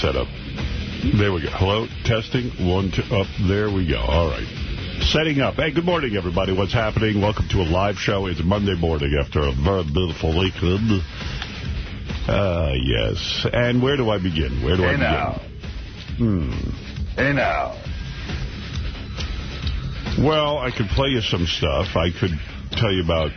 set up. There we go. Hello, testing. One, two, up. There we go. All right. Setting up. Hey, good morning, everybody. What's happening? Welcome to a live show. It's Monday morning after a very beautiful weekend. Uh, yes. And where do I begin? Where do Hey I now. begin? Hmm. Hey now. Well, I could play you some stuff. I could tell you about...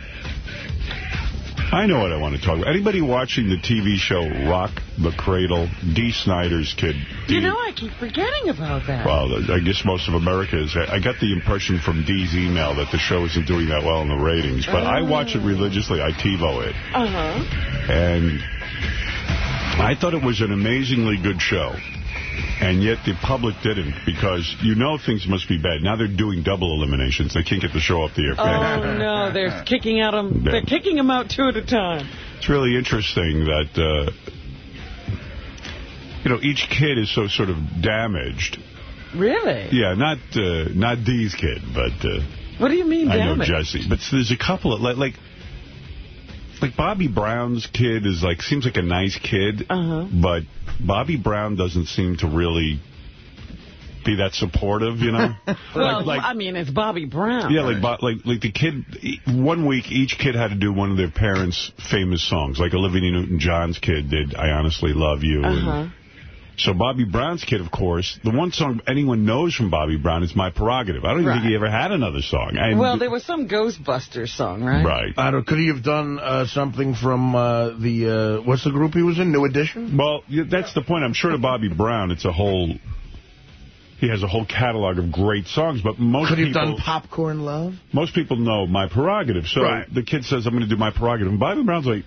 I know what I want to talk about. Anybody watching the TV show Rock the Cradle? Dee Snider's kid. You know, I keep forgetting about that. Well, I guess most of America is. I got the impression from Dee's email that the show isn't doing that well in the ratings. But I watch it religiously. I TiVo it. Uh-huh. And I thought it was an amazingly good show. And yet the public didn't because you know things must be bad. Now they're doing double eliminations. They can't get the show off the air. Oh, no, they're kicking out them. Yeah. They're kicking them out two at a time. It's really interesting that, uh, you know, each kid is so sort of damaged. Really? Yeah, not uh, not Dee's kid, but... Uh, What do you mean I know damage? Jesse, but there's a couple of like, like Bobby Brown's kid is like seems like a nice kid, Uh-huh. but Bobby Brown doesn't seem to really be that supportive, you know. Well, like, like I mean, it's Bobby Brown. yeah, like like like the kid. One week, each kid had to do one of their parents' famous songs. Like Olivia Newton-John's kid did "I Honestly Love You." Uh-huh. So Bobby Brown's kid, of course, the one song anyone knows from Bobby Brown is "My Prerogative." I don't even think he ever had another song. And- Well, there was some Ghostbusters song, right? right. I don't, could he have done uh, something from uh, the, uh, what's the group he was in, New Edition? Well, yeah, that's the point. I'm sure to Bobby Brown, it's a whole... He has a whole catalog of great songs, but most people. Could he have done Popcorn Love? most people know My Prerogative. So Right. the kid says, I'm going to do My Prerogative. And Bobby Brown's like,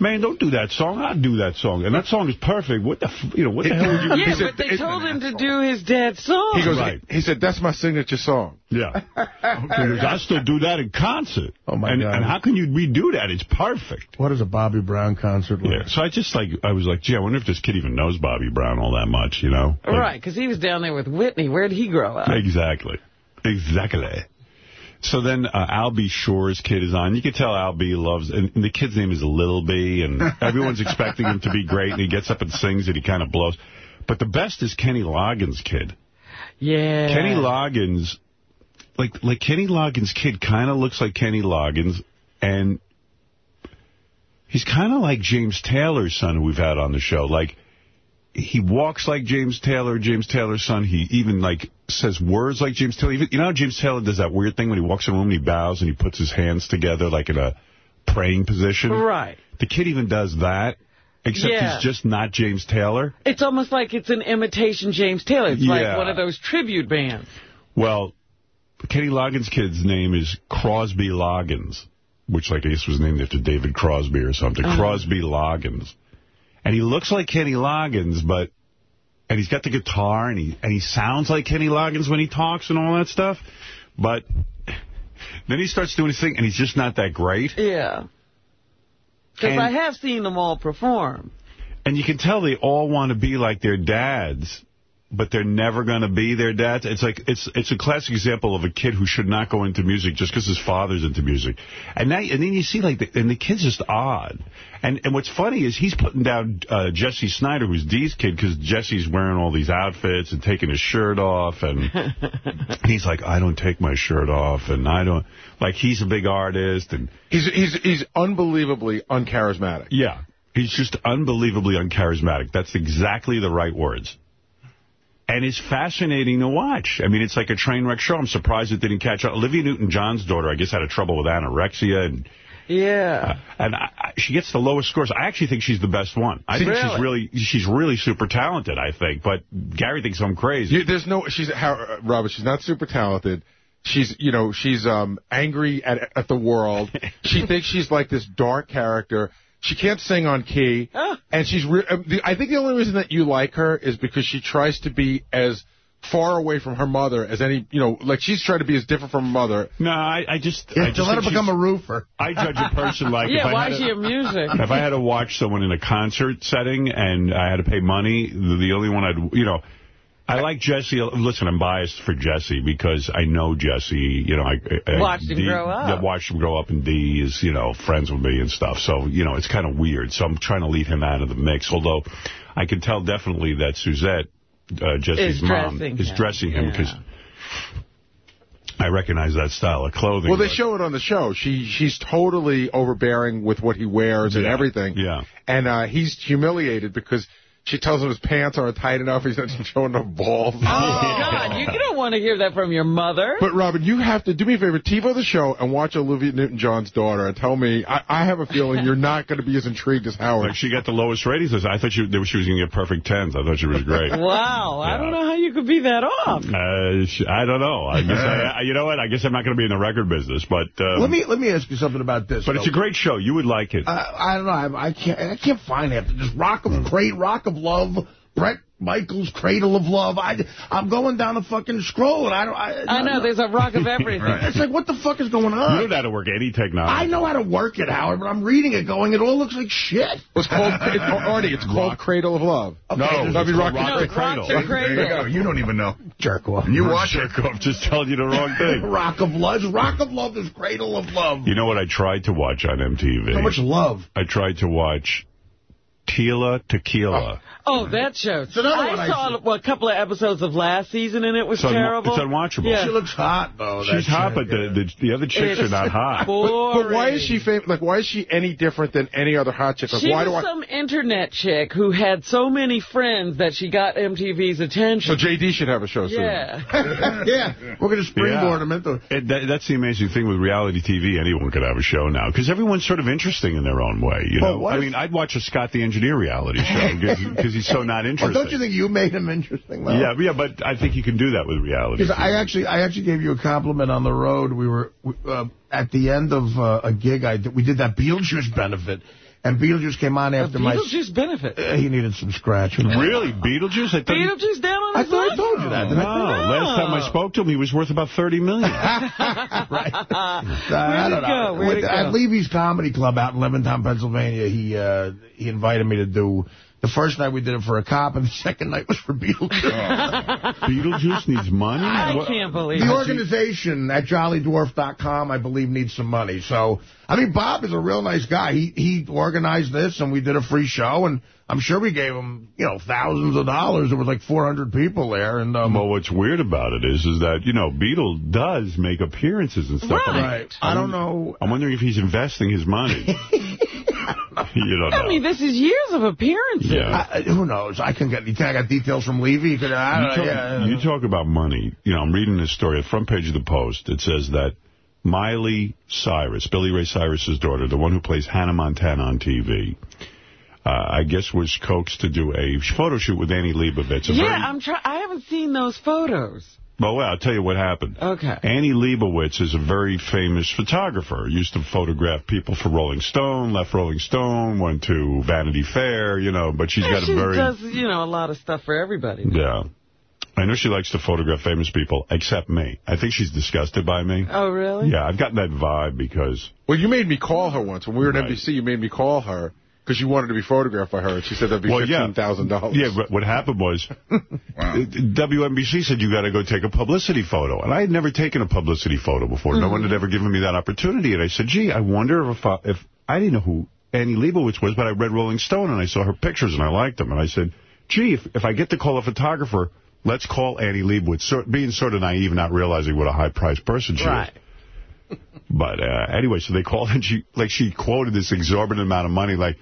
man, don't do that song. I'll do that song. And that song is perfect. What the, f you know, what the hell would you... Yeah, but they told him to do his dad's song. He goes. Right. He, he said, "That's my signature song." Yeah. Because I still do that in concert. Oh, my and, God. And how can you redo that? It's perfect. What is a Bobby Brown concert like? Yeah. So I just like, I was like, gee, I wonder if this kid even knows Bobby Brown all that much, you know? Like, Right, because he was down there with Whitney. Where did he grow up? Exactly. Exactly. So then uh, Al B. Sure's kid is on. You can tell Al B. loves, and, and the kid's name is Little B, and everyone's expecting him to be great, and he gets up and sings, and he kind of blows. But the best is Kenny Loggins' kid. Yeah. Kenny Loggins, like like Kenny Loggins' kid kind of looks like Kenny Loggins, and he's kind of like James Taylor's son who we've had on the show. Like, he walks like James Taylor, James Taylor's son. He even, like, says words like James Taylor. Even, you know how James Taylor does that weird thing when he walks in a room and he bows and he puts his hands together like in a praying position? Right. The kid even does that, except Yeah. he's just not James Taylor. It's almost like it's an imitation James Taylor. It's Yeah. like one of those tribute bands. Well, Kenny Loggins' kid's name is Crosby Loggins, which like I guess was named after David Crosby or something. Uh-huh. Crosby Loggins. And he looks like Kenny Loggins, but and he's got the guitar and he and he sounds like Kenny Loggins when he talks and all that stuff. But then he starts doing his thing and he's just not that great. Yeah. Because I have seen them all perform. And you can tell they all want to be like their dads, but they're never going to be their dads. It's like it's it's a classic example of a kid who should not go into music just because his father's into music. And now and then you see like the, and the kid's just odd. And and what's funny is he's putting down uh, Jesse Snider, who's Dee's kid, because Jesse's wearing all these outfits and taking his shirt off, and he's like, I don't take my shirt off, and I don't like he's a big artist, and He's he's he's unbelievably uncharismatic. yeah. He's just unbelievably uncharismatic. That's exactly the right words. And it's fascinating to watch. I mean, it's like a train wreck show. I'm surprised it didn't catch on. Olivia Newton-John's daughter, I guess, had a trouble with anorexia, and Yeah. and I, I, she gets the lowest scores. I actually think she's the best one. I think she's really she's really super talented, I think. But Gary thinks I'm crazy. You, there's no. She's how uh, Robert. She's not super talented. She's you know she's um angry at at the world. she thinks she's like this dark character. She can't sing on key, and she's. Re- um, I think the only reason that you like her is because she tries to be as far away from her mother as any. You know, like she's trying to be as different from her mother. No, I, I just Yeah, I to just let her become a roofer. I judge a person like if Yeah, I why had is she a music? if I had to watch someone in a concert setting and I had to pay money, the, the only one I'd, you know, I like Jesse. Listen, I'm biased for Jesse because I know Jesse. You know, I, I Watched him D, grow up. Yeah, watched him grow up, and D is you know friends with me and stuff. So you know, it's kind of weird. So I'm trying to leave him out of the mix. Although I can tell definitely that Suzette, uh, Jesse's Is mom, dressing is dressing him Yeah. because. I recognize that style of clothing. Well, they show it on the show. She she's totally overbearing with what he wears and everything. yeah. And uh, he's humiliated because she tells him his pants aren't tight enough. He's not showing enough balls. Oh, God, you don't want to hear that from your mother. But, Robin, you have to do me a favor. TiVo the show and watch Olivia Newton-John's daughter and tell me, I, I have a feeling you're not going to be as intrigued as Howard. Like she got the lowest ratings. I thought she, she was going to get perfect tens. I thought she was great. Wow, I don't know how you could be that off. Uh, sh- I don't know. I guess I, I- you know what? I guess I'm not going to be in the record business, but um, Let me let me ask you something about this. but it's a great show. You would like it. I, I don't know. I, I can't. I can't find it. Just Rock of Crate, Rock of Love, Bret Michaels, Cradle of Love. I, I'm going down the fucking scroll, and I don't. I, I know, there's a rock of everything. It's like, what the fuck is going on? don't know how to work any technology. I know how to work it, Howard, but I'm reading it, going, it all looks like shit. It's called, it, Artie, it's called Cradle of Love. Okay, No, there's- that'd be Rock, Rock No, Cradle. Rock the Cradle. You don't even know. jerk off. You watch it. I'm just telling you the wrong thing. Rock of Love. Rock of Love is Cradle of Love. You know what I tried to watch on MTV? So much love. I tried to watch Tila Tequila. Oh, that show. another one I I saw see. well, a couple of episodes of last season, and it was It's terrible. it's unwatchable. Yeah. She looks hot, though. that She's hot, chick, but the, yeah. the the other chicks are not hot. boring. But why is she famous? Like, why is she any different than any other hot chick? Like, She why was do I? some internet chick who had so many friends that she got MTV's attention. So. JD should have a show soon. yeah. yeah, we're going to springboard Yeah. him into that, that's the amazing thing with reality TV. Anyone could have a show now because everyone's sort of interesting in their own way. You Well, know, I mean, I'd watch a Scott the Engineer reality show because he's so not Well, interesting. don't you think you made him interesting, though? Yeah, yeah, but I think you can do that with reality. Because I actually, I actually gave you a compliment on the road. We were uh, at the end of uh, a gig. I did, we did that Beetlejuice benefit, and Beetlejuice came on after my. Beetlejuice benefit. Uh, he needed some scratching. Really, Beetlejuice? I thought. he- Beetlejuice down on I thought I told you that. No, Didn't last time I spoke to him, he was worth about 30 million. right. Uh, I Where'd don't know. go? Where'd With- it At? Levy's Comedy Club out in Levittown, Pennsylvania, he uh, he invited me to do. The first night we did it for a cop, and the second night was for Beetlejuice. Beetlejuice needs money? I What- can't believe The it. organization at jollydwarf.com, I believe, needs some money. So, I mean, Bob is a real nice guy. He he organized this, and we did a free show, and I'm sure we gave him, you know, thousands of dollars. There was like 400 people there, and um, Well, what's weird about it is, is that, you know, Beetle does make appearances and stuff. Right. right. I don't know. I'm wondering if he's investing his money. you don't know. I mean, this is years of appearances. yeah. I, who knows? I can get. You think I got details from Levy? You could. I You don't talk, know. Yeah, you talk about money. You know, I'm reading this story, the front page of the Post. It says that Miley Cyrus, Billy Ray Cyrus's daughter, the one who plays Hannah Montana on TV, uh, I guess was coaxed to do a photo shoot with Annie Leibovitz. a Yeah, very- I'm try I haven't seen those photos. Well, well, I'll tell you what happened. Okay. Annie Leibovitz is a very famous photographer. Used to photograph people for Rolling Stone, left Rolling Stone, went to Vanity Fair, you know, but she's Yeah, got a she very... does, you know, a lot of stuff for everybody. Yeah. I know she likes to photograph famous people, except me. I think she's disgusted by me. Oh, really? Yeah, I've gotten that vibe because... Well, you made me call her once. When we were at Right. NBC, you made me call her because you wanted to be photographed by her, and she said that'd be Well, $15,000. Yeah, but what happened was, WNBC said you got to go take a publicity photo. And I had never taken a publicity photo before. No one had ever given me that opportunity. And I said, gee, I wonder if I, if I didn't know who Annie Leibovitz was, but I read Rolling Stone and I saw her pictures and I liked them. And I said, gee, if, if I get to call a photographer, let's call Annie Leibovitz, so, being sort of naive, not realizing what a high-priced person she Right. is. But uh, anyway, so they called and she like she quoted this exorbitant amount of money. Like,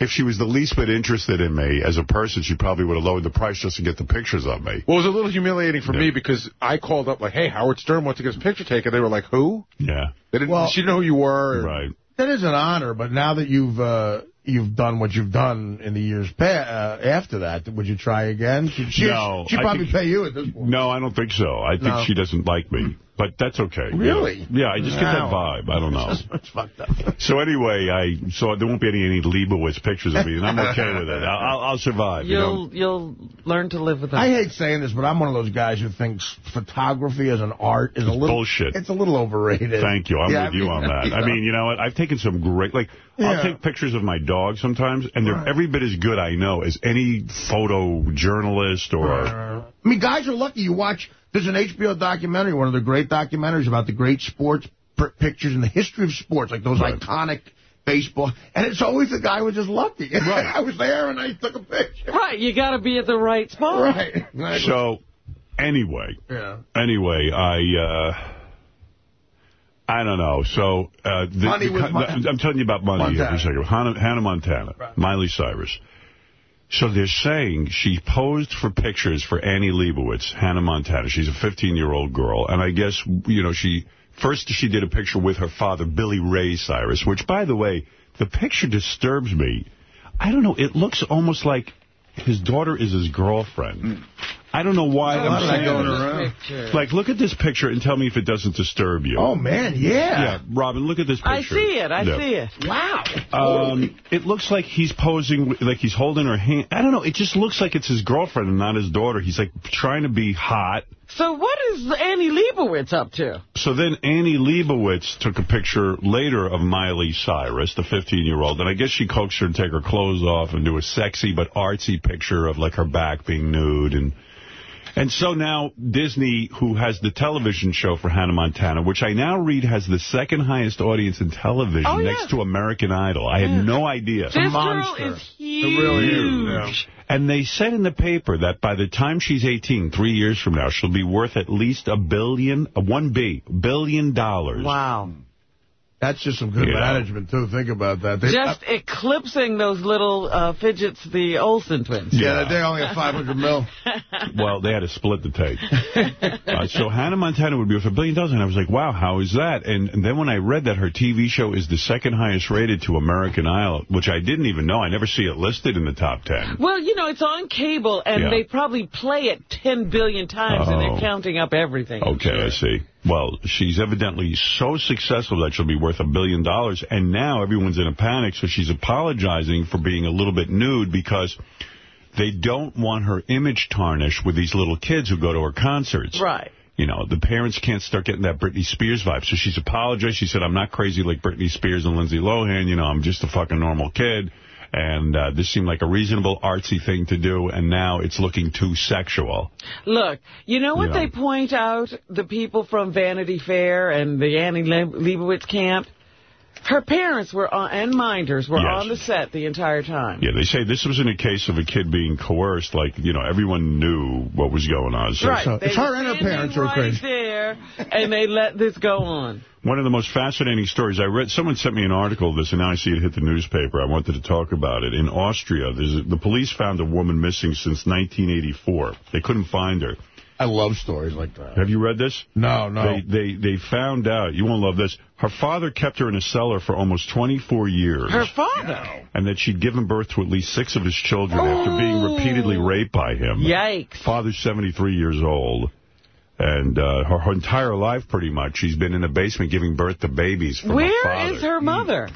if she was the least bit interested in me as a person, she probably would have lowered the price just to get the pictures of me. Well, it was a little humiliating for Yeah. me because I called up like, "Hey, Howard Stern wants to get his picture taken." They were like, "Who?" Yeah, They didn't. Well- she didn't know who you were. right. That is an honor, but now that you've uh, you've done what you've done in the years pa- uh, after that, would you try again? She, she, No, she'd probably think- pay you at this point. No, I don't think so. I think No. she doesn't like me. But that's okay. Really? Yeah, I just get that vibe. I don't know. It's fucked up. So anyway, I so there won't be any, any Leibovitz pictures of me, and I'm okay with it. I'll, I'll, I'll survive. You know? You'll you'll learn to live with them. I hate saying this, but I'm one of those guys who thinks photography as an art is a little bullshit. It's a little overrated. Thank you. I'm Yeah, with you on that. you I mean, you know what? I've taken some great, like, Yeah. I'll take pictures of my dog sometimes, and they're Right. every bit as good, I know, as any photojournalist or... I mean, guys are lucky. You watch, there's an HBO documentary, one of the great documentaries about the great sports pictures in the history of sports, like those Right. iconic baseball. And it's always the guy who was just lucky. Right. I was there and I took a picture. right, you got to be at the right spot. Right. Exactly. So, anyway, yeah. anyway, I... uh I don't know. So, uh, the, Money the- with Mon- I'm telling you about money here for a second. Hannah, Hannah Montana, Miley Cyrus. So they're saying she posed for pictures for Annie Leibovitz, Hannah Montana. She's a 15-year-old girl. And I guess, you know, she first she did a picture with her father, Billy Ray Cyrus, which, by the way, the picture disturbs me. I don't know. It looks almost like his daughter is his girlfriend. Hmm. I don't know why A I'm of that saying going around. Picture. Like, look at this picture and tell me if it doesn't disturb you. Oh, man, yeah. Yeah, Robin, look at this picture. I see it. I Yeah. see it. Wow. Um, it looks like he's posing, like he's holding her hand. I don't know. It just looks like it's his girlfriend and not his daughter. He's like trying to be hot. So what is Annie Leibovitz up to? So then Annie Leibovitz took a picture later of Miley Cyrus, the 15-year-old, and I guess she coaxed her to take her clothes off and do a sexy but artsy picture of like her back being nude and and so now Disney, who has the television show for Hannah Montana, which I now read has the second highest audience in television Oh, yeah. next to American Idol. I had no idea. This girl monster. is huge. really is, And they said in the paper that by the time she's 18, three years from now, she'll be worth at least a billion, a one B, billion dollars. Wow. That's just some good Yeah. management, too. Think about that. They, Just eclipsing those little uh, fidgets, the Olsen twins. yeah, they only have 500 mil. Well, they had to split the take. uh, so Hannah Montana would be worth a billion dollars, and I was like, wow, how is that? And, and then when I read that her TV show is the second highest rated to American Idol, which I didn't even know. I never see it listed in the top ten. Well, you know, it's on cable, and Yeah. they probably play it 10 billion times, and Oh. they're counting up everything. Okay, I see. Well, she's evidently so successful that she'll be worth a billion dollars, and now everyone's in a panic, so she's apologizing for being a little bit nude because they don't want her image tarnished with these little kids who go to her concerts. Right. You know, the parents can't start getting that Britney Spears vibe. So she's apologized. She said, I'm not crazy like Britney Spears and Lindsay Lohan. You know, I'm just a fucking normal kid. And uh, this seemed like a reasonable, artsy thing to do, and now it's looking too sexual. Look, you know what Yeah. they point out, the people from Vanity Fair and the Annie Le- Leibovitz camp? Her parents were on, and minders were Yes. on the set the entire time. Yeah, they say this wasn't a case of a kid being coerced. Like, you know, everyone knew what was going on. So Right. So it's her and her parents who are right crazy. there, and they let this go on. One of the most fascinating stories I read, someone sent me an article of this, and now I see it hit the newspaper. I wanted to talk about it. In Austria, there's a, the police found a woman missing since 1984. They couldn't find her. I love stories like that. Have you read this? No, no. They, they they found out, you won't love this, her father kept her in a cellar for almost 24 years. Her father. and that she'd given birth to at least six of his children after being repeatedly raped by him. Yikes. Father's 73 years old. And uh, her, her entire life, pretty much, she's been in a basement giving birth to babies from her father. is her mother?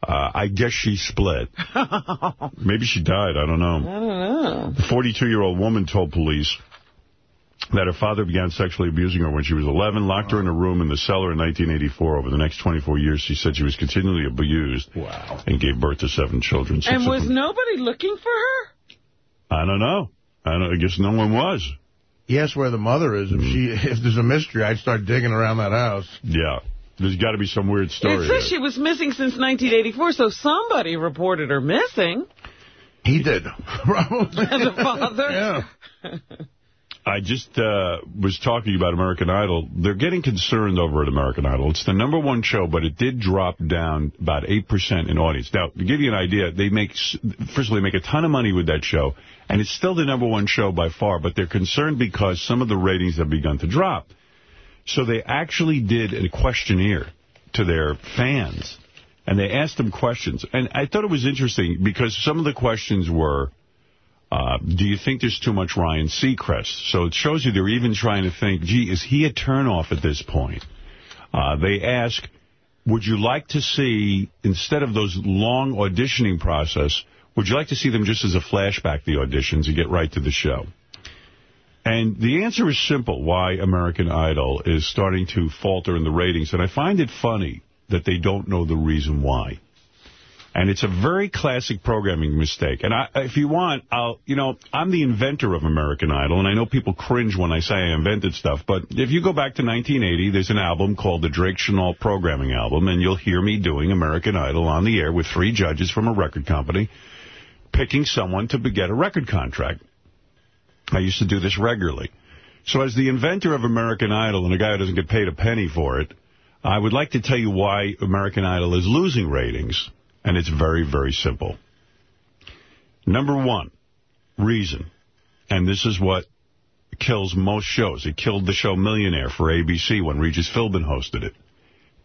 Uh, I guess she split. Maybe she died. I don't know. I don't know. The 42-year-old woman told police that her father began sexually abusing her when she was 11, locked her in a room in the cellar in 1984. Over the next 24 years, she said she was continually abused Wow. and gave birth to seven children. Six And was nobody looking for her? I don't know. I, don't, I guess no one was. Yes, where the mother is. If hmm. she, if there's a mystery, I'd start digging around that house. Yeah. There's got to be some weird story. It says there. she was missing since 1984, so somebody reported her missing. He did. Probably. The father? yeah. I just uh, was talking about American Idol. They're getting concerned over at American Idol. It's the number one show, but it did drop down about 8% in audience. Now, to give you an idea, they make, first of all, they make a ton of money with that show, and it's still the number one show by far, but they're concerned because some of the ratings have begun to drop. So they actually did a questionnaire to their fans, and they asked them questions. And I thought it was interesting because some of the questions were, Uh, do you think there's too much Ryan Seacrest? So it shows you they're even trying to think, gee, is he a turnoff at this point? Uh, they ask, would you like to see, instead of those long auditioning process, would you like to see them just as a flashback, the auditions, and get right to the show? And the answer is simple, why American Idol is starting to falter in the ratings. And I find it funny that they don't know the reason why. And it's a very classic programming mistake. And I, if you want, I'll, you know, I'm the inventor of American Idol, and I know people cringe when I say I invented stuff, but if you go back to 1980, there's an album called the Drake Chenault Programming Album, and you'll hear me doing American Idol on the air with three judges from a record company picking someone to get a record contract. I used to do this regularly. So as the inventor of American Idol and a guy who doesn't get paid a penny for it, I would like to tell you why American Idol is losing ratings. And it's very, very simple. Number one, reason. And this is what kills most shows. It killed the show Millionaire for ABC when Regis Philbin hosted it.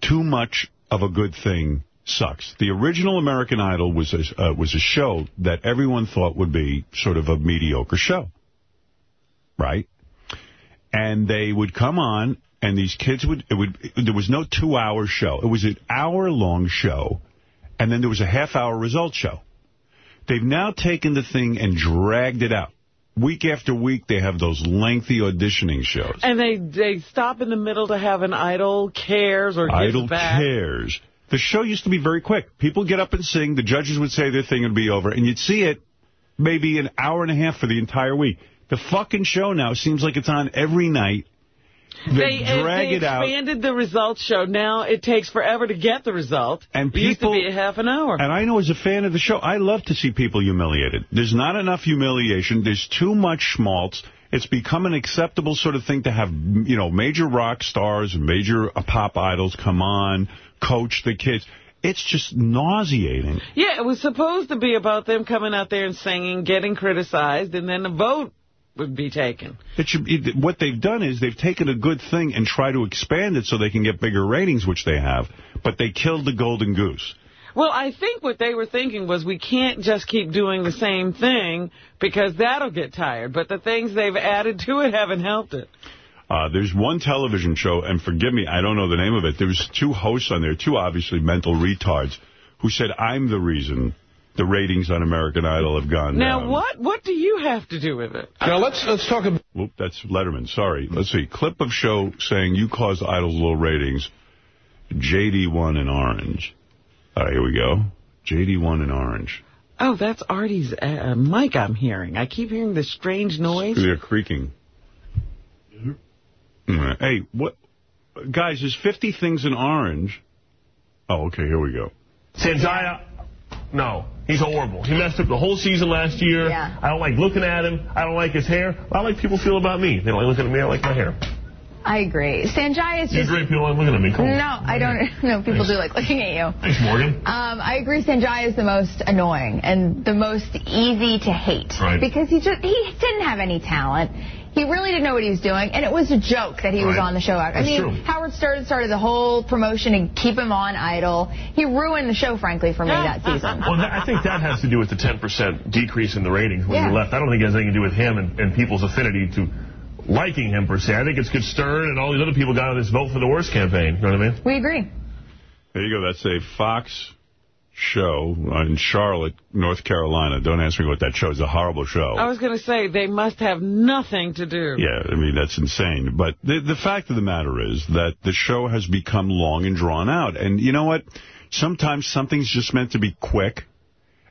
Too much of a good thing sucks. The original American Idol was a, uh, was a show that everyone thought would be sort of a mediocre show. Right? And they would come on, and these kids would, it would, there was no two-hour show. It was an hour-long show and then there was a half-hour result show. They've now taken the thing and dragged it out. Week after week, they have those lengthy auditioning shows. And they they stop in the middle to have an idol cares or idol back. cares. The show used to be very quick. People get up and sing. The judges would say their thing would be over. And you'd see it maybe an hour and a half for the entire week. The fucking show now seems like it's on every night they, they drag they it out. expanded the results show. Now it takes forever to get the result. And people, it used to be a half an hour. And I know as a fan of the show, I love to see people humiliated. There's not enough humiliation. There's too much schmaltz. It's become an acceptable sort of thing to have, you know, major rock stars and major uh, pop idols come on, coach the kids. It's just nauseating. Yeah, it was supposed to be about them coming out there and singing, getting criticized, and then the vote would be taken. It should, it, what they've done is they've taken a good thing and try to expand it so they can get bigger ratings, which they have, but they killed the golden goose. Well, I think what they were thinking was we can't just keep doing the same thing because that'll get tired. But the things they've added to it haven't helped it. Uh, there's one television show, and forgive me, I don't know the name of it. There's two hosts on there, two obviously mental retards, who said, I'm the reason the ratings on American Idol have gone now, down. Now, what what do you have to do with it? Now, let's let's talk about... Whoop, that's Letterman. Sorry. Let's see. Clip of show saying you caused Idol's low ratings. JD1 in orange. All right, here we go. JD1 in orange. Oh, that's Artie's uh, mic I'm hearing. I keep hearing this strange noise. They're creaking. Mm -hmm. Hey, what? Guys, there's 50 things in orange. Oh, okay, here we go. Sanjaya, no. He's horrible. He messed up the whole season last year. Yeah. I don't like looking at him. I don't like his hair. I like people feel about me. They don't like looking at me. I like my hair. I agree. Sanjay is just... You agree people like looking at me? Cool. No, I don't. No, people do like looking at you. Thanks, Morgan. Um, I agree Sanjay is the most annoying and the most easy to hate. Right. Because he just he didn't have any talent. He really didn't know what he was doing, and it was a joke that he right. was on the show. I mean, true. Howard Stern started the whole promotion to keep him on Idol. He ruined the show, frankly, for me that season. Well, that, I think that has to do with the 10% decrease in the ratings when yeah. he left. I don't think it has anything to do with him and, and people's affinity to liking him, per se. I think it's because Stern and all these other people got on this Vote for the Worst campaign. You know what I mean? We agree. There you go. That's a Fox show in Charlotte, North Carolina. Don't ask me what that show is. a horrible show. I was going to say, they must have nothing to do. Yeah, I mean, that's insane. But the, the fact of the matter is that the show has become long and drawn out. And you know what? Sometimes something's just meant to be quick.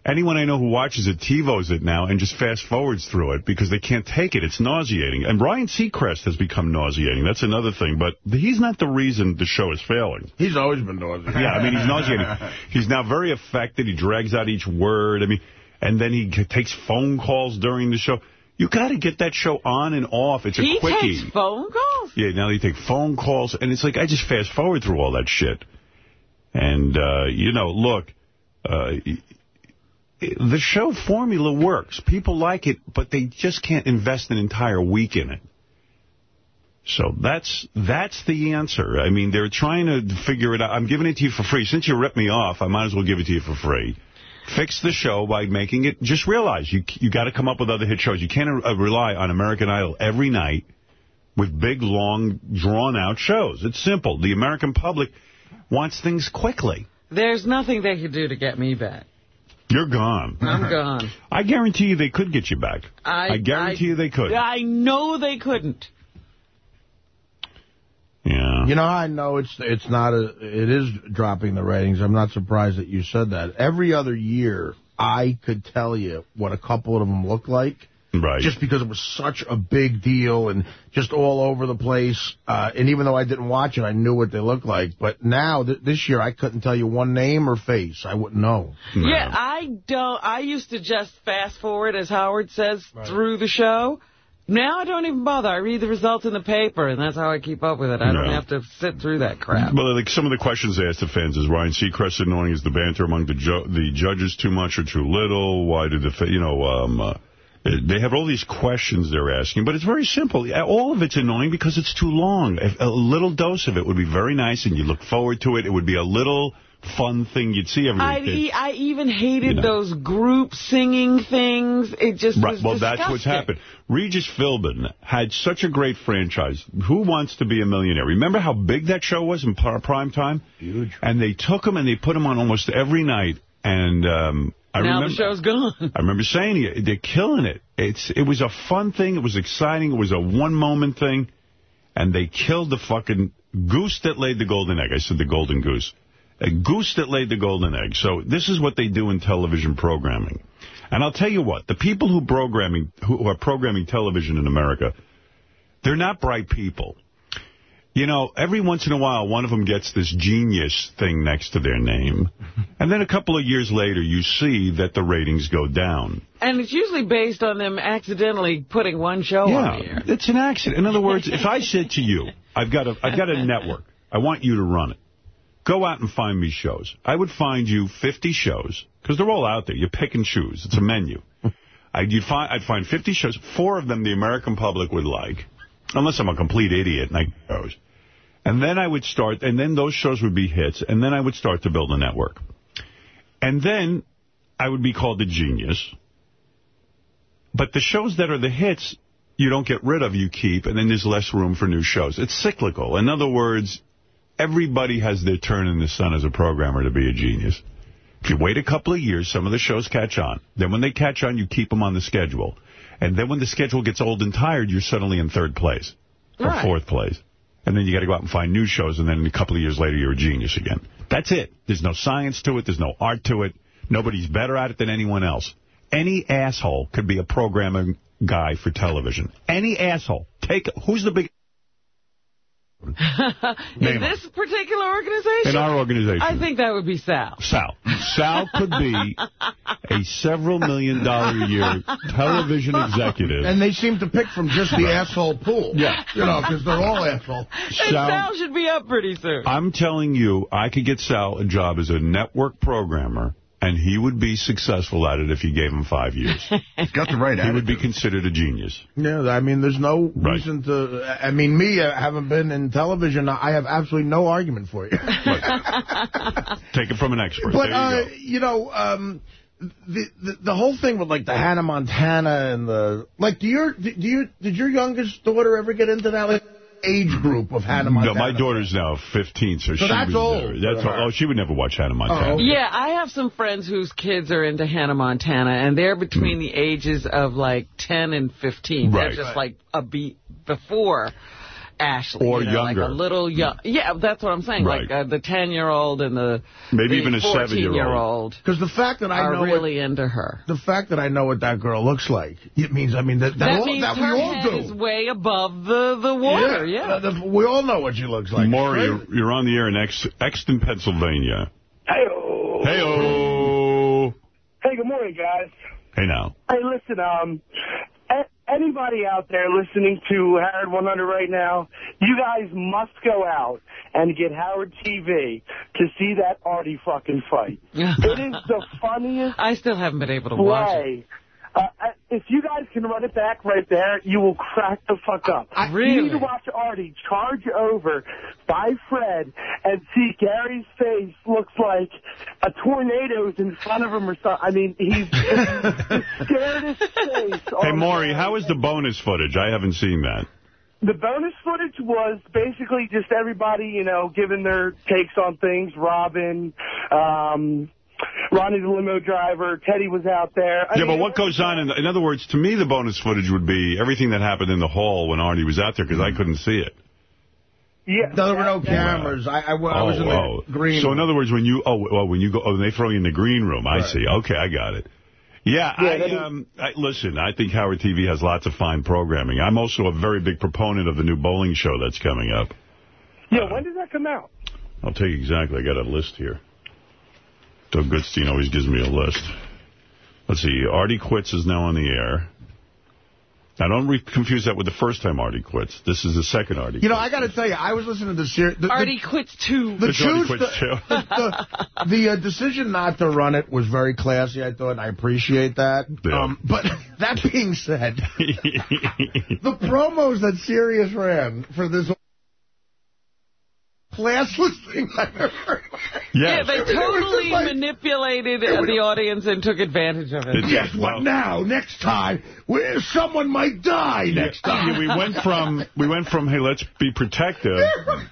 Anyone I know who watches it TiVos it now and just fast-forwards through it because they can't take it. It's nauseating. And Ryan Seacrest has become nauseating. That's another thing. But he's not the reason the show is failing. He's always been nauseating. Yeah, I mean, he's nauseating. he's now very affected. He drags out each word. I mean, and then he takes phone calls during the show. You got to get that show on and off. It's a he quickie. He takes phone calls? Yeah, now they take phone calls. And it's like, I just fast-forward through all that shit. And, uh, you know, look, uh, the show formula works. People like it, but they just can't invest an entire week in it. So that's that's the answer. I mean, they're trying to figure it out. I'm giving it to you for free. Since you ripped me off, I might as well give it to you for free. Fix the show by making it, just realize you you got to come up with other hit shows. You can't uh, rely on American Idol every night with big, long, drawn-out shows. It's simple. The American public wants things quickly. There's nothing they could do to get me back. You're gone. I'm gone. I guarantee you they could get you back. I, I guarantee I, you they could. I know they couldn't. Yeah. You know, I know it's it's not a it is dropping the ratings. I'm not surprised that you said that. Every other year, I could tell you what a couple of them look like. Right. Just because it was such a big deal and just all over the place. Uh, and even though I didn't watch it, I knew what they looked like. But now, th this year, I couldn't tell you one name or face. I wouldn't know. No. Yeah, I don't. I used to just fast forward, as Howard says, Right. through the show. Now I don't even bother. I read the results in the paper, and that's how I keep up with it. I don't No. have to sit through that crap. Well, like some of the questions they asked the fans is Ryan Seacrest annoying? Is the banter among the ju the judges too much or too little? Why did the fa- you know um, uh, they have all these questions they're asking, but it's very simple. All of it's annoying because it's too long. A, a little dose of it would be very nice, and you look forward to it. It would be a little fun thing you'd see every I, week. e- I even hated You know. those group singing things. It just Right. was Well, that's what's happened. Regis Philbin had such a great franchise. Who Wants to Be a Millionaire? Remember how big that show was in pr- prime time? Huge. And they took him and they put him on almost every night. And um, I now remember the show's gone. I remember saying it. They're killing it. It's it was a fun thing. It was exciting. It was a one moment thing, and they killed the fucking goose that laid the golden egg. I said the golden goose, a goose that laid the golden egg. So this is what they do in television programming. And I'll tell you what, the people who programming who are programming television in America, they're not bright people. You know, every once in a while, one of them gets this genius thing next to their name. And then a couple of years later, you see that the ratings go down. And it's usually based on them accidentally putting one show on the air. Yeah, it's an accident. In other words, if I said to you, I've got a, I've got a network. I want you to run it. Go out and find me shows. I would find you 50 shows, because they're all out there. You pick and choose. It's a menu. I'd, you'd find, I'd find 50 shows. Four of them the American public would like, unless I'm a complete idiot and I goes. And then I would start, and then those shows would be hits, and then I would start to build a network. And then I would be called a genius. But the shows that are the hits, you don't get rid of, you keep, and then there's less room for new shows. It's cyclical. In other words, everybody has their turn in the sun as a programmer to be a genius. If you wait a couple of years, some of the shows catch on. Then when they catch on, you keep them on the schedule. And then when the schedule gets old and tired, you're suddenly in third place or Right. fourth place. And then you got to go out and find new shows, and then a couple of years later, you're a genius again. That's it. There's no science to it. There's no art to it. Nobody's better at it than anyone else. Any asshole could be a programming guy for television. Any asshole. Take Who's the big... In Name this particular organization? In our organization. I think that would be Sal. Sal. Sal could be a several million dollar a year television executive. And they seem to pick from just the asshole pool. Yeah. You know, because they're all assholes. And Sal- Sal should be up pretty soon. I'm telling you, I could get Sal a job as a network programmer, and he would be successful at it if you gave him five years. He's got the right he would be considered a genius. Yeah, I mean, there's no Right. reason to... I mean, me, uh, having been in television, I have absolutely no argument for you. Take it from an expert. But, there you uh, go. you know, um, the, the the whole thing with, like, the Hannah Montana and the... Like, do your, do you, did your youngest daughter ever get into that, like, age group of Hannah Montana. No, my daughter's now 15, so, she that's was uh, old there. That's for her. Oh, she would never watch Hannah Montana. Oh, okay. Yeah, I have some friends whose kids are into Hannah Montana, and they're between hmm. the ages of like 10 and 15. Right. They're just like a beat before Ashley. Or you know, younger. Like a little young. Yeah, that's what I'm saying. Right. Like uh, the 10-year-old and the Maybe the even a 7-year-old. Because the fact that I know really into her. what, the fact that I know what that girl looks like, it means, I mean, that, that, That all, means that we her all head do. is way above the, the water, yeah. Uh, the- we all know what she looks like. Maury, It's you're, you're on the air in Ex Exton, Pennsylvania. Hey, Hey-oh. hey, good morning, guys. Hey, now. Hey, listen, um, a- anybody out there listening to Howard 100 right now, you guys must go out and get Howard TV to see that Artie fucking fight. It is the funniest I still haven't been able to watch it. Play. Uh, if you guys can run it back right there, you will crack the fuck up. I, You really? need to watch Artie charge over by Fred and see Gary's face looks like a tornado's in front of him or something. I mean, he's the scaredest face. Hey, Maury, how is the bonus footage? I haven't seen that. The bonus footage was basically just everybody, you know, giving their takes on things. Robin, um, Ronnie the limo driver, Teddy was out there. I yeah, mean, but what goes on? In, in other words, to me, the bonus footage would be everything that happened in the hall when Arnie was out there because I couldn't see it. Yeah, There were no that- cameras. I, I, I was in the oh. green So room. in other words, when you oh, oh when you go oh they throw you in the green room, I Right. see. Okay, I got it. Yeah, Yeah, I, um, I listen. I think Howard TV has lots of fine programming. I'm also a very big proponent of the new bowling show that's coming up. Yeah, when does that come out? I'll tell you exactly. I got a list here. Doug Goodstein always gives me a list. Let's see. Artie Quits is now on the air. Now, don't re confuse that with the first time Artie Quits. This is the second Artie You know, Quits. I got to tell you, I was listening to the series. The, the- Artie quits too. The, It's Artie choose, quits, the, too. the, the, the, uh, decision not to run it was very classy, I thought, and I appreciate that. Yeah. Um, but that being said, the promos that Sirius ran for this classless thing I've ever heard. Yeah, they It was totally like- manipulated uh, the audience and took advantage of it. It- Guess what now? Next time, where someone might die next time. Yeah, we went from we went from hey let's be protective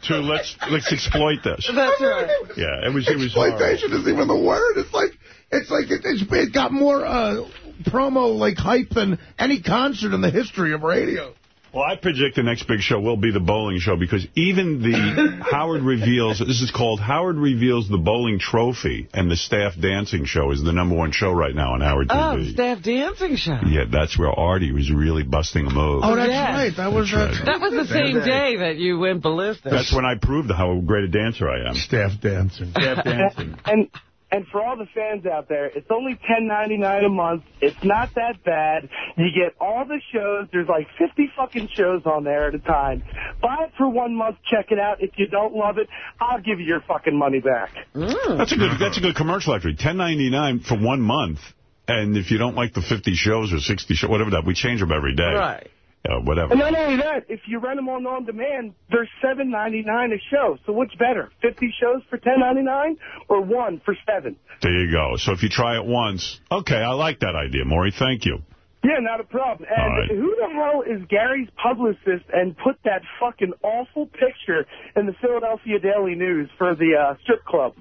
to let's let's exploit this. That's right. Yeah, it was it was horrible. Exploitation isn't even the word. It's like it's like it, it's, it got more uh, promo like hype than any concert in the history of radio. Well, I predict the next big show will be the bowling show because even the Howard reveals this is called Howard reveals the bowling trophy and the staff dancing show is the number one show right now on Howard Oh, TV. the staff dancing show. yeah, that's where Artie was really busting a move. Oh, that's yes. right. That was That's uh, That was the same day that you went ballistic. That's when I proved how great a dancer I am. staff dancing. Staff dancing. And and for all the fans out there, it's only ten ninety nine a month. It's not that bad. You get all the shows. There's like fifty fucking shows on there at a time. Buy it for one month. Check it out. If you don't love it, I'll give you your fucking money back. Mm. That's a good that's a good commercial actually. Ten ninety nine for one month. And if you don't like the 50 shows or 60 shows, whatever that, we change them every day. Right. Uh, whatever. And not only that, if you rent them on on demand, they're seven ninety nine a show. So what's better, fifty shows for ten ninety nine or one for seven? There you go. So if you try it once, okay, I like that idea, Maury. Thank you. Yeah, not a problem. And right. who the hell is Gary's publicist and put that fucking awful picture in the Philadelphia Daily News for the uh, strip club?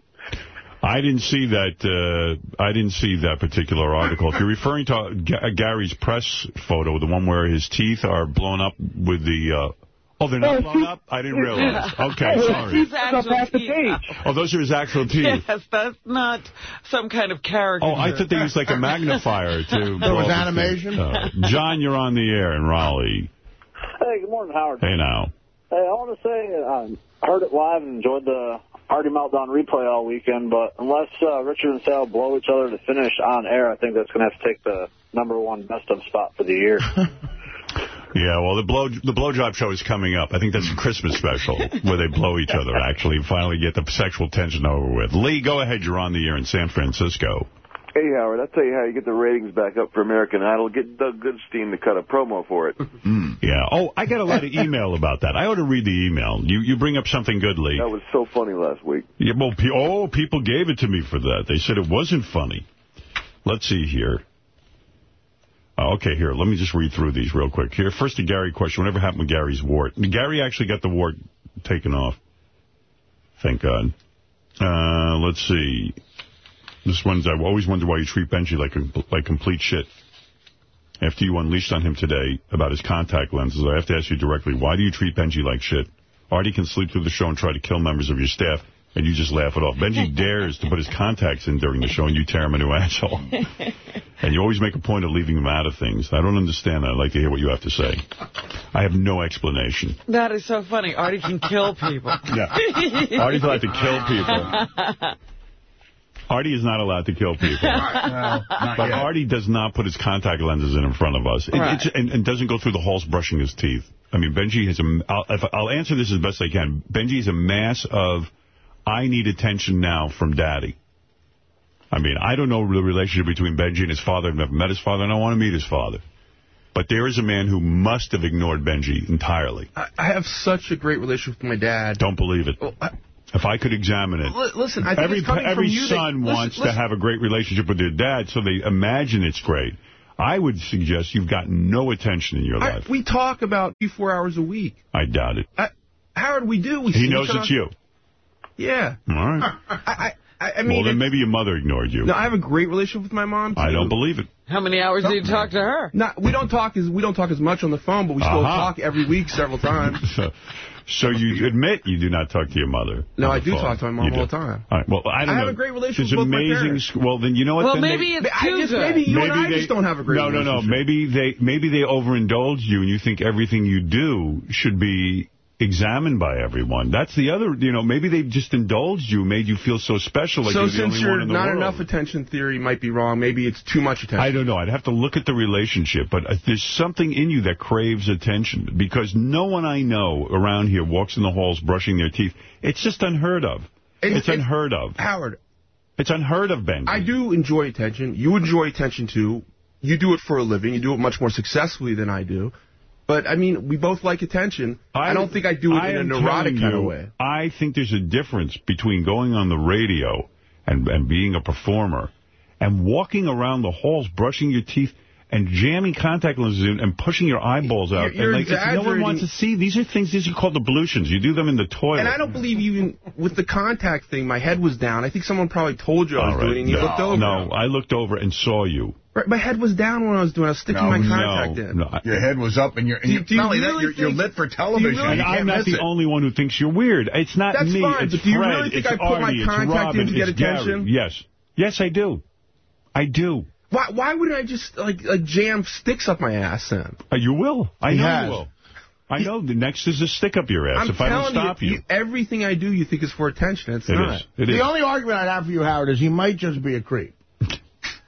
I didn't see that. Uh, I didn't see that particular article. If you're referring to Ga- Gary's press photo, the one where his teeth are blown up with the. Uh, oh, they're not Oh, blown up. I didn't realize. Okay, Oh, sorry. he's up half the page. Oh, those are his actual teeth. Yes, that's not some kind of character. Oh, I thought they used like a magnifier to. There was animation? Uh, John, you're on the air in Raleigh. Hey, good morning, Howard. Hey now. Hey, I want to say I heard it live and enjoyed the Artie Meltdown replay all weekend, but unless uh, Richard and Sal blow each other to finish on air, I think that's going to have to take the number one best of spot for the year. Yeah, well, the blow the blowjob show is coming up. I think that's a Christmas special where they blow each other. Actually, finally get the sexual tension over with. Lee, go ahead. You're on the air in San Francisco. Hey, Howard, I'll tell you how you get the ratings back up for American Idol. Get Doug Goodstein to cut a promo for it. Yeah. Oh, I got a lot of email about that. I ought to read the email. You you bring up something good, Lee. That was so funny last week. Yeah, well, pe oh, people gave it to me for that. They said it wasn't funny. Let's see here. Uh, okay, here, let me just read through these real quick. Here, first, a Gary question. Whatever happened with Gary's wart? Gary actually got the wart taken off. Thank God. Uh, let's see. This one's, I always wonder why you treat Benji like, a, like complete shit. After you unleashed on him today about his contact lenses, I have to ask you directly, why do you treat Benji like shit? Artie can sleep through the show and try to kill members of your staff, and you just laugh it off. Benji dares to put his contacts in during the show, and you tear him a new asshole. and you always make a point of leaving him out of things. I don't understand that. I'd like to hear what you have to say. I have no explanation. That is so funny. Artie can kill people. Yeah. Artie's allowed to kill people. Artie is not allowed to kill people. Uh, but Artie does not put his contact lenses in in front of us. It, Right. it's, and, and doesn't go through the halls brushing his teeth. I mean, Benji has a... I'll, if, I'll answer this as best I can. Benji is a mass of, I need attention now from Daddy. I mean, I don't know the relationship between Benji and his father. I've never met his father, and I want to meet his father. But there is a man who must have ignored Benji entirely. I, I have such a great relationship with my dad. Don't believe it. Well, I, If I could examine it. Li- listen, I think every it's coming every from you that- son listen, wants listen. to have a great relationship with their dad, so they imagine it's great. I would suggest you've gotten no attention in your I, life. we talk about three, four hours a week. I doubt it. I, Howard, we do. We He see knows it's other- you. Yeah. All right. I, I, I mean, well, then maybe your mother ignored you. no, I have a great relationship with my mom. Too. I don't believe it. How many hours do you talk to her? Not, we don't talk as we don't talk as much on the phone, but we still Uh-huh. talk every week several times. So, so you admit you do not talk to your mother? No, I do phone. talk to my mom all the time. All right. Well, I don't I know. have a great relationship There's with both my amazing. parents. Well, then you know what? Well, then they- maybe it's I just maybe you and I they- just don't have a great relationship. No, no, no. Maybe they maybe they overindulge you, and you think everything you do should be examined by everyone. That's the other. You know, maybe they just indulged you, made you feel so special, like so you're the since only you're one in the not world. enough attention theory might be wrong. Maybe it's too much attention. I don't know. I'd have to look at the relationship, but uh, there's something in you that craves attention because no one I know around here walks in the halls brushing their teeth. It's just unheard of. It- it's unheard of. Howard, It's unheard of, Ben. I do enjoy attention. You enjoy attention too. You do it for a living. You do it much more successfully than I do. But I mean, we both like attention. I, don't think I do it I in a neurotic kind of way. I think there's a difference between going on the radio and, and being a performer and walking around the halls brushing your teeth and jamming contact lenses in and pushing your eyeballs out. You're- you're and like, no one wants to see. These are things, these are called ablutions. You do them in the toilet. And I don't believe even with the contact thing, my head was down. I think someone probably told you I was right, doing it, and you no, looked over. No, I looked over and saw you. Right, my head was down when I was doing it. I was sticking No, my no, contact in. No, Your head was up, and you're, and Do- you, do you not only that, really you're, you're lit for television. really and I'm can't the it. only one who thinks you're weird. It's not That's me. fine, it's but do you Fred. really think I put my Artie, it's contact in to get it's Gary. attention? Yes. Yes, I do. I do. Why, why wouldn't I just like like jam sticks up my ass then? Uh, you will. I He know has. you will. I know. The next is a stick up your ass I'm if I don't stop you, you. everything I do, you think is for attention. It's It not. is. It The is. only argument I'd have for you, Howard, is he might just be a creep.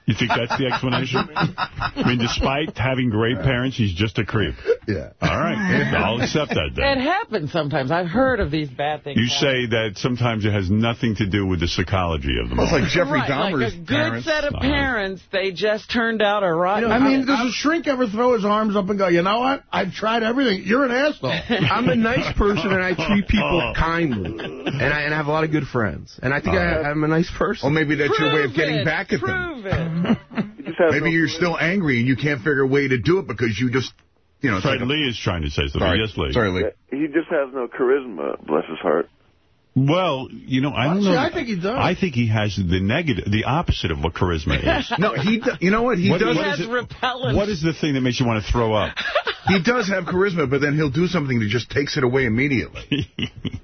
You think that's the explanation? I mean, despite having great parents, he's just a creep. Yeah. All right. I'll accept that It happens sometimes. I've heard of these bad things. You happening. say that sometimes it has nothing to do with the psychology of them. Well, it's like Jeffrey right, Dahmer's like a good parents. set of All right. parents, they just turned out a rotten. I mean, does a shrink ever throw his arms up and go, you know what? I've tried everything. You're an asshole. I'm a nice person and I treat people oh. kindly, and I and I have a lot of good friends, and I think I, oh. I'm a nice person. Or maybe that's your way of getting it, back at them. Prove it. He Maybe no- you're still angry and you can't figure a way to do it because you just, you know, it's Fred like Lee is trying to say something. Sorry, Yes, Lee. sorry, Lee. He just has no charisma, bless his heart. Well, you know, I don't See, know. I think he does. I think he has the negative, the opposite of what charisma is. No, he. do- You know what? He What- does. He what is has repellent. What is the thing that makes you want to throw up? He does have charisma, but then he'll do something that just takes it away immediately.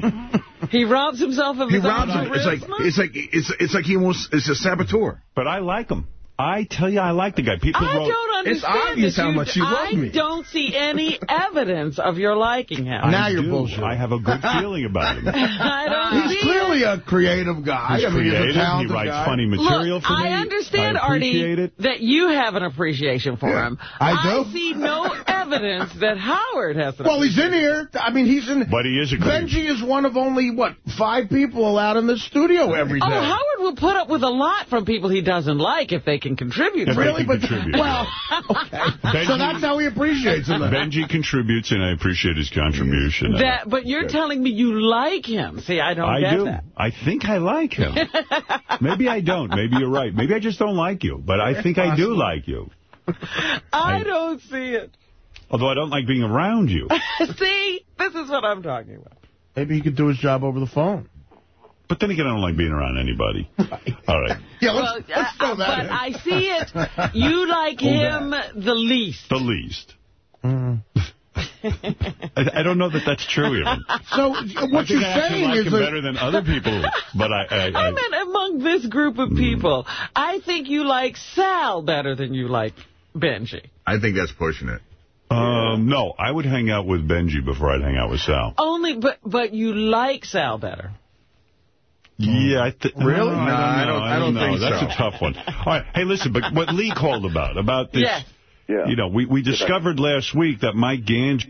He robs himself of He his own robs it. It's like it's like it's it's like he almost is a saboteur. But I like him. I tell you, I like the guy. People I wrote. don't understand. It's obvious how much you love I me. don't see any evidence of your liking him. I Now you're do. bullshit. I have a good feeling about him. I don't He's see clearly it. a creative guy. He's I mean, creative. he's a he writes guy. funny material Look, for me. I understand, I Artie, it. that you have an appreciation for Yeah, him. I do. see no evidence that Howard has an Well, he's in here. I mean, he's in. But he is a creep. Benji is one of only, what, five people allowed in the studio every oh, day. Oh, Howard will put up with a lot from people he doesn't like if they can contribute. If to they really? can But, contribute. well, okay. Benji- So that's how he appreciates him. Benji contributes, and I appreciate his contribution. That, but you're telling me you like him. See, I don't I get do. that. I think I like him. Maybe I don't. Maybe you're right. Maybe I just don't like you. But I think I do like you. I I- don't see it. Although I don't like being around you. see, this is what I'm talking about. Maybe he could do his job over the phone. But then again, I don't like being around anybody. All right. Yeah, Well, let's, let's uh, throw that but in. I see it. You like him the least. The least. Mm-hmm. I, I don't know that that's true, even. So uh, what think you're I actually saying like is him that better than other people, but I... I, I I mean, among this group of mm. people, I think you like Sal better than you like Benji. I think that's pushing it. Um, no, I would hang out with Benji before I'd hang out with Sal. Only, but but you like Sal better. Yeah, I th Really? No, No, I don't- I don't know. think That's so. a tough one. All right, hey, listen, but what Lee called about, about this, Yes. Yeah. you know, we, we discovered last week that Mike Gange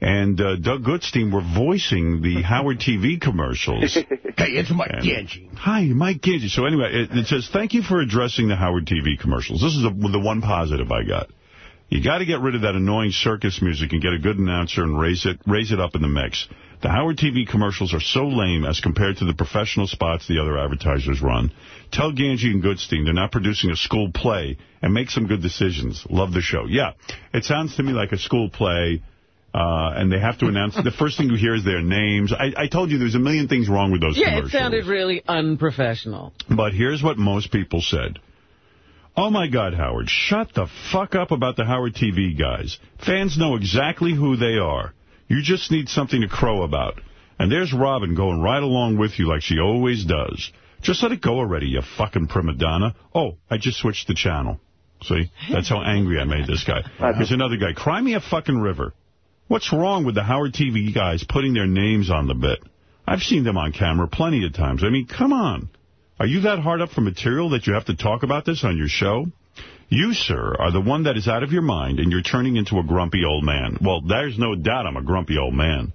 and uh, Doug Goodstein were voicing the Howard TV commercials. hey, it's Mike And- Gange. Hi, Mike Gange. So anyway, it, it says, thank you for addressing the Howard TV commercials. This is the, the one positive I got. You got to get rid of that annoying circus music and get a good announcer and raise it raise it up in the mix. The Howard TV commercials are so lame as compared to the professional spots the other advertisers run. Tell Gange and Goodstein they're not producing a school play and make some good decisions. Love the show. Yeah, it sounds to me like a school play. Uh, and they have to announce, the first thing you hear is their names. I, I told you there's a million things wrong with those Yeah, it sounded really unprofessional. But here's what most people said. Oh, my God, Howard, shut the fuck up about the Howard TV guys. Fans know exactly who they are. You just need something to crow about. And there's Robin going right along with you like she always does. Just let it go already, you fucking prima donna. Oh, I just switched the channel. See? That's how angry I made this guy. Here's another guy. Cry me a fucking river. What's wrong with the Howard TV guys putting their names on the bit? I've seen them on camera plenty of times. I mean, come on. Are you that hard up for material that you have to talk about this on your show? You, sir, are the one that is out of your mind, and you're turning into a grumpy old man. Well, there's no doubt I'm a grumpy old man.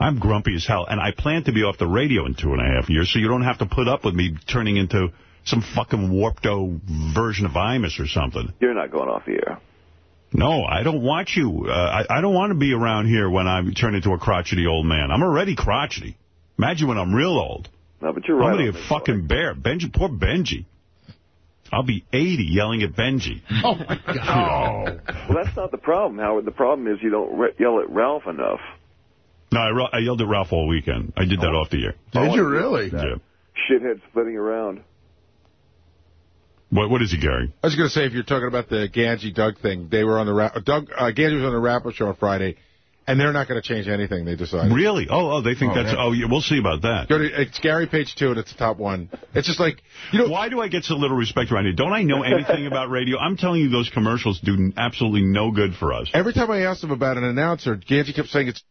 I'm grumpy as hell, and I plan to be off the radio in two and a half years, so you don't have to put up with me turning into some fucking warped-o version of Imus or something. You're not going off the air. No, I don't want you. Uh, I, I don't want to be around here when I turn into a crotchety old man. I'm already crotchety. Imagine when I'm real old. No, but you're I'm right. gonna be a fucking bear. Benji, poor Benji. I'll be 80 yelling at Benji. Oh, my God. Well, that's not the problem, Howard. The problem is you don't re yell at Ralph enough. No, I, ro- I yelled at Ralph all weekend. I did that off the air. Did you really? Yeah. Shithead splitting around. What, what is he, Gary? I was going to say, if you're talking about the Gange Doug thing, they were on the ra- Doug uh, Gange was on the Wrap-up show on Friday, and they're not going to change anything. They decided. Really? Oh, oh, they think Oh, that's... yeah. Oh, yeah, we'll see about that. To it's Gary page two, and it's the top one. It's just like you know. Why do I get so little respect around here? Don't I know anything about radio? I'm telling you, those commercials do absolutely no good for us. Every time I asked him about an announcer, Gange kept saying it's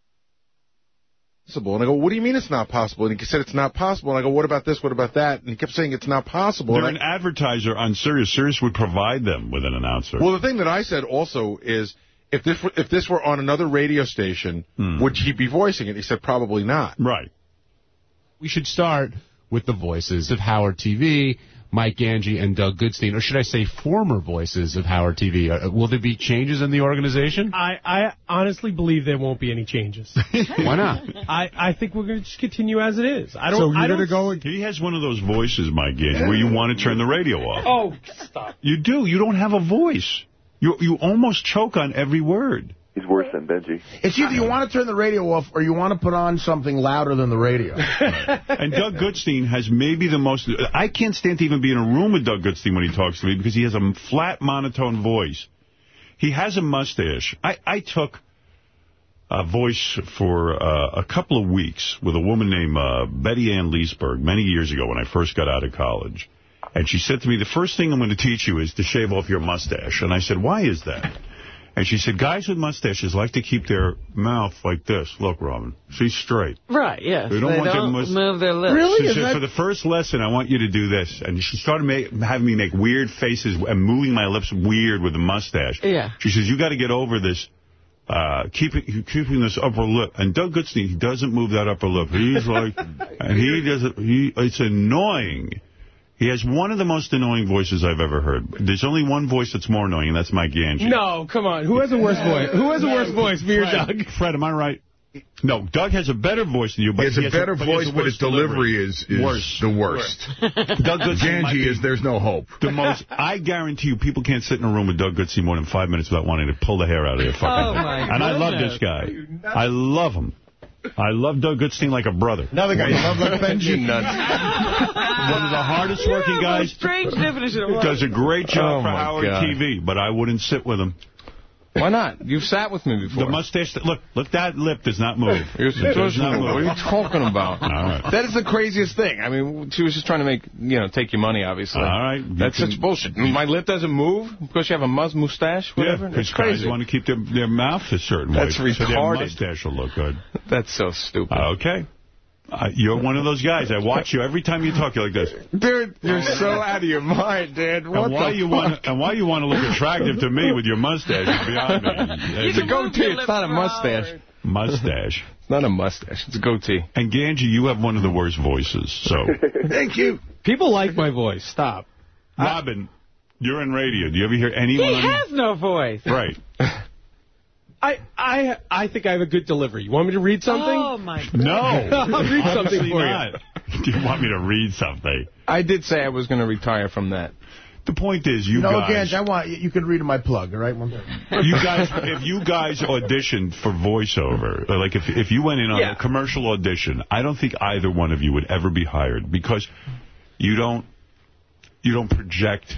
possible, and I go, "What do you mean it's not possible?" And he said it's not possible, and I go, "What about this? What about that?" And he kept saying it's not possible. They're an advertiser on Sirius. Sirius would provide them with an announcer. well, the thing that I said also is. If this were, if this were on another radio station, Hmm. would he be voicing it? He said probably not. Right. We should start with the voices of Howard TV, Mike Gange, and Doug Goodstein, or should I say former voices of Howard TV. Uh, will there be changes in the organization? I, I honestly believe there won't be any changes. Why not? I, I think we're going to just continue as it is. I don't. so you're going to go... He has one of those voices, Mike Gange, where you want to turn the radio off. Oh, stop. You do. You don't have a voice. You you almost choke on every word. He's worse than Benji. It's either you want to turn the radio off or you want to put on something louder than the radio. And Doug Goodstein has maybe the most... I can't stand to even be in a room with Doug Goodstein when he talks to me because he has a flat, monotone voice. He has a mustache. I, I took a voice for uh, a couple of weeks with a woman named uh, Betty Ann Leesburg many years ago when I first got out of college. And she said to me, the first thing I'm going to teach you is to shave off your mustache. And I said, why is that? And she said, guys with mustaches like to keep their mouth like this. Look, Robin, she's straight. Right, yes. They don't want their don't mus- move their lips. She said, for the first lesson, I want you to do this. And she started ma having me make weird faces and moving my lips weird with the mustache. Yeah. She says, you got to get over this, uh, keeping keeping this upper lip. And Doug Goodstein, he doesn't move that upper lip. He's like, and he doesn't, he, it's annoying. He has one of the most annoying voices I've ever heard. There's only one voice that's more annoying, and that's Mike Gange. No, come on. Who has a worse voice? Who has a worse voice, me or Fred, Doug? Fred, am I right? No, Doug has a better voice than you, but He has a better but he has voice, a but his delivery is, is Worse. the worst. Doug Goodstein Gange is there's no hope. the most. I guarantee you, people can't sit in a room with Doug Goodstein more than five minutes without wanting to pull the hair out of their fucking Oh, head. my And I love this guy. I love him. I love Doug Goodstein like a brother. Another guy you love like Benji. One of the hardest working Yeah, guys. Strange definition of Does a great job Oh, for my Howard God. TV, but I wouldn't sit with him. Why not? You've sat with me before. The mustache, look, look, that lip does not move. It does not move. What are you talking about? Right. That is the craziest thing. I mean, she was just trying to make, you know, take your money, obviously. All right. You That's can- such bullshit. My lip doesn't move because you have a muz mustache, whatever. Yeah, because It's crazy. guys want to keep their, their mouth a certain That's way. So their retarded. mustache will look good. That's so stupid. Okay. Uh, you're one of those guys. I watch you every time you talk. You're like this. Dude, you're so out of your mind, Dad. What and why the you fuck? want and why you want to look attractive to me with your mustache is beyond me. It's a goatee. It's not a mustache. mustache. It's not a mustache. It's a goatee. And Gange, you have one of the worst voices. So, Thank you. People like my voice. Stop. Robin, you're in radio. Do you ever hear anyone? He on- has no voice. Right. I I I think I have a good delivery. You want me to read something? Oh, my God. No. I'll read something for not. Do you want me to read something? I did say I was going to retire from that. The point is, you no, guys... Gans, I want you can read my plug, all right? One you guys, if you guys auditioned for voiceover, like if if you went in on Yeah. a commercial audition, I don't think either one of you would ever be hired because you don't you don't project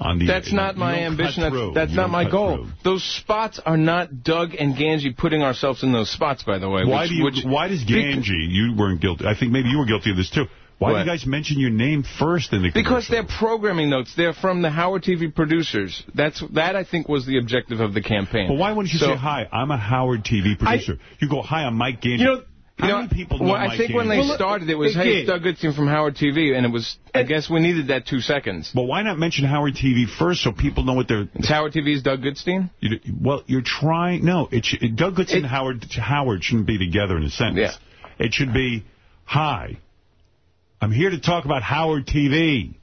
on the. That's uh, not my ambition. That's, that's not my goal. through. Those spots are not Doug and Gange putting ourselves in those spots, by the way. Why which, do you? which, why does Gange? You weren't guilty. I think maybe you were guilty of this too. Why do you guys mention your name first in the Because they're programming notes. They're from the Howard TV producers. That's That, I think, was the objective of the campaign. Well, why wouldn't you So- say hi? I'm a Howard TV producer. you go hi. I'm Mike Gange. You know, How You many people know well, I think when they Gange? started, it was, Hey, it's Doug Goodstein from Howard TV, and it was, I guess we needed that two seconds. Well, why not mention Howard TV first so people know what they're... It's Howard TV's Doug Goodstein? You, well, you're trying... No, it sh Doug Goodstein It- and Howard, Howard shouldn't be together in a sentence. Yeah. It should be, hi, I'm here to talk about Howard TV.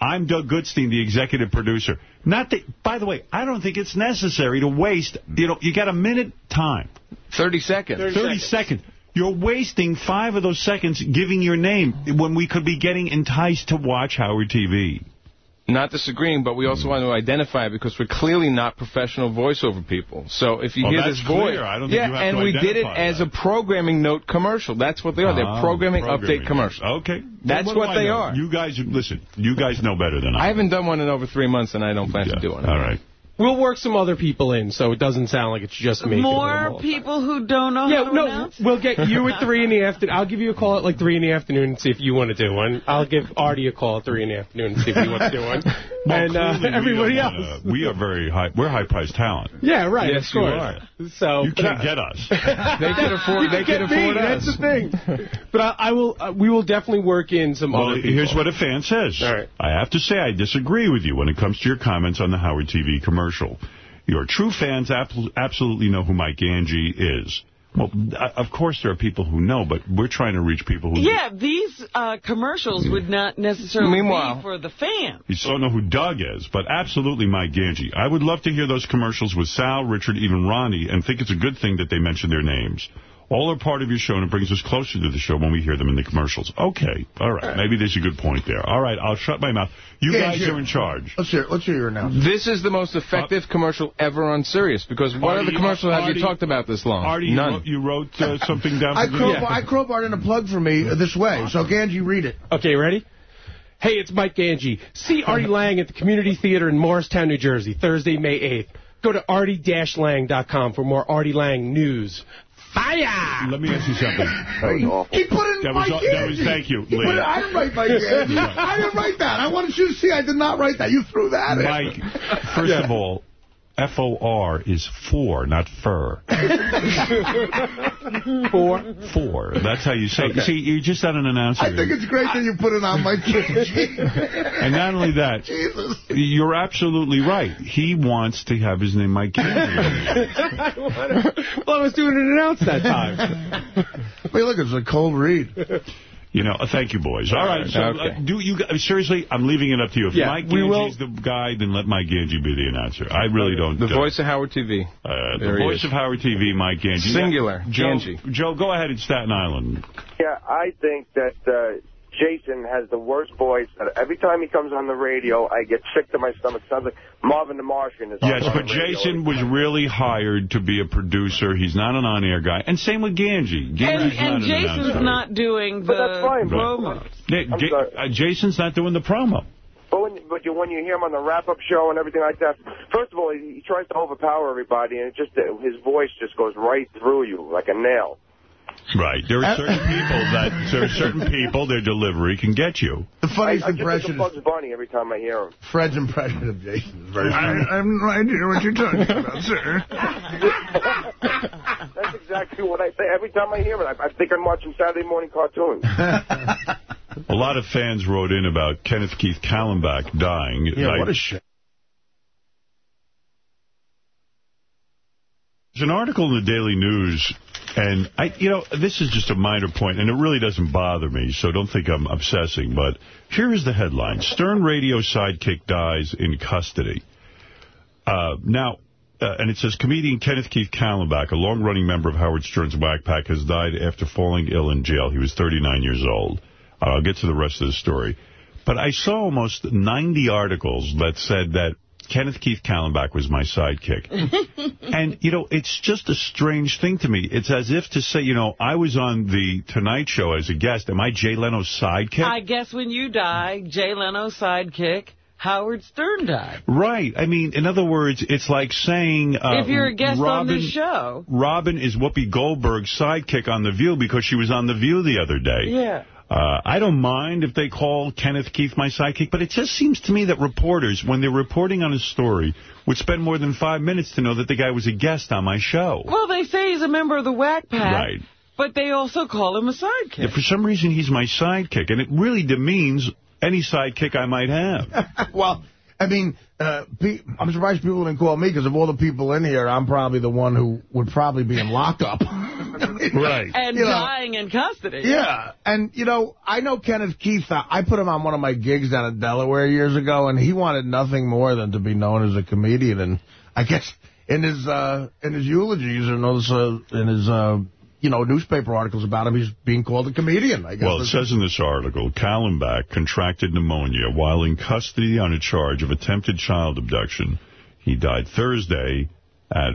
I'm Doug Goodstein, the executive producer. Not that, by the way, I don't think it's necessary to waste, you know, you got a minute time. 30 seconds. 30, seconds. You're wasting five of those seconds giving your name when we could be getting enticed to watch Howard TV. Not disagreeing, but we also hmm. want to identify because we're clearly not professional voiceover people. So if you Well, hear this voice, clear. I don't think yeah, and we did it identify as a programming note commercial. That's what they are. They're programming, programming update commercial. Okay. That's Well, what I they know? are. You guys, listen, you guys know better than I. I haven't done one in over three months, and I don't plan to do one. All right. We'll work some other people in so it doesn't sound like it's just me. More people who don't know Yeah, how to no, announce? we'll get you at 3 in the afternoon. I'll give you a call at like 3 in the afternoon and see if you want to do one. I'll give Artie a call at 3 in the afternoon and see if he wants to do one. Well, and uh, everybody else. wanna- we are very high. We're high-priced talent. Yeah, right, Yes, of you course. are. So, You can't I- get us. They could afford. You They can could get me, afford That's the thing. But I, I will. Uh, we will definitely work in some Well, other people. here's what a fan says. All right. I have to say I disagree with you when it comes to your comments on the Howard TV commercial. Your true fans absolutely know who Mike Gange is. Well, uh, of course there are people who know, but we're trying to reach people who Yeah, these uh, commercials would not necessarily Meanwhile- be for the fans. You still don't know who Doug is, but absolutely Mike Gange. I would love to hear those commercials with Sal, Richard, even Ronnie, and think it's a good thing that they mention their names. All are part of your show, and it brings us closer to the show when we hear them in the commercials. Okay, all right. Maybe there's a good point there. All right, I'll shut my mouth. You Yeah, guys sure. are in charge. Let's hear, let's hear your announcement. This is the most effective commercial ever on Sirius because what Artie, other commercial have Artie- you talked about this long? Artie, you None. wrote, you wrote uh, something down I, for crow, the... I crowbarred in a plug for me this way. So, Gange, read it. Okay, ready? Hey, it's Mike Gange. See Artie Lang at the Community Theater in Morristown, New Jersey, Thursday, May 8th. Go to artie-lang.com for more Artie Lang news. Fire! Let me ask you something. He put in That Mike was, that was, Gange. thank you, Lee. it, I didn't write Mike Gange. I didn't write that. I wanted you to see I did not write that. You threw that in. Mike, first of all, F-O-R is for, not fur. Four. For. That's how you say it. You see, you're just not an announcer. I think it's great that you put it on my Gange. And not only that, Jesus. you're absolutely right. He wants to have his name Mike Gange. well, I was doing an announce that time. Hey, look, it's a cold read. You know, uh, thank you, boys. All right, so Okay. uh, do you seriously? I'm leaving it up to you. If Yeah, Mike we will- Gange's the guy, then let Mike Gange be the announcer. I really don't. The uh, voice of Howard TV. uh, the voice is. of Howard TV, Mike Gange. Singular, Joe, Gange. Joe, go ahead in Staten Island. Yeah, I think that uh, Jason has the worst voice. Uh, Every time he comes on the radio, I get sick to my stomach. Sounds like Marvin the Martian is on- Yes, on but the radio. Jason was really hired to be a producer. He's not an on-air guy. And same with Gange. And, Gange's and not an Jason's announcer. not doing the But that's fine, but- promos. I'm sorry. uh, Jason's not doing the promo. But when, but you, when you hear him on the wrap-up show and everything like that, first of all, he, he tries to overpower everybody, and it just uh, his voice just goes right through you like a nail. Right. There are uh, certain people that there are certain people their delivery can get you. The I, funniest I just think impression of is Bugs Bunny every time I hear him. Fred's impression of Jason. is very funny. I have no idea what you're talking about, sir. That's exactly what I say every time I hear it. I, I think I'm watching Saturday morning cartoons. A lot of fans wrote in about Kenneth Keith Kallenbach dying. Yeah, I- what a shit. There's an article in the Daily News, and I, you know, this is just a minor point, and it really doesn't bother me, so don't think I'm obsessing. But here is the headline: Stern radio sidekick dies in custody. Uh, now, uh, and it says comedian Kenneth Keith Kallenbach, a long-running member of Howard Stern's Whack Pack, has died after falling ill in jail. He was 39 years old. Uh, I'll get to the rest of the story. But I saw almost 90 articles that said that Kenneth Keith Kallenbach was my sidekick. and, you know, it's just a strange thing to me. It's as if to say, you know, I was on The Tonight Show as a guest. Am I Jay Leno's sidekick? I guess when you die, Jay Leno's sidekick, Howard Stern died. Right. I mean, in other words, it's like saying... Uh, if you're a guest Robin, on this show. Robin is Whoopi Goldberg's sidekick on The View because she was on The View the other day. Yeah. Uh, I don't mind if they call Kenneth Keith my sidekick, but it just seems to me that reporters, when they're reporting on a story, would spend more than five minutes to know that the guy was a guest on my show. Well, they say he's a member of the Whack Pack. Right. But they also call him a sidekick. Yeah, for some reason, he's my sidekick, and it really demeans any sidekick I might have. well, I mean, uh, I'm surprised people didn't call me, because of all the people in here, I'm probably the one who would probably be in lockup. right. And You know, dying in custody. Yeah, and, you know, I know Kenneth Keith. uh, I put him on one of my gigs down in Delaware years ago, and he wanted nothing more than to be known as a comedian. And I guess in his uh, in his eulogies and those uh, in his uh, you know newspaper articles about him, he's being called a comedian. I guess. Well, it says in this article, Kallenbach contracted pneumonia while in custody on a charge of attempted child abduction. He died Thursday at,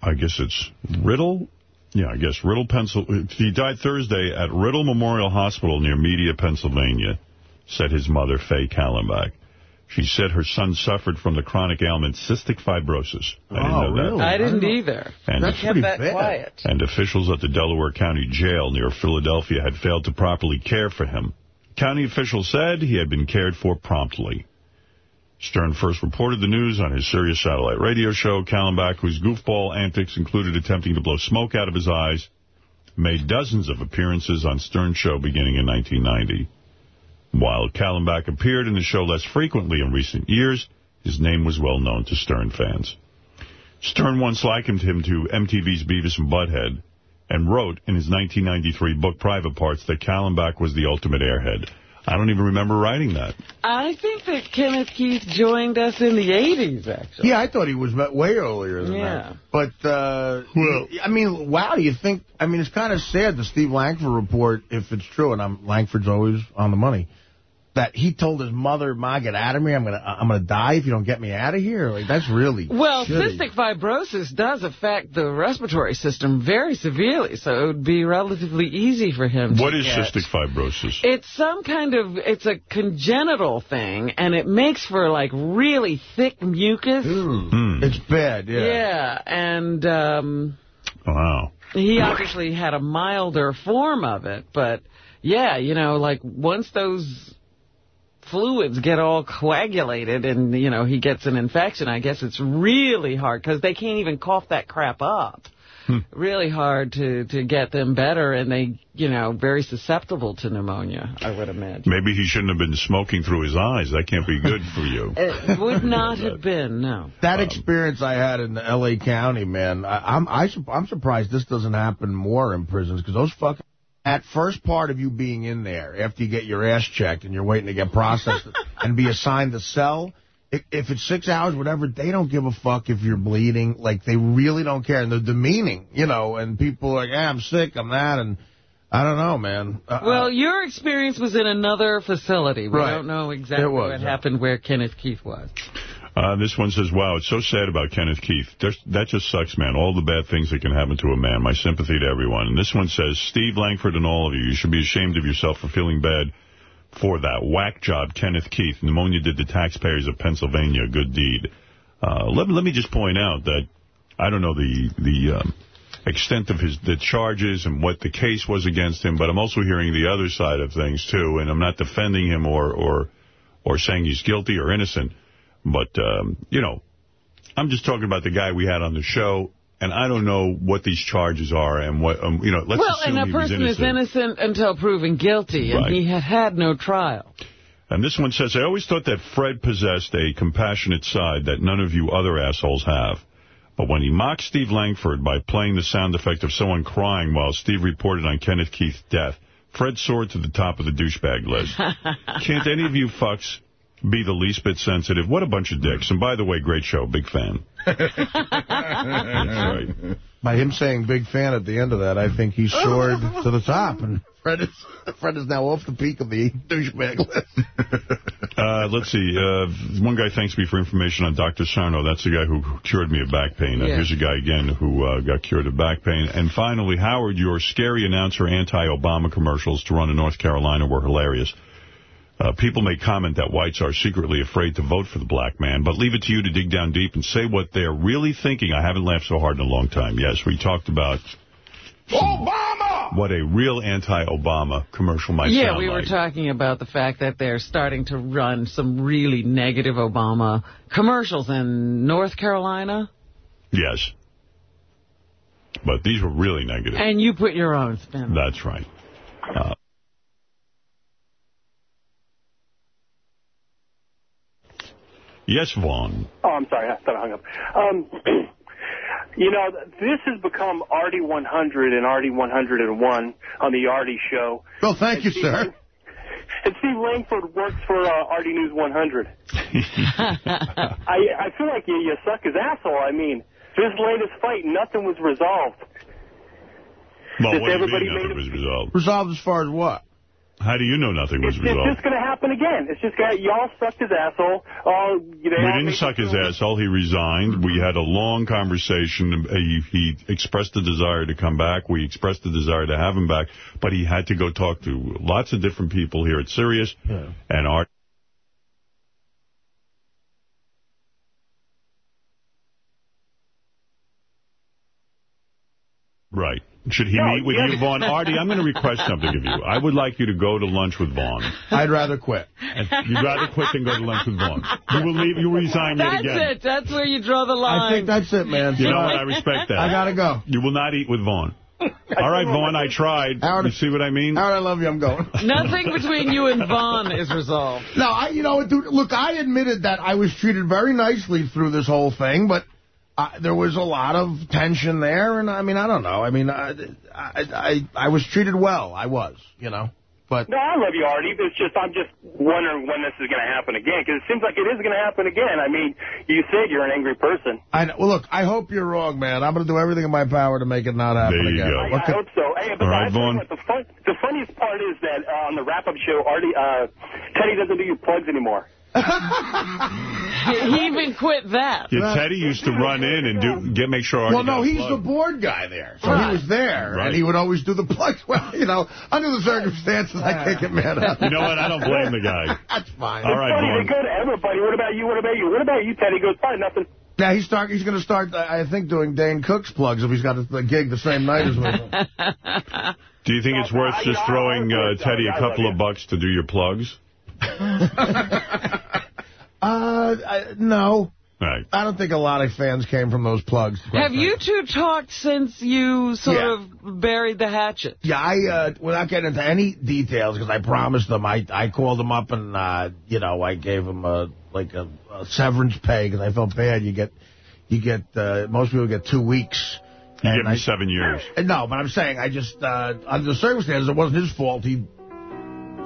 I guess it's Riddle? Yeah, I guess Riddle, Pennsylvania. He died Thursday at Riddle Memorial Hospital near Media, Pennsylvania, said his mother, Faye Kallenbach. She said her son suffered from the chronic ailment cystic fibrosis. I didn't Oh, know that. really? I didn't either. And- I That's kept pretty that bad. quiet. and officials at the Delaware County Jail near Philadelphia had failed to properly care for him. County officials said he had been cared for promptly. Stern first reported the news on his Sirius satellite radio show. Kallenbach, whose goofball antics included attempting to blow smoke out of his eyes, made dozens of appearances on Stern's show beginning in 1990. While Kallenbach appeared in the show less frequently in recent years, his name was well known to Stern fans. Stern once likened him to MTV's Beavis and Butthead and wrote in his 1993 book Private Parts that Kallenbach was the ultimate airhead. I don't even remember writing that. I think that Kenneth Keith joined us in the 80s, actually. Yeah, I thought he was way earlier than Yeah. that. But, uh, well, I mean, wow, you think, I mean, it's kind of sad, the Steve Langford report, if it's true, and I'm, Langford's always on the money, that he told his mother, Ma, get out of me, I'm going to I'm gonna die if you don't get me out of here. Like, that's really Well, shitty. cystic fibrosis does affect the respiratory system very severely, so it would be relatively easy for him to What is get. cystic fibrosis? It's some kind of, it's a congenital thing, and it makes for, like, really thick mucus. Hmm. It's bad, yeah. Yeah, and um, Wow. he obviously had a milder form of it, but, yeah, you know, like, once those fluids get all coagulated and, you know, he gets an infection, I guess it's really hard, because they can't even cough that crap up. Hmm. Really hard to, to get them better, and they, you know, very susceptible to pneumonia, I would imagine. Maybe he shouldn't have been smoking through his eyes. That can't be good for you. It would not have been, no. That um, experience I had in L.A. County, man, I, I'm I, I'm surprised this doesn't happen more in prisons because those fucking that first part of you being in there after you get your ass checked and you're waiting to get processed and be assigned the cell. If, if it's six hours, whatever, they don't give a fuck if you're bleeding. Like they really don't care, and they're demeaning, you know. And people are like, "Yeah, I'm sick, I'm that," and I don't know, man. Uh, Well, your experience was in another facility. We Right. don't know exactly was, what yeah. happened where Kenneth Keith was. Uh, this one says, wow, it's so sad about Kenneth Keith. That just sucks, man. All the bad things that can happen to a man. My sympathy to everyone. And this one says, Steve Langford and all of you, you should be ashamed of yourself for feeling bad for that whack job, Kenneth Keith. Pneumonia did the taxpayers of Pennsylvania a good deed. Uh, let, let me just point out that I don't know the the um, extent of his the charges and what the case was against him, but I'm also hearing the other side of things, too, and I'm not defending him or or, or saying he's guilty or innocent. But, um, you know, I'm just talking about the guy we had on the show, and I don't know what these charges are and what, um, you know, let's well, assume and a person is innocent. innocent until proven guilty, and Right. he had had no trial. And this one says, I always thought that Fred possessed a compassionate side that none of you other assholes have. But when he mocked Steve Langford by playing the sound effect of someone crying while Steve reported on Kenneth Keith's death, Fred soared to the top of the douchebag list. Can't any of you fucks be the least bit sensitive? What a bunch of dicks. And by the way, great show. Big fan. That's right. By him saying big fan at the end of that, I think he soared to the top. And Fred is, Fred is now off the peak of the douchebag list. Uh, let's see. Uh, one guy thanks me for information on Dr. Sarno. That's the guy who cured me of back pain. Uh, Yeah. here's a guy again who uh, got cured of back pain. And finally, Howard, your scary announcer anti-Obama commercials to run in North Carolina were hilarious. Uh, people may comment that whites are secretly afraid to vote for the black man, but leave it to you to dig down deep and say what they're really thinking. I haven't laughed so hard in a long time. Yes, we talked about Obama! what a real anti-Obama commercial might yeah, sound we were like. talking about the fact that they're starting to run some really negative Obama commercials in North Carolina. Yes. But these were really negative. And you put your own spin. That's right. Uh, yes, Vaughn. Oh, I'm sorry. I thought I hung up. Um, you know, this has become Artie 100 and Artie 101 on the Artie show. Well, thank you, sir. And Steve Langford works for uh, Artie News 100. I I feel like you, you suck his asshole. I mean, this latest fight, nothing was resolved. Well, Just what do you everybody mean nothing was resolved? Resolved as far as what? How do you know nothing was It's resolved? just going to happen again. It's just gonna, y'all sucked his asshole. Oh, they We didn't suck his feel- asshole. He resigned. We had a long conversation. He, he expressed the desire to come back. We expressed the desire to have him back. But he had to go talk to lots of different people here at Sirius. And Art. Right. Should he No, meet with yeah. you, Vaughn? Artie, I'm going to request something of you. I would like you to go to lunch with Vaughn. I'd rather quit. You'd rather quit than go to lunch with Vaughn. You will leave. You will resign yet That's again. That's it. That's where you draw the line. I think that's it, man. You know what? I respect that. I gotta go. You will not eat with Vaughn. All right, Vaughn, I tried. Howard, you see what I mean? Howard, I love you. I'm going. Nothing between you and Vaughn is resolved. No, I, you know, dude, look, I admitted that I was treated very nicely through this whole thing, but uh, there was a lot of tension there, and I mean, I don't know. I mean, I, I, I, I was treated well. I was, you know, but No, I love you, Artie. It's just I'm just wondering when this is going to happen again because it seems like it is going to happen again. I mean, you said you're an angry person. I know, well, look, I hope you're wrong, man. I'm going to do everything in my power to make it not happen There you again. go. I, I hope so. Hey, but All right, I tell you Vaughn. what, the, fun, the funniest part is that uh, on the wrap-up show, Artie, uh, Teddy doesn't do your plugs anymore. He even quit that. Yeah, Teddy used to run in and do get make sure. Artie well, no, got he's the board guy there, so Right. he was there, Right. and he would always do the plugs. Well, you know, under the circumstances, I can't get mad at him. You know what? I don't blame the guy. That's fine. All right, Funny, Vaughn. they go to everybody. What about you? What about you? What about you, Teddy? He goes, fine, nothing. Yeah, he's start. He's going to start. uh, I think doing Dane Cook's plugs if he's got a, a gig the same night as me. Do you think it's worth just throwing uh, Teddy a couple of bucks to do your plugs? Uh, I, no. Right. I don't think a lot of fans came from those plugs. quite Have you two talked since you sort Yeah. of buried the hatchet? Yeah, I, uh, without getting into any details, because I promised them, I, I called them up and, uh, you know, I gave them a, like a, a severance pay because I felt bad. You get, you get, uh, most people get two weeks. You And give me I- seven years. No, but I'm saying I just, uh, under the circumstances, it wasn't his fault. He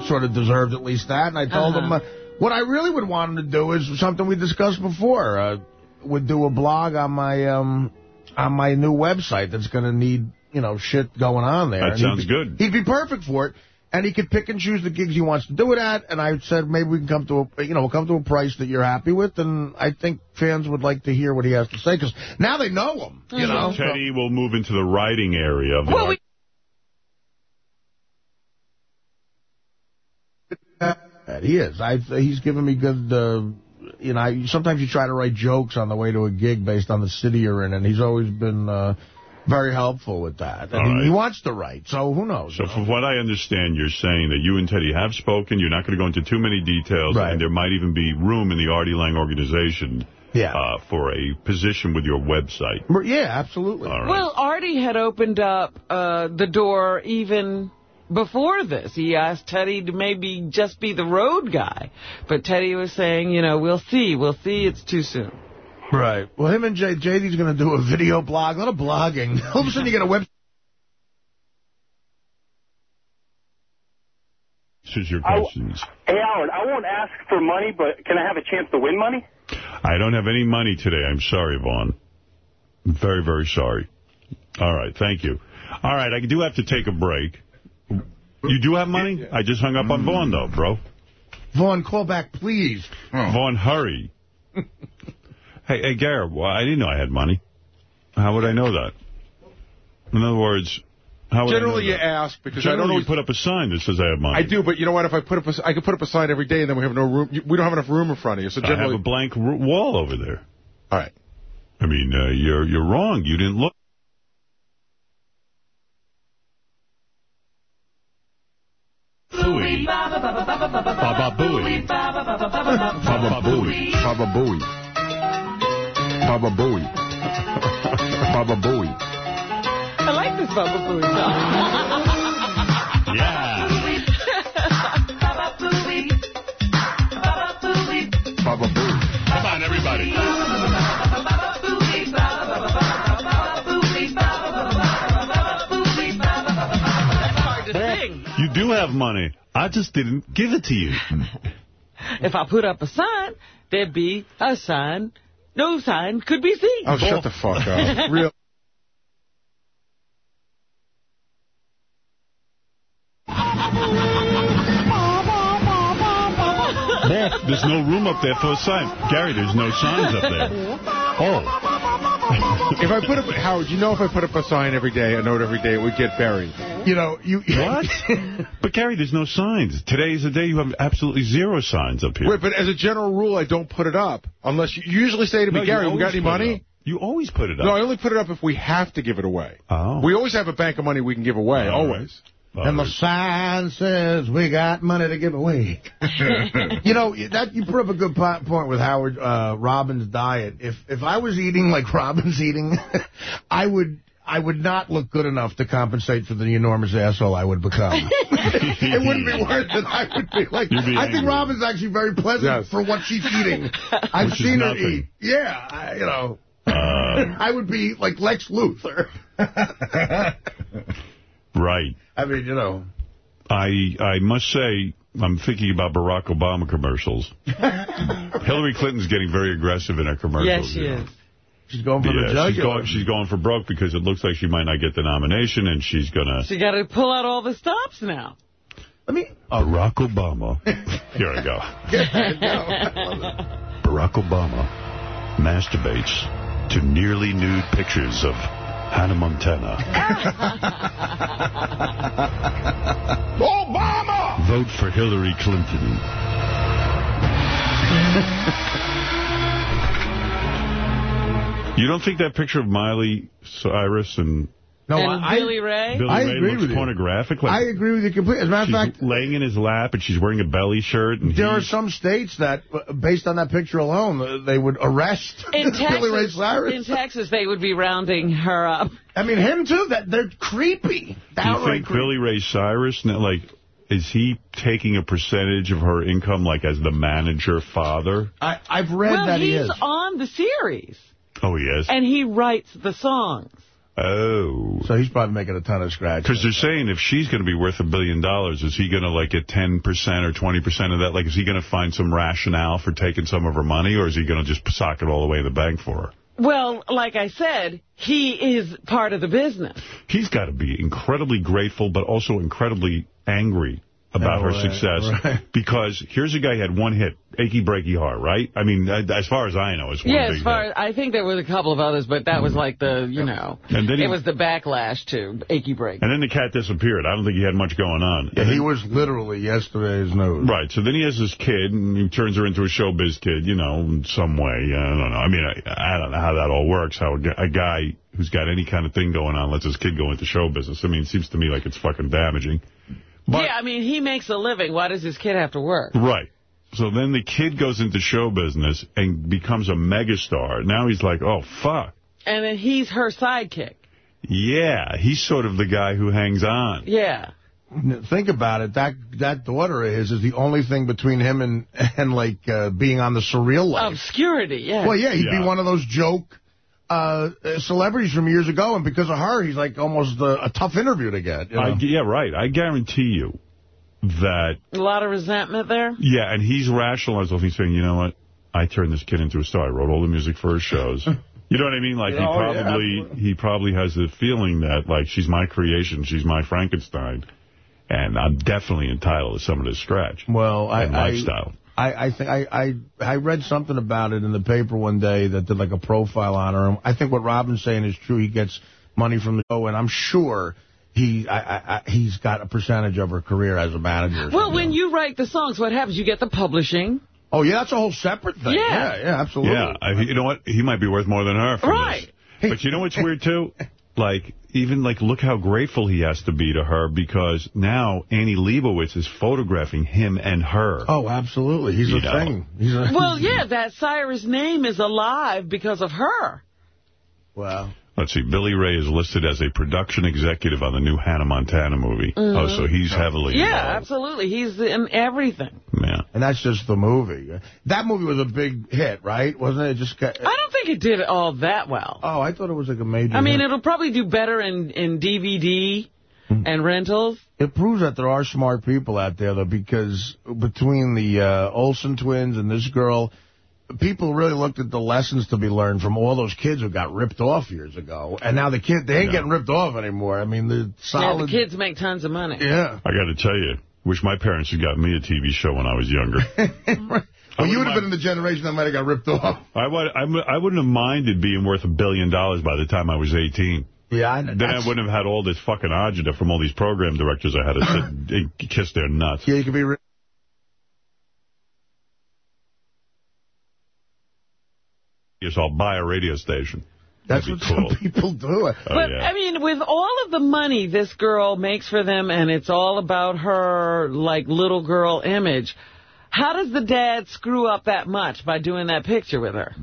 sort of deserved at least that. And I told Uh-huh. him uh, what I really would want him to do is something we discussed before. Uh, would do a blog on my um on my new website that's going to need, you know, shit going on there. That And he'd sounds be- good. He'd be perfect for it. And he could pick and choose the gigs he wants to do it at. And I said maybe we can come to a, you know, we'll come to a price that you're happy with. And I think fans would like to hear what he has to say because now they know him, you know. So Teddy will move into the writing area of the Well, art. That he is. I he's given me good. Uh, you know, I, sometimes you try to write jokes on the way to a gig based on the city you're in, and he's always been uh, very helpful with that. And All he, right. he wants to write, so who knows? So you know? from what I understand, you're saying that you and Teddy have spoken. You're not going to go into too many details, Right. and there might even be room in the Artie Lang organization Yeah. uh, for a position with your website. yeah, absolutely. All right. Well, Artie had opened up uh, the door even before this. He asked Teddy to maybe just be the road guy. But Teddy was saying, you know, we'll see, we'll see, it's too soon. Right. Well, him and J JD's going to do a video blog, not a blogging. All of a sudden you get a website. This is your I- questions. Hey, Howard, I won't ask for money, but can I have a chance to win money? I don't have any money today. I'm sorry, Vaughn. I'm very, very sorry. All right, thank you. All right, I do have to take a break. You do have money? I just hung up on Vaughn, though, bro. Vaughn, call back, please. Vaughn, hurry. hey, hey, Garrett, well, I didn't know I had money. How would I know that? In other words, how would Generally, I you that? ask because I don't you always put up a sign that says I have money. I do, but you know what? If I put up, a, I could put up a sign every day, and then we have no room. We don't have enough room in front of you. So I have a blank wall over there. All right. I mean, uh, you're you're wrong. You didn't look. Booey. Baba Booey. Baba Booey. Baba Booey. Baba Booey. Baba Booey. I like this Baba Booey song. yeah. Baba Booey. Come on, everybody. Hard to sing. You do have money. I just didn't give it to you. If I put up a sign, there'd be a sign. No sign could be seen. Oh, shut the fuck up. Real. There's no room up there for a sign. Gary, there's no signs up there. Oh. if I put up Howard, you know, if I put up a sign every day, a note every day, it would get buried. You know, you What? but, Gary, there's no signs. Today is the day you have absolutely zero signs up here. Wait, but as a general rule, I don't put it up unless you, you usually say to me, No, Gary, we got any money? You always put it up. No, I only put it up if we have to give it away. Oh. We always have a bank of money we can give away, All always. And the sign says we got money to give away. you know, that you put up a good point with Howard uh, Robin's diet. If if I was eating like Robbins eating, I would I would not look good enough to compensate for the enormous asshole I would become. it wouldn't be worth it. I would be like, be I think. Robin's actually very pleasant Yes. for what she's eating. I've Which seen her nothing. eat. Yeah, I, you know. Uh, I would be like Lex Luthor. right. I mean, you know. I I must say, I'm thinking about Barack Obama commercials. Hillary Clinton's getting very aggressive in her commercials. Yes, she you know. is. She's going for the Yeah, she's going, she's going for broke because it looks like she might not get the nomination, and she's going to... She got to pull out all the stops now. Let me. Barack Obama. Here I go. Barack Obama masturbates to nearly nude pictures of Hannah Montana. Obama! Vote for Hillary Clinton. You don't think that picture of Miley Cyrus and No, and I, Billy Ray? Billy I Ray agree looks with you. pornographic? Like I agree with you completely. As a matter of fact, laying in his lap and she's wearing a belly shirt. And there are some states that, uh, based on that picture alone, uh, they would arrest In Billy Ray Texas, Cyrus. in Texas, they would be rounding her up. I mean, him too. That they're creepy. Do you think creepy. Billy Ray Cyrus, now, like, is he taking a percentage of her income, like, as the manager father? I, I've read well, that he is. Well, he's is. on the series, Oh, he is? and he writes the songs. Oh. So he's probably making a ton of scratch. Because they're saying if she's going to be worth a billion dollars, is he going to, like, get 10% or 20% of that? Like, is he going to find some rationale for taking some of her money, or is he going to just sock it all the way in the bank for her? Well, like I said, he is part of the business. He's got to be incredibly grateful, but also incredibly angry about Oh, her right, success. right. Because here's a guy who had one hit, Achy Breaky Heart, right? I mean, uh, as far as I know, it's one Yeah, big as far hit. as, I think there was a couple of others, but that was like the, you know, And then he- it was the backlash to Achy Break. And then the cat disappeared. I don't think he had much going on. Yeah, And he then- was literally yesterday's news. Right, so then he has this kid, and he turns her into a showbiz kid, you know, in some way. I don't know. I mean, I, I don't know how that all works, how a, a guy who's got any kind of thing going on lets his kid go into show business. I mean, it seems to me like it's fucking damaging. But- yeah, I mean, he makes a living. Why does his kid have to work? Right. So then the kid goes into show business and becomes a megastar. Now he's like, oh, fuck. And then he's her sidekick. Yeah, he's sort of the guy who hangs on. Yeah. think about it. That that daughter of his is the only thing between him and and like uh, being on the surreal life. Obscurity, yeah. Well, yeah, he'd Yeah. be one of those joke uh, uh, celebrities from years ago, and because of her, he's like almost a, a tough interview to get. You know? I, yeah, right. I guarantee you that, A lot of resentment there. yeah, and he's rationalized. He's saying, you know what? I turned this kid into a star. I wrote all the music for his shows. You know what I mean? Like, he Oh, yeah, probably he probably has the feeling that, like, she's my creation. She's my Frankenstein. And I'm definitely entitled to some of this scratch. Well, I, and I, lifestyle. I, I think I, I I read something about it in the paper one day that did like a profile on her. I think what Robin's saying is true. He gets money from the show, and I'm sure he I, I, I, he's got a percentage of her career as a manager. Well, something. when you write the songs, what happens? You get the publishing. oh yeah, that's a whole separate thing. Yeah. yeah, yeah absolutely. Yeah, I, you know what? He might be worth more than her Right. this. But you know what's weird, too? Like, even, like, look how grateful he has to be to her because now Annie Leibovitz is photographing him and her. Oh, absolutely. He's You a know. thing. He's a Well, yeah, that Cyrus name is alive because of her. Wow. Let's see. Billy Ray is listed as a production executive on the new Hannah Montana movie. Mhm. Oh, so he's heavily Yeah, involved. absolutely. He's in everything. Yeah. And that's just the movie. That movie was a big hit, right? Wasn't it? it just got, I don't think it did all that well. Oh, I thought it was like a major I mean, hit. it'll probably do better in, in DVD Hmm. and rentals. It proves that there are smart people out there, though, because between the uh, Olsen twins and this girl, people really looked at the lessons to be learned from all those kids who got ripped off years ago. And now the kid, they ain't getting ripped off anymore. I mean, the Yeah, solid... the kids make tons of money. Yeah. I got to tell you, wish my parents had got me a TV show when I was younger. Well, you would have been in the generation that might have got ripped off. I, would, I, would- I wouldn't have minded being worth a billion dollars by the time I was 18. Yeah, I, Then I wouldn't have had all this fucking agita from all these program directors I had to sit and kiss their nuts. Yeah, you could be... Ri- Yes, I'll buy a radio station. That's what cool. some people do. Oh, But, yeah. I mean, with all of the money this girl makes for them, and it's all about her, like, little girl image, how does the dad screw up that much by doing that picture with her?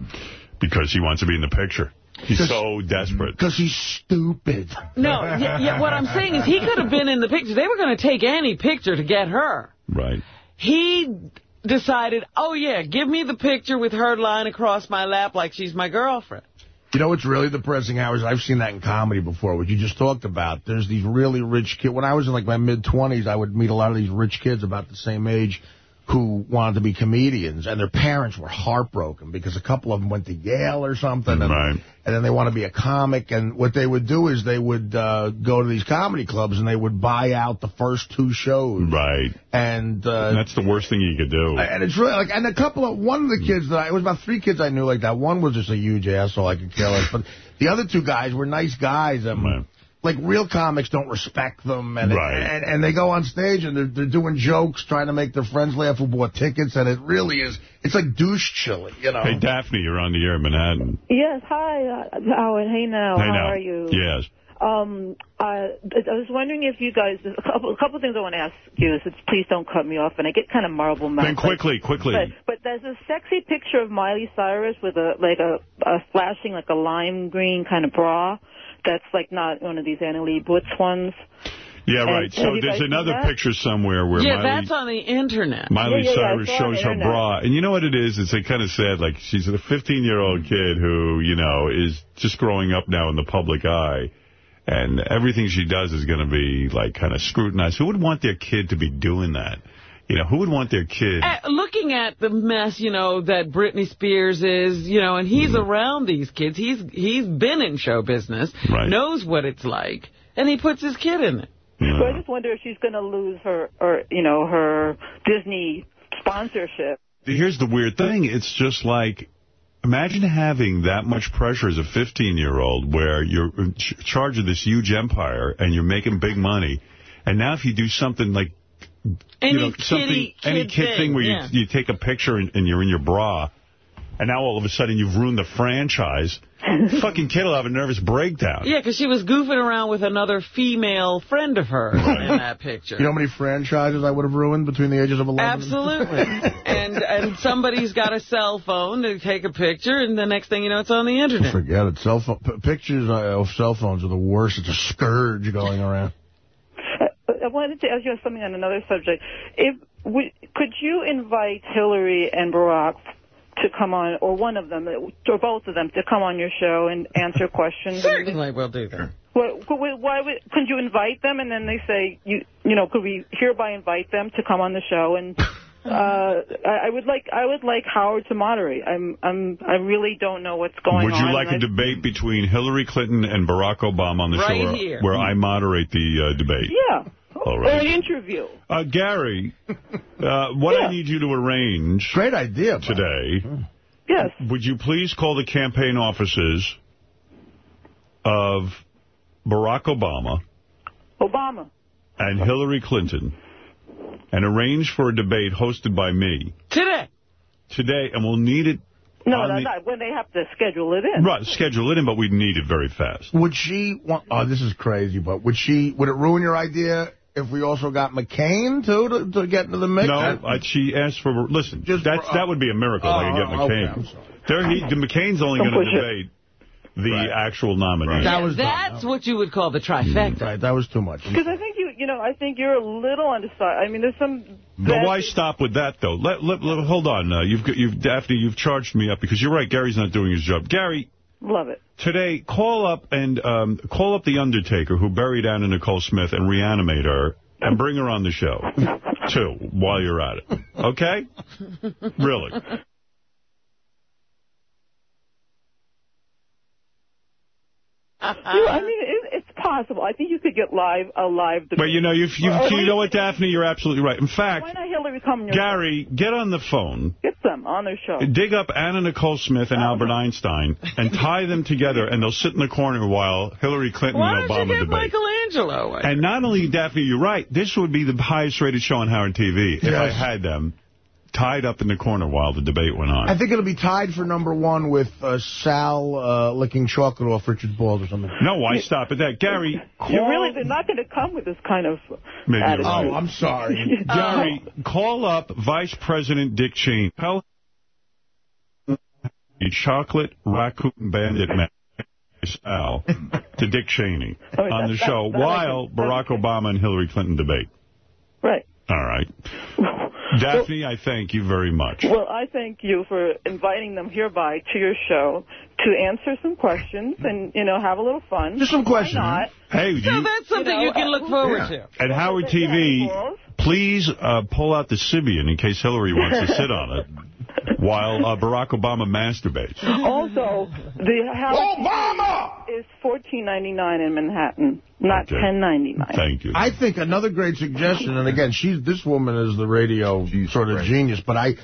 Because he wants to be in the picture. He's so desperate. Because he's stupid. No, yeah, yeah, what I'm saying is he could have been in the picture. They were going to take any picture to get her. Right. He decided, oh, yeah, give me the picture with her lying across my lap like she's my girlfriend. You know what's really depressing, Howard? is I've seen that in comedy before, what you just talked about. There's these really rich kids. When I was in like my mid-20s, I would meet a lot of these rich kids about the same age who wanted to be comedians, and their parents were heartbroken because a couple of them went to Yale or something, and, Right. and then they want to be a comic, and what they would do is they would uh, go to these comedy clubs, and they would buy out the first two shows. Right. And uh, That's the worst thing you could do. and it's really like, and a couple of, one of the kids that I, it was about three kids I knew like that. One was just a huge asshole, I could care less. But the other two guys were nice guys. And, Like, real comics don't respect them. And, Right. and, and they go on stage and they're, they're doing jokes, trying to make their friends laugh who bought tickets. And it really is, it's like douche chili, you know. Hey, Daphne, you're on the air in Manhattan. Yes, hi, uh, Howard. Hey now, hey, how now. are you? Yes. Um, I, I was wondering if you guys, a couple, a couple things I want to ask you. is, please don't cut me off, and I get kind of marble mouth. Then quickly, quickly. But, but there's a sexy picture of Miley Cyrus with a like a, a flashing like a lime green kind of bra. That's like not one of these Annie Leibovitz ones. Yeah, right. have So there's another picture somewhere where yeah, Miley... that's on the Internet. Miley Yeah, yeah, yeah, Cyrus saw shows her bra. And you know what it is? It's like kind of sad. Like, she's a 15-year-old mm-hmm. kid who, you know, is just growing up now in the public eye. And everything she does is going to be, like, kind of scrutinized. Who would want their kid to be doing that? You know, who would want their kid... Uh, looking at the mess, you know, that Britney Spears is, you know, and he's Mm-hmm. around these kids. He's he's been in show business, Right. knows what it's like, and he puts his kid in it. So I just wonder if she's going to lose her, or you know, her Disney sponsorship. Here's the weird thing. It's just like, imagine having that much pressure as a 15-year-old where you're in charge of this huge empire and you're making big money. And now if you do something like, Any you know, something, kitty any kid kid thing, thing, where yeah. you, you take a picture and, and you're in your bra, and now all of a sudden you've ruined the franchise, fucking kid will have a nervous breakdown. Yeah, because she was goofing around with another female friend of hers in that picture. You know how many franchises I would have ruined between the ages of 11 and- Absolutely. and and somebody's got a cell phone to take a picture, and the next thing you know, it's on the Internet. Forget it. Cell phone, p- pictures uh, of cell phones are the worst. It's a scourge going around. I wanted to ask you something on another subject. If would, could you invite Hillary and Barack to come on, or one of them, or both of them, to come on your show and answer questions? Certainly we'll do that. Well, could we- why would, could you invite them and then they say, you you know, could we hereby invite them to come on the show and uh, I, I would like I would like Howard to moderate. I'm I'm I really don't know what's going on. Would on. you like a debate between Hillary Clinton and Barack Obama on the Right show where, here. where I moderate the uh, debate? Yeah. All Or an interview. Uh, Gary, uh, what I need you to arrange Great idea, today, yes. would you please call the campaign offices of Barack Obama Obama. and Hillary Clinton and arrange for a debate hosted by me Today. today, and we'll need it. No, on no, the- no. When they have to schedule it in. Right, schedule it in, but we need it very fast. Would she want, oh, this is crazy, but would she, would it ruin your idea if we also got McCain, too, to, to get into the mix? No, uh, she asked for, listen, that's, that would be a miracle if I could get Oh, okay, McCain. I'm sorry. there, he, the McCain's only going to debate the actual nominee. That was dumb. That's what you would call the trifecta. Right, that was too much. Because I think you, you know, I think you're a little undecided. I mean, there's some. But why stop with that, though? Let, let, let- hold on. Uh, you've, you've, Daphne, you've charged me up because you're right. Gary's not doing his job. Gary, Love it. today, call up and um, call up the Undertaker who buried Anna Nicole Smith and reanimate her and bring her on the show, too, while you're at it. Okay? Really? You, I mean, it, it's possible. I think you could get live a live debate. But, you know, you've, you've, Or you know what, Daphne? You're absolutely right. In fact, Why not Hillary come on your Gary, get on the phone. Get them on their show. Dig up Anna Nicole Smith and Albert um, Einstein and tie them together, and they'll sit in the corner while Hillary Clinton Why and don't Obama you get debate. Michelangelo? And not only, Daphne, you're right, this would be the highest rated show on Howard TV if I had them tied up in the corner while the debate went on. I think it'll be tied for number one with uh, Sal uh, licking chocolate off Richard Balls or something. No, why stop at that? Gary, call... You really, they're not going to come with this kind of Maybe attitude. right. Oh, I'm sorry. Gary, call up Vice President Dick Cheney. Tell him the chocolate raccoon bandit man Sal to Dick Cheney Oh, on the that- show that- that I while Barack Obama and Hillary Clinton debate. Right. All right. Daphne, I thank you very much. Well, I thank you for inviting them hereby to your show to answer some questions and, you know, have a little fun. Just some questions. Why not? Hey, So you, that's something You you, can look uh, forward yeah. to. at Howard TV, please uh, pull out the Sybian in case Hillary wants to sit on it while uh, Barack Obama masturbates. Also, the Howard Obama! is fourteen ninety nine in Manhattan, not Okay. ten ninety nine. Thank you. I think another great suggestion, and again, she's this woman is the radio sort of genius, but I,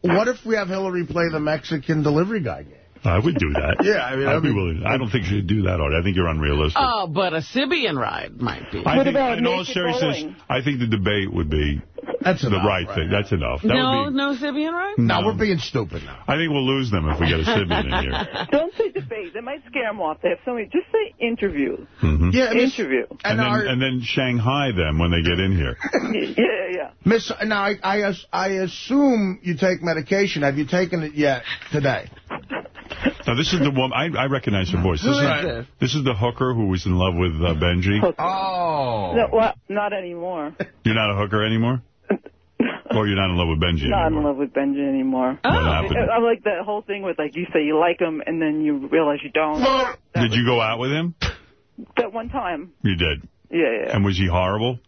what if we have Hillary play the Mexican delivery guy game? I would do that. Yeah, I mean, I'd I be mean- willing. I don't think she'd do that hard. I think you're unrealistic. Oh, but a Sybian ride might be. I What think, about in all naked seriousness, bowling? I think the debate would be That's the enough right right thing. now. That's enough. That no, would be, no Sybian ride? No, we're being stupid now. I think we'll lose them if we get a Sybian in here. Don't say debate. They might scare them off. They have so many. Just say interview. Mhm. Yeah, Miss, Interview. And, and then, our, and then Shanghai them when they get in here. yeah, yeah, yeah. Miss, now I, I, I assume you take medication. Have you taken it yet today? Now, this is the woman. I, I recognize her voice. This Who is, is this? this is the hooker who was in love with uh, Benji. Oh. No, well, not anymore. You're not a hooker anymore? or you're not in love with Benji Not in love with Benji anymore. What happened? I, I like that whole thing with like you say you like him and then you realize you don't. Did you go out with him? That one time. You did. Yeah, yeah. And was he horrible?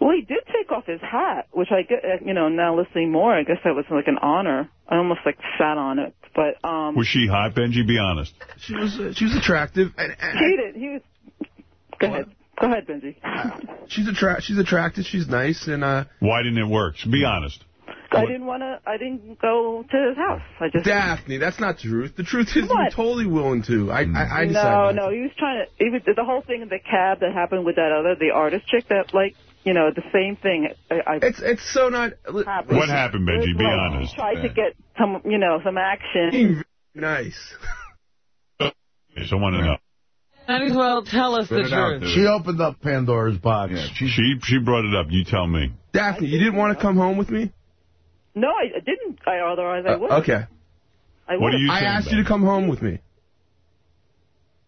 Well, he did take off his hat, which I get, uh, you know, now listening more, I guess that was like an honor. I almost like sat on it, but um, Was she hot, Benji? Be honest. She was uh, she was attractive. And, and he did. He was. Go ahead. Go ahead, Benji. she's attra- she's attractive. She's nice, and uh, Why didn't it work? Be honest. I didn't want to. I didn't go to his house. I just. Daphne, that's not the truth. The truth is, What? we're totally willing to. I I, I no, decided. no, he was trying to. He was, the whole thing in the cab that happened with that other, the artist chick that, like, you know, the same thing. I, I It's it's so not. happened. What happened, Benji? Be Well, honest. Tried to get some, you know, some action. Being nice. Yes, I want to know. Might as well tell us the Spit it out, truth. She opened up Pandora's box. She she brought it up. You tell me. Daphne, you didn't want to come home with me? No, I didn't. I otherwise I Uh, would. okay. I What would. are you I asked you to come home with me.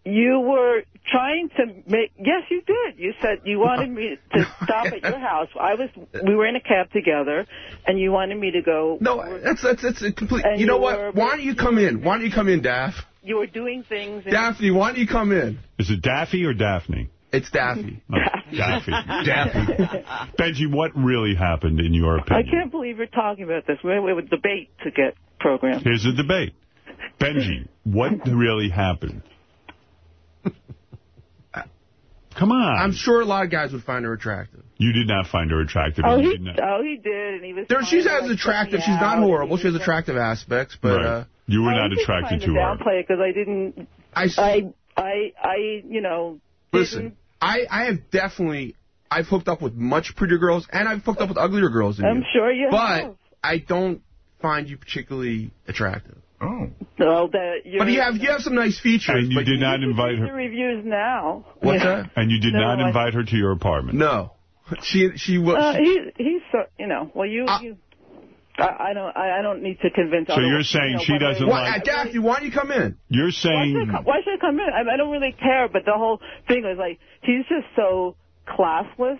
You were trying to make. Yes, you did. You said you wanted me to stop at your house. I was. We were in a cab together, and you wanted me to go. No, that's that's that's a complete. And You know you what? were- Why don't you come in? Why don't you come in, Daff? You were doing things. And Daphne, why don't you come in? Is it Daffy or Daphne? It's Daffy. Oh, Daffy. Daffy. Benji, what really happened in your opinion? I can't believe you're talking about this. We we would debate to get programmed. Here's the debate. Benji, what really happened? Come on. I'm sure a lot of guys would find her attractive. You did not find her attractive. Oh, and he did not. oh he did, and he was. There, she's as like, attractive. She's not horrible. She has attractive aspects, but Right. uh, you were I not was just attracted trying to her. downplay it because I didn't. I, I, I, I, you know. listen. I, I have definitely, I've hooked up with much prettier girls, and I've hooked up with uglier girls than I'm you. sure you But have. I don't find you particularly attractive. Oh. So that you're, But you have you have some nice features. And you but did not invite the her. reviews now. What's that? And you did No, not I- invite her to your apartment. No. She she was. Uh, he, he's so, you know. Well, you, you. I, I don't. I, I don't need to convince. So you're saying you know, she doesn't Why, like- uh, Daphne, why don't you come in? You're Why should, saying I come, why should I come in? I, I don't really care, but the whole thing was like he's just so classless.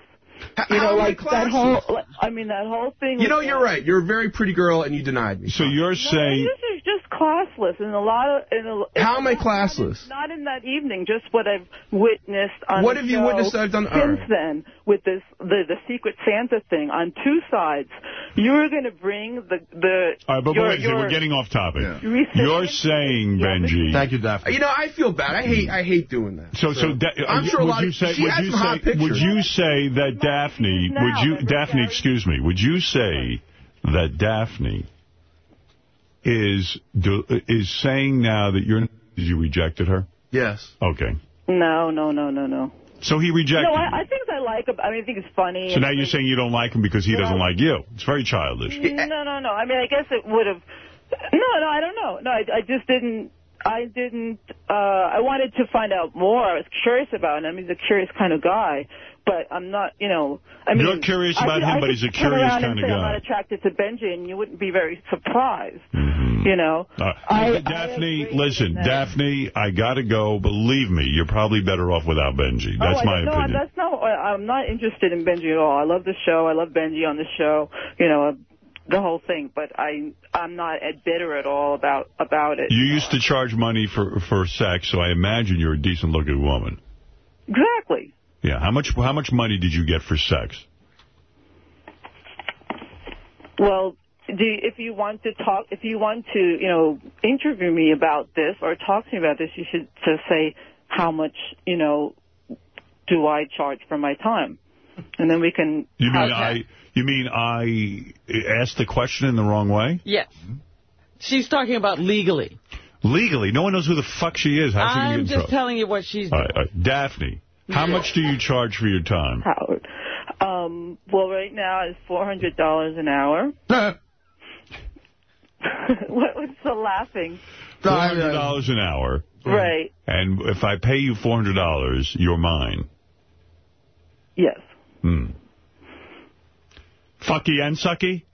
You know, am I like that whole, I mean, that whole thing. You know, you're right. You're a very pretty girl, and you denied me. So you're saying This is just classless, and a lot of. In a, How am I classless? Not in that evening, just what I've witnessed on What the have you witnessed I've done- since right. then with this the the Secret Santa thing on two sides. You're going to bring the the. All right, but your, wait, a second, your, we're getting off topic. You're You're saying, Benji. Thank you, Daphne. You know, I feel bad. I hate I hate doing that. So, so, da- I'm sure a lot you of say, she would has you some hot say, pictures. would you say that Daphne, would you, Daphne, excuse me, would you say that Daphne is is saying now that you're you rejected her? Yes. Okay. No, no, no, no, no. So he rejected. No, you. I, I think I like him. I mean, I think it's funny. So now you're saying you don't like him because he doesn't like you. It's very childish. No, no, no. I mean, I guess it would have. No, no, I don't know. No, I, I just didn't. I didn't. uh I wanted to find out more. I was curious about him. He's a curious kind of guy. But I'm not, you know. I mean, You're curious I about could- him, I but he's a curious kind of say I'm guy. not attracted to Benji, and you wouldn't be very surprised. Mm-hmm. You know. Uh, I- Daphne, listen, Daphne, I gotta go. Believe me, you're probably better off without Benji. That's oh, I my no, opinion. that's not. I- I'm not interested in Benji at all. I love the show. I love Benji on the show. You know, the whole thing. But I, I'm not bitter at all about about it. You used to charge money for for sex, so I imagine you're a decent looking woman. Exactly. Yeah. How much how much money did you get for sex? Well, do you, if you want to talk, if you want to, you know, interview me about this or talk to me about this, you should just say how much, you know, do I charge for my time, and then we can. You mean have that. I? You mean I asked the question in the wrong way? Yes. She's talking about legally. Legally, no one knows who the fuck she is. How's she I'm in just trouble? telling you what she's All right, all right. Daphne, how much do you charge for your time? Howard. Um, well, right now it's four hundred dollars an hour. what was the laughing? Four hundred dollars an hour. Right. And if I pay you four hundred dollars, you're mine. Yes. Hmm. Fucky and sucky.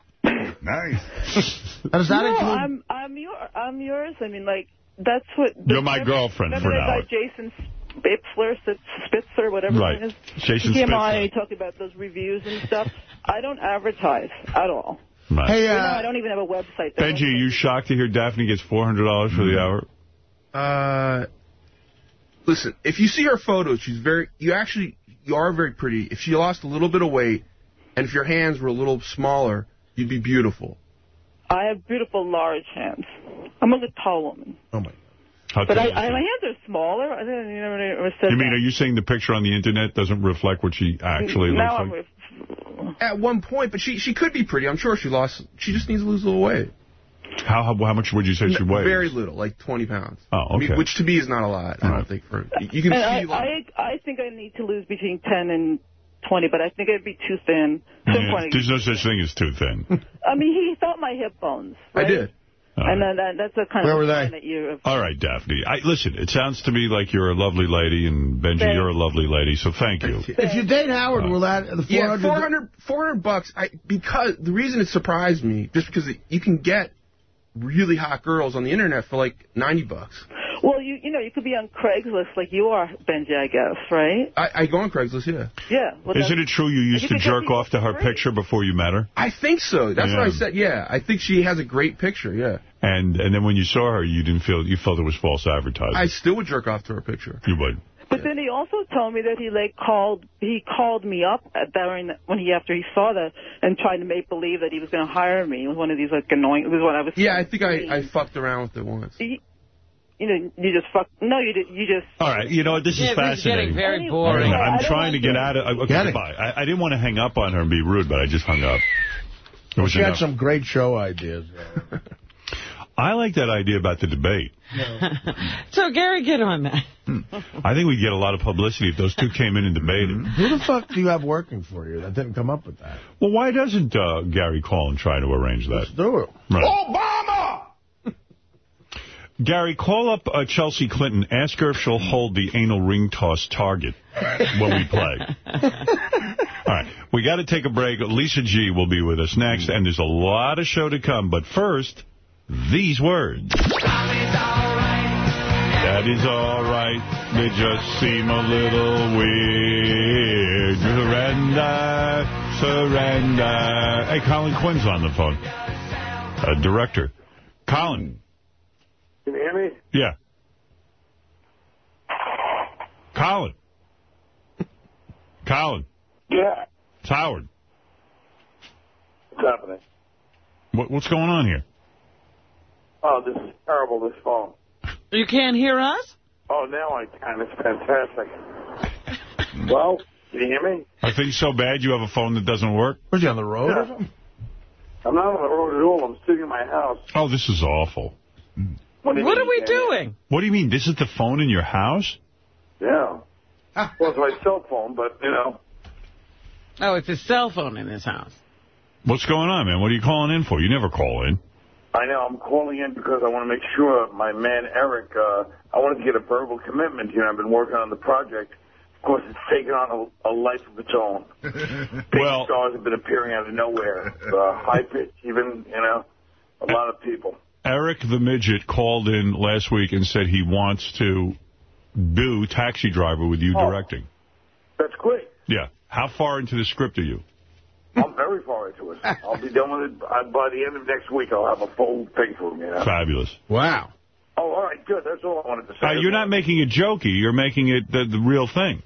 Nice. no, I'm I'm your I'm yours. I mean, like that's what. You're my girlfriend for that now. guy Jason Spitzler, Spitzer, whatever Right. his name is. Jason he Spitzer. on and he talked about those reviews and stuff. I don't advertise at all. Right. Hey, You know, uh, I don't even have a website. that Benji, are you shocked to hear Daphne gets four hundred dollars for the hour? Uh, listen, if you see her photos, she's very. You actually, you are very pretty. If she lost a little bit of weight, and if your hands were a little smaller, you'd be beautiful. I have beautiful large hands. I'm a tall woman. How But I, I, my hands are smaller. I didn't you never, never said You mean, that. are you saying the picture on the internet doesn't reflect what she actually now I'm looks like? At one point, but she she could be pretty. I'm sure she lost. She just needs to lose a little weight. How how, how much would you say she weighs? Very little, like 20 pounds. Oh, I mean, okay. which to me is not a lot. I don't think for you can and see. I, like, I, I think I need to lose between 10 and 20, but I think I'd be too thin. Yeah, there's no such thing as too thin. I mean, he felt my hip bones. I right? Did. And then that, that's a kind Where of were they? that you. All right, Daphne. I, listen, it sounds to me like you're a lovely lady, and Benji, Thank- you're a lovely lady, so thank you. If you date Howard, uh, will that the 400? yeah, 400, 400 bucks. I because the reason it surprised me just because you can get really hot girls on the internet for like 90 bucks. Well, you you know, you could be on Craigslist like you are, Benji, I guess, right? I, I go on Craigslist, yeah. Yeah. Well, Isn't it true you used you to jerk off to her for free. picture before you met her? I think so. That's Yeah. what I said. Yeah, I think she has a great picture. Yeah, And and then when you saw her, you didn't feel you felt it was false advertising. I still would jerk off to her picture. you would. But then he also told me that he like called he called me up at- during when he after he saw that and tried to make believe that he was going to hire me. It was one of these like annoying. It was what I was. Yeah, I think I, I fucked around with it once. You, you know, you just fuck. No, you did. You just. All right, you know what? This Yeah, is this is getting fascinating. very All right, boring. I'm trying to like get it. out of. Okay, Get it. goodbye. I, I didn't want to hang up on her and be rude, but I just hung up. It was She had some great show ideas. I like that idea about the debate. So, Gary, get on that. I think we'd get a lot of publicity if those two came in and debated. Who the fuck do you have working for you that didn't come up with that? Well, why doesn't uh, Gary call and try to arrange that? Let's do it. Right. Obama! Gary, call up uh, Chelsea Clinton. Ask her if she'll hold the anal ring toss target when we play. All right. We got to take a break. Lisa G will be with us next, and there's a lot of show to come. But first, these words. That is all right. They just seem a little weird. Surrender, surrender. Hey, Colin Quinn's on the phone. Uh, director. Colin. Can you hear me? Yeah. Colin. Colin. Yeah. It's Howard. What's happening? What, what's going on here? Oh, this is terrible, this phone. You can't hear us? Oh, now I can. It's fantastic. well, can you hear me? Are things so bad you have a phone that doesn't work? Was he on the road or something? I'm not on the road at all. I'm sitting in my house. Oh, this is awful. What, What are we you can't hear? doing? What do you mean? This is the phone in your house? Yeah. Well, it's my cell phone, but, you know. Oh, it's his cell phone in his house. What's going on, man? What are you calling in for? You never call in. I know. I'm calling in because I want to make sure my man Eric. Uh, I wanted to get a verbal commitment. You know, I've been working on the project. Of course, it's taken on a, a life of its own. Big Well- stars have been appearing out of nowhere. Uh, high pitch, even you know, a lot of people. Eric the Midget called in last week and said he wants to do Taxi Driver with you Oh. directing. That's great. Yeah. How far into the script are you? I'm very far into it. I'll be done with it by the end of next week. I'll have a full thing for him. You know. Fabulous. Wow. Oh, all right, good. That's all I wanted to say. Uh, you're not making it jokey. You're making it the, the real thing.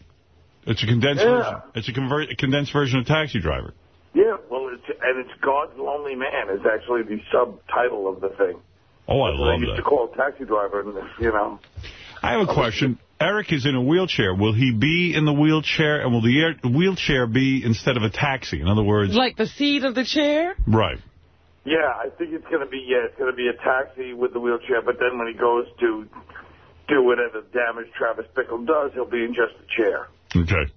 It's a condensed Yeah. version. It's a, convert, a condensed version of Taxi Driver. Yeah, well, it's and it's God's Lonely Man is actually the subtitle of the thing. Oh, I That's what love I used that. to call it Taxi Driver, and you know. I have a question. Eric is in a wheelchair. Will he be in the wheelchair, and will the air, wheelchair be instead of a taxi? In other words, Like the seat of the chair? right. Yeah, I think it's going to be yeah, it's going to be a taxi with the wheelchair. But then when he goes to do whatever damage Travis Bickle does, he'll be in just a chair. Okay.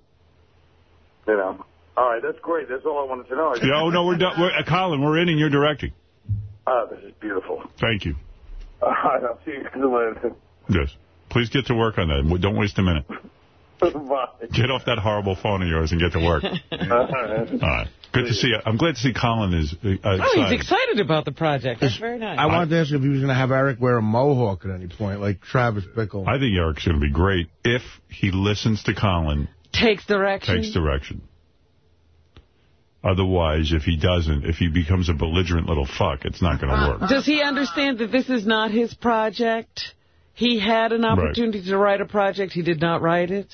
You know. All right, that's great. That's all I wanted to know. Yeah, oh, no, we're done. We're, uh, Colin, we're in and you're directing. Ah, this is beautiful. Thank you. All right, I'll see you later. Yes. Please get to work on that. Don't waste a minute. Bye. Get off that horrible phone of yours and get to work. All right. Good to see you. I'm glad to see Colin is uh, Oh, excited. he's excited about the project. That's very nice. I wanted to ask if he was going to have Eric wear a mohawk at any point, like Travis Bickle. I think Eric's going to be great if he listens to Colin, Takes direction. takes direction. Otherwise, if he doesn't, if he becomes a belligerent little fuck, it's not going to work. Does he understand that this is not his project? He had an opportunity to write a project. He did not write it.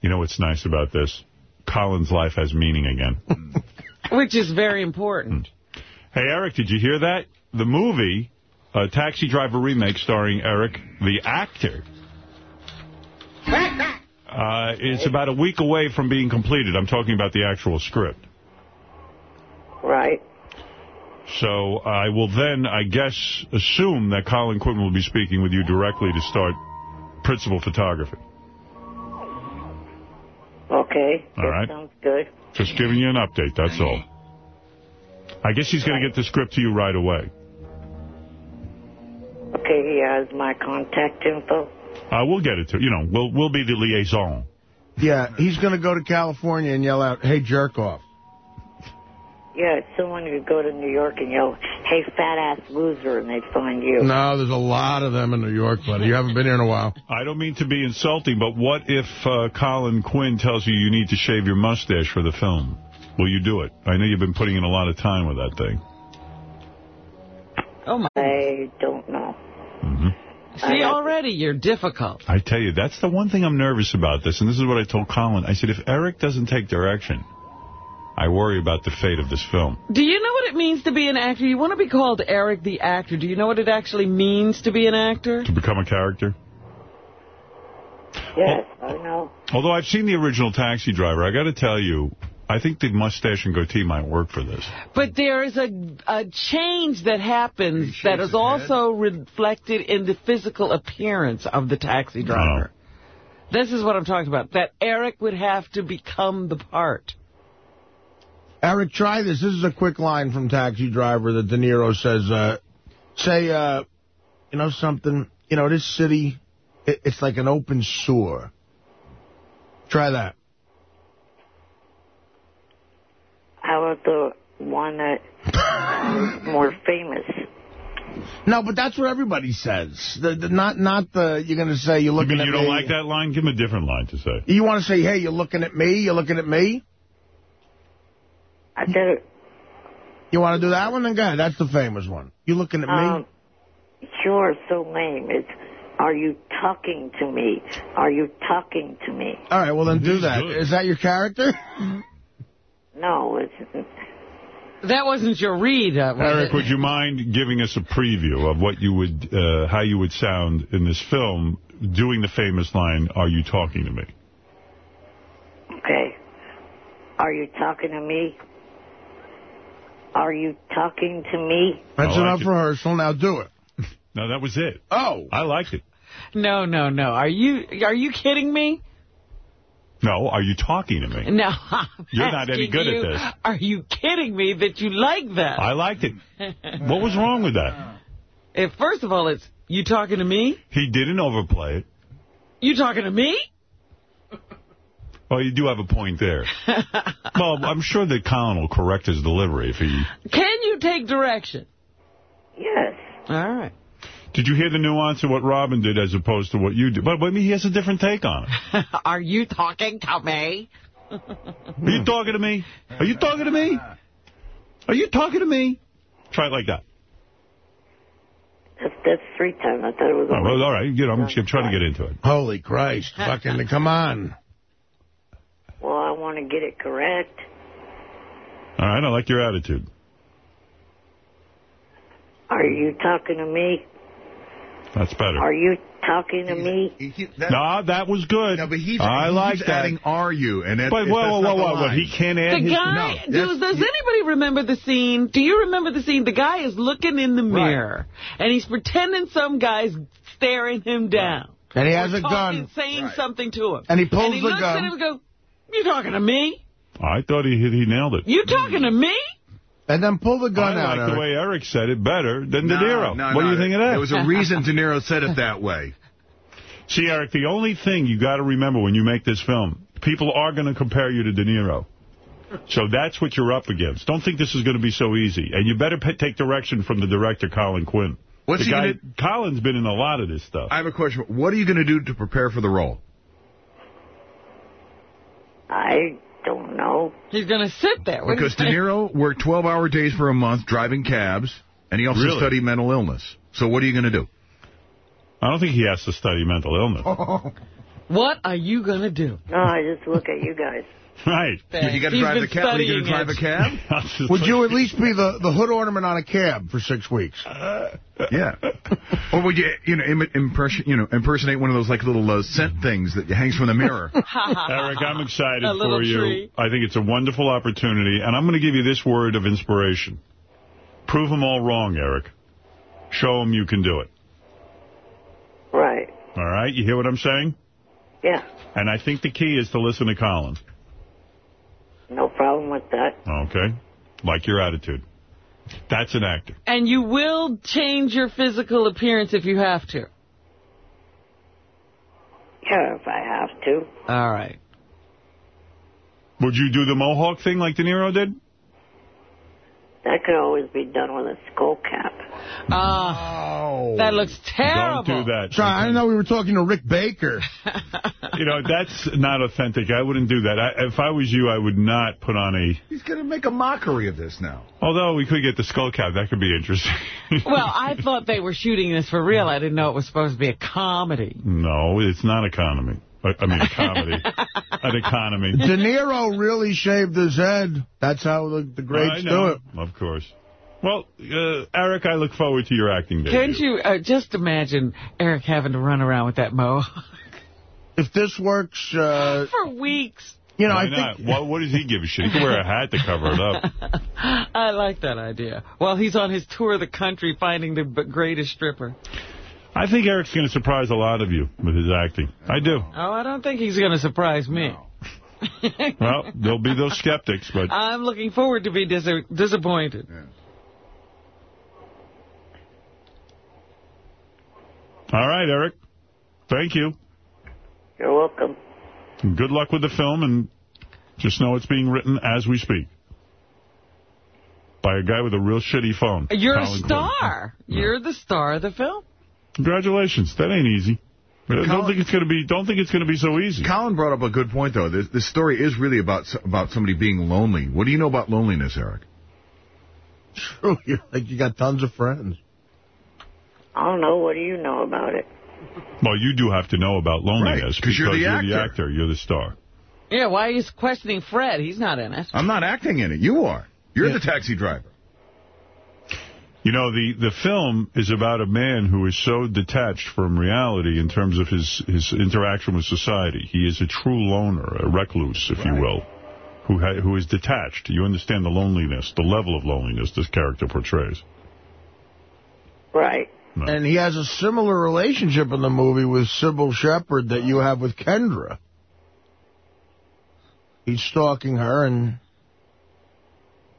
You know what's nice about this? Colin's life has meaning again. Which is very important. Hmm. Hey, Eric, did you hear that? The movie, a Taxi Driver remake starring Eric, the actor, uh, is about a week away from being completed. I'm talking about the actual script. Right. So I will then, I guess, assume that Colin Quinn will be speaking with you directly to start principal photography. Okay. All right. Sounds good. Just giving you an update, that's all. I guess he's going to get the script to you right away. Okay, he has my contact info. Uh, we'll get it to you. know, we'll we'll be the liaison. Yeah, he's going to go to California and yell out, hey, jerk off. Yeah, someone could go to New York and yell, hey, fat-ass loser, and they'd find you. No, there's a lot of them in New York, buddy. You haven't been here in a while. I don't mean to be insulting, but what if uh, Colin Quinn tells you you need to shave your mustache for the film? Will you do it? I know you've been putting in a lot of time with that thing. Oh, my. I don't know. See, already you're difficult. I tell you, that's the one thing I'm nervous about this, and this is what I told Colin. I said, if Eric doesn't take direction, I worry about the fate of this film. Do you know what it means to be an actor? You want to be called Eric the actor. Do you know what it actually means to be an actor? To become a character? Yes, I know. Although I've seen the original Taxi Driver, I got to tell you, I think the mustache and goatee might work for this. But there is a, a change that happens that is also reflected in the physical appearance of the taxi driver. This is what I'm talking about, that Eric would have to become the part. Eric, try this. This is a quick line from Taxi Driver that De Niro says, uh, say, uh, you know something, you know, this city, it, it's like an open sewer. Try that. How about the one that is more famous? No, but that's what everybody says. The, the, not not the, you're going to say you're You looking mean at you me. don't like that line? Give him a different line to say. You want to say, hey, you're looking at me? You're looking at me? I did it. You want to do that one? Then go ahead. That's the famous one. You looking at me? Um, sure, so lame. It's, are you talking to me? Are you talking to me? All right, well, then do that. Is that your character? No, it's That wasn't your read. Uh, was Eric, it? would you mind giving us a preview of what you would, uh, how you would sound in this film, doing the famous line, "Are you talking to me?" okay. Are you talking to me? Are you talking to me? That's like enough it. rehearsal. Now do it. No, that was it. Oh, I liked it. No, no, no. Are you are you kidding me? No, are you talking to me? No. I'm You're not any asking good at this. Are you kidding me that you like that? I liked it. What was wrong with that? If, first of all, it's, you talking to me? He didn't overplay it. You talking to me? Oh, you do have a point there. well, I'm sure that Colin will correct his delivery if he... Can you take direction? Yes. All right. Did you hear the nuance of what Robin did as opposed to what you did? But, but I mean, he has a different take on it. Are you talking to me? Are you talking to me? Are you talking to me? Are you talking to me? Try it like that. That's, that's three times. I thought it was Oh, well, all right, you know, I'm, I'm trying to get into it. Holy Christ. Fucking, come on. Well, I want to get it correct. All right, I like your attitude. Are you talking to me? That's better. Are you talking to me? no, that was good. No, but he's, I he's like that. "are you?" And it, But it- whoa, that's whoa, whoa, whoa. He can't add The his... guy, No, does, does anybody remember the scene? Do you remember the scene? The guy is looking in the mirror, and he's pretending some guy's staring him down. And he has Or a talking, gun. saying something to him. And he pulls and he the looks gun. at him and goes, you talking to me? I thought he he nailed it. You talking to me? And then pull the gun I out, like the way Eric said it better than De Niro. no, what no, do you think of that? There was a reason De Niro said it that way. See, Eric, the only thing you got to remember when you make this film, people are going to compare you to De Niro. So that's what you're up against. Don't think this is going to be so easy. And you better take direction from the director, Colin Quinn. What's the he guy, gonna- Colin's been in a lot of this stuff. I have a question. What are you going to do to prepare for the role? I don't know. He's going to sit there. What do you Because De? Niro worked 12-hour days for a month driving cabs, and he also Really? studied mental illness. So what are you going to do? I don't think he has to study mental illness. What are you going to do? No, I just look at you guys. Right. You got to drive the cab. You going to drive a cab? Would you at least be the, the hood ornament on a cab for six weeks? Yeah. or would you, you know, Im- impression, you know, impersonate one of those like little uh, scent things that hangs from the mirror? Eric, I'm excited A for you. tree. I think it's a wonderful opportunity, and I'm going to give you this word of inspiration. Prove them all wrong, Eric. Show them you can do it. Right. All right? You hear what I'm saying? Yeah. And I think the key is to listen to Colin. No problem with that. Okay? Like your attitude. That's an actor. And you will change your physical appearance if you have to. Yeah, if I have to. All right. Would you do the mohawk thing like De Niro did? That could always be done with a skull cap. Oh, that looks terrible. Don't do that. Sorry, I didn't know we were talking to Rick Baker. You know, that's not authentic. I wouldn't do that. I, if I was you, I would not put on a... He's going to make a mockery of this now. Although we could get the skull cap. That could be interesting. well, I thought they were shooting this for real. I didn't know it was supposed to be a comedy. no, it's not economy. I I mean, a comedy. An economy. De Niro really shaved his head. That's how the, the greats do it. Of course. Well, uh, Eric, I look forward to your acting debut. Can't you uh, just imagine Eric having to run around with that mohawk If this works, uh, for weeks? you know, Why I not? think... What, what does he give a shit? He can wear a hat to cover it up. I like that idea. Well, he's on his tour of the country finding the greatest stripper. I think Eric's going to surprise a lot of you with his acting. I do. Oh, I don't think he's going to surprise me. Well, there'll be those skeptics, but I'm looking forward to be dis disappointed. All right, Eric. Thank you. You're welcome. And good luck with the film, and just know it's being written as we speak. By a guy with a real shitty phone. You're a Colin Quinn. star. You're the star of the film. Congratulations. That ain't easy. I don't think it's going to be. Don't think it's going to be so easy. Colin brought up a good point, though. This, this story is really about about somebody being lonely. What do you know about loneliness, Eric? True, you're like you got tons of friends. I don't know. What do you know about it? Well, you do have to know about loneliness Right, 'cause you're the you're the actor. actor. You're the star. Yeah, why are you questioning Fred? He's not in it. I'm not acting in it. You are. You're the taxi driver. You know, the, the film is about a man who is so detached from reality in terms of his, his interaction with society. He is a true loner, a recluse, if you will, who ha who is detached. You understand the loneliness, the level of loneliness this character portrays. Right. And he has a similar relationship in the movie with Cybill Shepherd that you have with Kendra. He's stalking her, and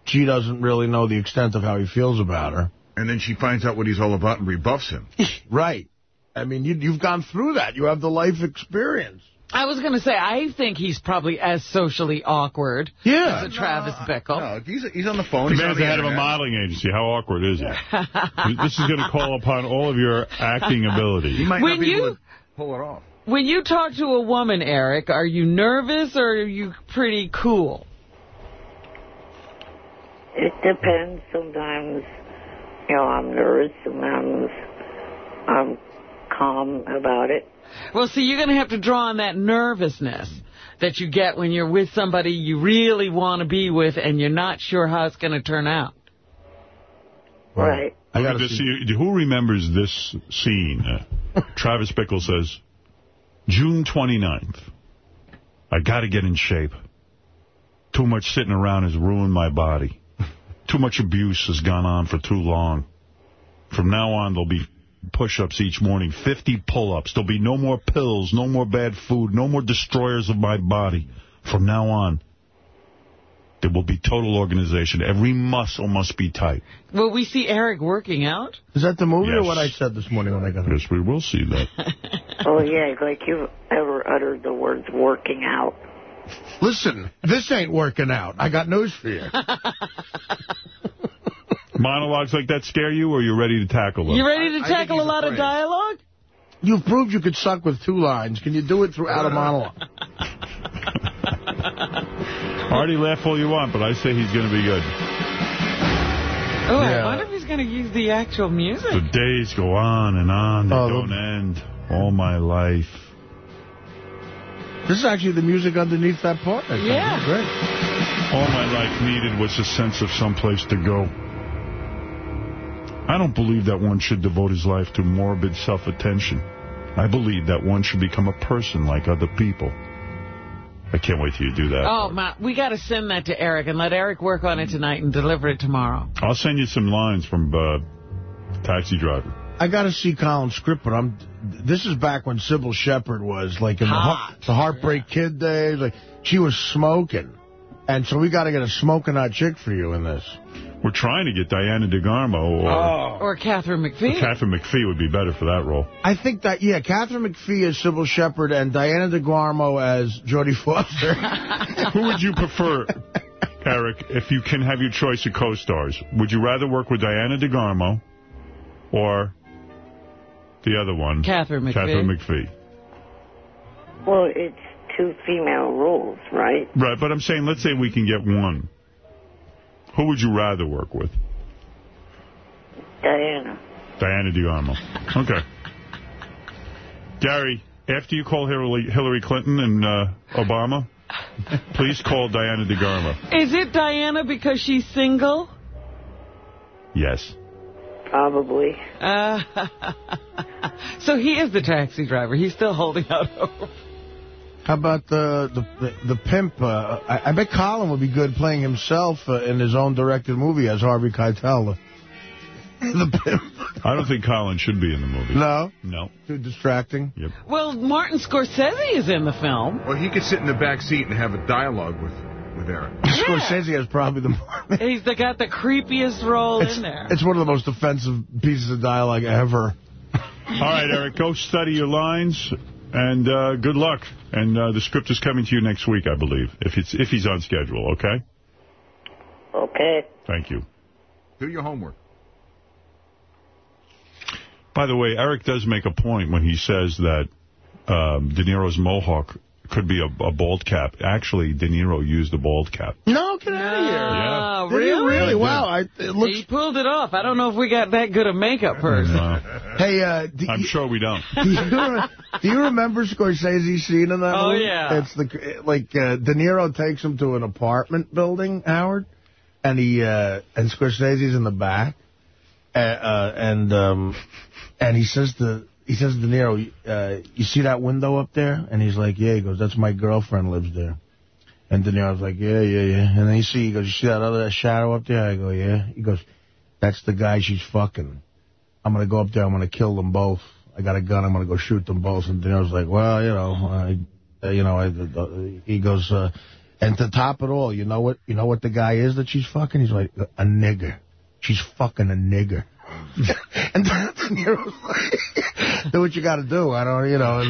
she doesn't really know the extent of how he feels about her. And then she finds out what he's all about and rebuffs him. Right. I mean, you, you've gone through that. You have the life experience. I was going to say, I think he's probably as socially awkward Yeah. as a Travis Bickle. No, he's, he's on the phone. The He's man's the the head of a modeling agency. How awkward is it? this is going to call upon all of your acting ability. He might When not be you- able to pull it off. When you talk to a woman, Eric, are you nervous or are you pretty cool? It depends. Sometimes, you know, I'm nervous. Sometimes I'm calm about it. Well, see, you're going to have to draw on that nervousness that you get when you're with somebody you really want to be with and you're not sure how it's going to turn out. Right. Look at this. You- Who remembers this scene? Uh, Travis Bickle says, June 29th. I got to get in shape. Too much sitting around has ruined my body. Too much abuse has gone on for too long. From now on, there'll be push-ups each morning, 50 pull-ups. There'll be no more pills, no more bad food, no more destroyers of my body. From now on, there will be total organization. Every muscle must be tight. Will we see Eric working out? Is that the movie or what I said this morning when I got home? Yes, we will see that. Oh, yeah, like you've ever uttered the words working out. Listen, this ain't working out. I got news for you. Monologues like that scare you, or you're ready to tackle them? You ready to I tackle a he's lot of dialogue? You've proved you could suck with two lines. Can you do it throughout a monologue? Artie, laugh all you want, but I say he's going to be good. Oh, I wonder if he's going to use the actual music. The days go on and on. They Oh, don't end. All my life. This is actually the music underneath that part. Yeah. Great. All my life needed was a sense of someplace to go. I don't believe that one should devote his life to morbid self-attention. I believe that one should become a person like other people. I can't wait till you do that. Oh, my, we got to send that to Eric and let Eric work on it tonight and deliver it tomorrow. I'll send you some lines from uh, Taxi Driver. I got to see Colin's script, but I'm. This is back when Cybill Shepherd was like in Hot. heart- the Heartbreak Kid days. Like she was smoking, and so we got to get a smoking hot chick for you in this. We're trying to get Diana DeGarmo or oh. Or Katharine McPhee. Katharine McPhee would be better for that role. I think that yeah, Katharine McPhee as Cybill Shepherd and Diana DeGarmo as Jodie Foster. Who would you prefer? Eric, if you can have your choice of co-stars, would you rather work with Diana DeGarmo or the other one? Katharine McPhee. Katharine McPhee. Well, it's two female roles, right? Right, but I'm saying, let's say we can get one. Who would you rather work with? Diana. Diana DeGarmo. Okay. Gary, after you call Hillary, Hillary Clinton and uh, Obama, please call Diana DeGarmo. Is it Diana because she's single? Yes. Probably. Uh, so he is the taxi driver. He's still holding out hope. How about the the the, the pimp? Uh, I, I bet Colin would be good playing himself uh, in his own directed movie as Harvey Keitel. The, the pimp. I don't think Colin should be in the movie. No? No. Too distracting? Yep. Well, Martin Scorsese is in the film. Well, he could sit in the back seat and have a dialogue with with Eric. Scorsese has probably the more... He's the, got the creepiest role It's, in there. it's one of the most offensive pieces of dialogue ever. All right, Eric, go study your lines, and uh, good luck. And uh, the script is coming to you next week, I believe, if it's if he's on schedule, okay? Okay. Thank you. Do your homework. By the way, Eric does make a point when he says that um, De Niro's mohawk could be a, a bald cap. Actually, De Niro used a bald cap. No, get out of here. Oh, Did really? really? Wow. I, it looks... He pulled it off. I don't know if we got that good a makeup person. Hey, uh, do I'm you, sure we don't. do, you, do you remember Scorsese's scene in that Oh, movie? yeah. It's the like uh, De Niro takes him to an apartment building, Howard, and he uh, and Scorsese's in the back, uh, uh, and um, and he says to he says to De Niro, uh, "You see that window up there?" And he's like, "Yeah." He goes, "That's my girlfriend lives there." And De Niro's like, "Yeah, yeah, yeah." And then you see, he goes, "You see that other shadow up there?" I go, "Yeah." He goes, "That's the guy she's fucking." I'm going to go up there. I'm going to kill them both. I got a gun. I'm going to go shoot them both. And De Niro's like, well, you know, I, uh, you know, I, he goes, uh, and to top it all, you know what, you know what the guy is that she's fucking? He's like, a nigger. She's fucking a nigger. and De Niro's like, do what you got to do. I don't, you know.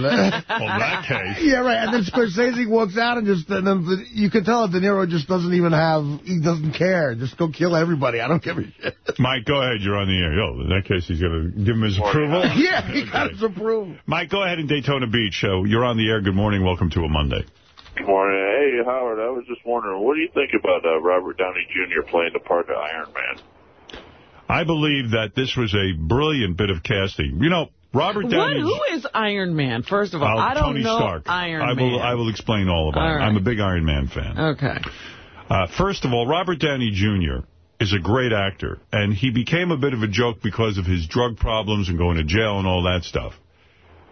Well, in that case. yeah, right. And then Scorsese walks out and just, and then you can tell De Niro just doesn't even have, he doesn't care. Just go kill everybody. I don't give a shit. Mike, go ahead. You're on the air. Yo, in that case, he's going to give him his approval. yeah, he got his approval. Mike, go ahead in Daytona Beach. So you're on the air. Good morning. Welcome to a Monday. Good morning. Hey, Howard, I was just wondering, what do you think about uh, Robert Downey Jr. playing the part of Iron Man? I believe that this was a brilliant bit of casting. You know, Robert? Downey... Who is Iron Man? First of all, Oh, I don't Tony know Stark. Iron I Man. will, I will explain all about All it. right. I'm a big Iron Man fan. Okay. Uh, first of all, Robert Downey Jr. is a great actor, and he became a bit of a joke because of his drug problems and going to jail and all that stuff.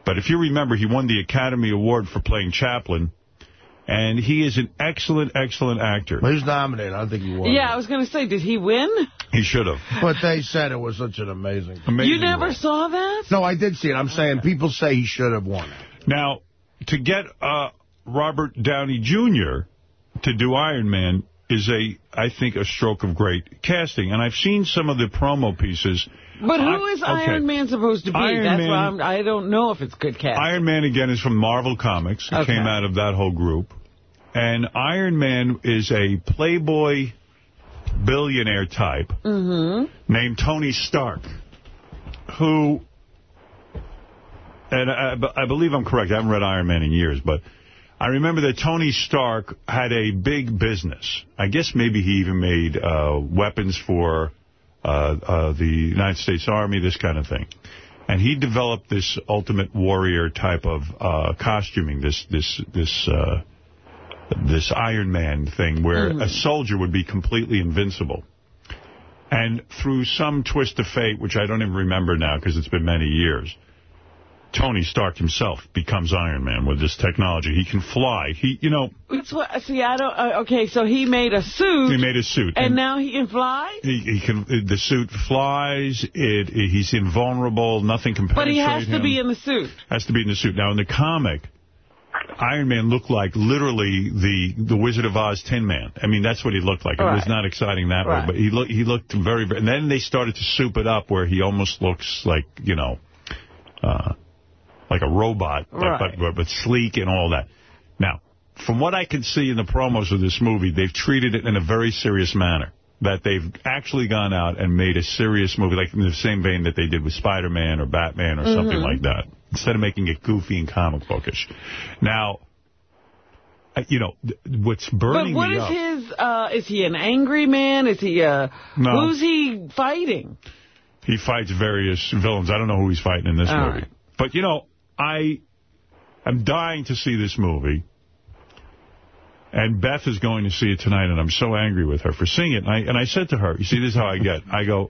But if you remember, he won the Academy Award for playing Chaplin, and he is an excellent, excellent actor. Well, he's nominated. I don't think he won. Yeah, I was going to say, did he win? He should have. But they said it was such an amazing. amazing you never saw that? No, I did see it. I'm saying people say he should have won it. Now, to get uh, Robert Downey Jr. to do Iron Man is a, I think, a stroke of great casting. And I've seen some of the promo pieces. But who is I- okay. Iron Man supposed to be? Iron That's Man- why I'm, I don't know if it's good casting. Iron Man, again, is from Marvel Comics. It Okay. came out of that whole group. And Iron Man is a playboy billionaire type Mm-hmm. named Tony Stark, who, and I, I believe I'm correct, I haven't read Iron Man in years, but I remember that Tony Stark had a big business. I guess maybe he even made uh, weapons for the United States Army, this kind of thing. And he developed this Ultimate Warrior type of uh, costuming, this this this uh, this Iron Man thing, where Mm-hmm. a soldier would be completely invincible. And through some twist of fate, which I don't even remember now because it's been many years, Tony Stark himself becomes Iron Man with this technology. He can fly. He, you know, It's what, see, I don't, uh, okay, so he made a suit. he made a suit. And now he can fly? He, he can. The suit flies. It, it. He's invulnerable. Nothing can penetrate him. But he has to him. be in the suit. Has to be in the suit. Now, in the comic, Iron Man looked like literally the the Wizard of Oz Tin Man. I mean, that's what he looked like. It was not exciting that Right. way, but he looked he looked very, very. And then they started to soup it up where he almost looks like you know, uh, like a robot, but, Right. but, but but sleek and all that. Now, from what I can see in the promos of this movie, they've treated it in a very serious manner. That they've actually gone out and made a serious movie, like in the same vein that they did with Spider-Man or Batman or something Mhm. like that, instead of making it goofy and comic bookish. Now, uh, you know, what's But burning what me is up... his, uh, is he an angry man? Is he, uh, No. who's he fighting? He fights various villains. I don't know who he's fighting in this All movie. right. But, you know, I am dying to see this movie. And Beth is going to see it tonight, and I'm so angry with her for seeing it. And I, and I said to her, you see, this is how I get. I go,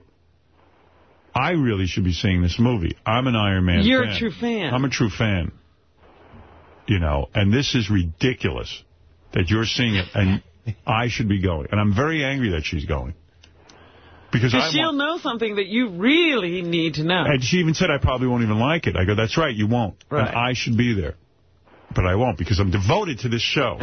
I really should be seeing this movie. I'm an Iron Man You're fan. a true fan. I'm a true fan. You know, and this is ridiculous that you're seeing it, and I should be going. And I'm very angry that she's going. Because she'll know something that you really need to know. and she even said, I probably won't even like it. I go, that's right, you won't. Right. And I should be there. But I won't because I'm devoted to this show.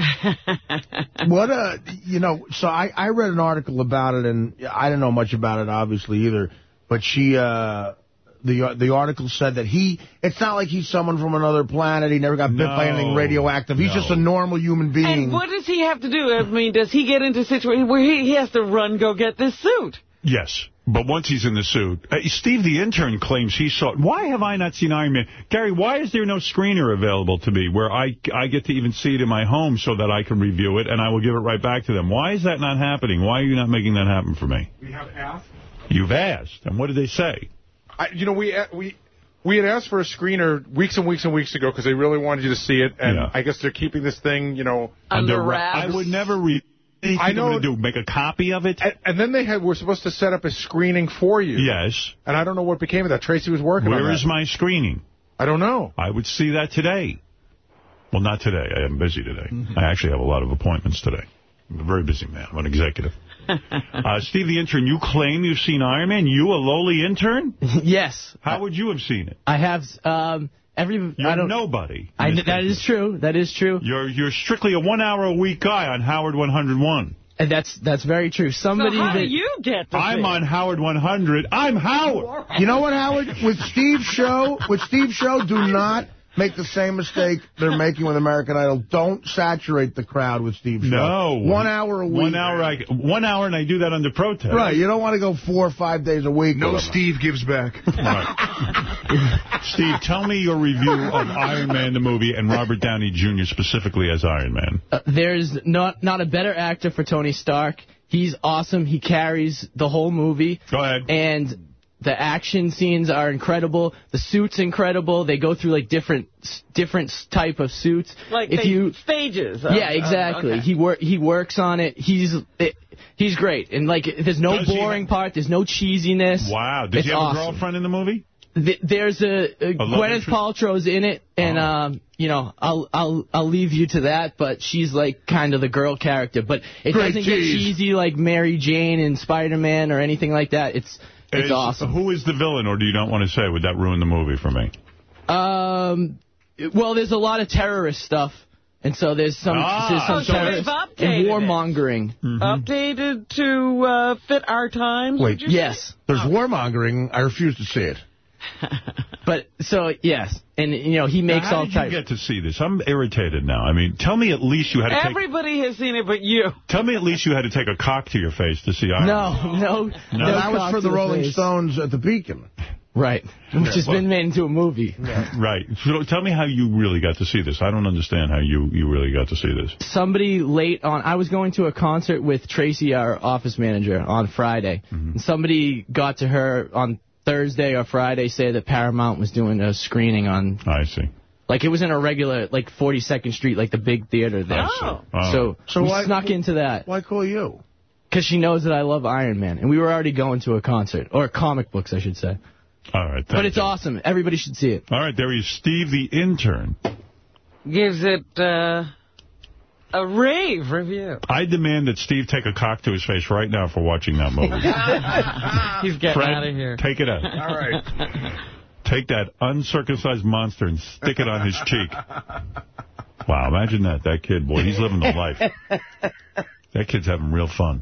what a, you know, so I, I read an article about it, and I didn't know much about it, obviously, either. But she, uh, the the article said that he, it's not like he's someone from another planet. He never got bit by anything radioactive. He's No. just a normal human being. And what does he have to do? I mean, does he get into situations where he, he has to run, go get this suit? Yes. But once he's in the suit, uh, Steve the intern claims he saw it. Why have I not seen Iron Man? Gary, why is there no screener available to me where I, I get to even see it in my home so that I can review it and I will give it right back to them? Why is that not happening? Why are you not making that happen for me? We have asked. You've asked. And what did they say? I, you know, we we we had asked for a screener weeks and weeks and weeks ago because they really wanted you to see it, and Yeah. I guess they're keeping this thing, you know, Under wraps. I would never read anything I know- I'm to do. Make a copy of it? And, and then they had were supposed to set up a screening for you. Yes. And I don't know what became of that. Tracy was working on Where that. is my screening? I don't know. I would see that today. Well, not today. I am busy today. Mm-hmm. I actually have a lot of appointments today. I'm a very busy man. I'm an executive. uh, Steve the intern, you claim you've seen Iron Man? You, a lowly intern? yes. How would you have seen it? I have um, every. You're I don't. nobody. I, in that country. is true. That is true. You're you're strictly a one-hour-a-week guy on Howard 101. And that's that's very true. Somebody so how that do you get to I'm see on Howard 100. I'm Howard. You know what, Howard? With Steve's show, with Steve's show, do not make the same mistake they're making with American Idol. Don't saturate the crowd with Steve's show. No. One hour a week. One hour, I, one hour, and I do that under protest. Right, you don't want to go four or five days a week. No. Steve gives back. Steve, tell me your review of Iron Man the movie and Robert Downey Jr. specifically as Iron Man. Uh, there's not not a better actor for Tony Stark. He's awesome. He carries the whole movie. Go ahead. And the action scenes are incredible. The suit's incredible. They go through like different different type of suits. Like if they- you stages. of- yeah, of- exactly. okay. He work he works on it. He's it, he's great. And like there's no Does he- boring part. There's no cheesiness. Wow. Does It's he have awesome. a girlfriend in the movie? Th- There's a, a love Gwyneth interest? Paltrow's in it, and Oh. um, you know, I'll I'll I'll leave you to that. But she's like kind of the girl character, but it Great doesn't get cheesy like Mary Jane and Spider Man or anything like that. It's it's Is- awesome. Who is the villain, or do you not want to say? Would that ruin the movie for me? Um, well, there's a lot of terrorist stuff, and so there's some Ah, there's some so terrorist they've and updated it. warmongering. Mm-hmm. Updated to uh, fit our times? Wait, would say? Yes, There's warmongering. I refuse to see it. but so yes, and you know he makes Now, how all did you types. get to see this? I'm irritated now. I mean, tell me at least you had to take. Everybody has seen it but you. Tell me at least you had to take a cock to your face to see Iron Man. No, no, No, no. that was for the Rolling face. Stones at the Beacon. right? Which has well- been made into a movie. Right. So tell me how you really got to see this. I don't understand how you, you really got to see this. somebody late on I was going to a concert with Tracy, our office manager, on Friday. Mm-hmm. And somebody got to her on Thursday or Friday say that Paramount was doing a screening on I see. like it was in a regular like 42nd Street, like the big theater there. Oh. Oh. So, So we why- snuck into that Why call you? because she knows that I love Iron Man, and we were already going to a concert or comic books, I should say. All right. But it's you. awesome. Everybody should see it. All right. There is Steve the intern. Gives it uh, a rave review. I demand that Steve take a cock to his face right now for watching that movie. He's getting Fred, out of here. take it out. All right. Take that uncircumcised monster and stick it on his cheek. Wow, imagine that. That kid, boy, he's living the life. That kid's having real fun.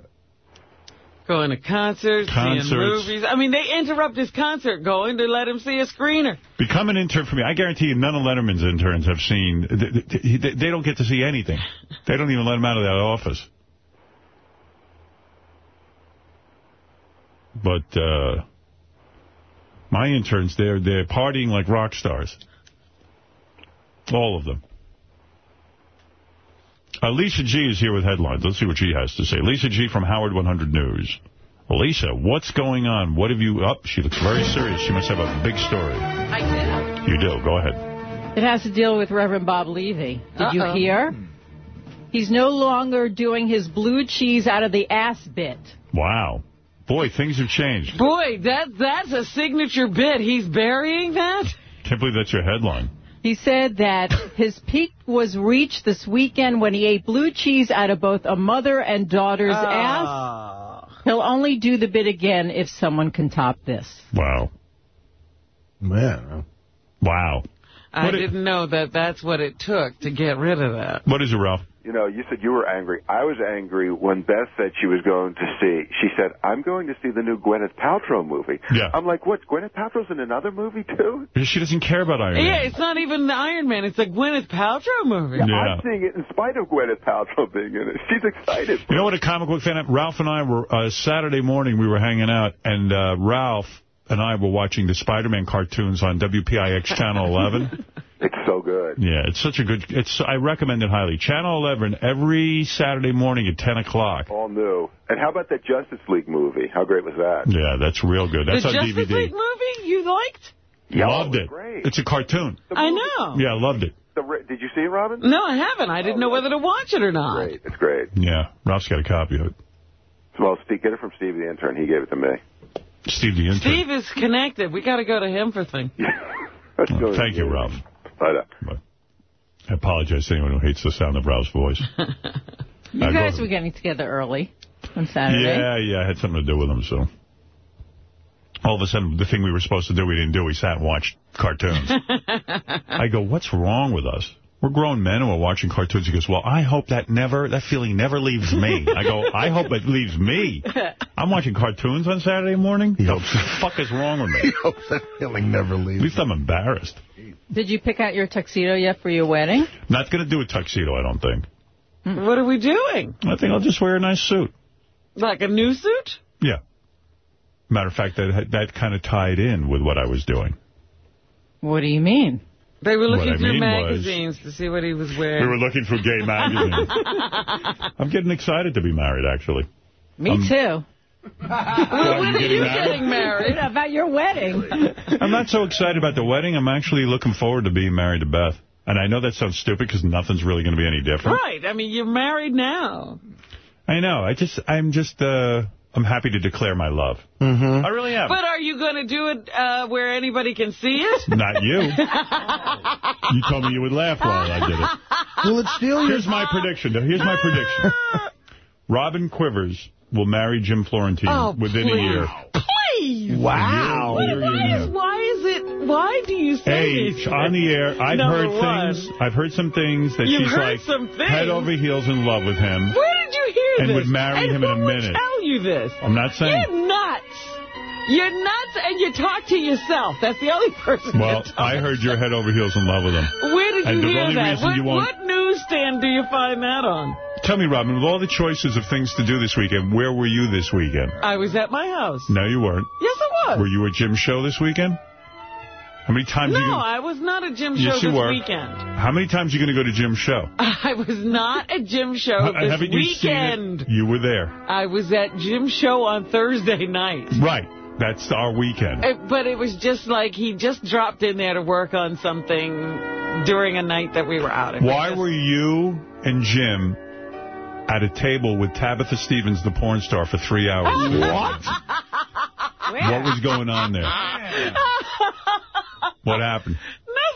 Going to concerts, Concerts. seeing movies. I mean, they interrupt his concert going to let him see a screener. Become an intern for me. I guarantee you none of Letterman's interns have seen... They, they, they don't get to see anything. They don't even let him out of that office. But uh, my interns, they're, they're partying like rock stars. All of them. Uh, Lisa G is here with headlines. Let's see what she has to say. Lisa G from Howard 100 News. Lisa, what's going on? What have you up? She looks very serious. She must have a big story. I do. You do. Go ahead. It has to deal with Reverend Bob Levy. Did you Uh-oh. hear? Hmm. He's no longer doing his blue cheese out of the ass bit. Wow. Boy, things have changed. Boy, that that's a signature bit. He's burying that? Can't believe that's your headline. He said that his peak was reached this weekend when he ate blue cheese out of both a mother and daughter's Ah. ass. He'll only do the bit again if someone can top this. Wow. Man. Wow. I What didn't know that that's what it took to get rid of that. What is it, Ralph? You know, you said you were angry. I was angry when Beth said she was going to see. She said, "I'm going to see the new Gwyneth Paltrow movie." Yeah. I'm like, "What? Gwyneth Paltrow's in another movie too?" She doesn't care about Iron Yeah, Man. it's not even the Iron Man. It's the Gwyneth Paltrow movie. Yeah. I'm seeing it in spite of Gwyneth Paltrow being in it. She's excited. You know what a comic book fan? Ralph and I were, uh, Saturday morning, we were hanging out, and uh, Ralph and I were watching the Spider-Man cartoons on WPIX Channel 11. It's so good. Yeah, it's such a good, it's. I recommend it highly. Channel 11, every Saturday morning at 10 o'clock. All new. And how about that Justice League movie? How great was that? Yeah, that's real good. That's the on Justice DVD. League movie you liked? Yeah, loved it great. It's a cartoon. I know. Yeah, I loved it. The, did you see it, Robin? No, I haven't. I didn't know oh, whether to watch it or not. Great. It's great. Yeah, Ralph's got a copy of it. Well, Steve, get it from Steve the intern. He gave it to me. Steve the intern. Steve is connected. We got to go to him for things. Oh, thank you, Ralph. Bye. I apologize to anyone who hates the sound of Ralph's voice. Uh, you I guys were getting together early on Saturday. Yeah, yeah, I had something to do with him, so. All of a sudden, the thing we were supposed to do, we didn't do. We sat and watched cartoons. I go, what's wrong with us? We're grown men and we're watching cartoons. He goes, well, I hope that never, that feeling never leaves me. I go, I hope it leaves me. I'm watching cartoons on Saturday morning? He the fuck is wrong with me? He hopes that feeling never leaves. At least I'm embarrassed. Did you pick out your tuxedo yet for your wedding? Not going to do a tuxedo, I don't think. Hmm. What are we doing? I think I'll just wear a nice suit. Like a new suit? Yeah. Matter of fact, that that kind of tied in with what I was doing. What do you mean? They were What looking I through mean was- magazines to see what he was wearing. We were looking through gay magazines. I'm getting excited to be married, actually. Me Um, too. when are getting you married? getting married? About your wedding. I'm not so excited about the wedding. I'm actually looking forward to being married to Beth. And I know that sounds stupid because nothing's really going to be any different. Right. I mean, you're married now. I know. I just, I'm just, uh, I'm happy to declare my love. Mm-hmm. I really am. But are you going to do it uh, where anybody can see it? Not you. You told me you would laugh while I did it. Will it steal your... Here's my prediction. Here's my prediction. Robin Quivers will marry Jim Florentine Oh, within a year. Please. Wow. Why is, why is it, why do you say Hey, these on the air, I've Number heard one. things. I've heard some things that You've she's like head over heels in love with him. Where did you hear And this? would marry and him in a minute. tell you this? I'm not saying. You're nuts. You're nuts, and you talk to yourself. That's the only person. Well, I heard you're head over heels in love with him. Where did you and the hear that? What, you what newsstand do you find that on? Tell me, Robin, with all the choices of things to do this weekend, where were you this weekend? I was at my house. No, you weren't. Yes, I was. Were you at Jim's show this weekend? How many times no, you gonna, I was not at Jim's Yes, show you this were. weekend. How many times are you going to go to Jim's show? I was not at Jim's show this Haven't you weekend. seen it? You were there. I was at Jim's show on Thursday night. Right. That's our weekend. It- but it was just like he just dropped in there to work on something during a night that we were out. It Why just- were you and Jim at a table with Tabitha Stevens, the porn star, for three hours? What? What was going on there? What happened?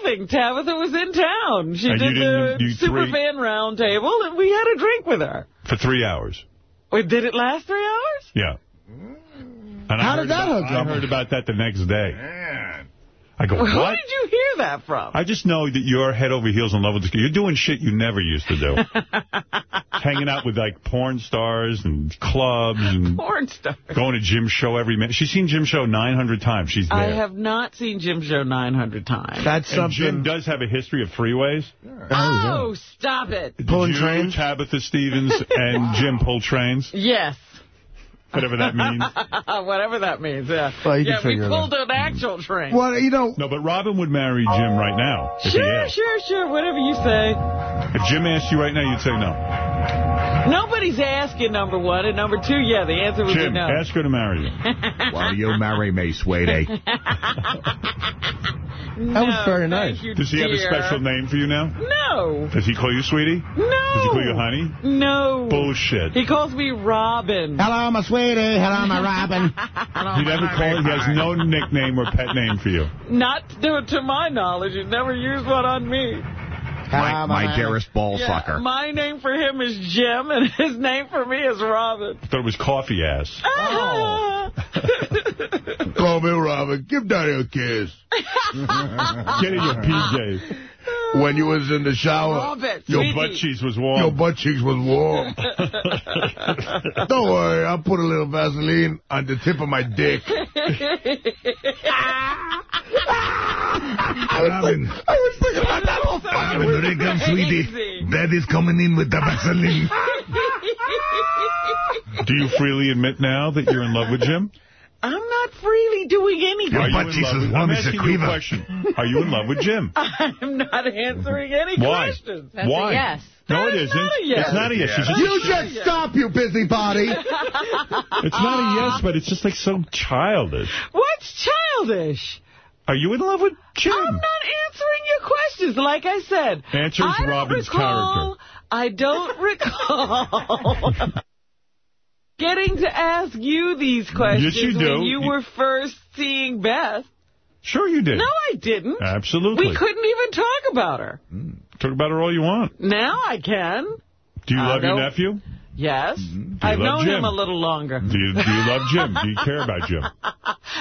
Nothing. Tabitha was in town. She And did the do super fan round table, and we had a drink with her. For three hours. Wait, did it last three hours? Yeah. And I How heard did that about, hook I heard about that the next day. I go, Who what? did you hear that from? I just know that you're head over heels in love with this girl. You're doing shit you never used to do. Hanging out with, like, porn stars and clubs and Porn star. going to Jim's show every minute. She's seen Jim's show 900 times. She's there. I have not seen Jim Show 900 times. That's and something. Jim does have a history of freeways. Oh, oh, stop it. Did you, Tabitha Stevens, and Jim pull trains? Yes. Whatever that means. Whatever that means, yeah. Well, yeah, we figure it pulled an actual train. Well, you know. No, but Robin would marry Jim right now. If he Sure, sure, sure. Whatever you say. If Jim asked you right now, you'd say no. Nobody's asking, number one. And number two, yeah, the answer was Jim, no. ask her to marry you. Will you marry me, sweetie? That was very nice. Does he have a special name for you now? No. Does he call you sweetie? No. Does he call you honey? No. Bullshit. He calls me Robin. Hello, my sweetie. Hello, my Robin. He never called. He has no nickname or pet name for you. Not to, to my knowledge. He's never used one on me. My, my dearest ball Yeah, sucker. my name for him is Jim, and his name for me is Robin. I thought it was coffee ass. Ah! Call me Robin. Give Daddy a kiss. Get in your PJs. When you was in the shower, Robert, Your sweetie. butt cheeks was warm. your butt cheeks was warm. Don't worry, I'll put a little Vaseline on the tip of my dick. Robin, I was thinking about that all Robin, here they come, sweetie. Daddy's coming in with the Vaseline. Do you freely admit now that you're in love with Jim? I'm not freely doing anything. Are you butt in cheeks love with- warm I'm as a asking you a quiver. question. Are you in love with Jim? I'm not answering any questions. Why? questions. Why? No, it isn't. not a yes. It's not a yes. Just, You should stop, you busybody. it's not a yes, but it's just like so childish. What's childish? Are you in love with Jim? I'm not answering your questions. Like I said, Answers I Robin's recall, I don't recall getting to ask you these questions Yes, you do. when you were first seeing Beth. Sure you did. No, I didn't. Absolutely. We couldn't even talk about her. Hmm. Talk about her all you want. Now I can. Do you I love your nephew? Yes. Hmm. You I've known Jim? him a little longer. Do you, do you love Jim? Do you care about Jim?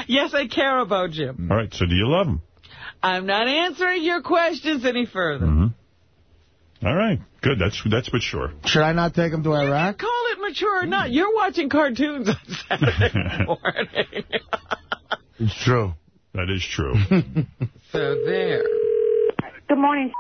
Yes, I care about Jim. Hmm. All right, so do you love him? I'm not answering your questions any further. Mm-hmm. All right, good. That's that's mature. Should I not take him to Iraq? Call it mature or not. You're watching cartoons on Saturday morning. It's true. That is true. so there. Good morning,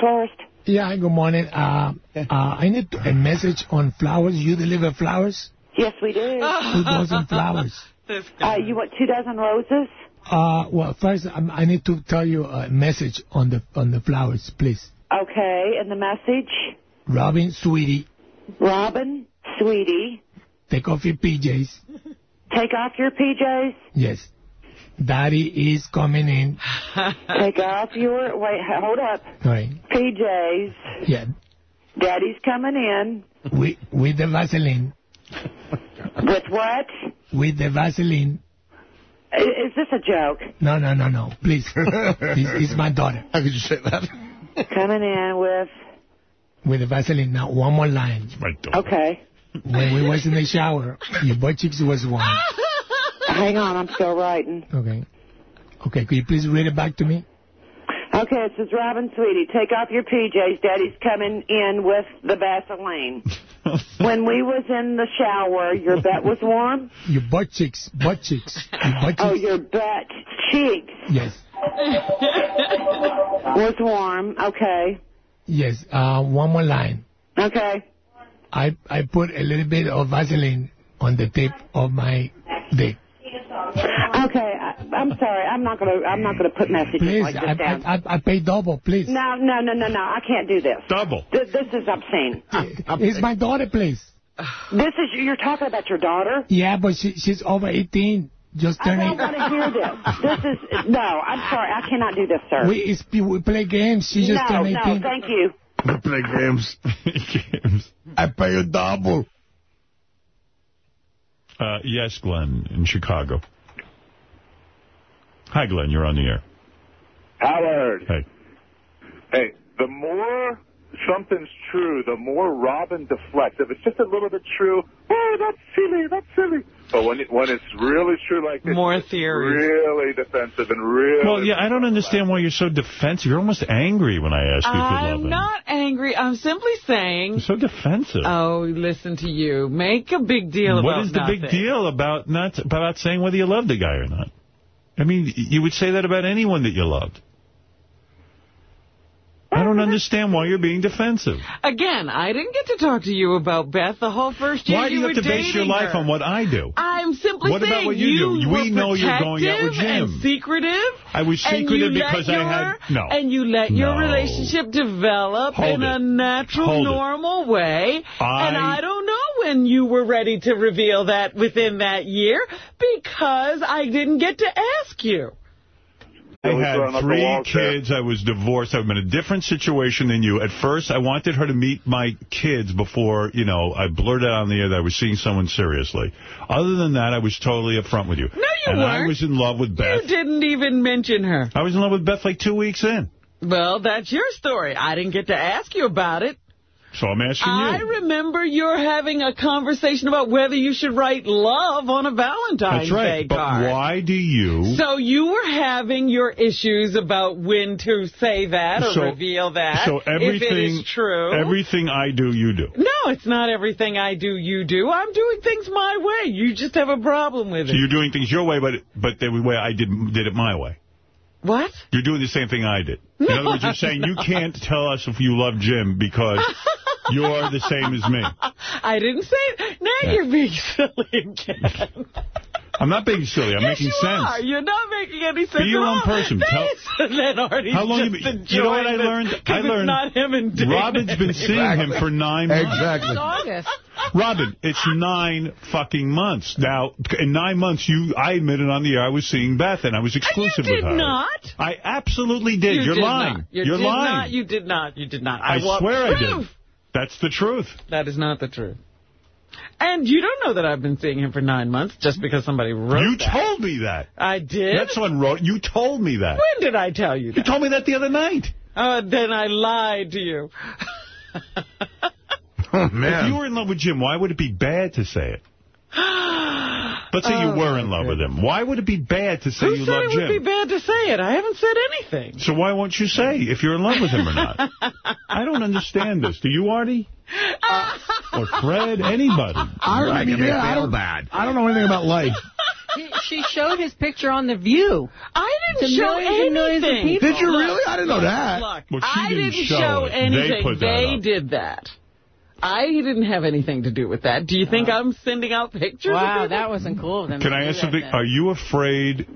Forrest. Yeah, good morning. Uh, uh, I need a message on flowers. You deliver flowers? Yes, we do. Two dozen flowers. Uh, you want two dozen roses? Uh, well, first, um, I need to tell you a message on the on the flowers, please. Okay, and the message? Robin, sweetie, Robin, sweetie, take off your PJs. take off your PJs. Yes. Daddy is coming in. Take off your, wait, hold up. All right. PJs. Yeah. Daddy's coming in. With, with the Vaseline. With what? With the Vaseline. Is this a joke? No, no, no, no. Please. this is my daughter. How could you say that? Coming in with, With the Vaseline. Now, one more line. okay. When we was in the shower, your butt cheeks was warm. Hang on, I'm still writing. Okay. Okay, could you please read it back to me? Okay, it says, Robin, sweetie, take off your PJs. Daddy's coming in with the Vaseline. when we was in the shower, your butt was warm? Your butt cheeks. Butt cheeks. Your butt oh, cheeks. Oh, your butt cheeks Yes. was warm. Okay. Yes. Uh, one more line. Okay. I I put a little bit of Vaseline on the tip of my dick. Okay, I, I'm sorry. I'm not gonna. I'm not gonna put messages Please, like this I, down. I, I, I pay double, please. no, no, no, no, no. I can't do this. Double. This, this is obscene. It's my daughter, please. This is you're talking about your daughter. Yeah, but she, she's over 18. Just I don't want to hear this. This is no. I'm sorry. I cannot do this, sir. We, it's, we play games. She just no, turned 18. no. Thank you. We play games. Games. I pay a double. Uh, yes, Glenn, in Chicago. Hi, Glenn. You're on the air. Howard. Hey. Hey, the more something's true, the more Robin deflects. If it's just a little bit true, oh, that's silly, that's silly. But when it, when it's really true like this, More it's theories. really defensive and really. Well, yeah, I don't understand why you're so defensive. You're almost angry when I ask you if you love I'm him. not angry. I'm simply saying. You're so defensive. Oh, listen to you. Make a big deal about What is the nothing. big deal about not about saying whether you love the guy or not? I mean, you would say that about anyone that you loved. I don't understand why you're being defensive. Again, I didn't get to talk to you about Beth the whole first year Why do you were have to base your life her. on what I do? I'm simply What saying about what you do? were We know you're going out with Jim. and secretive. I was secretive you because I had no. And you let your No. relationship develop Hold in it. a natural, Hold it. normal way. I- and I don't know when you were ready to reveal that within that year because I didn't get to ask you. I had three walls there. kids. I was divorced. I'm in a different situation than you. At first, I wanted her to meet my kids before, you know, I blurted out on the air that I was seeing someone seriously. Other than that, I was totally upfront with you. No, you and I weren't. I was in love with Beth. You didn't even mention her. I was in love with Beth like two weeks in. Well, that's your story. I didn't get to ask you about it. So I'm asking you. I remember you're having a conversation about whether you should write love on a Valentine's That's right. Day But card. why do you... So you were having your issues about when to say that or So- reveal that, so if it everything, is true. Everything I do, you do. no, it's not everything I do, you do. I'm doing things my way. You just have a problem with So it. So you're doing things your way, but but the way I did did it my way. What? You're doing the same thing I did. In other words, you're saying you can't tell us if you love Jim because you're the same as me. I didn't say Now you're being silly again. I'm not being silly. I'm yes, making you sense. Are. You're not making any sense Be your at own all. person. Tell- then Artie's How long just you been- you know what I learned? I learned- It's not him and Dana. Robin's been seeing him for nine months. Exactly. August. Robin, it's nine fucking months. Now, in nine months, you, I admitted on the air I was seeing Beth, and I was exclusive You with did her. not. I absolutely did. You You're did lying. Not. You are did lying. Not. You did not. You did not. I, want swear I did. That's the truth. That is not the truth. And you don't know that I've been seeing him for nine months just because somebody wrote You that. told me that. I did? That's someone wrote. You told me that. When did I tell you that? You told me that the other night. Uh, then I lied to you. Oh, If you were in love with Jim, why would it be bad to say it? Let's say you Oh, were in love with him. Why would it be bad to say Who you said it would be bad to say it? I haven't said anything. So why won't you say if you're in love with him or not? I don't understand this. Do you, Artie? or Fred? Anybody? I, I mean, Making me yeah, I don't, bad. I don't know anything about life. She, she showed his picture on The View. I didn't To show millions millions of anything. people. Did you Look, really? I didn't know that. Look, Well, I didn't didn't show show it. They anything. put that They up. did that. I didn't have anything to do with that. Do you think uh-huh. I'm sending out pictures? of Wow, people? that wasn't cool of them. Can I ask that something? then. Are you afraid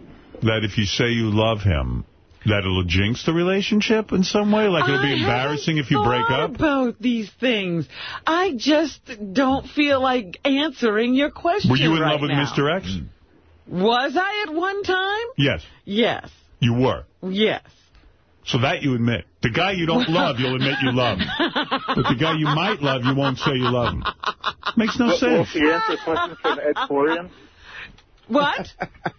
that if you say you love him, that it'll jinx the relationship in some way? Like it'll be I embarrassing if haven't you break thought up? about these things. I just don't feel like answering your question Were you in right love with now. Mr. X? Was I at one time? Yes. Yes. You were. Yes. So that you admit. The guy you don't love, you'll admit you love. But the guy you might love, you won't say you love him. Makes no Will, will sense. you answer questions from Ed Torian? What?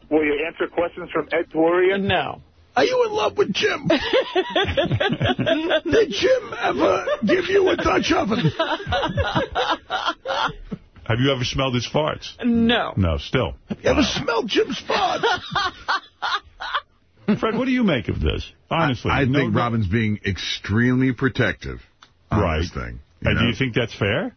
Will you answer questions from Ed Torian? No. Are you in love with Jim? Did Jim ever give you a Dutch oven? Have you ever smelled his farts? No. No, still. You ever smelled Jim's farts? Fred, what do you make of this? Honestly. I no- think Robin's being extremely protective on Right. this thing. And do you think that's fair?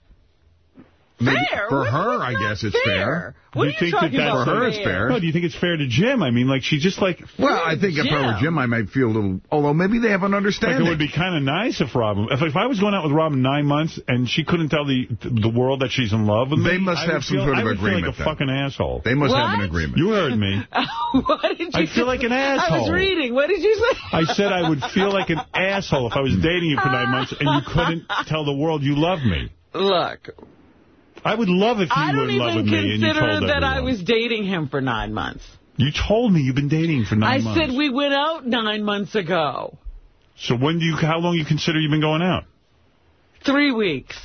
Maybe Fair? For What- her, I guess it's fair. What Do are you you think talking that about? For her, it's fair. No, do you think it's fair to Jim? I mean, like, she's just like... Well, I think if I were Jim, I might feel a little... Although maybe they have an Like, understanding. it would be kind of nice if Robin... If, if I was going out with Robin nine months and she couldn't tell the the world that she's in love with me... They must I have some feel, sort of agreement. I would agreement feel like a then. fucking asshole. They must have an agreement. You heard me. what did you I feel like an asshole. I was reading. What did you say? I said I would feel like an asshole if I was dating you for nine months and you couldn't tell the world you love me. Look, I would love if you I were don't in love with even me and you consider told that I was dating him for nine months. You told me you've been dating for nine I months. I said we went out nine months ago. So when do you? How long you consider you've been going out? Three weeks.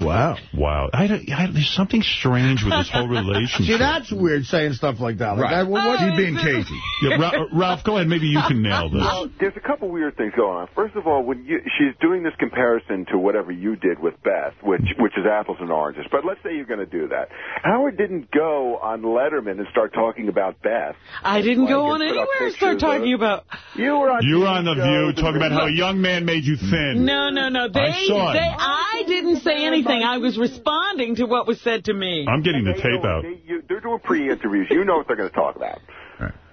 Wow. Wow. I, don't- I, there's something strange with this whole relationship. See, that's weird saying stuff like that. Like, Right. that, what, what, She's being cagey. Yeah, Ra- uh, Ralph, go ahead. Maybe you can nail this. Well, there's a couple weird things going on. First of all, when you, she's doing this comparison to whatever you did with Beth, which which is apples and oranges. But let's say you're going to do that. Howard didn't go on Letterman and start talking about Beth. I didn't go on and put up anywhere and start pictures of- talking about... You were on. You were on The View talking about how a young man made you thin. No, no, no. They, I saw it. they, I didn't say anything. I was responding to what was said to me. I'm getting the tape out. They, you, they're doing pre-interviews. You know what they're going to talk about.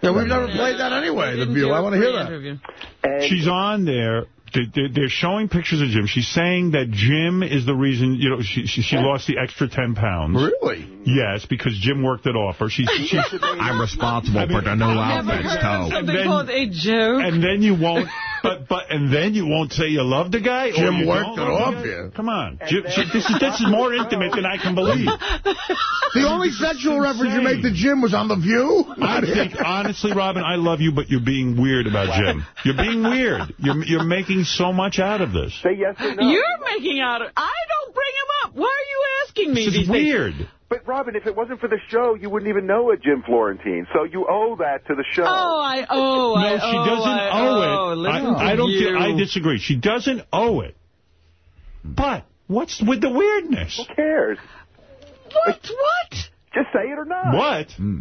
Yeah, we've never played that anyway, The View. I want to hear that. She's on there. They- they- They're showing pictures of Jim. She's saying that Jim is the reason, you know, she she, she lost the extra 10 pounds. Really? Yes, because Jim worked it off her. She's, she's I'm responsible for the new outfits, too. Something called a joke. And then you won't, but but and then you won't say you love the guy. Jim you worked it off the you. Come on, Jim, she, this is this is more intimate than I can believe. The only sexual reference you made to Jim was on The View? I think, honestly, Robin, I love you, but you're being weird about Jim. You're being weird. You're you're making so much out of this. Say yes or no. You're making out of... I don't bring him up. Why are you asking me This these is things? Weird. But Robin, if it wasn't for the show, you wouldn't even know a Jim Florentine. So you owe that to the show. Oh, I owe. No, I she owe, doesn't I owe owe. it. Listen I, I don't. you. I disagree. She doesn't owe it. But what's with the weirdness? Who cares? What? What? Just say it or not. What? Hmm.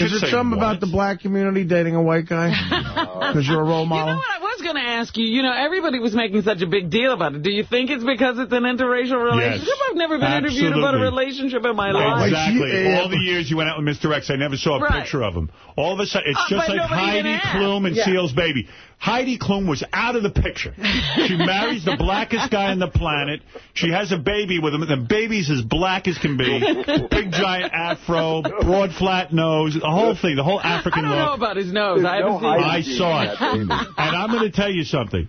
Is Just it say something what? about the black community dating a white guy? Because you're a role model? You model? know what? I was going to ask you. You know, everybody was making such a big deal about it. Do you think it's because it's an interracial relationship? Yes. I've never been interviewed about a relationship in my life. Exactly. All the years you went out with Mr. X, I never saw a Right. picture of him. All of a sudden, it's Uh, just like Heidi asked. Klum and Yeah. Seal's baby. Heidi Klum was out of the picture. She marries the blackest guy on the planet. She has a baby with him. The baby's as black as can be. Big giant afro, broad flat nose, the whole thing, the whole African I don't know look. about his nose. I haven't seen I saw it. and I'm going to tell you something.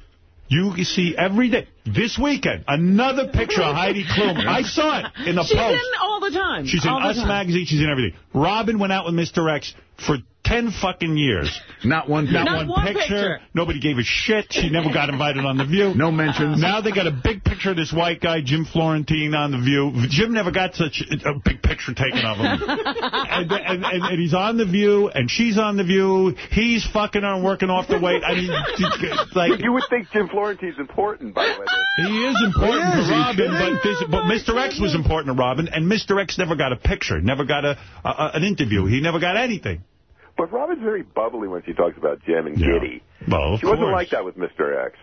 You can see every day, this weekend, another picture of Heidi Klum. I saw it in the She's post. in all the time. She's in Us time. Magazine. She's in everything. Robin went out with Mr. X for 10 fucking years. Not one Not, Not one, one picture. picture. Nobody gave a shit. She never got invited on The View. No mentions. Now they got a big picture of this white guy, Jim Florentine, on The View. Jim never got such a big picture taken of him. and, and, and, and he's on The View, and she's on The View. He's fucking on working off the weight. I mean, like... You would think Jim Florentine's important, by the way. He is important He is, to Robin, but, this, but Mr. X was important to Robin, and Mr. X never got a picture, never got a, a, a an interview. He never got anything. But Robin's very bubbly when she talks about Jim and giddy. Well, of She wasn't course. like that with Mr. X.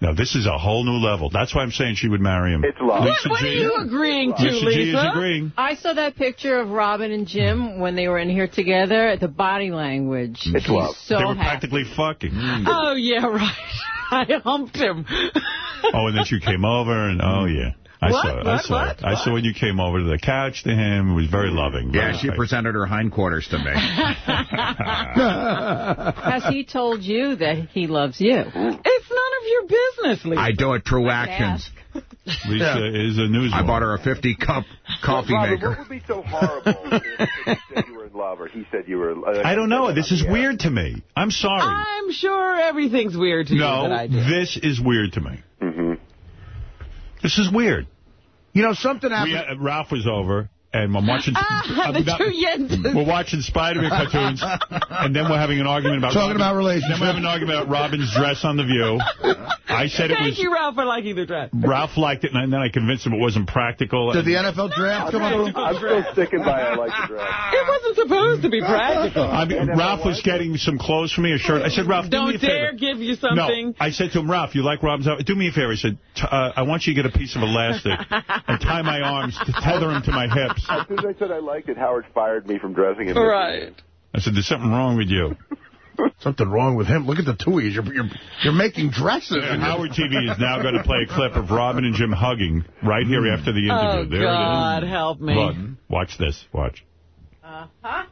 No, this is a whole new level. That's why I'm saying she would marry him. It's love. Lisa What are you agreeing to, Lisa G is Lisa? agreeing. I saw that picture of Robin and Jim when they were in here together. At the body language. It's He's love. So they were happy. practically fucking. Oh, yeah, right. I humped him. Oh, and then she came over, and oh, yeah. I What? saw it. I saw What? it. I saw when you came over to the couch to him. It was very loving. Yeah, Very she presented her hindquarters to me. Has he told you that he loves you? It's none of your business, Lisa. I do it through actions. Lisa is a news. I bought her a 50 cup coffee Robin, maker. what would be so horrible if you said you were in love or he said you were... Uh, I don't know. This is weird to me. I'm sorry. I'm sure everything's weird to you No, this is weird to me. This is weird. You know, something happened. We, uh, Ralph was over, and I'm watching... Ah, I'm the not- two yentas. We're watching Spider-Man cartoons, and then we're having an argument about... Talking about relationships. Then we're having an argument about Robin's dress on The View. I said it was. Thank was... you, Ralph, for liking the dress. Ralph liked it, and then I convinced him it wasn't practical. Did the NFL draft come up? I'm still sticking by I like the dress. It wasn't supposed to be practical. I mean, Ralph was getting some clothes for me, a shirt. I said, Ralph, do me a Don't favor. dare give you something. No, I said to him, Ralph, you like Robin's outfit? Do me a favor. I said, T- uh, I want you to get a piece of elastic and tie my arms to tether them to my hips. As soon as I said I liked it, Howard fired me from dressing him. Right. I said, there's something wrong with you. Something wrong with him. Look at the Tuies. You're, you're, you're making dresses. And Howard TV is now going to play a clip of Robin and Jim hugging right here after the interview. Oh, there God, it is. help me. Look, watch this. Watch. Uh-huh.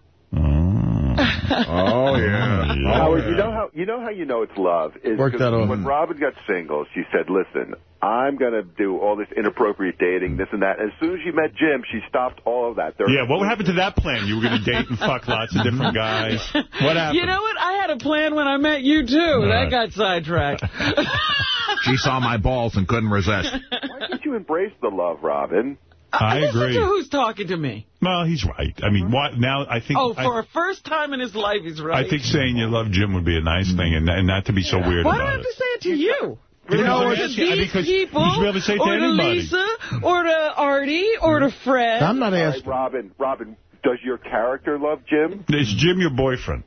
Oh, yeah. Howard, you know how you know how you know it's love is Work 'cause that off. when Robin got single, she said, "Listen, I'm going to do all this inappropriate dating, this and that." As soon as she met Jim, she stopped all of that. There- Yeah, what happened to that plan? You were going to date and fuck lots of different guys. What happened? You know what? I had a plan when I met you, too. right. That got sidetracked. She saw my balls and couldn't resist. Why can't you you embrace the love, Robin? I Listen agree. to who's talking to me. Well, he's right. I mean, what now? I think. Oh, for a first time in his life, he's right. I think saying you love Jim would be a nice thing, and, and not to be so weird Why do I have it. to say it to you? Because or I'm to asking- these because people, you should be able to say it to or to anybody. Lisa, or to Artie, or to hmm. Fred. All right, Robin, Robin, does your character love Jim? Is Jim your boyfriend?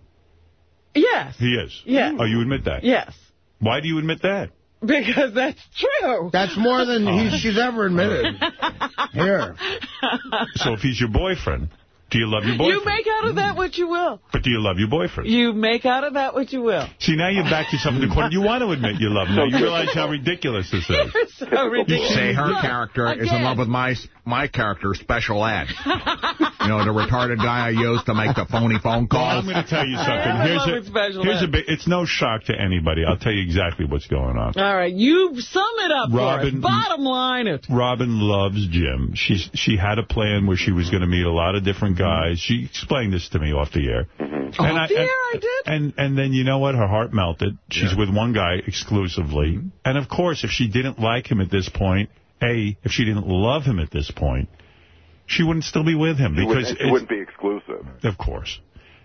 Yes. He is. Yes. Oh, you admit that? Yes. Why do you admit that? Because that's true. That's more than he's, she's ever admitted. Here. So if he's your boyfriend, do you love your boyfriend? You make out of that what you will. But do you love your boyfriend? You make out of that what you will. See, now you're back to something. The corner. You want to admit you love him. Now you realize how ridiculous this is. You're so ridiculous. Say her Look, character is in love with my my character, Special Ed. you know, the retarded guy I used to make the phony phone Well, calls. I'm going to tell you something. I Here's a, it, Special here's a Ed. big, it's no shock to anybody. I'll tell you exactly what's going on. All right, you sum it up for Robin- us. Bottom line it. Robin loves Jim. She's she had a plan where she was going to meet a lot of different guys. She explained this to me off the air. Mm-hmm. Off And I- the and- I did. And and then you know what? Her heart melted. She's with one guy exclusively. Mm-hmm. And of course, if she didn't like him at this point, a if she didn't love him at this point, she wouldn't still be with him It because wouldn't, it wouldn't be exclusive. of course.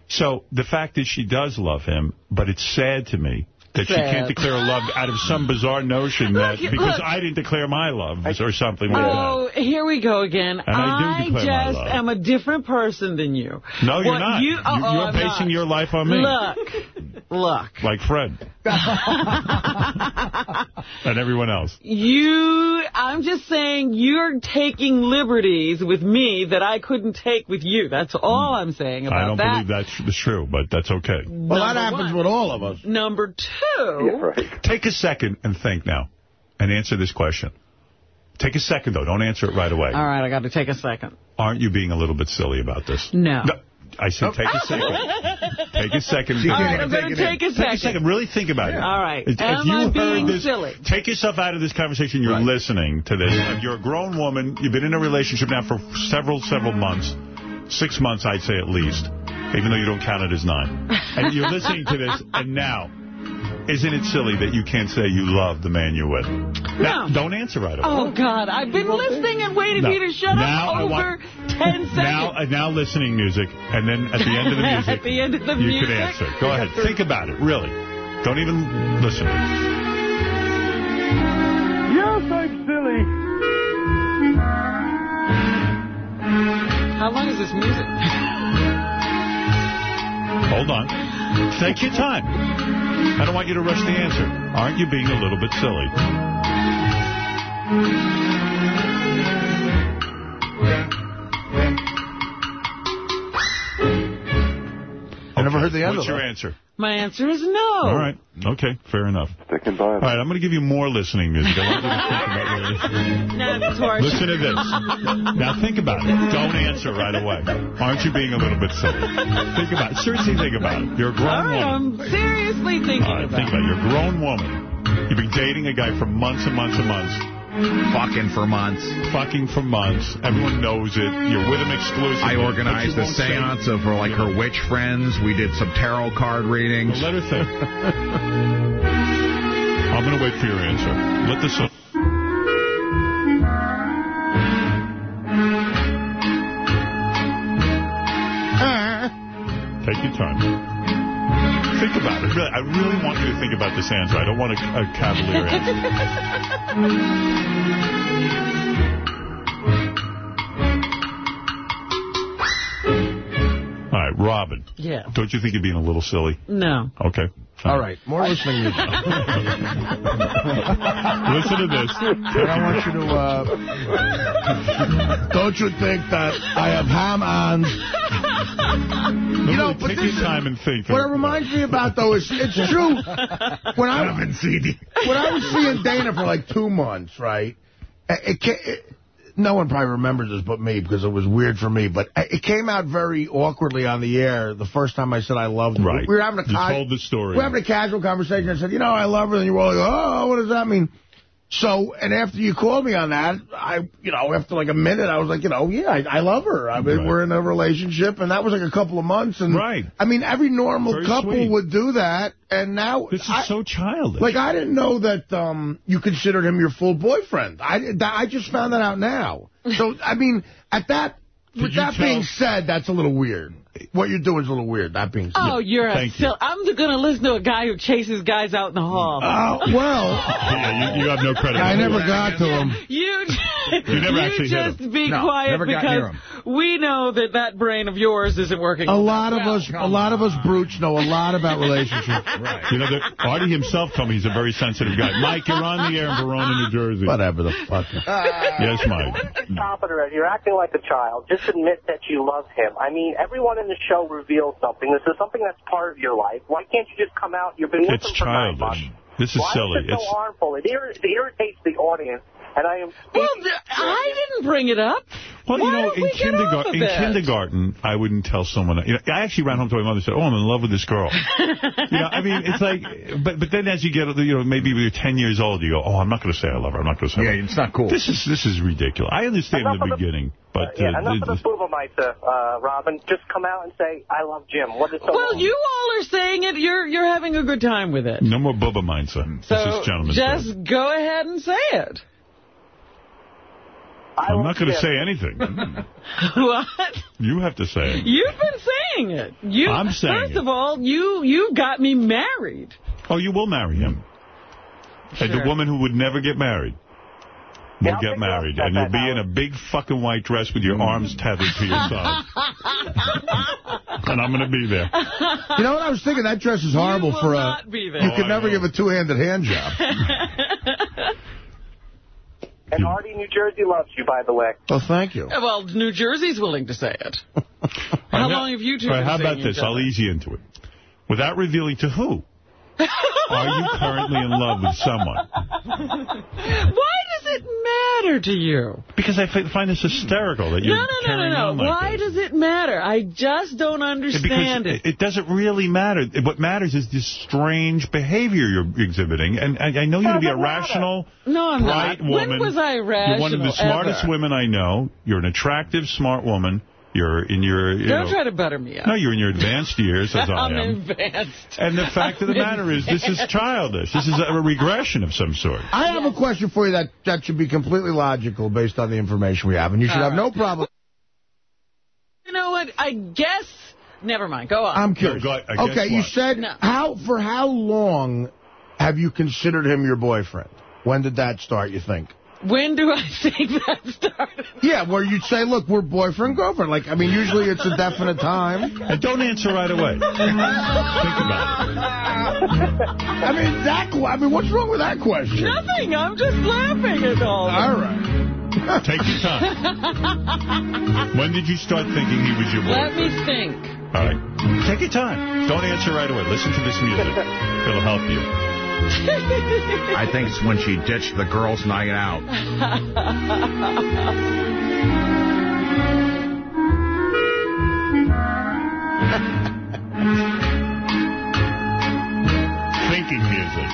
So the fact that she does love him, but it's sad to me that she can't declare love out of some bizarre notion that Look, because look. I didn't declare my love or something like Oh, here we go again. And I do declare my just love. am a different person than you. that. No, you're What not. You, oh, You- you're I'm basing not. your life on me. Look, look. Like Fred. and everyone else. You, I'm just saying you're taking liberties with me that I couldn't take with you. That's all hmm. I'm saying about that. I don't that. believe that's, that's true, but that's okay. Well, that happens one. with all of us. Number two, Take a second and think now and answer this question. Take a second, though. Don't answer it right away. all right, I got to take a second. Aren't you being a little bit silly about this? No. I said take a second. take a second. All right, I'm going to take a second. Take a second. second. Really think about it. All right. If, if you I being this, silly? Take yourself out of this conversation. You're listening to this. and You're a grown woman. You've been in a relationship now for several, several months. Six months, I'd say at least. Even though you don't count it as nine. And you're listening to this, and now, isn't it silly that you can't say you love the man you're with? Now, No. don't answer right away. Oh, God. I've been listening and waiting No. for you to shut Now I up over want- 10 seconds. Now, uh, now listening music, and then at the end of the music, At the end of the you music. could answer. Go ahead. Think about it, really. Don't even listen. Yes, I'm silly. How long is this music? Hold on. Take your time. I don't want you to rush the answer. Aren't you being a little bit silly? Never heard the end What's of your answer? My answer is no. All right. Okay, fair enough. Sticking by All right, I'm going to give you more listening music. I want you to think about your That's harsh. Listen to this. Now think about it. Don't answer right away. Aren't you being a little bit silly? Think about it. Seriously think about it. You're a grown All right, woman. I'm seriously thinking All right, about think about it. You're a grown woman. You've been dating a guy for months and months and months. Fucking for months. Fucking for months. Everyone knows it. You're with him exclusively. I organized you a won't say- seance of her, like her witch friends. We did some tarot card readings. Well, let her think. I'm going to wait for your answer. Let this... Take your time. Think about it. Really, I really want you to think about this answer. I don't want a, a cavalier answer. All right, Robin. Yeah. Don't you think you're being a little silly? No. Okay. All right, more listening music. Listen to this. And I want you to, uh, don't you think that I have ham hands? You know, but take this your time and think. What it reminds me about, though, is it's true. When I, Ham when I was seeing Dana for like two months, right, it, it, no one probably remembers this but me because it was weird for me, but it came out very awkwardly on the air the first time I said I loved her. Right. We were having a You told the story. We were having a casual conversation. I said, you know, I love her. And you were all like, oh, what does that mean? So, and after you called me on that, I, you know, after like a minute, I was like, you know, yeah, I, I love her. I mean, Right. we're in a relationship, and that was like a couple of months. And Right. I mean, every normal Very couple sweet. would do that, and now This is I, so childish. like I didn't know that um you considered him your full boyfriend. I I just found that out now. So I mean, at that. With that tell- being said, that's a little weird. What you're doing is a little weird. That being said. Oh, you're a Thank you. I'm going to listen to a guy who chases guys out in the hall. Oh, well, yeah, you, you have no credit. I never got to him. You, You never actually hit just him. be No, quiet never got near because we know that that brain of yours isn't working. A lot of well. us, a lot of us brutes know a lot about relationships. right. You know, the, Artie himself told me he's a very sensitive guy. Mike, you're on the air in Verona, New Jersey. Whatever the fuck. Yes, Mike. Stop it already. You're acting like a child. Just admit that you love him. I mean, everyone in the show reveals something. This is something that's part of your life. Why can't you just come out? You've been with It's him for nine months. childish. This is Why silly. is it so It's harmful? It, ir- it irritates the audience. And I am. Well, I didn't bring it up. Well, Why you know, in, we kindergarten, in kindergarten, I wouldn't tell someone. You know, I actually ran home to my mother and said, "Oh, I'm in love with this girl." you know, I mean, it's like, but but then as you get, you know, maybe when you're 10 years old, you go, "Oh, I'm not going to say I love her. I'm not going to say." Yeah, her." it's not cool. This is this is ridiculous. I understand in the of the- beginning, but yeah, uh, enough of the Booba uh, Robin. Just come out and say, I love Jim. What is so Well, wrong? you all are saying it. You're you're having a good time with it. no more Bubba mindset. So this is gentleman's just club. go ahead and say it. I'm not going to say anything. what? You have to say it. You've been saying it. You, I'm saying First it. of all, you you got me married. Oh, you will marry him. And the Sure. woman who would never get married will Yeah, I'll get married. And you'll that be in a big fucking white dress with your arms tethered to your side. and I'm going to be there. You know what I was thinking? That dress is horrible for a. not be there. Oh, you Oh, could I never know. give a two-handed hand job. And Artie, New Jersey loves you, by the way. Oh, thank you. well, New Jersey's willing to say it. How All right, long have you two all right, been How about this? each I'll ease you into it. Without revealing to who, are you currently in love with someone? Why does it matter to you? Because I find this hysterical that you're no, no, no, carrying no. like Why this. does it matter? I just don't understand it. it doesn't really matter. What matters is this strange behavior you're exhibiting. And I, I know you to be a rational, No, I'm bright not. woman. When was I rational? You're one of the smartest ever? women I know. You're an attractive, smart woman. You're in your, you Don't know, try to butter me up. no, you're in your advanced years, as I am. I'm advanced. And the fact of the I'm matter is, this is childish. This is a regression of some sort. I have a question for you that, that should be completely logical based on the information we have, and you should All have no problem. You know what? I guess. Never mind. Go on. I'm curious. No, go- I guess okay, you what? said No. how for how long have you considered him your boyfriend? When did that start? You think? When do I think that started? Yeah, where you'd say, look, we're boyfriend girlfriend. Like, I mean, usually it's a definite time. And don't answer right away. Think about it. I mean, that. I mean, what's wrong with that question? Nothing. I'm just laughing at all. All right. Take your time. When did you start thinking he was your boyfriend? Let me think. All right. Take your time. Don't answer right away. Listen to this music. It'll help you. I think it's when she ditched the girls' night out. Thinking music.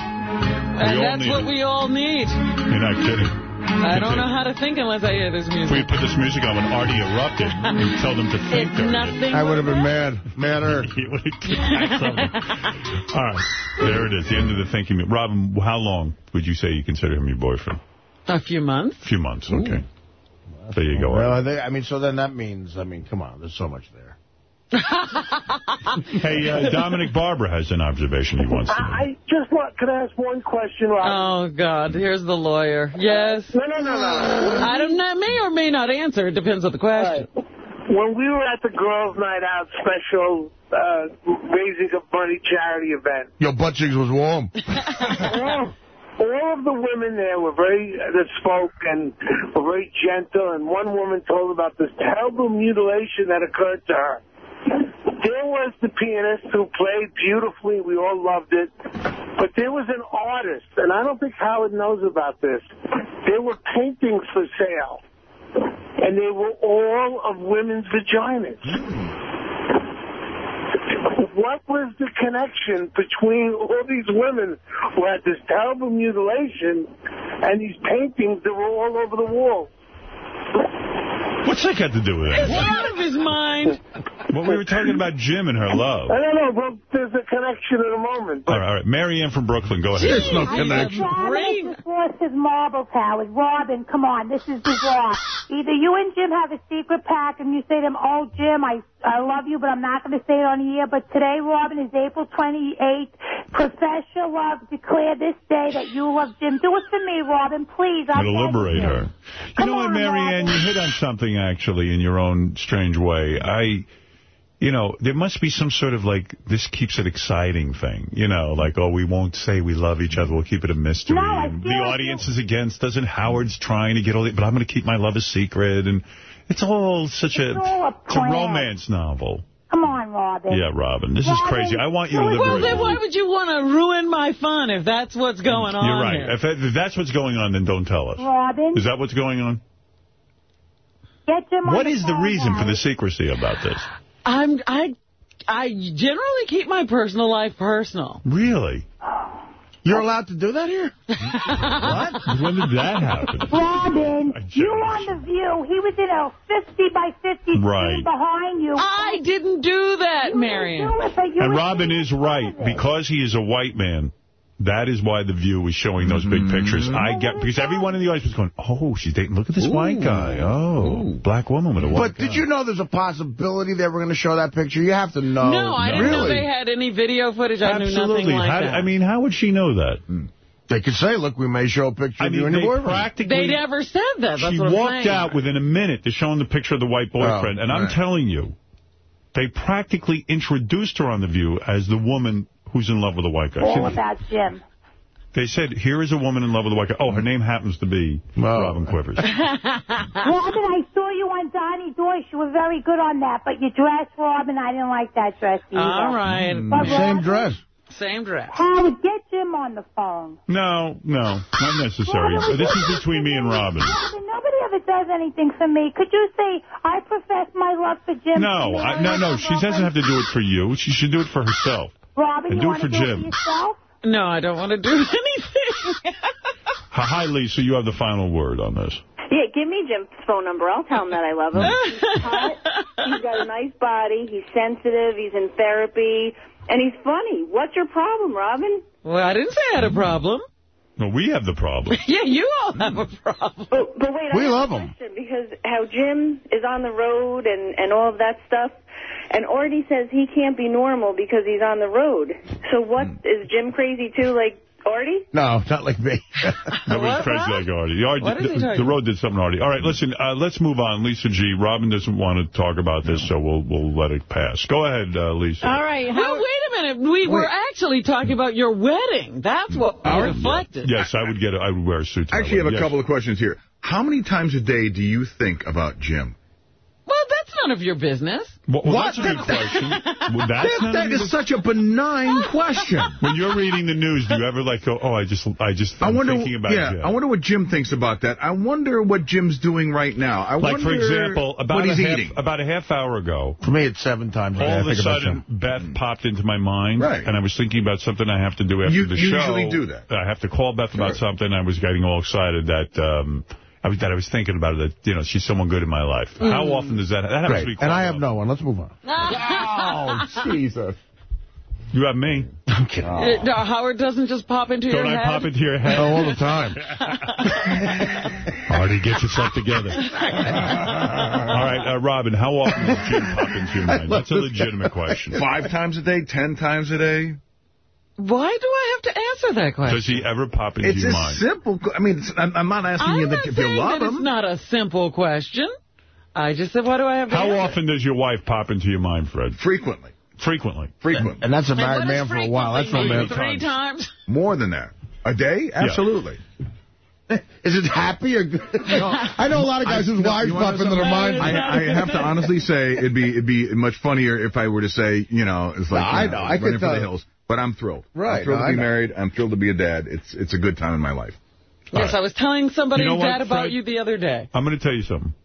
and that's need what we all need. You're not kidding. I don't know how to think unless I hear this music. If we music. put this music on when Artie erupted and tell them to think It's nothing. I would have been mad. Madder. He would have attacked something. All right. There it is. The end of the thinking. Robin, how long would you say you consider him your boyfriend? A few months. A few months. Okay. There you go. Well, they, I mean, so then that means, I mean, come on, there's so much there. Hey, uh, Dominic Barbara has an observation he wants to make. I just want, could I ask one question, Rob? Oh, God. Here's the lawyer. Yes. No, no, no, no. I don't know. May or may not answer. It depends on the question. When we were at the Girls' Night Out special uh, raising a money charity event, Your butt cheeks was warm. all, all of the women there were very, that spoke and were very gentle, and one woman told about this terrible mutilation that occurred to her. There was the pianist who played beautifully. We all loved it. But there was an artist, and I don't think Howard knows about this. There were paintings for sale, and they were all of women's vaginas. What was the connection between all these women who had this terrible mutilation and these paintings that were all over the wall. What's that got to do with It's it? out of his mind. Well, we were talking about Jim and her love. I don't know, but there's a connection in a moment. All right, all right. Mary Ann from Brooklyn, go ahead. There's no Robin just lost his marble towers. Robin, come on, this is bizarre. Either you and Jim have a secret pact and you say to him, oh, Jim, I, I love you, but I'm not going to say it on the air. But today, Robin, is April 28th. Professional love. Declare this day that you love Jim. Do it for me, Robin, please. I'm I'm going to liberate begging you. her. You know what, Mary Ann, you hit on something, actually, in your own strange way. I, you know, there must be some sort of, like, this keeps it exciting thing. You know, like, oh, we won't say we love each other. We'll keep it a mystery. No, and the audience is against us, and Howard's trying to get all the... But I'm going to keep my love a secret, and it's all such a... all a it's a romance novel. Come on, Robin. Yeah, Robin, this is crazy. I want you to Well, then why would you want to ruin my fun if that's what's going on You're right. If, if that's what's going on, then don't tell us. Robin, Is that what's going on? get on What the is the reason now. for the secrecy about this? I'm I I generally keep my personal life personal. Really? You're allowed to do that here? what? When did that happen? Robin, you on the view. He was in a 50 by 50 Right. screen behind you. I didn't do that, Marion. do it, And Robin is right. Because he is a white man, that is why the View was showing those big mm-hmm. pictures. I get Because everyone in the audience was going, oh, she's dating, look at this white guy. Oh, black woman with a white But did you know there's a possibility they were going to show that picture? You have to know. no, I didn't know really. they had any video footage. I knew nothing Absolutely. like How- that. I mean, how would she know that? Hmm. They could say, look, we may show a picture I of you mean, and your boyfriend. practically... they never said that. That's she what I'm walked out within a minute. They're showing the picture of the white oh, boyfriend. Oh, and I'm telling you, they practically introduced her on The View as the woman who's in love with a white guy. all She- about Jim. They said, here is a woman in love with a white guy. Oh, her name happens to be Robin Quivers. Robin, I saw you on Donnie Deutsch. You were very good on that, but your dress, Robin, I didn't like that dress either. All right. But Same Robin, dress. Same dress. Howard, get Jim on the phone. No, no, not necessary. This is between me and Robin. Robin, nobody ever does anything for me. Could you say, I profess my love for Jim? No, I, no, no. She doesn't have to do it for you. She should do it for herself. Robin, and you do it want for to do Jim. it for yourself? No, I don't want to do anything. Hi, Lisa. You have the final word on this. Yeah, give me Jim's phone number. I'll tell him that I love him. He's hot. He's got a nice body. He's sensitive. He's in therapy. And he's funny. What's your problem, Robin? well, I didn't say I had a problem. No, we have the problem. Yeah, you all have a problem. But, but wait, We I have love a him. because how Jim is on the road and, and all of that stuff. And Artie says he can't be normal because he's on the road. So what, Hmm. is Jim crazy too, like Artie? No, not like me. Nobody's crazy like Artie. The, Artie- What is he the, the road did something to Artie. All right, listen, uh, let's move on. Lisa G. Robin doesn't want to talk about this, so we'll we'll let it pass. Go ahead, uh, Lisa. All right. Well, wait a minute. We were actually talking about your wedding. That's what we reflected. Yes, I would get. A, I would wear a suit. I actually have a. Yes. couple of questions here. How many times a day do you think about Jim? Well, that's none of your business. Well, well, What? that's a good question. Well, that's That- none that of is your- such a benign question. When you're reading the news, do you ever like go, oh, I just, I just, I I'm wonder, thinking about yeah, Jim. I wonder what Jim thinks about that. I wonder what Jim's doing right now. I like, for example, about what a he's half, eating. about a half hour ago, For me, it's seven times all of a sudden, Jim. Beth popped into my mind, Right. and I was thinking about something I have to do after You- the you show. usually do that. I have to call Beth about something. I was getting all excited that um, I was, that I was thinking about it. That you know, she's someone good in my life. How Mm. often does that? That happens to be And I have no one. Let's move on. Oh, Jesus. You have me. I'm kidding. Uh, no, Howard doesn't just pop into Don't your I head. pop into your head? all the time. Artie, get yourself together. All right, uh, Robin, how often does Jim pop into your mind? That's a legitimate question. Five times a day, ten times a day. Why do I have to answer that question? Does he ever pop into It's your a mind? simple. I mean, I'm, I'm not asking I'm you not that if you saying love that him. it's not a simple question. I just said, why do I have to How answer? often does your wife pop into your mind, Fred? Frequently. Frequently. Frequently. And that's a And married man for a while. That's no frequently man? Three times? More than that. A day? Absolutely. Is it happy or good? No, I know a lot of guys whose no, wives pop into their mind. I, I have to honestly say it'd be it'd be much funnier if I were to say, you know, it's like No, you I know. I could running for tell the hills. But I'm thrilled. Right, I'm thrilled no, to be married. I'm thrilled to be a dad. It's it's a good time in my life. Yes, I was telling somebody You know what, that about Fred? you the other day. I'm going to tell you something.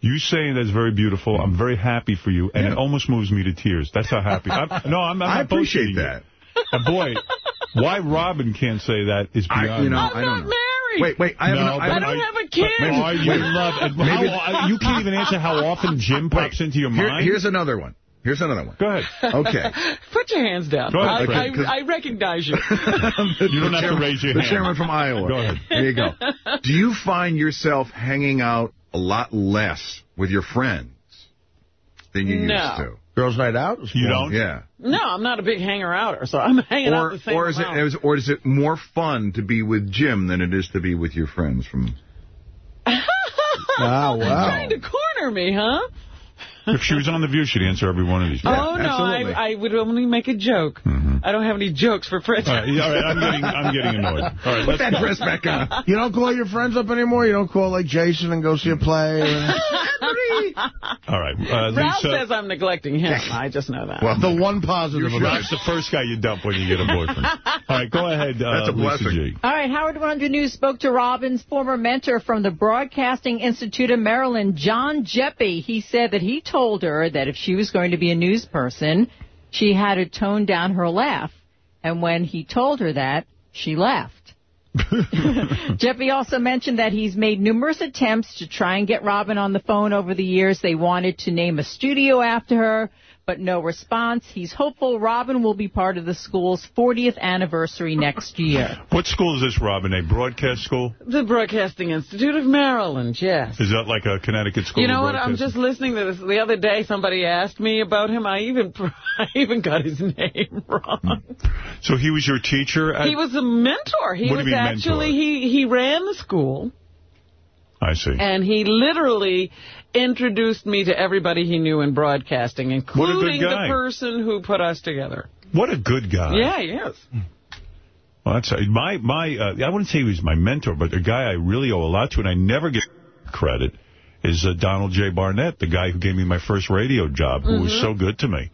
You saying that's very beautiful. I'm very happy for you, and it almost moves me to tears. That's how happy. I'm, no, I'm, I'm I appreciate that. And boy, why Robin can't say that is beyond I, you know, me. I don't know. married. Wait, wait. I have No, an, I I have don't an, have a kid. Are you love? Maybe- How, uh, you can't even answer how often Jim pops into your Here- mind. here's another one. Here's another one. Go ahead. Okay. Put your hands down. Go ahead, I, okay, I, 'cause- I recognize you. You don't have to raise your the hand. chairman from Iowa. Go ahead. There you go. Do you find yourself hanging out a lot less with your friends than you No. used to? Girls' night out? You don't? Yeah. No, I'm not a big hanger-outer, so I'm hanging out Or, the same or is it amount. is- or is it more fun to be with Jim than it is to be with your friends from? Oh, wow. Trying to corner me, huh? If she was on The View, she'd answer every one of these. oh, no, absolutely. I, I would only make a joke. I don't have any jokes for Fred. All right, all right I'm getting, I'm getting annoyed. All right, Put let's that go. dress back on. You don't call your friends up anymore? You don't call, like, Jason and go see a play? Or... All right, uh, Ralph Lisa. says I'm neglecting him. I just know that. Well, the one positive about Ralph's the first guy you dump when you get a boyfriend. All right, go ahead, uh, That's a Lisa blessing. G. All right, Howard 100 News spoke to Robin's former mentor from the Broadcasting Institute of Maryland, John Jeppy. He said that he told her that if she was going to be a news person, she had to tone down her laugh. And when he told her that, she laughed. Jeffy also mentioned that he's made numerous attempts to try and get Robin on the phone over the years. They wanted to name a studio after her, but no response. He's hopeful Robin will be part of the school's 40th anniversary next year. What school is this, Robin? A broadcast school? The Broadcasting Institute of Maryland, yes. Is that like a Connecticut school? You know what? I'm just listening to this. The other day, somebody asked me about him. I even I even got his name wrong. Hmm. So he was your teacher? At, He was a mentor. He What do was you mean actually mentor? he he ran the school, I see. and he literally introduced me to everybody he knew in broadcasting, What a good including the person who put us together. What a good guy. Yeah, he is. Well, that's my my. Uh, I wouldn't say he was my mentor, but the guy I really owe a lot to, and I never get credit, is uh, Donald J. Barnett, the guy who gave me my first radio job, who was Mhm. so good to me.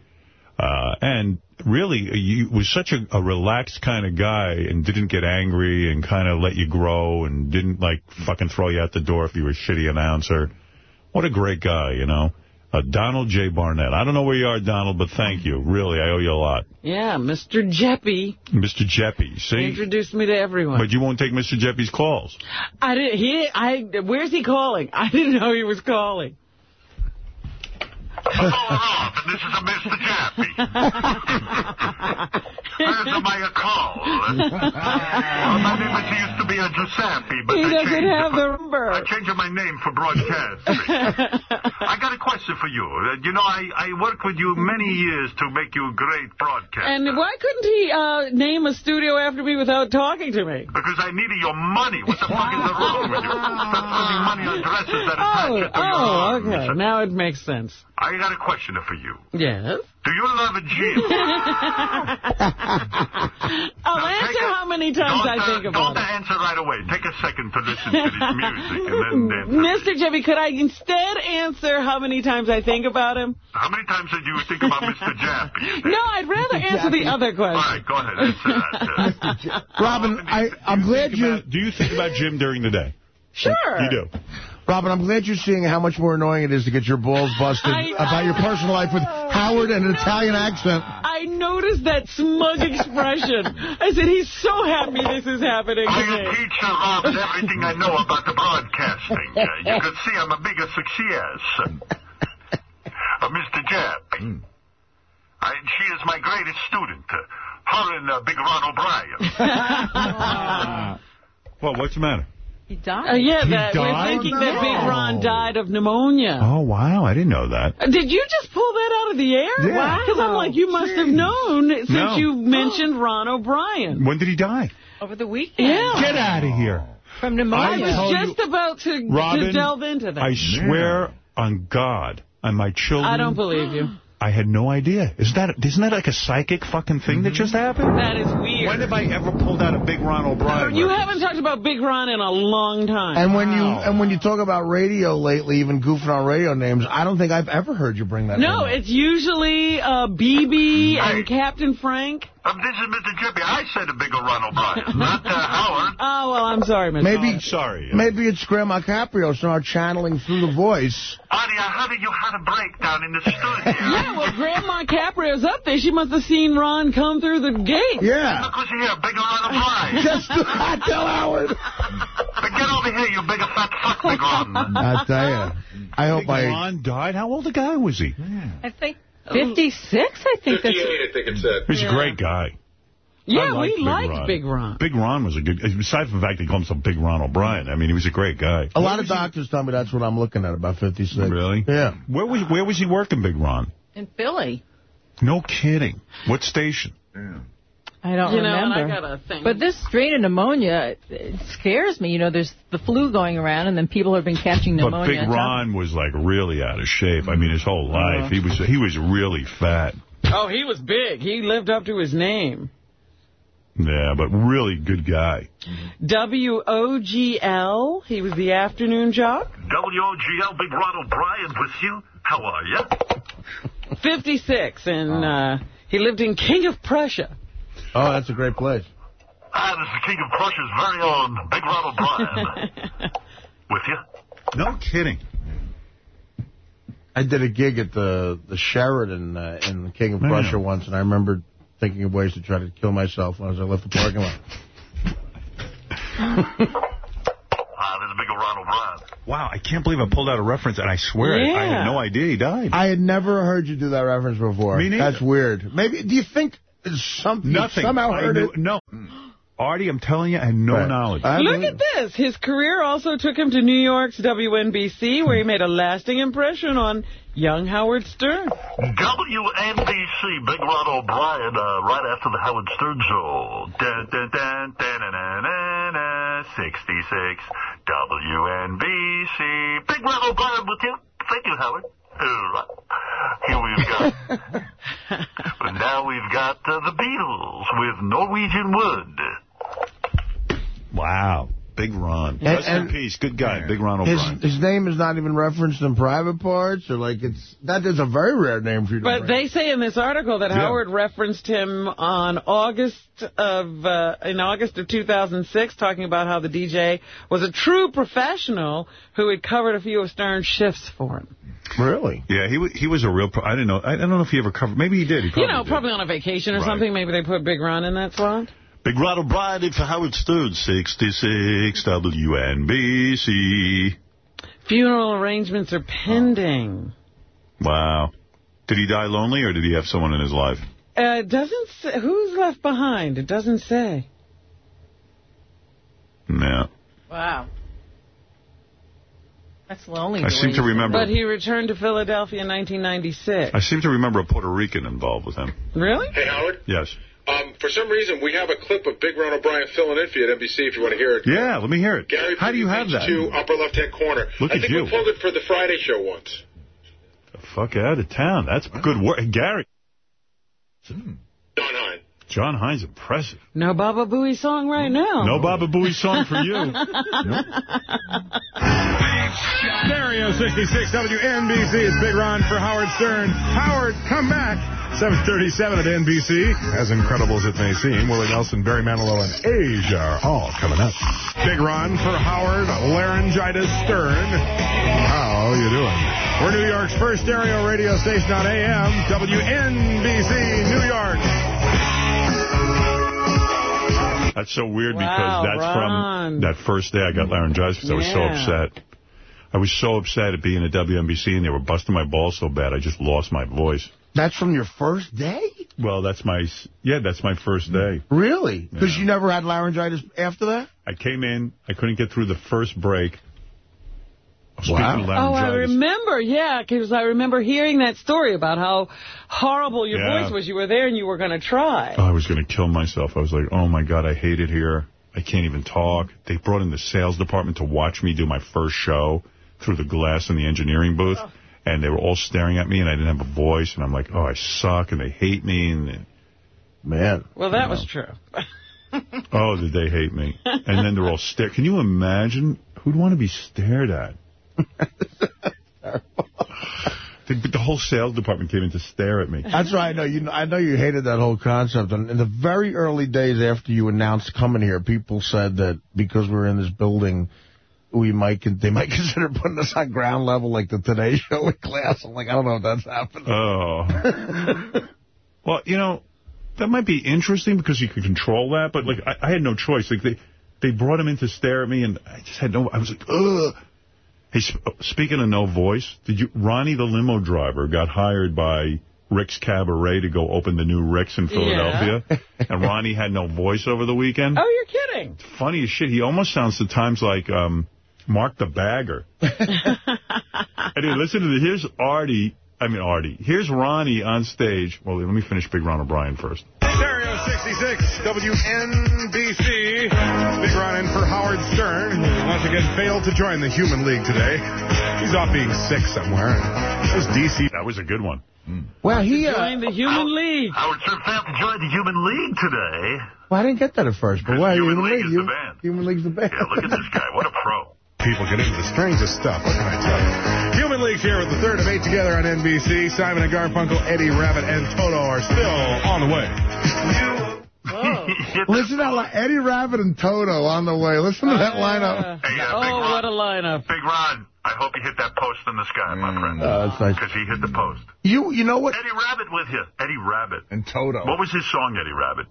Uh, and really, uh, you was such a, a relaxed kind of guy and didn't get angry and kind of let you grow and didn't, like, fucking throw you out the door if you were a shitty announcer. What a great guy, you know. Uh, Donald J. Barnett. I don't know where you are, Donald, but thank you. Really, I owe you a lot. Yeah, Mr. Jeppy Mr. Jeppy, see? introduced me to everyone. But you won't take Mr. Jeppy's calls. I didn't. He. I. Where's he calling? I didn't know he was calling. This is a Mr. Jappy. Answer my call. well, my name is, used to be a Giuseppe, but He I doesn't changed have the number. I changed my name for broadcast. I got a question for you. Uh, you know, I, I worked with you many years to make you a great broadcaster. And why couldn't he uh, name a studio after me without talking to me? Because I needed your money. What the fuck is wrong with you? Stop spending money on dresses that attach Oh, you to your oh, okay. Now it makes sense. I got a question for you. Yes. Do you love a Jew? I'll answer how many times I uh, think about him. Don't it. answer right away. Take a second to listen to this music and then answer. Mr. Jimmy, could I instead answer how many times I think about him? How many times did you think about Mr. Jappy? No, I'd rather answer the other question. All right, go ahead. Answer that. Uh, Robin, I, I'm glad you... Do you think about Jim during the day? Sure. You do. Robin, I'm glad you're seeing how much more annoying it is to get your balls busted about your personal life with Howard and an Italian accent. I noticed that smug expression. I said, he's so happy this is happening to I me. teach Robin everything I know about the broadcasting. Uh, you can see I'm a bigger success. Uh, Mr. Jappy, I, she is my greatest student. Uh, her and uh, Big Ron O'Brien. Well, what's the matter? He died. Uh, yeah, He that, we're died? thinking that Big Ron died of pneumonia. Oh, wow. I didn't know that. Uh, Did you just pull that out of the air? Yeah. Because I'm like, you must have known since No. you mentioned Ron O'Brien. When did he die? Over the weekend. Yeah. Get out of here. From I pneumonia. tell was you- just about to, Robin, to delve into that. I swear on God, on my children. I don't believe you. I had no idea. Isn't that isn't that like a psychic fucking thing that just happened? That is weird. When have I ever pulled out a big Ron O'Brien? You record? haven't talked about Big Ron in a long time. And when you and when you talk about radio lately, even goofing on radio names, I don't think I've ever heard you bring that up. no, it's usually uh, BB and Captain Frank. Um, this is Mr. Jappy. I said a bigger Ron O'Brien, not uh, Howard. Oh, well, I'm sorry, Mr. Maybe Howard. Sorry. maybe it's Grandma Caprio somehow channeling through the voice. Adia, how did you have a breakdown in the studio? Yeah, well, Grandma Caprio's up there. She must have seen Ron come through the gate. Yeah. Because you hear bigger Ron O'Brien. Just tell Howard. But get over here, you big fat fuck, Big Ron. I tell you. I hope Big I... Ron died? How old a guy was he? I think Um, 56, I think that's... I think it said. He's Yeah. a great guy. Yeah, I we Big liked Ron. Big Ron. Big Ron was a good, aside from the fact they called himself Big Ron O'Brien, I mean, he was a great guy. A lot of doctors tell me that's what I'm looking at, about 56. Really? Yeah. Where was, where was he working, Big Ron? In Philly. No kidding. What station? I don't You know, and remember. I got a thing. But this strain of pneumonia it, it scares me. You know, there's the flu going around, and then people have been catching pneumonia. But pneumonia. Big Ron was like really out of shape. I mean, his whole life. He was he was really fat. Oh, he was big. He lived up to his name. Yeah, but really good guy. W-O-G-L. He was the afternoon jock. WOGL, Big Ron O'Brien with you. How are you? 56, and uh, he lived in King of Prussia. Oh, that's a great place. Ah, this is the King of Prussia's very own Big Ron O'Brien. with you? No kidding. I did a gig at the the Sheraton uh, in the King of Yeah. Prussia once, and I remember thinking of ways to try to kill myself as I left the parking lot. Ah, this is Big Ron O'Brien. Wow, I can't believe I pulled out a reference, and I swear I- I had no idea he died. I had never heard you do that reference before. Me neither. That's weird. Maybe do you think it's something you Nothing. somehow I heard knew- it? No. Artie, I'm telling you, I had no Right. knowledge. Look at this. His career also took him to New York's WNBC, where he made a lasting impression on young Howard Stern. WNBC, Big Ron O'Brien, uh, right after the Howard Stern show. Dun, dun, dun, dun, dun, dun, dun, dun, 66, WNBC. Big Ron O'Brien with you. Thank you, Howard. All right. Here we've got, but now we've got uh, the Beatles with Norwegian Wood. Wow. Big Ron. And- Rest in peace. Good guy. Big Ron His O'Brien. his name is not even referenced in private parts, or like it's that is a very rare name for you. To But bring. they say in this article that Yeah. Howard referenced him on August of uh, in August of 2006, talking about how the DJ was a true professional who had covered a few of Stern's shifts for him. Really? Yeah, he he was a real. Pro I didn't know. I don't know if he ever covered. Maybe he did. He You probably know, did. probably on a vacation or Right. something. Maybe they put Big Ron in that slot. Big Ron O'Brien for Howard Stern, 66 WNBC. Funeral arrangements are pending. Wow. Did he die lonely, or did he have someone in his life? Uh, doesn't say, who's left behind? It doesn't say. No. Wow. That's lonely. I seem to remember. But he returned to Philadelphia in 1996. I seem to remember a Puerto Rican involved with him. Really? Hey, Howard. Yes. Um, for some reason, we have a clip of Big Ron O'Brien filling in for you at NBC if you want to hear it. Yeah, let me hear it. Gary, How do you have that? Two upper left-hand corner. Look I at think you. we pulled it for the Friday show once. Fuck out of town. That's good work. Gary. Jon Hein. Jon Hein's, impressive. No Baba Booey song right now. No Baba Booey song for you. Stereo 66 WNBC. It's Big Ron for Howard Stern. Howard, come back. 737 at NBC. As incredible as it may seem, Willie Nelson, Barry Manilow, and Asia are all coming up. Big Ron for Howard, Laryngitis Stern. How are you doing? We're New York's first stereo radio station on AM, WNBC, New York. That's so weird Wow, because that's Ron. from that first day I got laryngitis because I was so upset. I was so upset at being at WNBC and they were busting my balls so bad I just lost my voice. That's from your first day? Well, that's my, yeah, that's my first day. Really? Because you never had laryngitis after that? I came in, I couldn't get through the first break. Speaking of Oh, I remember, yeah, because I remember hearing that story about how horrible your Yeah. voice was. You were there and you were going to try. Oh, I was going to kill myself. I was like, oh, my God, I hate it here. I can't even talk. They brought in the sales department to watch me do my first show through the glass in the engineering booth. Oh. And they were all staring at me, and I didn't have a voice. And I'm like, oh, I suck, and they hate me. And Man. Well, that was true. Oh, did they hate me? And then they're all stare. Can you imagine? Who'd want to be stared at? the, the whole sales department came in to stare at me. That's right. I know you. Know I know you hated that whole concept. And in the very early days after you announced coming here, people said that because we were in this building, we might they might consider putting us on ground level like the Today Show in class. I'm like, I don't know if that's happening. Oh. well, you know, that might be interesting because you can control that, but like I, I had no choice. Like they, they brought him in to stare at me, and I just had no. I was like, ugh. Hey, sp speaking of no voice, did you Ronnie the limo driver got hired by Rick's Cabaret to go open the new Rick's in Philadelphia, and Ronnie had no voice over the weekend. Oh, you're kidding. Funny as shit. He almost sounds at times like um, Mark the Bagger. anyway, listen to this. Here's Artie. I mean, Artie. Here's Ronnie on stage. Well, let me finish Big Ron O'Brien first. Stereo 66, WNBC. Big Ron in for Howard Stern, who once again failed to join the Human League today. He's off being sick somewhere. It was DC. That was a good one. Well, he... Uh, Join the Human League. Howard Stern failed to join the Human League today. well, I didn't get that at first, but why? Human Human League League, is the band. Human League's the band. Yeah, look at this guy. What a pro. People get into the strangest stuff. What can I tell you? Human League's here with the third of eight together on NBC. Simon and Garfunkel, Eddie Rabbitt, and Toto are still on the way. Listen to that line. Eddie Rabbitt and Toto on the way. Listen to that lineup. Hey, uh, Oh, Big Ron, what a lineup. Big Ron, I hope you hit that post in the sky, my friend. Oh, that's nice. Because he hit the post. You you know what? Eddie Rabbitt with you. Eddie Rabbitt. And Toto. What was his song, Eddie Rabbitt?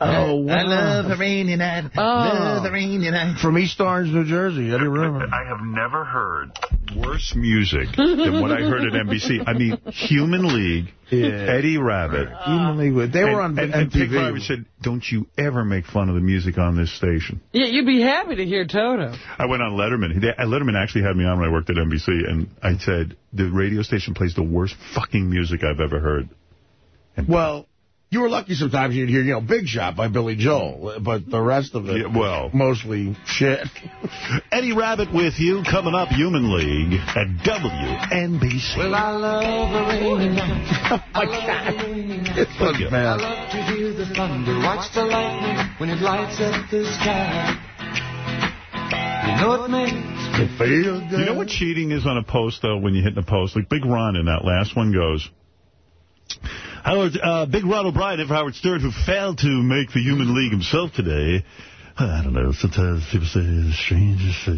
Oh, wow. I love the rainy night. Oh. Love the rainy night. From East Orange, New Jersey, Eddie Rabbitt. I have never heard. Worse music than what I heard at NBC. I mean, Human League, Eddie Rabbitt. Uh, Human League. They were on and, and Pig MTV. Driver said, don't you ever make fun of the music on this station. Yeah, you'd be happy to hear Toto. I went on Letterman. Uh, Letterman actually had me on when I worked at NBC, and I said, the radio station plays the worst fucking music I've ever heard. Well, you were lucky sometimes you'd hear, you know, Big Shot by Billy Joel, but the rest of it, Yeah, well. mostly shit. Eddie Rabbitt with you, coming up, Human League at WNBC. Well, I love the rainy night. Oh, my God. It's so I love to hear the thunder, watch the lightning when it lights up the sky. You know it makes It feels good. You know what cheating is on a post, though, when you hit the post? Like Big Ron in that last one goes, Howard, uh, Big Ron O'Brien and Howard Stern, who failed to make the Human League himself today. I don't know. Sometimes people say the strangest.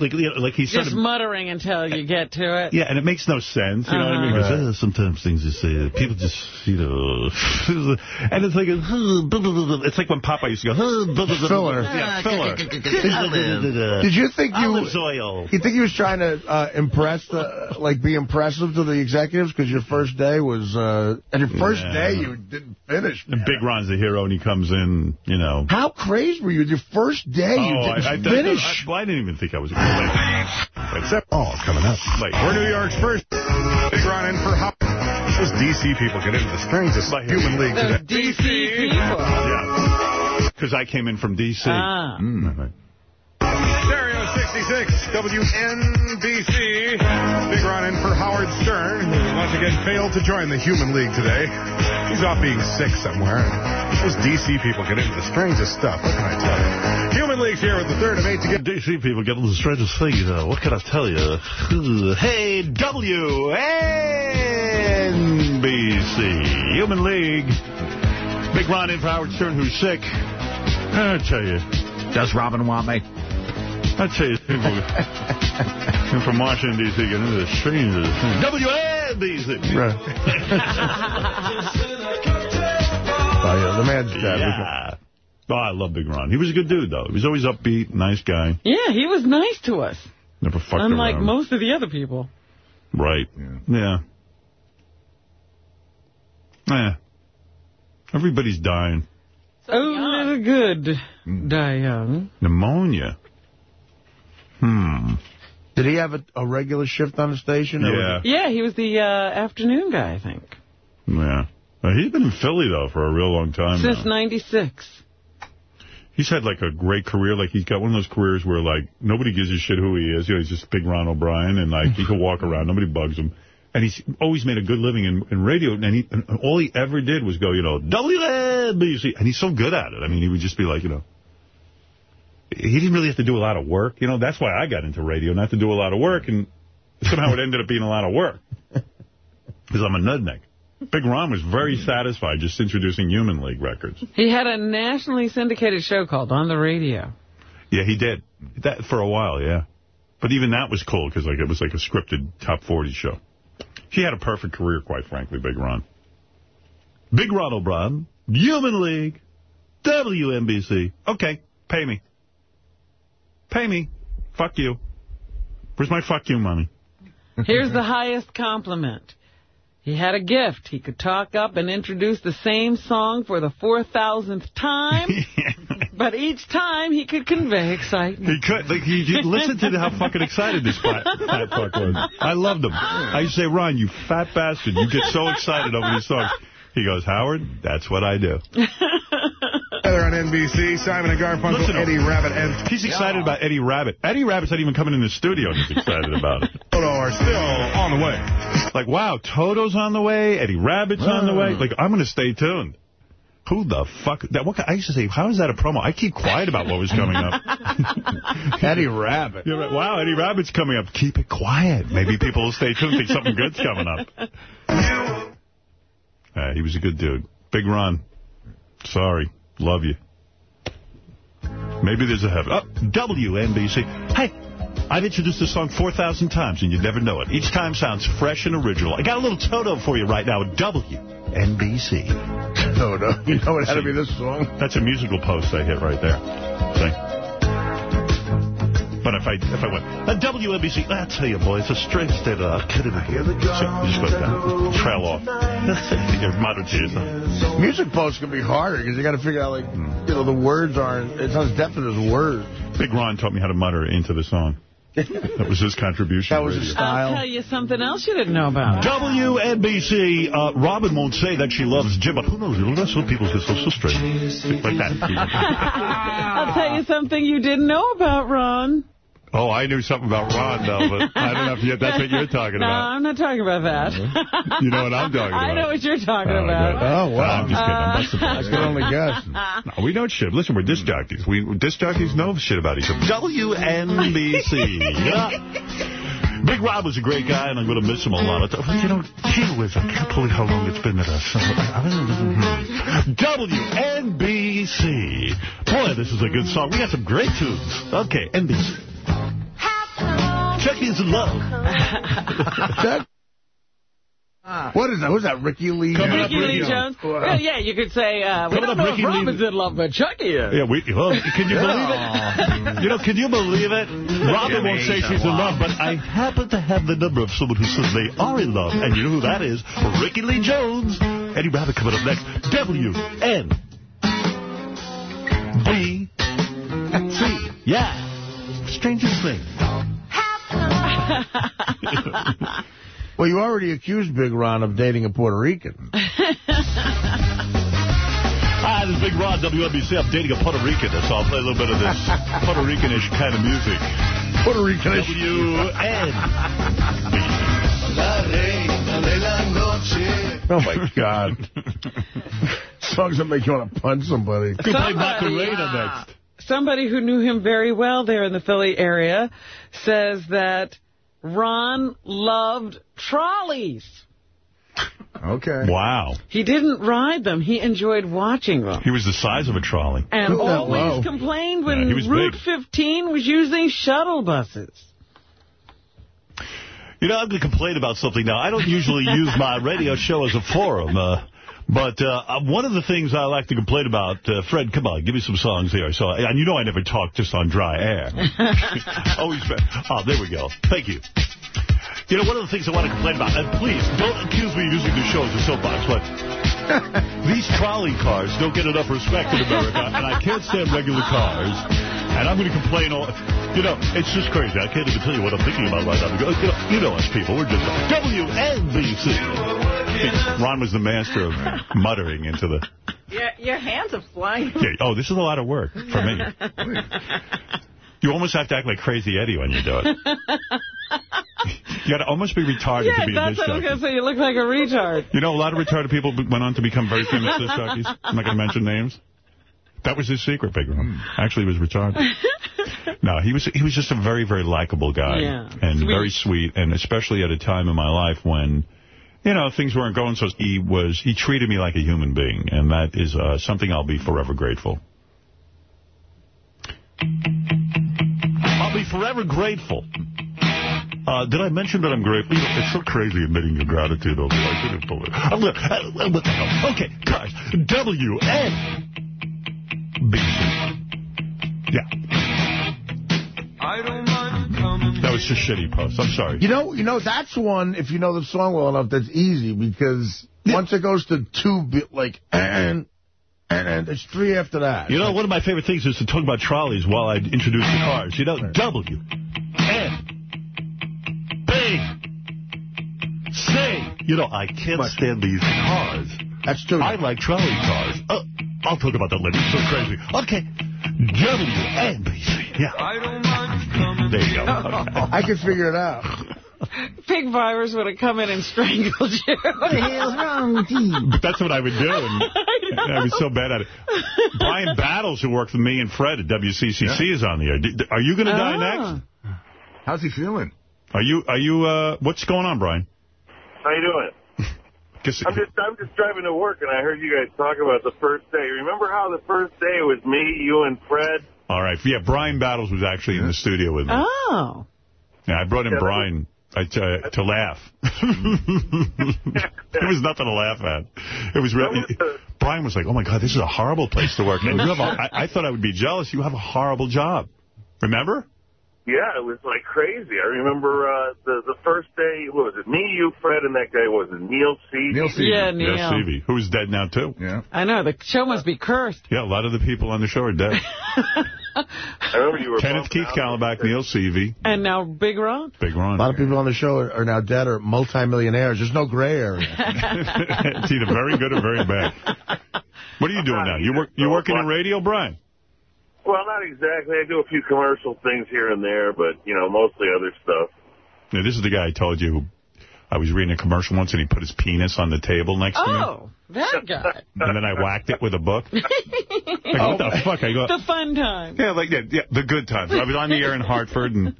Like, you know, like he's Just sort muttering until you get to it. yeah, and it makes no sense. You know what I mean? He Uh-huh. goes, "Uh, sometimes things you say, people just, you know, and it's like, it's like when Papa used to go, Filler. Yeah, filler. Did you think you Olive oil. you think he was trying to uh, impress the like be impressive to the executives because your first day was uh, and your first Yeah. day you didn't finish. And Big Ron's the hero, and he comes in, you know. How crazy were you? Your first day you oh, didn't I, I, finish. I, well, I didn't even think I was going to late. Except all coming up. Late. We're New York's first. Big Ron in for Howard. Those DC people get into the strangest Human League Those today. DC people. Yeah. Because I came in from D.C. Ah. Mm. Stereo 66, WNBC. Big Ron in for Howard Stern, who once again failed to join the Human League today. He's off being sick somewhere. Those DC people get into the strangest stuff. What can I tell you? Human League's here with the third of eight to get. D.C. people get into the strangest thing, you know. What can I tell you? Hey, WNBC. Human League. Big Ron in for Howard Stern, who's sick. I tell you. Does Robin want me? I tell you, people and from Washington, D.C. get into the strangest thing. WNBC. Right. oh yeah, the man's dead. Yeah. Oh, I love Big Ron. He was a good dude, though. He was always upbeat, nice guy. Yeah, he was nice to us. Never fucked Unlike around. most of the other people. Right. Yeah. Yeah. Everybody's dying. Oh, little good. Hmm. Die young. Pneumonia. Hmm. Did he have a, a regular shift on the station? or Yeah. was Yeah, he was the uh, afternoon guy, I think. Yeah. He's been in Philly, though, for a real long time Since now. 96. He's had, like, a great career. Like, he's got one of those careers where, like, nobody gives a shit who he is. You know, he's just big Ron O'Brien, and, like, he can walk around. Nobody bugs him. And he's always made a good living in, in radio, and, he, and all he ever did was go, you know, WNBC. And he's so good at it. I mean, he would just be like, you know, he didn't really have to do a lot of work. You know, that's why I got into radio, not to do a lot of work, and somehow it ended up being a lot of work. Because I'm a nudnik. Big Ron was very satisfied just introducing Human League records. He had a nationally syndicated show called On the Radio. Yeah, he did. That for a while, yeah. But even that was cool because like it was like a scripted top 40 show. He had a perfect career, quite frankly, Big Ron. Big Ron O'Brien, Human League, WNBC. Okay, pay me. Pay me. Fuck you. Where's my fuck you money? Here's the highest compliment. He had a gift. He could talk up and introduce the same song for the 4,000th time, but each time he could convey excitement. He could. Like, you listen to how fucking excited this fat, fat fuck was. I loved him. I used to say, Ron, you fat bastard. You get so excited over these songs. He goes, Howard, that's what I do. NBC, Simon and Garfunkel, Listen to him. Eddie Rabbitt, and He's excited about Eddie Rabbitt. Eddie Rabbitt's not even coming in the studio and he's excited about it. Toto are still on the way. Like, wow, Toto's on the way, Eddie Rabbitt's on the way. Like, I'm going to stay tuned. Who the fuck? That, what, I used to say, how is that a promo? I keep quiet about what was coming up. Eddie Rabbitt. Right. Wow, Eddie Rabbitt's coming up. Keep it quiet. Maybe people will stay tuned think something good's coming up. Uh, he was a good dude. Big Ron. Sorry. Love you. Maybe there's a heaven. Uh, oh, WNBC. Hey, I've introduced this song 4,000 times, and you'd never know it. Each time sounds fresh and original. I got a little Toto for you right now. WNBC. Toto. You know it had to be this song. That's a musical post I hit right there. See? But if I if I went, uh, WNBC, I tell you, boy, it's a strange state of kidding me. So you just go down, trail off. You're modern to yourself. Music posts can be harder because you got to figure out, like, you know, the words aren't, it's not as definite as words. Big Ron taught me how to mutter into the song. That was his contribution. That was to his radio. I'll tell you something else you didn't know about. WNBC, uh, Robin won't say that she loves Jim, but who knows? That's what people say so, so straight. Like that. I'll tell you something you didn't know about, Ron. Oh, I knew something about Ron, though, but I don't know if you, that's what you're talking No, about. No, I'm not talking about that. You know what I'm talking about. I know what you're talking Oh, about. Oh, wow. I'm just kidding. I'm Uh. I can only guess. No, we know shit. Listen, we're disc jockeys. We disc jockeys know shit about each other. WNBC. Yeah. Big Ron was a great guy, and I'm going to miss him a lot. You know, gee whiz, I can't believe how long it's been that I've... WNBC. Boy, this is a good song. We got some great tunes. Okay, NBC. Chucky's in love. Chuck? What is that? Who's that? Rickie Lee? Coming up, Rickie Lee Ricky. Jones. Wow. Well, yeah, you could say, uh, we Coming don't up, know Ricky if Lee- Robin's in love, but Chucky is. Yeah, we, well, can you believe it? You know, can you believe it? Robin won't say she's in love, but I happen to have the number of someone who says they are in love. And you know who that is? Rickie Lee Jones. Eddie Rabbitt coming up next. W-N. B. C. Yeah. Strangest thing. Well, you already accused Big Ron of dating a Puerto Rican. Hi, this is Big Rod, WNBC. I'm dating a Puerto Rican, so I'll play a little bit of this Puerto Rican-ish kind of music. Puerto Rican-ish. W-N. Oh, my God. Songs that make you want to punch somebody. Could play Somebody, Macarena next. Somebody who knew him very well there in the Philly area says that Ron loved trolleys. Okay. Wow. He didn't ride them. He enjoyed watching them. He was the size of a trolley. And Ooh, always wow. complained when Yeah, he was Route big. 15 was using shuttle buses. You know, I'm going to complain about something now. I don't usually use my radio show as a forum, uh, but uh, one of the things I like to complain about, uh, Fred, come on, give me some songs here. So, And you know I never talk just on dry air. Always, oh, there we go. Thank you. You know, one of the things I want to complain about, and please, don't accuse me of using the show as a soapbox, but these trolley cars don't get enough respect in America, and I can't stand regular cars. And I'm going to complain all... You know, it's just crazy. I can't even tell you what I'm thinking about right now. Because, You know, you know us people. We're just... WNBC. Ron was the master of muttering into the... Your, your hands are flying. Yeah, oh, this is a lot of work for me. You almost have to act like Crazy Eddie when you do it. You got to almost be retarded yeah, to be a that's what I was going to say. You look like a retard. You know, a lot of retarded people went on to become very famous disc jockeys. I'm not going to mention names. That was his secret, Big Ron. Actually, he was retarded. No, he was he was just a very, very likable guy. Yeah, and sweet. very sweet, and especially at a time in my life when, you know, things weren't going so... He was he treated me like a human being, and that is uh, something I'll be forever grateful. I'll be forever grateful. Uh, did I mention that I'm grateful? You know, it's so crazy admitting your gratitude over I couldn't believe it. I'm gonna, uh, what the hell? Okay, guys. W-N-B-C. Yeah. I don't mind That was just shitty post. I'm sorry. You know, you know that's one. If you know the song well enough, that's easy because once it goes to two, bit like and and and there's three after that. You know, one of my favorite things is to talk about trolleys while I introduce the cars. You know, W, N, B, C. You know, I can't stand these cars. That's true. I like trolley cars. Uh, I'll talk about that later. It's so crazy. Okay. W, N, B, C. Yeah. There you go. Okay. I can figure it out. Pig virus would have come in and strangled you. What the hell's wrong with you? But that's what I would do. And I, was so bad at it. Brian Battles, who worked with me and Fred at WCCC, is on the air. Are you going to die Ah. next? How's he feeling? Are you, are you, uh, what's going on, Brian? How you doing? Guess, I'm just I'm just driving to work, and I heard you guys talk about the first day. Remember how the first day was me, you, and Fred? all right. Yeah, Brian Battles was actually in the studio with me. Oh. Yeah, I brought in Yeah, that Brian uh, to, to laugh. there was nothing to laugh at. It was really. Brian was like, "Oh my God, this is a horrible place to work." You have a, I, I thought I would be jealous. You have a horrible job. Remember? Yeah, it was like crazy. I remember uh, the the first day. What was it? Me, you, Fred, and that guy was it Neil C. Neil Seavey. Yeah, Neil. Yes, Stevie, who's dead now too. Yeah. I know, the show must be cursed. Yeah, a lot of the people on the show are dead. I remember you were Kenneth Keith out. Kallenbach, Neil Seavey, And now Big Ron? Big Ron. A lot of people on the show are, are now dead or multimillionaires. There's no gray area. it's either very good or very bad. What are you doing now? You work you working in radio, Brian? Well, not exactly. I do a few commercial things here and there, but you know, mostly other stuff. Yeah, this is the guy I told you. I was reading a commercial once, and he put his penis on the table next to me. Oh, that guy. And then I whacked it with a book. Like, what the oh. fuck? I go, The fun time. yeah, like, yeah, yeah, the good times. I was on the air in Hartford, and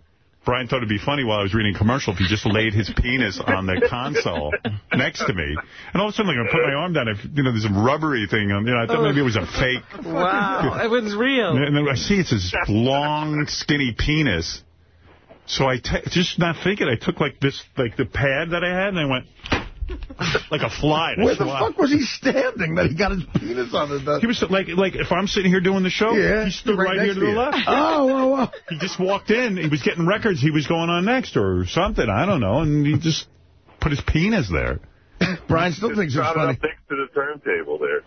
Brian thought it'd be funny while I was reading a commercial if he just laid his penis on the console next to me. And all of a sudden, like, I put my arm down, I, you know, there's a rubbery thing. On, you know, I thought maybe it was a fake. Wow, it was real. And then I see it's this long, skinny penis. So I, just not thinking, I took like this, like the pad that I had, and I went like a fly. Where the swat. fuck was he standing that he got his penis on the... He was like, like if I'm sitting here doing the show, Yeah, he stood right right, here next to to the you. left. Oh, whoa, whoa. He just walked in. He was getting records. He was going on next or something. I don't know. And he just put his penis there. Brian still thinks it's Brought it funny. up next to the turntable there.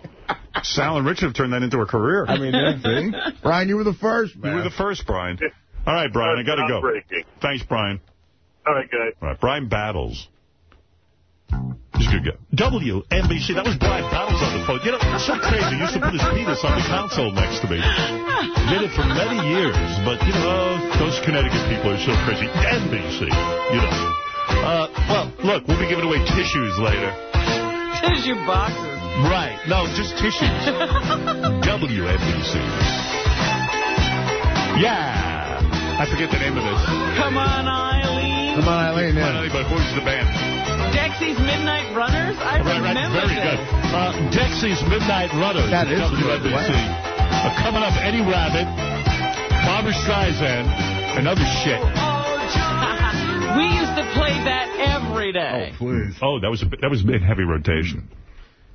Sal and Richard have turned that into a career. I mean, yeah, see? Brian, you were the first, man. you were the first, Brian. All right, Brian, I got to go. Groundbreaking. Thanks, Brian. All right, guys. All right, Brian Battles. He's a good guy. WNBC, that was Brian Battles on the phone. You know, it's so crazy. He used to put his penis on the console next to me. Did it for many years, but, you know, those Connecticut people are so crazy. NBC, you know. Uh, well, look, we'll be giving away tissues later. Tissue boxes. Right. No, just tissues. WNBC. Yeah. I forget the name of this. Come on, Eileen. Come on, Eileen, Not yeah. only, but who's the band? Dexy's Midnight Runners? I Right, right, very this. good. Uh, Dexy's Midnight Runners. That is at good. Wow. Uh, coming up, Eddie Rabbitt, Barbra Streisand, and other shit. we used to play that every day. Oh, Please. Oh, that was a that was in heavy rotation.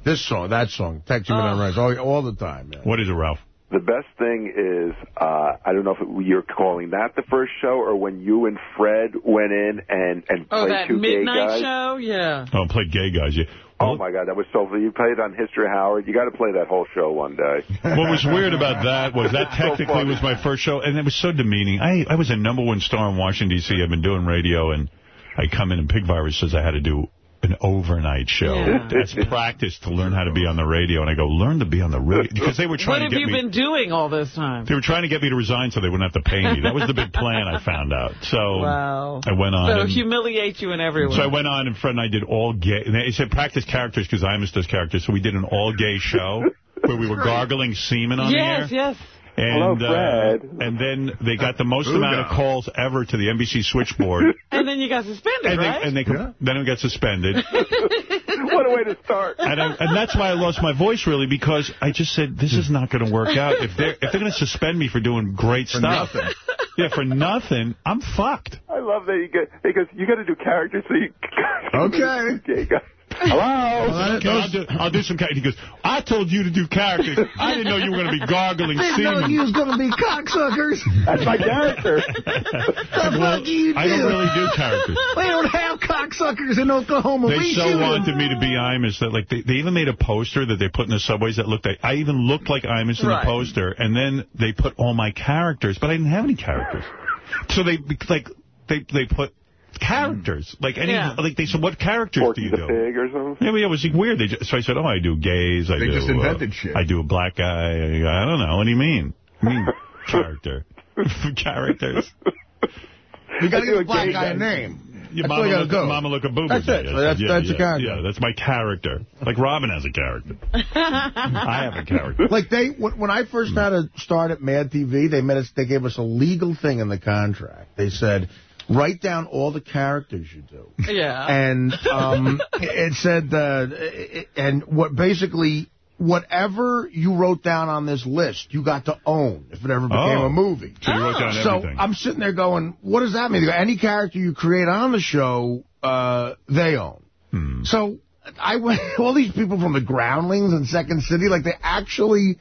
This song, that song, Dexy's Midnight Runners, all, all the time. Yeah. What is it, Ralph? The best thing is, uh, I don't know if it, you're calling that the first show or when you and Fred went in and, and Oh, played two gay guys. Oh, that midnight show? Yeah. Oh, play gay guys. Yeah. Oh, my God, that was so funny. You played on History Howard. You got to play that whole show one day. What was weird about that was that technically funny. was my first show, and it was so demeaning. I, I was a number one star in Washington, D.C. I've been doing radio, and I come in, and Pig Virus says I had to do an overnight show. Yeah. That's practice to learn how to be on the radio. And I go, learn to be on the radio. Because they were What trying have to get you been doing all this time? They were trying to get me to resign so they wouldn't have to pay me. That was the big plan I found out. So Wow. I went on. So and- humiliate you in every way. so I went on, and Fred and I did all gay. And they said practice characters because Imus does characters. So we did an all gay show where we were gargling semen on yes, the air. Yes, yes. And, Hello, Fred. Uh, and then they got the most Ooga. amount of calls ever to the NBC switchboard. And then you got suspended, and they, right? and they com- then it got suspended. what a way to start. And, I, and that's why I lost my voice, really, because I just said, this is not going to work out. If they're, if they're going to suspend me for doing great For stuff, nothing. yeah, for nothing, I'm fucked. I love that you get because you got to do characters so you. Okay. Gay guys. Hello? Okay, I'll, do, I'll do some characters. He goes, I told you to do characters. I didn't know you were going to be gargling I Didn't know you was going to be cocksuckers. That's my character. the Well, fuck you do? I don't really do characters. We don't have cocksuckers in Oklahoma. They we so shoot 'em. wanted me to be Imus that like they, they even made a poster that they put in the subways that looked like I even looked like Imus in Right. the poster, and then they put all my characters, but I didn't have any characters. So they like they they put characters like any Yeah. like they said what characters Porky do you the do? Pig or something? Yeah, but it was weird. They just, so I said, oh, I do gays. I They do, just invented uh, shit. I do a black guy. I, I don't know. What do you mean? I mean character. Characters. You got to give a a black guy a name. Your That's mama you got look, to do. Mama look a boob. That's it. Yeah, So that's- yeah, that's yeah, your character. Yeah, that's my character. Like Robin has a character. I have a character. Like they, when when I first had to start at Mad TV, they made us, they gave us a legal thing in the contract. They said, write down all the characters you do. Yeah. And um, it said, uh, it- and what basically, whatever you wrote down on this list, you got to own if it ever became Oh. a movie. So you wrote down So. I'm sitting there going, what does that mean? Any character you create on the show, uh, they own. Hmm. So I went, all these people from the Groundlings and Second City, like they actually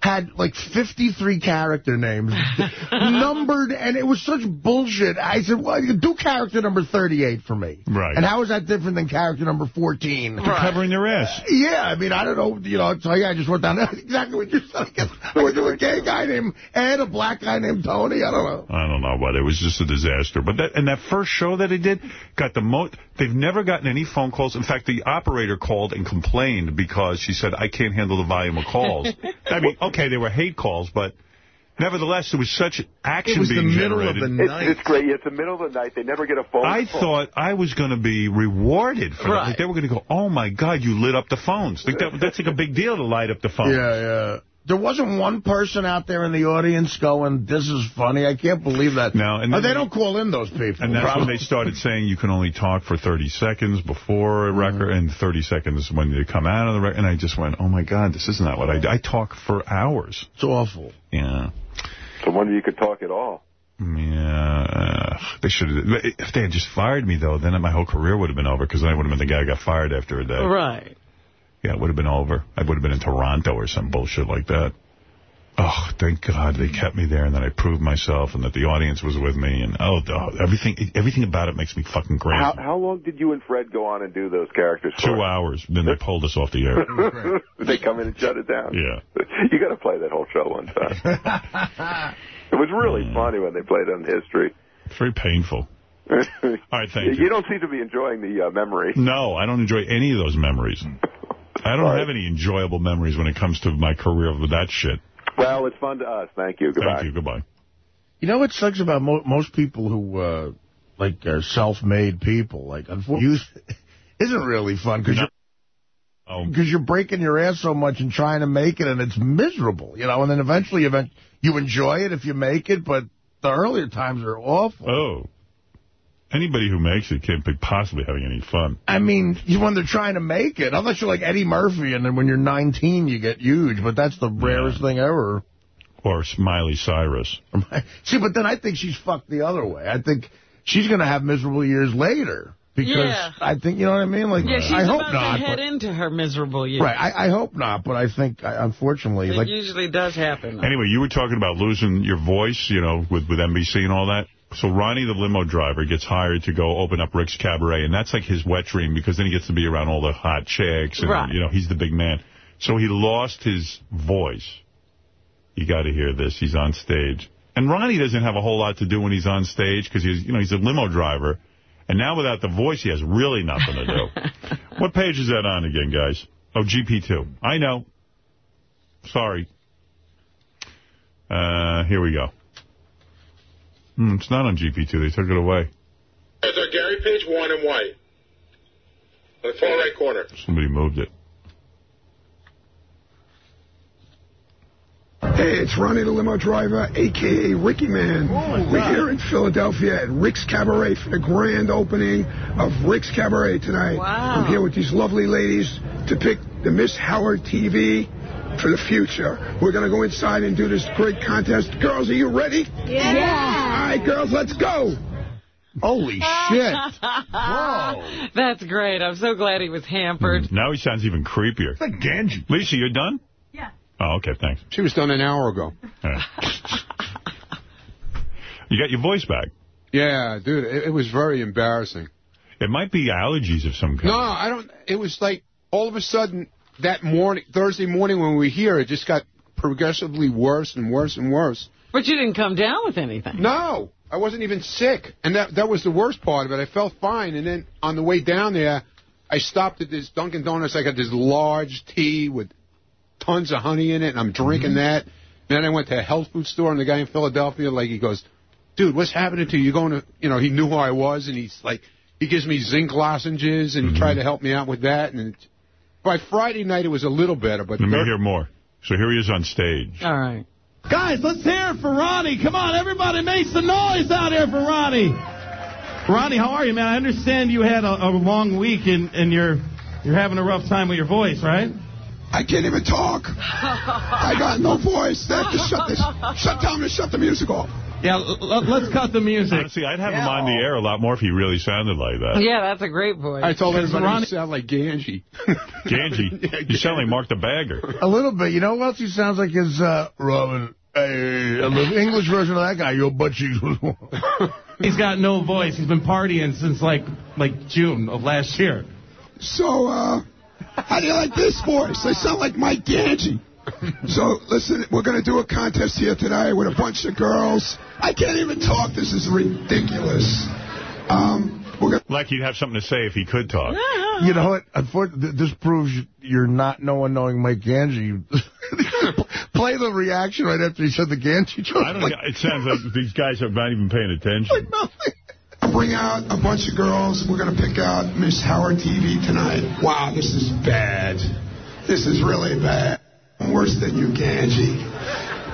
had like 53 character names numbered, and it was such bullshit. I said, well, you do character number 38 for me. Right. And how is that different than character number 14? You're covering their ass. Yeah, I mean, I don't know, you know, so yeah, I just wrote down exactly what you said. I there was a gay guy named Ed, a black guy named Tony, I don't know. I don't know what. It was just a disaster. But that and that first show that they did got the most. They've never gotten any phone calls. In fact, the operator called and complained because she said, I can't handle the volume of calls. I mean, okay, there were hate calls, but nevertheless, there was such action It was the being middle of generated. the It's, night. it's great. It's the middle of the night. They never get a phone I call. thought I was going to be rewarded for that. Like they were going to go, oh, my God, you lit up the phones. Like that, that's like a big deal to light up the phones. Yeah, yeah. There wasn't one person out there in the audience going, this is funny. I can't believe that. No, and Oh, they they- don't call in those people. And that's when they started saying you can only talk for 30 seconds before a record and 30 seconds when you come out of the record. And I just went, oh, my God, this is not what I do. I talk for hours. It's awful. Yeah. So wonder you could talk at all. Yeah. uh, They should have. If they had just fired me, though, then my whole career would have been over because then I would have been the guy who got fired after a day. Right. Yeah, it would have been over. I would have been in Toronto or some bullshit like that. Oh, thank God they kept me there and then I proved myself and that the audience was with me. And, oh, oh, everything everything about it makes me fucking crazy. How, how long did you and Fred go on and do those characters for? Two hours. Then they pulled us off the air. They come in and shut it down? Yeah. You got to play that whole show one time. it was really Mm. funny when they played on History. It's very painful. All right, thank you. You don't seem to be enjoying the uh, memory. No, I don't enjoy any of those memories. I don't have any enjoyable memories when it comes to my career with that shit. Well, it's fun to us. Thank you. Goodbye. Thank you. Goodbye. You know what sucks about mo most people who, uh, like, are self-made people? Like, unfortunately, isn't really fun because you're, Oh. cause you're breaking your ass so much and trying to make it, and it's miserable, you know, and then eventually event you enjoy it if you make it, but the earlier times are awful. Oh. Anybody who makes it can't be possibly having any fun. I mean, when they're trying to make it, unless you're like Eddie Murphy, and then when you're 19, you get huge, but that's the rarest thing ever. Or Smiley Cyrus. See, but then I think she's fucked the other way. I think she's going to have miserable years later. Because Yeah. I think, you know what I mean? Like, Yeah, she's I hope about not. to head but- into her miserable years. right, I, I hope not, but I think, I- unfortunately, It like, usually does happen. Anyway, you were talking about losing your voice, you know, with, with NBC and all that. So Ronnie, the limo driver, gets hired to go open up Rick's Cabaret, and that's like his wet dream because then he gets to be around all the hot chicks, and, Right. you know, he's the big man. So he lost his voice. You got to hear this. He's on stage. And Ronnie doesn't have a whole lot to do when he's on stage because he's, you know, he's a limo driver. And now without the voice, he has really nothing to do. what page is that on again, guys? Oh, GP2. I know. Sorry. Uh, here we go. Hmm, it's not on GP2. They took it away. There's our Gary Page one and white. On the far right corner. Somebody moved it. Hey, it's Ronnie the limo driver, a.k.a. Ricky Man. We're here in Philadelphia at Rick's Cabaret for the grand opening of Rick's Cabaret tonight. Wow. I'm here with these lovely ladies to pick the Miss Howard TV for the future. We're going to go inside and do this great contest. Girls, are you ready? Yeah. All right, girls, let's go. Holy shit. Whoa. That's great. I'm so glad he was hampered. Mm, now he sounds even creepier. It's like Gange. Lisa, you're done? Yeah. Oh, okay, thanks. She was done an hour ago. All right. you got your voice back. Yeah, dude, it, it was very embarrassing. It might be allergies of some kind. No, I don't. It was like all of a sudden that morning, Thursday morning when we were here, it just got progressively worse and worse and worse. But you didn't come down with anything. No, I wasn't even sick, and that that was the worst part of it. I felt fine, and then on the way down there, I stopped at this Dunkin' Donuts. I got this large tea with tons of honey in it, and I'm drinking mm-hmm. that. Then I went to a health food store, and the guy in Philadelphia, like, he goes, dude, what's happening to you? You're going to, you know, he knew who I was, and he's like, he gives me zinc lozenges, and he tried to help me out with that. And by Friday night, it was a little better, but Let me hear more. So here he is on stage. All right. Guys, let's hear it for Ronnie. Come on, everybody make some noise out here for Ronnie. Ronnie, how are you, man? I understand you had a, a long week and, and you're you're having a rough time with your voice, right? I can't even talk. I got no voice. They have to shut this, shut down and shut the music off. Yeah, l- let's cut the music. Honestly, I'd have him on the air a lot more if he really sounded like that. Yeah, that's a great voice. I told Because everybody Ronnie- to sound like Gange. Gange, you sound like Mark the Bagger. A little bit. You know what else he sounds like is uh, Robin. Hey, the English version of that guy, your butt cheeks. He's got no voice. He's been partying since like like June of last year. So, uh, how do you like this voice? I sound like Mike Gange. So, listen, we're going to do a contest here tonight with a bunch of girls. I can't even talk. This is ridiculous. Um, we're gonna Like you'd have something to say if he could talk. You know what? Unfortunately, this proves you're not no one knowing Mike Gange. Play the reaction right after he said the Gange joke. I don't. It sounds like these guys are not even paying attention. I'll bring out a bunch of girls. We're going to pick out Miss Howard TV tonight. Wow, this is bad. This is really bad. Worse than you, Gange.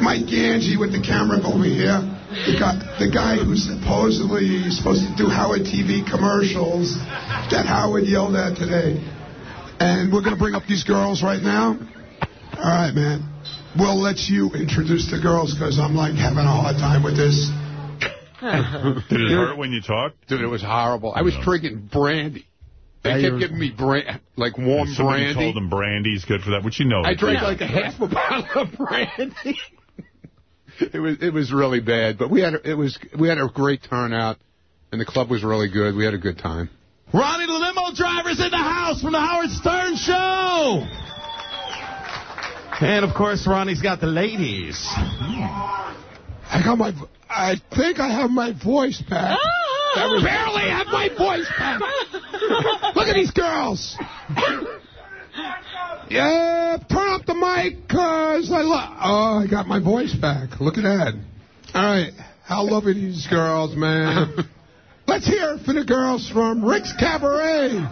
Mike Gange with the camera over here. The guy, the guy who's supposedly supposed to do Howard TV commercials that Howard yelled at today. And we're going to bring up these girls right now. All right, man. We'll let you introduce the girls because I'm like having a hard time with this. Did it hurt when you talked? Dude, it was horrible. I was drinking brandy. They kept giving me brand, like warm Somebody brandy. told him brandy's good for that, which you know. I is. drank like a half a bottle of brandy. it was it was really bad, but we had a, it was we had a great turnout, and the club was really good. We had a good time. Ronnie the limo driver's in the house from the Howard Stern Show. And of course, Ronnie's got the ladies. I got my. I think I have my voice back. Ah! I barely have my voice back. Look at these girls. Yeah, turn up the mic, cause I love. Oh, I got my voice back. Look at that. All right, how lovely these girls, man. Let's hear it for the girls from Rick's Cabaret.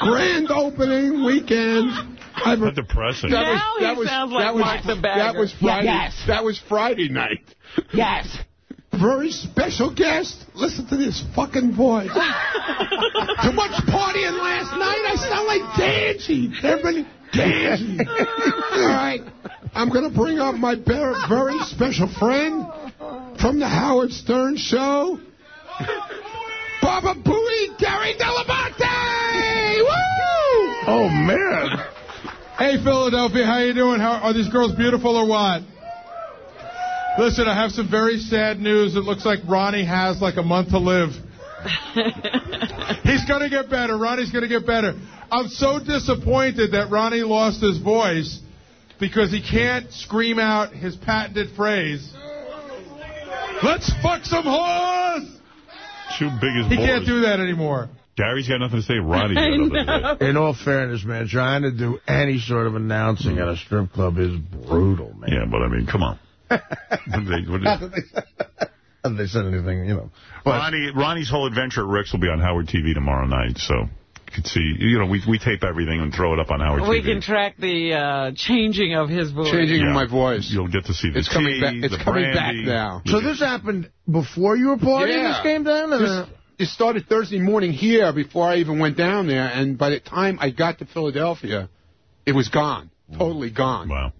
Grand opening weekend. I've How depressing. That was, that was, that was, That was Friday. Yes. That was Friday night. Yes. Very special guest. Listen to this fucking voice. Too much partying last night. I sound like Gange. Everybody, Gange. All right. I'm going to bring up my very, very special friend from the Howard Stern Show. Baba Booey, Gary Dell'Abate! Woo! Oh, man. Hey, Philadelphia, how you doing? How, are these girls beautiful or what? Listen, I have some very sad news. It looks like Ronnie has like a month to live. He's going to get better. Ronnie's going to get better. I'm so disappointed that Ronnie lost his voice because he can't scream out his patented phrase. Let's fuck some whores! Too big as He balls. can't do that anymore. Gary's got nothing to say. Ronnie's got nothing to say. In all fairness, man, trying to do any sort of announcing at a strip club is brutal, man. Yeah, but I mean, come on. What they- what Not that they said- that they said anything, you know. Ronnie, Ronnie's whole adventure at Rick's will be on Howard TV tomorrow night, so you can see. You know, we we tape everything and throw it up on Howard We TV. can track the uh, changing of his voice. Changing yeah. Of my voice. You'll get to see the It's coming back- it's the coming back brandy. now. So this happened before you were partying Yeah. this came down? or This- the- it started Thursday morning here before I even went down there, and by the time I got to Philadelphia, it was gone. Totally gone. Wow.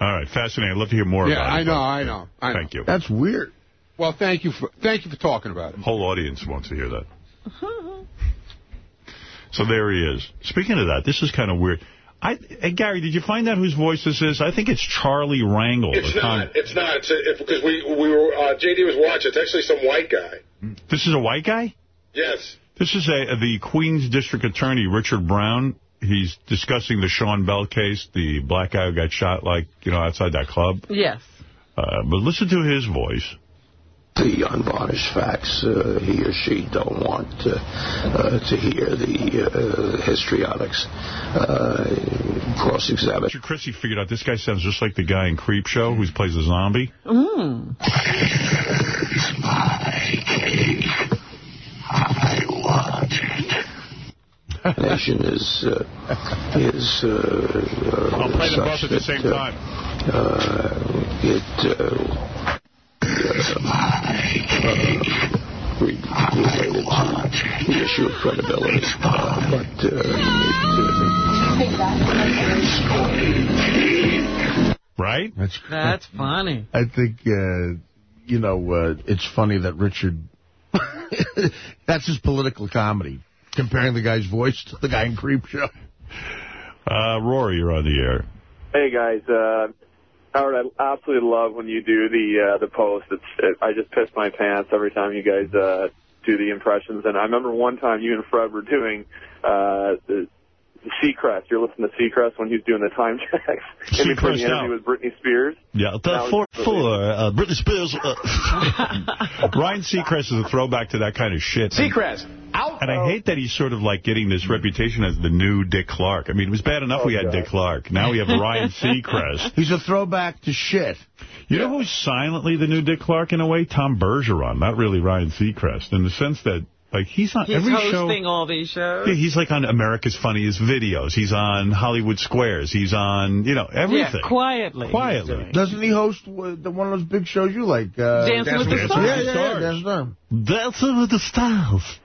All right, fascinating. I'd love to hear more Yeah, about I it. know, but- I know, I know. Thank you. That's weird. Well, thank you for thank you for talking about it. Whole audience wants to hear that. So there he is. Speaking of that, this is kind of weird. I, hey, Gary, did you find out whose voice this is? I think it's Charlie Rangel. It's the con- not. It's not. It's, because we we were uh, JD was watching. It's actually some white guy. This is a white guy? Yes. This is a the Queens District Attorney, Richard Brown. He's discussing the Sean Bell case, the black guy who got shot, like, you know, outside that club. Yes. Uh, but listen to his voice. the unvarnished facts. Uh, he or she don't want uh, uh, to hear the uh, histrionics uh, cross-examine. Richard Christie figured out this guy sounds just like the guy in Creep Show who plays a zombie. Mm. I want it. Nation is uh, is. Uh, I'll play them both at the same time. Uh, it. Uh, uh, re- related to the issue of credibility, uh, but uh, Right? That's That's funny. I think, uh, you know, uh, it's funny that Richard, that's his political comedy, comparing the guy's voice to the guy in Creep Show. Uh, Rory, you're on the air. Hey guys, uh, Howard, I absolutely love when you do the uh, the post. It's it, I just piss my pants every time you guys uh, do the impressions. And I remember one time you and Fred were doing uh, the, the Seacrest. You're listening to Seacrest when he's doing the time checks in between the Seacrest interview out. with Britney Spears. Yeah, That the was for, absolutely- for uh, Britney Spears. Uh, Ryan Seacrest is a throwback to that kind of shit. Seacrest, out. And I hate that he's sort of like getting this reputation as the new Dick Clark. I mean, it was bad enough we had Dick Clark. Now we have Ryan Seacrest. He's a throwback to shit. You know who's silently the new Dick Clark in a way? Tom Bergeron, not really Ryan Seacrest, in the sense that, like, he's on He's every show. hosting all these shows. Yeah, he's like on America's Funniest Videos. He's on Hollywood Squares. He's on, you know, everything. Yeah, quietly. Quietly. Doesn't he host uh, the, one of those big shows you like? Uh, Dancing with the Yeah, Stars. yeah, yeah, Dancing with the Stars. Dancing with the Stars.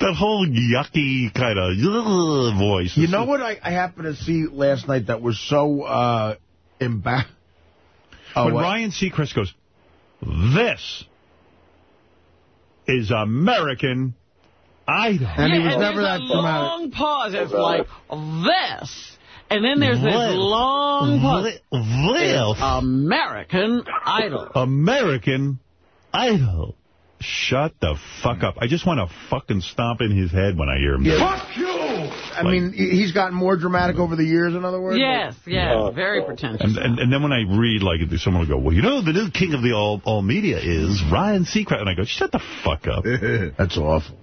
That whole yucky kind of voice. You know what I, I happened to see last night that was so uh, embarrassing? when Ryan Seacrest goes, this is American Idol. And he Yeah, was and never that a dramatic. long pause. It's like this. And then there's this This. long pause. This. American Idol. American Idol. Shut the fuck up. I just want to fucking stomp in his head when I hear him. do it. Fuck you! I mean, he's gotten more dramatic over the years, in other words? Yes, yeah, very pretentious. And, and and then when I read, like, someone will go, well, you know, the new king of the all, all media is Ryan Seacrest. And I go, shut the fuck up. That's awful.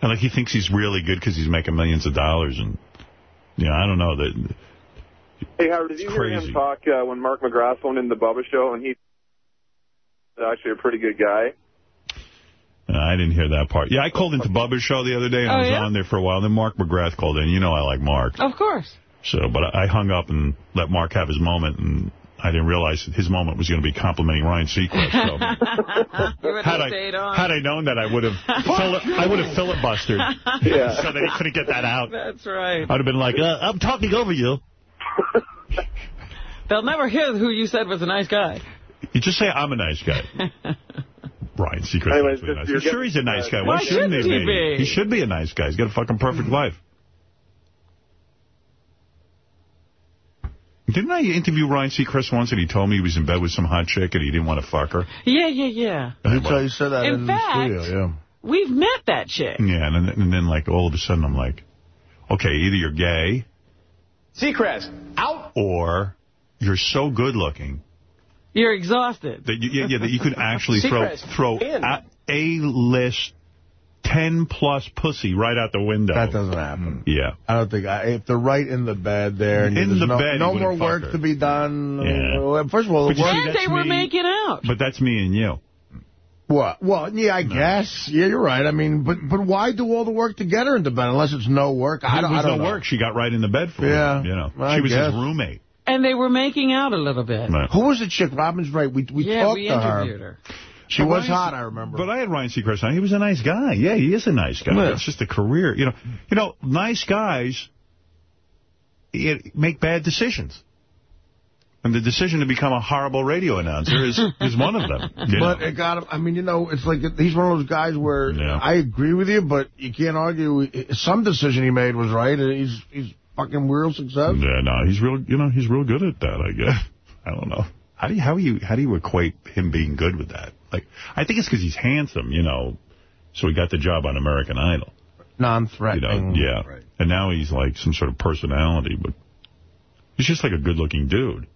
And, like, he thinks he's really good because he's making millions of dollars. And, you know, I don't know. that. Hey Howard, did you hear him talk uh, when Mark McGrath went in the Bubba show and he's actually a pretty good guy? Uh, I didn't hear that part. Yeah, I called into Bubba's show the other day, and I Oh, was yeah? on there for a while. Then Mark McGrath called in. You know I like Mark. Of course. So, but I hung up and let Mark have his moment, and I didn't realize his moment was going to be complimenting Ryan Seacrest. So. you would had have stayed I on. had I known that, I would have fili- I would have filibustered, Yeah. so that he couldn't get that out. That's right. I'd have been like, uh, I'm talking over you. They'll never hear who you said was a nice guy. You just say I'm a nice guy. Ryan Seacrest Anyways, nice. you're Sure, he's a nice guy. Why Why shouldn't he shouldn't he be? be? He should be a nice guy. He's got a fucking perfect hmm. life. Didn't I interview Ryan Seacrest once and he told me he was in bed with some hot chick and he didn't want to fuck her? Yeah, yeah, yeah. That's how you said that In in, fact- the studio, yeah. We've met that chick. Yeah, and then, and then like all of a sudden I'm like, okay, either you're gay Seacrest, out. or you're so good looking You're exhausted. that you, yeah, yeah, that you could actually throw throw a, A-list 10 plus pussy right out the window. That doesn't happen. Mm, yeah. I don't think, I, if they're right in the bed there, and In the no, bed, no more work her. to be done. Yeah. First of all, the But you work. see, And they were me. making out. But that's me and you. What? Well, yeah, I guess. Yeah, you're right. I mean, but but why do all the work to get her into bed unless it's no work? I don't, There was I don't no know. work. She got right in the bed for Yeah. him. You know, I she was guess. his roommate. And they were making out a little bit. Who was the chick? Robin's right. We we yeah, talked we to her. interviewed her. She But was Ryan- hot, I remember. But I had Ryan Seacrest on. He was a nice guy. Yeah, he is a nice guy. Yeah. It's just a career. You know, you know, nice guys make bad decisions. And the decision to become a horrible radio announcer is, is one of them. But know. it got him. I mean, you know, it's like he's one of those guys where I agree with you, but you can't argue. Some decision he made was right. and He's he's fucking real success. Yeah, no, he's real. You know, he's real good at that. I guess. I don't know. How do you how do you how do you equate him being good with that? Like, I think it's because he's handsome. You know, so he got the job on American Idol. Non-threatening. know, yeah. And now he's like some sort of personality, but he's just like a good-looking dude.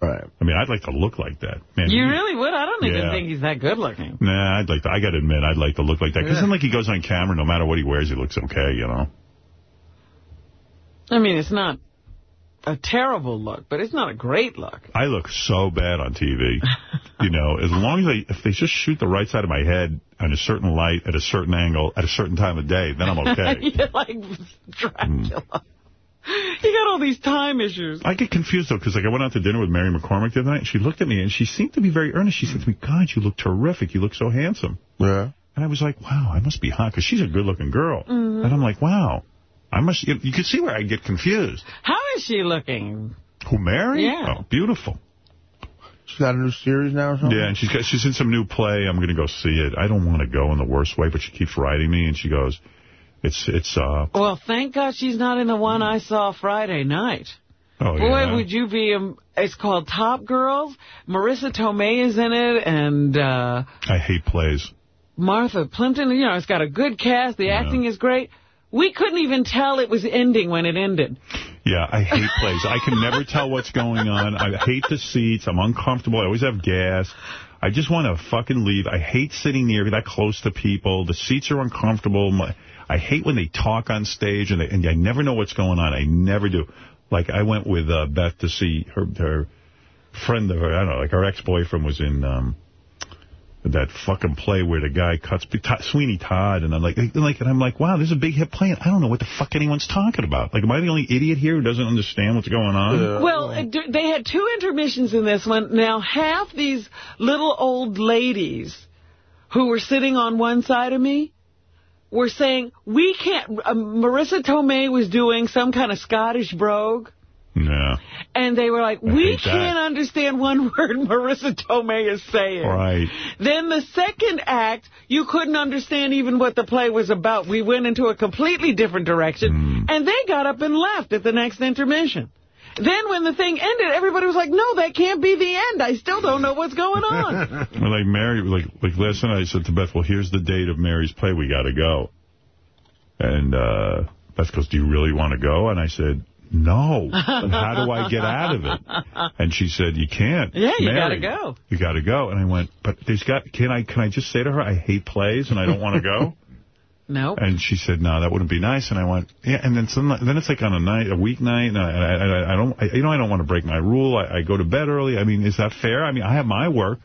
Right. I mean, I'd like to look like that. Man, You he- really would? I don't even Yeah. think he's that good looking. Nah, I'd like to, I got to admit, I'd like to look like that. Because Yeah. then, like, he goes on camera, no matter what he wears, he looks okay, you know? I mean, it's not a terrible look, but it's not a great look. I look so bad on TV. you know, as long as they, if they just shoot the right side of my head on a certain light, at a certain angle, at a certain time of day, then I'm okay. You're like Dracula. You got all these time issues. I get confused, though, because like I went out to dinner with Mary McCormack the other night, and she looked at me, and she seemed to be very earnest. She said to me, God, you look terrific. You look so handsome. Yeah. And I was like, wow, I must be hot, because she's a good-looking girl. Mhm. And I'm like, wow. I must, you, you can see where I get confused. How is she looking? Who, Mary? Yeah. Oh, beautiful. She's got a new series now or something? Yeah, and she's got, she's in some new play. I'm going to go see it. I don't want to go in the worst way, but she keeps writing me, and she goes, it's, it's, uh, Well, thank God she's not in the one I saw Friday night. oh, Boy, yeah. would you be... Um, it's called Top Girls. Marisa Tomei is in it, and uh, I hate plays. Martha Plimpton. You know, it's got a good cast. The acting is great. We couldn't even tell it was ending when it ended. Yeah, I hate plays. I can never tell what's going on. I hate the seats. I'm uncomfortable. I always have gas. I just want to fucking leave. I hate sitting near that close to people. The seats are uncomfortable. My, I hate when they talk on stage, and, they, and I never know what's going on. I never do. Like, I went with uh, Beth to see her her friend of her, I don't know, like her ex-boyfriend was in... um that fucking play where the guy cuts Sweeney Todd, and I'm like, and like, and I'm like, wow, there's a big hit play. I don't know what the fuck anyone's talking about. Like, am I the only idiot here who doesn't understand what's going on? Well, uh, they had two intermissions in this one. Now, half these little old ladies who were sitting on one side of me were saying, we can't... Uh, Marisa Tomei was doing some kind of Scottish brogue. Yeah. And they were like, we can't understand one word Marisa Tomei is saying. Right. Then the second act, you couldn't understand even what the play was about. We went into a completely different direction, Hmm. and they got up and left at the next intermission. Then when the thing ended, everybody was like, no, that can't be the end. I still don't know what's going on. Well, like Mary, like like last night I said to Beth, well, here's the date of Mary's play. We got to go. And uh, Beth goes, do you really want to go? And I said, no. And how do I get out of it? And she said, you can't. Yeah, you gotta go. You got to go. And I went, but there's got, can I can I just say to her, I hate plays and I don't want to go? No. And she said, no, that wouldn't be nice. And I went, yeah. And then some, then it's like on a night, a weeknight, and I, I, I, I don't, I, you know, I don't want to break my rule. I, I go to bed early. I mean, is that fair? I mean, I have my work.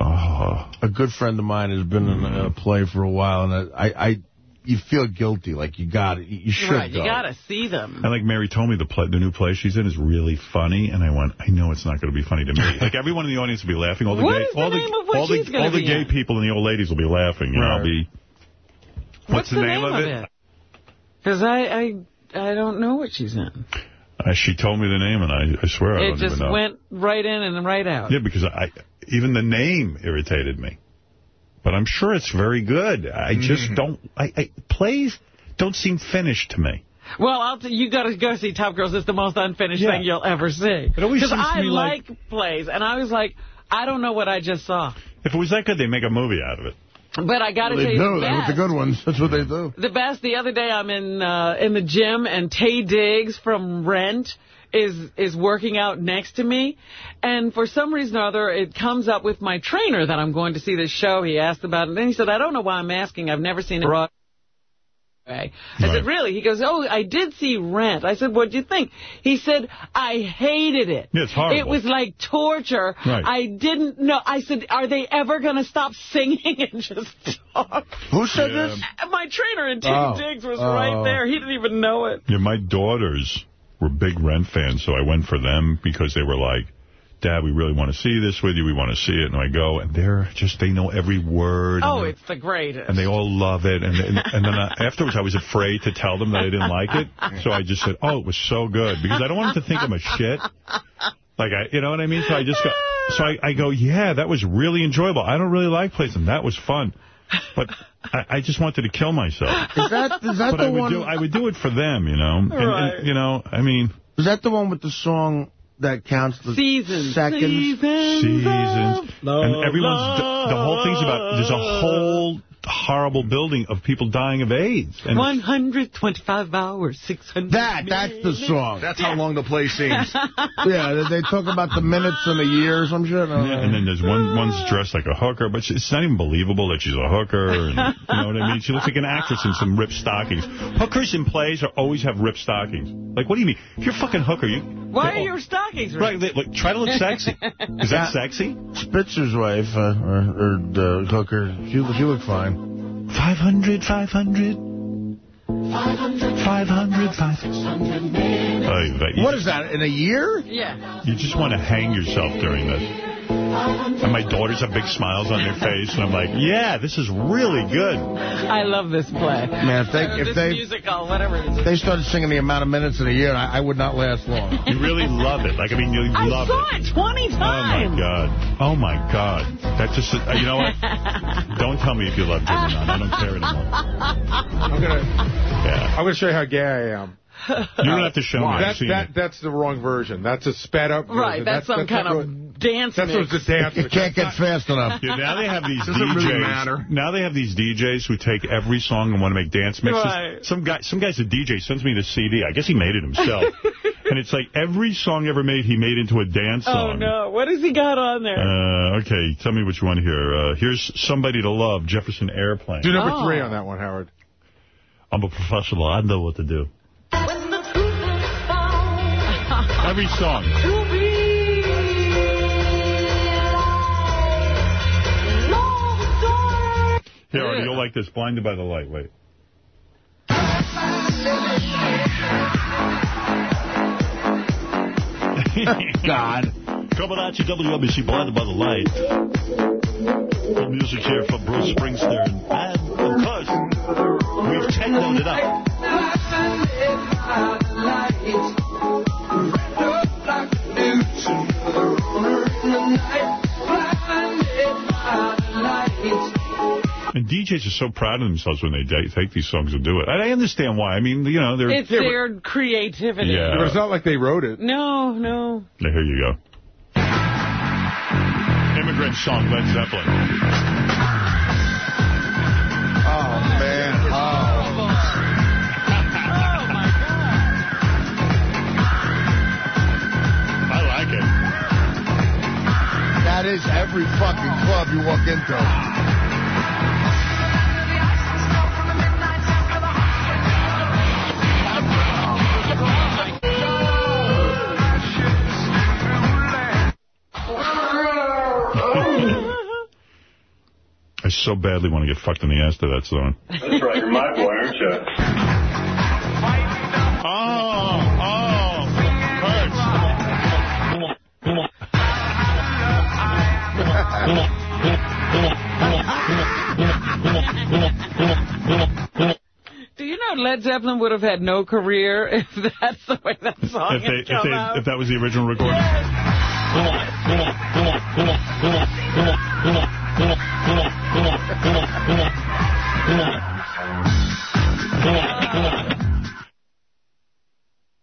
Oh. A good friend of mine has been in a play for a while, and I, I you feel guilty, like you got it. You should right, go. you got to see them. And like Mary told me, the play, the new play she's in is really funny, and I went, I know it's not going to be funny to me. like everyone in the audience will be laughing. All the What gay, is the all the, of what all the, she's gonna all the gay in? people and the old ladies will be laughing. You know, I'll be. What's, the, name, of it? Because I, I, I don't know what she's in. Uh, she told me the name, and I, I swear I it don't even know. It just went right in and right out. Yeah, because I even the name irritated me. But I'm sure it's very good. I just Mm-hmm. don't. I, I plays don't seem finished to me. Well, I'll t you got to go see Top Girls. It's the most unfinished Yeah. thing you'll ever see. Because I like, like- plays, and I was like, I don't know what I just saw. If it was that good, they make a movie out of it. But I got to They tell you do. the They're with the good ones. That's what they do. The best. The other day, I'm in uh, in the gym, and Taye Diggs from Rent is is working out next to me, and for some reason or other, it comes up with my trainer that I'm going to see this show. He asked about it, and then he said, "I don't know why I'm asking. I've never seen it." Broadway." I said, really? He goes, oh, I did see Rent. I said, what do you think? He said, I hated it. It's horrible. It was like torture. Right. I didn't know. I said, are they ever going to stop singing and just talk? Who said Yeah. this? My trainer in Taye Oh. Diggs was Oh. right there. He didn't even know it. Yeah, my daughters were big Rent fans, so I went for them because they were like, Dad, we really want to see this with you. We want to see it. And I go, and they're just, they know every word. Oh, and, it's the greatest. and they all love it. And, and, and then I, afterwards, I was afraid to tell them that I didn't like it. So I just said, oh, it was so good. Because I don't want them to think I'm a shit. Like, I, you know what I mean? So I just go, so I, I go, yeah, that was really enjoyable. I don't really like plays, and that was fun. But I, I just wanted to kill myself. Is that is that but the I would one? do I would do it for them, you know. And- and, you know, I mean, Is that the one with the song that counts the Seasons. seconds? seasons, and everyone's the whole thing's about. There's a whole horrible building of people dying of AIDS. And 125 hours, 600 That, that's the song. That's how long the play seems. yeah, they- they talk about the minutes and the year or some shit. Yeah, and then there's one one's dressed like a hooker, but it's not even believable that she's a hooker. And, you know what I mean? She looks like an actress in some ripped stockings. Hookers in plays are always have ripped stockings. Like, what do you mean? If you're a fucking hooker, you Why are your stockings ripped? right? They, look, try to look sexy. Is that sexy? Spitzer's wife, uh, or, or the hooker, she, she looked fine. 500, 500. 500, 500, 500. What is that, in a year? Yeah. You just want to hang yourself during this. And my daughters have big smiles on their face, and I'm like, yeah, this is really good. I love this play. Man, if they, Or if they, musical, whatever it is. if they started singing the amount of minutes in a year, I, I would not last long. You really love it. Like, I mean, you I love saw it. it 20 Oh, my. God. Oh, my God. That just, uh, you know what? Don't tell me if you love it or not. I don't care anymore. I'm gonna, Yeah. I'm gonna show you how gay I am. You don't have to show me. That, that, that's the wrong version. That's a sped up version. Right, that's, some kind not of dance That's mix. what's the dance. You can't get fast enough. Yeah, now they have these Doesn't DJs. really matter. Now they have these DJs who take every song and want to make dance mixes. Right. Some guy, some guy's a DJ sends me the CD. I guess he made it himself. and it's like every song ever made, he made into a dance song. Oh, no. What has he got on there? Uh, okay, tell me what which one here. Uh, here's Somebody to Love, Jefferson Airplane. Do number Oh. three on that one, Howard. I'm a professional. I know what to do. Every song. Here, Artie, you'll like this. Blinded by the Light. Wait. God. Coming at you, WNBC, Blinded by the Light. The music here from Bruce Springsteen. And, of course, we've technoed it up. And DJs are so proud of themselves when they take these songs and do it. And I understand why. I mean, you know, they're... It's their creativity. Yeah. But it's not like they wrote it. No, no. Yeah, Here you go. Immigrant song, Led Zeppelin. That is every fucking club you walk into. I so badly want to get fucked in the ass to that song. That's right. You're my boy, aren't you? Oh, Led Zeppelin would have had no career if that's the way that song If, they, if, they, if that was the original recording.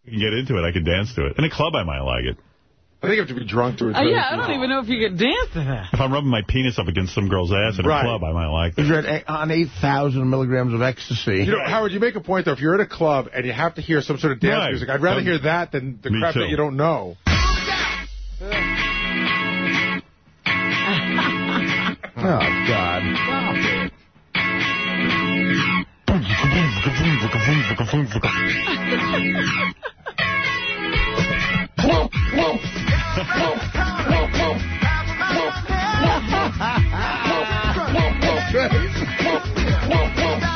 I can get into it. I can dance to it. In a club, I might like it. I think you have to be drunk to enjoy uh, Yeah, I don't even know if you can dance to that. If I'm rubbing my penis up against some girl's ass at right. a club, I might like that. You're at, on 8,000 milligrams of ecstasy. You know. Howard, you make a point, though. If you're at a club and you have to hear some sort of dance right. music, I'd rather um, hear that than the crap too. that you don't know. oh, God. whoop, whoop, whoop, whoop, whoop. Whoop, whoop, whoop,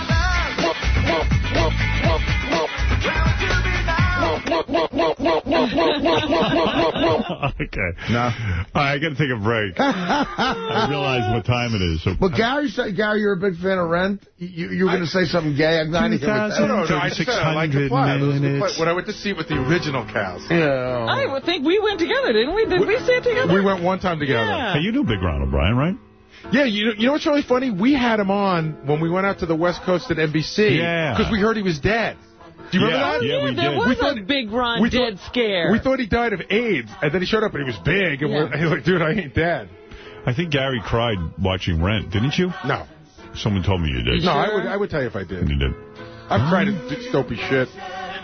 okay. No. All right, I got to take a break. I realize what time it is. So well, Gary, Gary, you're a big fan of Rent. You, you were going to say something gay. I'm not even with that. No, no, no. I said I like the play. Minutes. When I went to see with the original cast. Yeah. I would think we went together, didn't we? Did we, we see it together? We went one time together. Yeah. Hey, you knew Big Ron O'Brien, right? Yeah, you know, you know what's really funny? We had him on when we went out to the West Coast at NBC. Yeah. Because we heard he was dead. Do you remember Yeah, that? yeah, we there did. was We thought- a big Ron we dead scare. We thought he died of AIDS, and then he showed up and he was big, and Yeah. we're he's like, dude, I ain't dead. I think Gary cried watching Rent, didn't you? No. Someone told me you did. No, I would I would tell you if I did. You did. I've cried at dopey shit,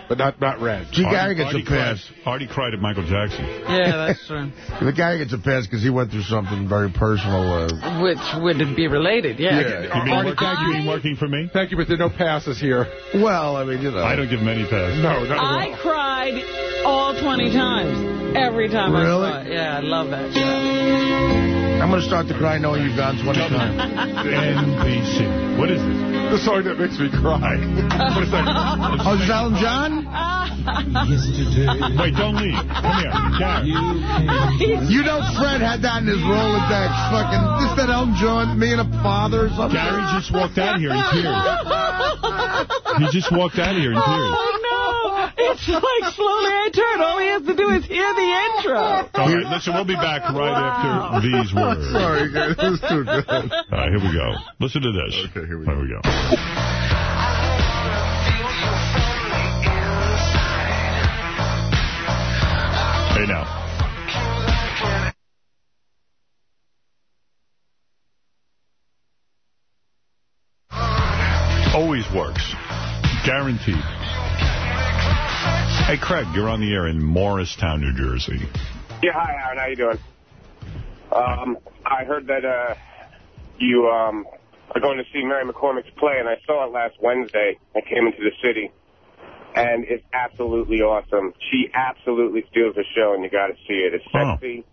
but not not red. Gee, Gary Artie- gets Artie a pass. cried- Artie cried at Michael Jackson. Yeah, that's true. The guy gets a pass because he went through something very personal. Uh, Which would be related, yeah. You mean, Artie, working, thank you mean working for me? Thank you, but there are no passes here. well, I mean, you know. I don't give many passes. No, not at all. I cried all 20 times. Every time Really? I saw it. Yeah, I love that show. I'm going to start to cry knowing you've gone 20 times. NBC. What is this? The song that makes me cry. What is that? Oh, is Elton John? Wait, don't leave. Come here. Gary. You know Fred had that in his Rolodex. Fucking, this that Elton John, me and a father or something? Gary just walked out here in tears. He just walked out of here in tears. Oh, no. It's like Slowly I Turn. All he has to do is hear the intro. All right, listen, we'll be back right after these words. Sorry, guys. This is too good. All right, here we go. Listen to this. Okay, here we go. Here we go. Hey, now. Always works. Guaranteed. Hey, Craig, you're on the air in Morristown, New Jersey. Yeah, hi, Aaron. How you doing? Um, I heard that uh, you um, are going to see Mary McCormack's play, and I saw it last Wednesday. I came into the city, and it's absolutely awesome. She absolutely steals the show, and you got to see it. It's Oh. sexy.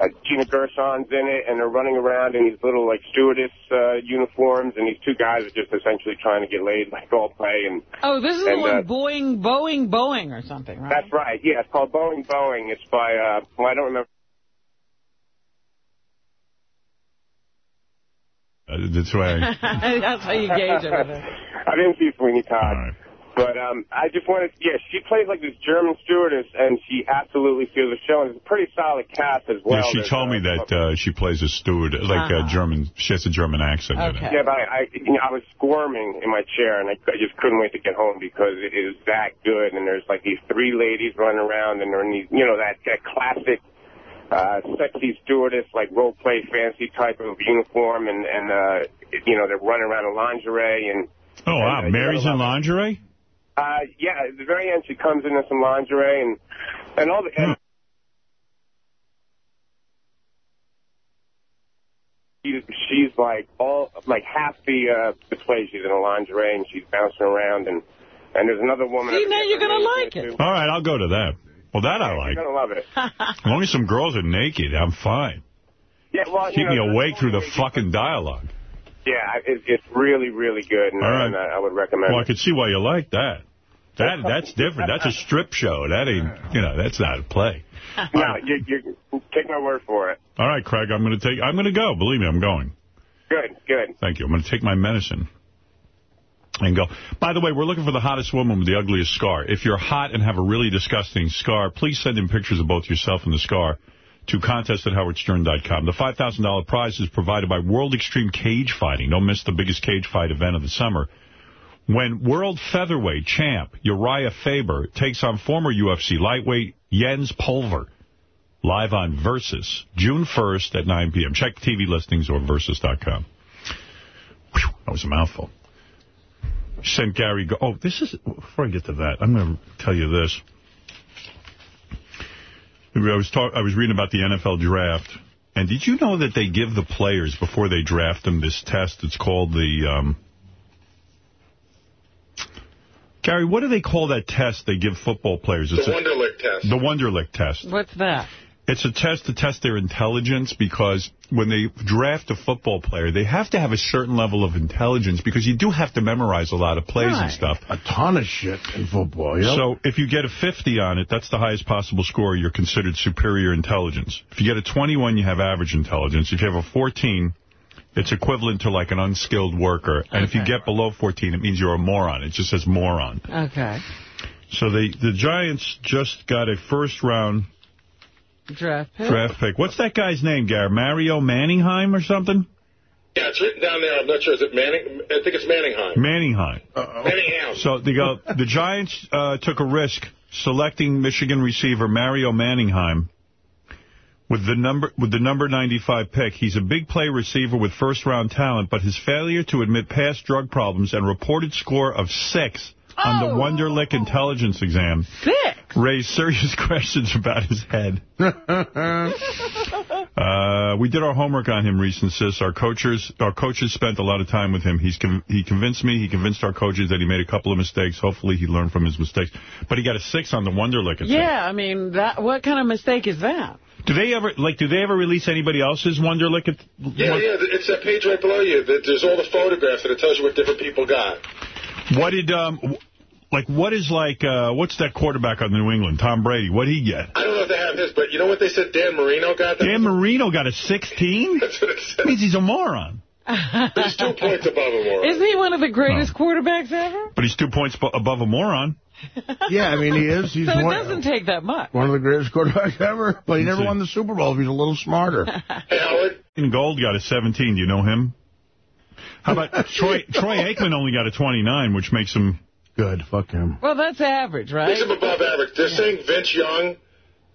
Uh, Gina Gershon's in it, and they're running around in these little like stewardess uh, uniforms, and these two guys are just essentially trying to get laid like all play. And Oh, this is the one, uh, Boeing, Boeing, Boeing or something, right? that's right. Yeah, it's called Boeing Boeing. It's by uh, well, I don't remember. That's why. I, That's how you gauge everything. I didn't see Sweeney Todd. But um, I just wanted, yeah, she plays like this German stewardess, and she absolutely steals the show, and it's a pretty solid cast as well. yeah, she There's, told uh, me that uh, she plays a steward, like Uh-huh. a German. She has a German accent in it. Yeah, but I, I, you know, I was squirming in my chair, and I, I just couldn't wait to get home because it is that good. And there's like these three ladies running around, and they're in these, you know, that, that classic uh, sexy stewardess, like role play fancy type of uniform, and and uh, you know, they're running around in lingerie and. Oh, wow. and, uh, you in lingerie? Uh, yeah, at the very end, she comes in in some lingerie and and all the. And she's, she's like all like half the uh, the play. She's in a lingerie and she's bouncing around and and there's another woman. See, I now you're going to name, like too. it. All right, I'll go to that. Well, that I like. You're gonna love it. As long as some girls are naked, I'm fine. Yeah, well, Keep you know, me awake through the fucking dialogue. Yeah, it, it's really really good, and, All right. and I, I would recommend. Well, I it. could see why you like that. That That's different. That's a strip show. That ain't, you know, that's not a play. No, you, you take my word for it. All right, Craig, I'm going to take, I'm going to go. Believe me, I'm going. Good, good. Thank you. I'm going to take my medicine and go. By the way, we're looking for the hottest woman with the ugliest scar. If you're hot and have a really disgusting scar, please send in pictures of both yourself and the scar to contest at howardstern.com. The $5,000 prize is provided by World Extreme Cage Fighting. Don't miss the biggest cage fight event of the summer. When world featherweight champ Uriah Faber takes on former UFC lightweight Jens Pulver live on Versus, June 1st at 9 p.m. Check TV listings or Versus.com. That was a mouthful. Sent Gary... Go oh, this is... Before I get to that, I'm going to tell you this. I was talk, I was reading about the NFL draft, and did you know that they give the players, before they draft them, this test? It's called the... Um, Gary, what do they call that test they give football players? The It's a- Wonderlic test. The Wonderlic test. What's that? It's a test to test their intelligence because when they draft a football player, they have to have a certain level of intelligence because you do have to memorize a lot of plays and stuff. A ton of shit in football, yep. So if you get a 50 on it, that's the highest possible score. You're considered superior intelligence. If you get a 21, you have average intelligence. If you have a 14, it's equivalent to like an unskilled worker. And if you get below 14, it means you're a moron. It just says moron. Okay. So they, the Giants just got a first round Draft pick. draft pick. What's that guy's name, Gar? Mario Manningheim or something? Yeah, it's written down there. I'm not sure. Is it Manning? I think it's Manningheim. Manningham. Manningham. So they go. The Giants uh, took a risk selecting Michigan receiver Mario Manningham with the number with the number 95 pick. He's a big play receiver with first round talent, but his failure to admit past drug problems and reported score of six on the Wonderlic intelligence exam Sick. raised serious questions about his head. Uh, we did our homework on him, Reese insists. Our coaches, our coaches spent a lot of time with him. He's con he convinced me, he convinced our coaches that he made a couple of mistakes. Hopefully he learned from his mistakes. But he got a six on the Wonderlic. exam. Yeah, I mean, that. what kind of mistake is that? Do they ever, like, do they ever release anybody else's Wonderlic? Yeah, yeah. It's that page right below you. There- There's all the photographs, and it tells you what different people got. What did, um, like, what is like, uh, what's that quarterback on New England, Tom Brady? What did he get? I don't know if they have this, but you know what they said Dan Marino got? That Dan Marino got a 16? That's what it said. means he's a moron. He's two points above a moron. Isn't he one of the greatest quarterbacks ever? But he's two points above a moron. Yeah, I mean, he is. He's so it one, doesn't take that much. one of the greatest quarterbacks ever, but he never won the Super Bowl if he's a little smarter. Gold got a 17. Do you know him? How about Troy? Troy Aikman only got a 29, which makes him good. Fuck him. Well, that's average, right? Makes him above average. They're saying Vince Young,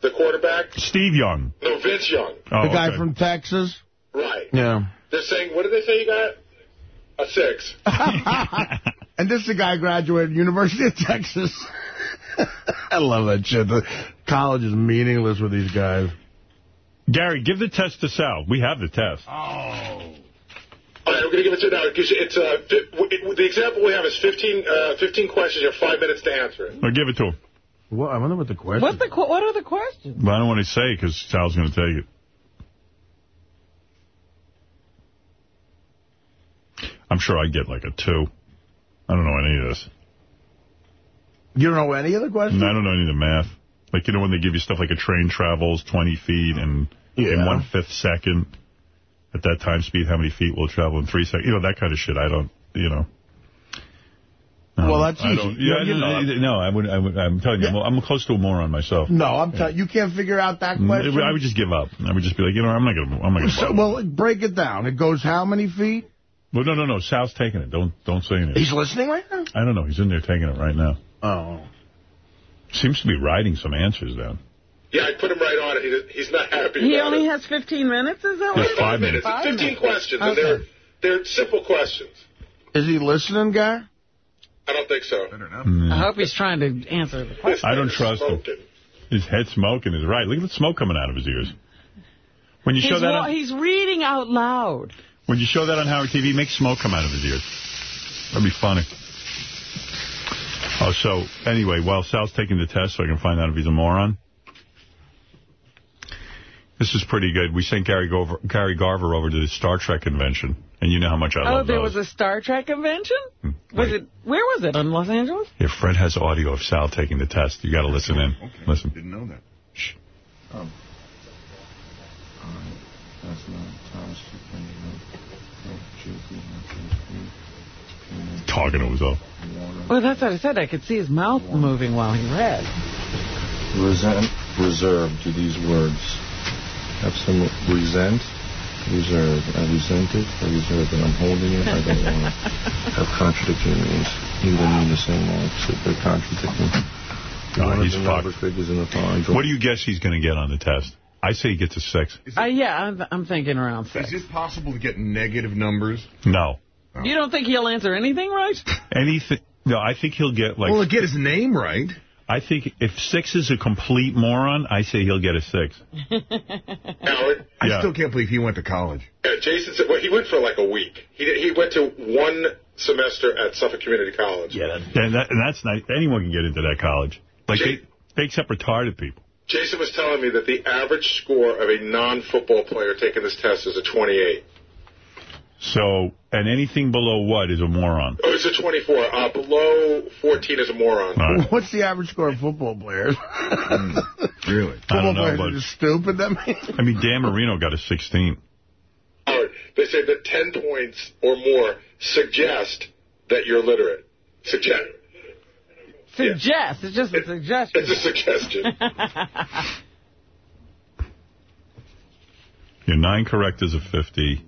the quarterback. Steve Young. No, Vince Young. Oh, the guy okay. from Texas? Right. Yeah. They're saying, what did they say you got? A six. and this is a guy graduated University of Texas. I love that shit. The college is meaningless with these guys. Gary, give the test to Sal. We have the test. Oh. All right, we're going to give it to now. Because it's, uh, fi- w- the example we have is 15, uh, 15 questions. You have five minutes to answer it. Or give it to him. What? I wonder what the question What's the qu- what are the questions? But I don't want to say because Sal's going to take it. I'm sure I'd get like a two. I don't know any of this. You don't know any of the questions? And I don't know any of the math. Like, you know, when they give you stuff like a train travels 20 feet and in one-fifth second, at that time speed, how many feet will travel in three seconds? You know, that kind of shit. I don't, you know. No, Well, that's easy. Yeah, you no, know. no, I would, I would, I'm telling you, I'm, I'm close to a moron myself. No, I'm telling you, can't figure out that Mm, question. I would just give up. I would just be like, you know, I'm not going to, I'm not going to So, well, break it down. It goes how many feet? Well, no, no, no. Sal's taking it. Don't don't say anything. He's listening right now? I don't know. He's in there taking it right now. Oh. Seems to be writing some answers down. Yeah, I put him right on it. He, he's not happy He about only it. has 15 minutes, is that There's what? five minutes. It's 15 minutes. questions, and they're, they're simple questions. Is he listening, guy? I don't think so. Mm. I hope he's trying to answer the question. I don't trust him. His head smoking is right. Look at the smoke coming out of his ears. When you show He's, that on, he's reading out loud. when you show that on Howard TV, make smoke come out of his ears. That'd be funny. Oh, so anyway, while Sal's taking the test so I can find out if he's a moron. This is pretty good. We sent Gary, Gover, Gary Garver over to the Star Trek convention, and you know how much I oh, love Oh, there those. was a Star Trek convention? Was it? Where was it? In Los Angeles? Here, Fred has audio of Sal taking the test. You got to listen in. Okay. Listen. Didn't know that. Shh. Um, Talking to himself. Well, that's what I said. I could see his mouth moving while he read. Resent, reserve to these words. Have some resent, reserve. I resent it, I reserve it. I'm holding it, I don't want it. Have contradicting meanings. Neither mean the same or opposite. They're contradicting. God, he's fucked. number figures in the following. What do you guess he's going to get on the test? I say he gets a six. Uh, yeah, I'm, I'm thinking around six. Is it possible to get negative numbers? No. You don't think he'll answer anything right? Anything? No, I think he'll get like. Well, to get his name right. I think if six is a complete moron, I say he'll get a six. Howard? I Yeah. still can't believe he went to college. Yeah, Jason said, well, he went for like a week. He, he went to one semester at Suffolk Community College. Yeah, that, and, that, and that's not anyone can get into that college. Like they they accept retarded people. Jason was telling me that the average score of a non-football player taking this test is a 28. So, and anything below what is a moron? Oh, it's a 24. Uh, below 14 is a moron. What's the average score of football players? Really? I Football don't know, players but are just stupid. That means. I mean, Dan Marino got a 16. Howard, They say that 10 points or more suggest that you're literate. Suggest. Suggest. It's just a suggestion. It's a suggestion. Your nine correct is a 50.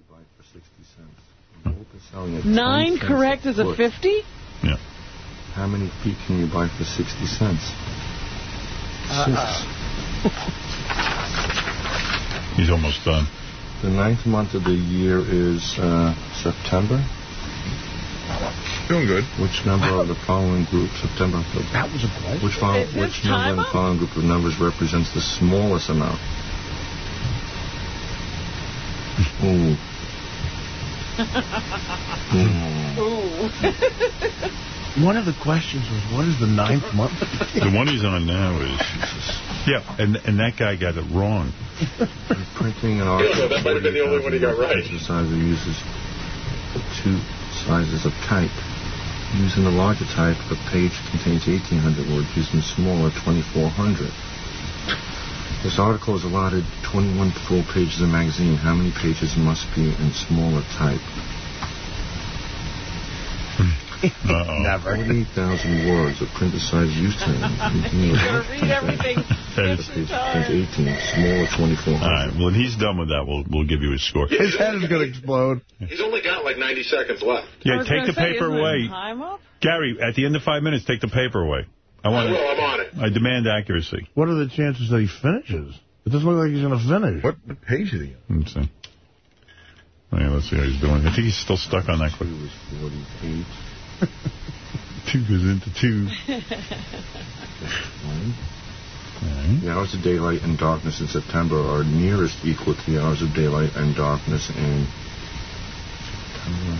Nine correct is a 50? Yeah. How many feet can you buy for 60 cents? Six. He's almost done. The ninth month of the year is uh, September. Doing good. Which number of the following group, September? That was a question. Which, follow, which number in the following group of numbers represents the smallest amount? Ooh. One of the questions was, what is the ninth month? The one he's on now is... Yeah, and and that guy got it wrong. Printing an Yeah, article. that might have been the only one he got right. Exerciser uses two sizes of type. Using the larger type, a page contains 1,800 words. Using the smaller, 2,400. This article is allotted 21 full pages of magazine. How many pages must be in smaller type? Hmm. Uh-oh. Never. 48,000 words. A printed size used to. You gotta read everything Page 18. Smaller, 2,400. All right, well, when he's done with that, we'll we'll give you his score. His head is going to explode. He's only got like 90 seconds left. Yeah, take the paper away. Time up? Gary, at the end of five minutes, take the paper away. I want I will, I'm on it. I demand accuracy. What are the chances that he finishes? It doesn't look like he's going to finish. What, what page is he on? Let's see. Oh, yeah, let's see how he's doing. I think he's still stuck on that quick. Two is 48. Two goes into two. One. The hours of daylight and darkness in September are nearest equal to the hours of daylight and darkness in September,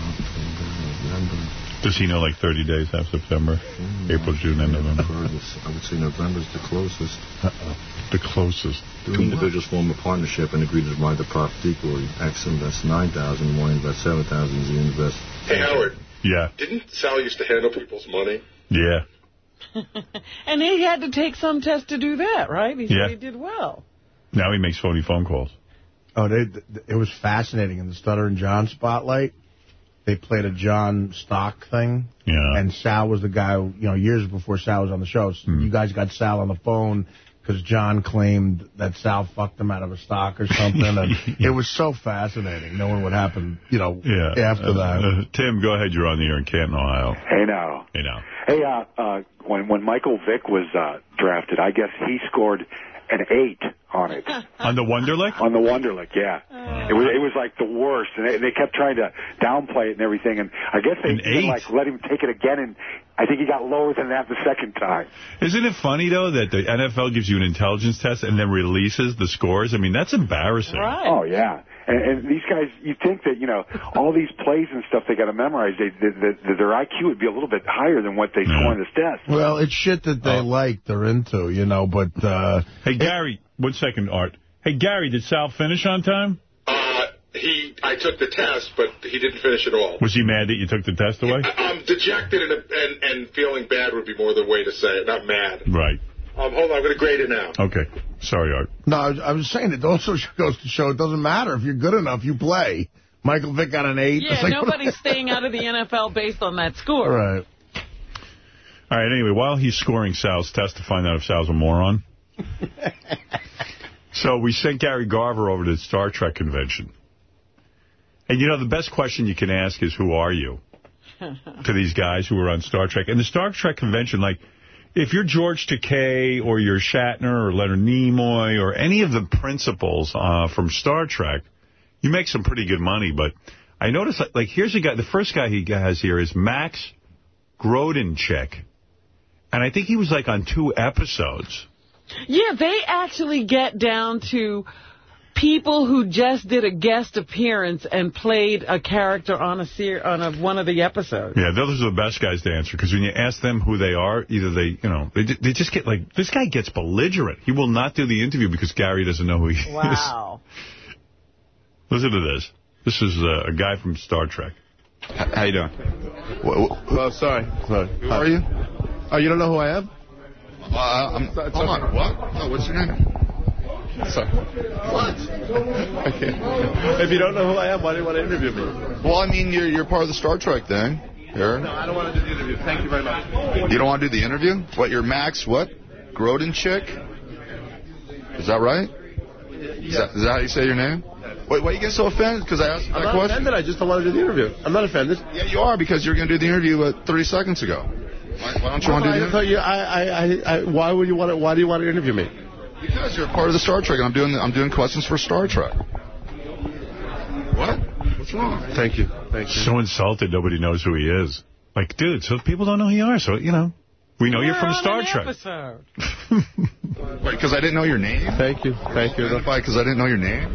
Does he know like 30 days have September? Hmm. April, June, and November. I would say November's the closest. Uh-oh. The closest. Two individuals form a partnership and agree to divide the profit equally. X invests 9000 Y invests 7000 Z invests... Hey, Howard, Yeah. didn't Sal used to handle people's money? Yeah. And he had to take some test to do that, right? He said Yeah. he did well. Now he makes phony phone calls. Oh, they, it was fascinating. In the Stuttering John spotlight, they played a John Stock thing. Yeah. And Sal was the guy, you know, years before Sal was on the show. So Hmm. You guys got Sal on the phone because John claimed that Sal fucked him out of a stock or something. and it was so fascinating knowing what happened, you know, Yeah. after Uh, that. uh, Tim, go ahead. You're on the air in Canton, Ohio. Hey now. Hey now. Hey, uh, uh, when when Michael Vick was uh, drafted, I guess he scored an eight on it. On the Wonderlic? On the Wonderlic, yeah. It was it was like the worst, and they, they kept trying to downplay it and everything. And I guess they An even, like let him take it again, and I think he got lower than that the second time. Isn't it funny, though, that the NFL gives you an intelligence test and then releases the scores? I mean, that's embarrassing. Oh yeah. And, and these guys, you think that you know all these plays and stuff they got to memorize. They, they, they, their IQ would be a little bit higher than what they score on this test. Well, it's shit that they like, they're into, you know, but... Uh, Hey, Gary, one second, Art. Hey, Gary, did Sal finish on time? Uh, he, I took the test, but he didn't finish at all. Was he mad that you took the test away? Um, dejected and, and, and feeling bad would be more the way to say it, not mad. Right. Um, hold on, I'm going to grade it now. Okay. Sorry, Art. No, I was, I was saying it also goes to show it doesn't matter. If you're good enough, you play. Michael Vick got an eight. Yeah, like- nobody's staying out of the NFL based on that score. Right. All right, anyway, while he's scoring Sal's test to find out if Sal's a moron. so we sent Gary Garver over to the Star Trek convention. And, you know, the best question you can ask is, who are you? to these guys who are on Star Trek. And the Star Trek convention, like, if you're George Takei or you're Shatner or Leonard Nimoy or any of the principals uh, from Star Trek, you make some pretty good money. But I noticed, like, here's a guy, the first guy he has here is Max Grodenchik. And I think he was, like, on two episodes. Yeah, they actually get down to people who just did a guest appearance and played a character on a ser on a, one of the episodes. Yeah, those are the best guys to answer, because when you ask them who they are, either they, you know, they, they just get like, this guy gets belligerent. He will not do the interview because Gary doesn't know who he Wow. is. Listen to this. This is uh, a guy from Star Trek. How you doing? Oh, sorry. Sorry. Who are you? Oh, you don't know who I am? Uh, I'm, hold on. What? No, what's your name? Sorry. What? If you don't know who I am, why do you want to interview me? Well, I mean, you're you're part of the Star Trek thing. Here. No, I don't want to do the interview. Thank you very much. You don't want to do the interview? What? You're Max? What? Grodenchik? Is that right? Is that, is that how you say your name? Wait, why you get so offended? Because I asked you I'm that not question? offended. I just don't want to do the interview. I'm not offended. Yeah, you are because you're going to do the interview uh, 30 seconds ago. Why, why don't you want to do the I interview? you, I, I, I, I, why would you want to, why do you want to interview me? Because you're part of the Star Trek, and I'm doing I'm doing questions for Star Trek. What? What's wrong? Thank you. Thank you. So insulted, nobody knows who he is. Like, dude, so people don't know who you are, so, you know. We know you're from Star Trek. Episode. Wait, because I didn't know your name? Thank you. Thank you. Because I didn't know your name?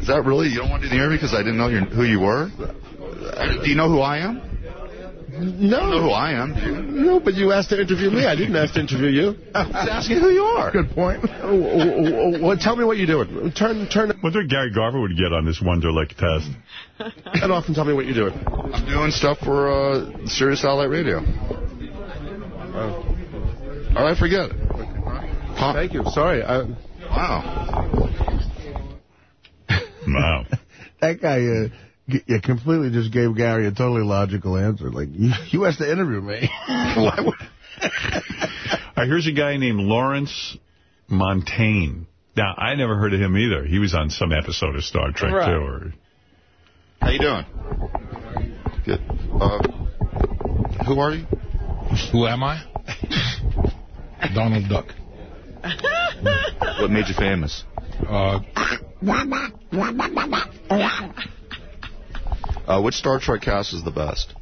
Is that really? You don't want to do the interview because I didn't know your, who you were? Do you know who I am? No. You know who I am. No, but you asked to interview me. I didn't ask to interview you. I was asking who you are. Good point. Well, tell me what you're doing. Turn, turn. Wonder if Gary Garver would get on this Wonderlic test. Head off and tell me what you're doing. I'm doing stuff for uh, Sirius Satellite Radio. All right, forget it. Huh? Thank you. Sorry. I, Wow. Wow. That guy uh, g- yeah, completely just gave Gary a totally logical answer. Like, you, you asked to interview me. Why would... All right, here's a guy named Lawrence Montaigne. Now, I never heard of him either. He was on some episode of Star Trek, Right. too. Or... How you doing? Good. Uh, who are you? Who am I? Donald Duck. What made you famous? Uh, Uh, which Star Trek cast is the best?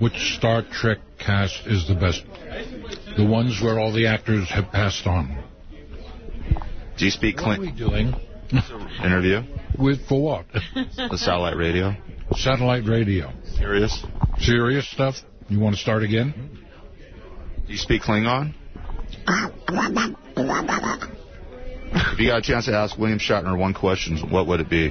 which Star Trek cast is the best? The ones where all the actors have passed on. Do you speak What are we doing? interview? With for what? The satellite radio? Satellite radio. Serious? Serious stuff? You want to start again? Do you speak Klingon? If you got a chance to ask William Shatner one question, what would it be?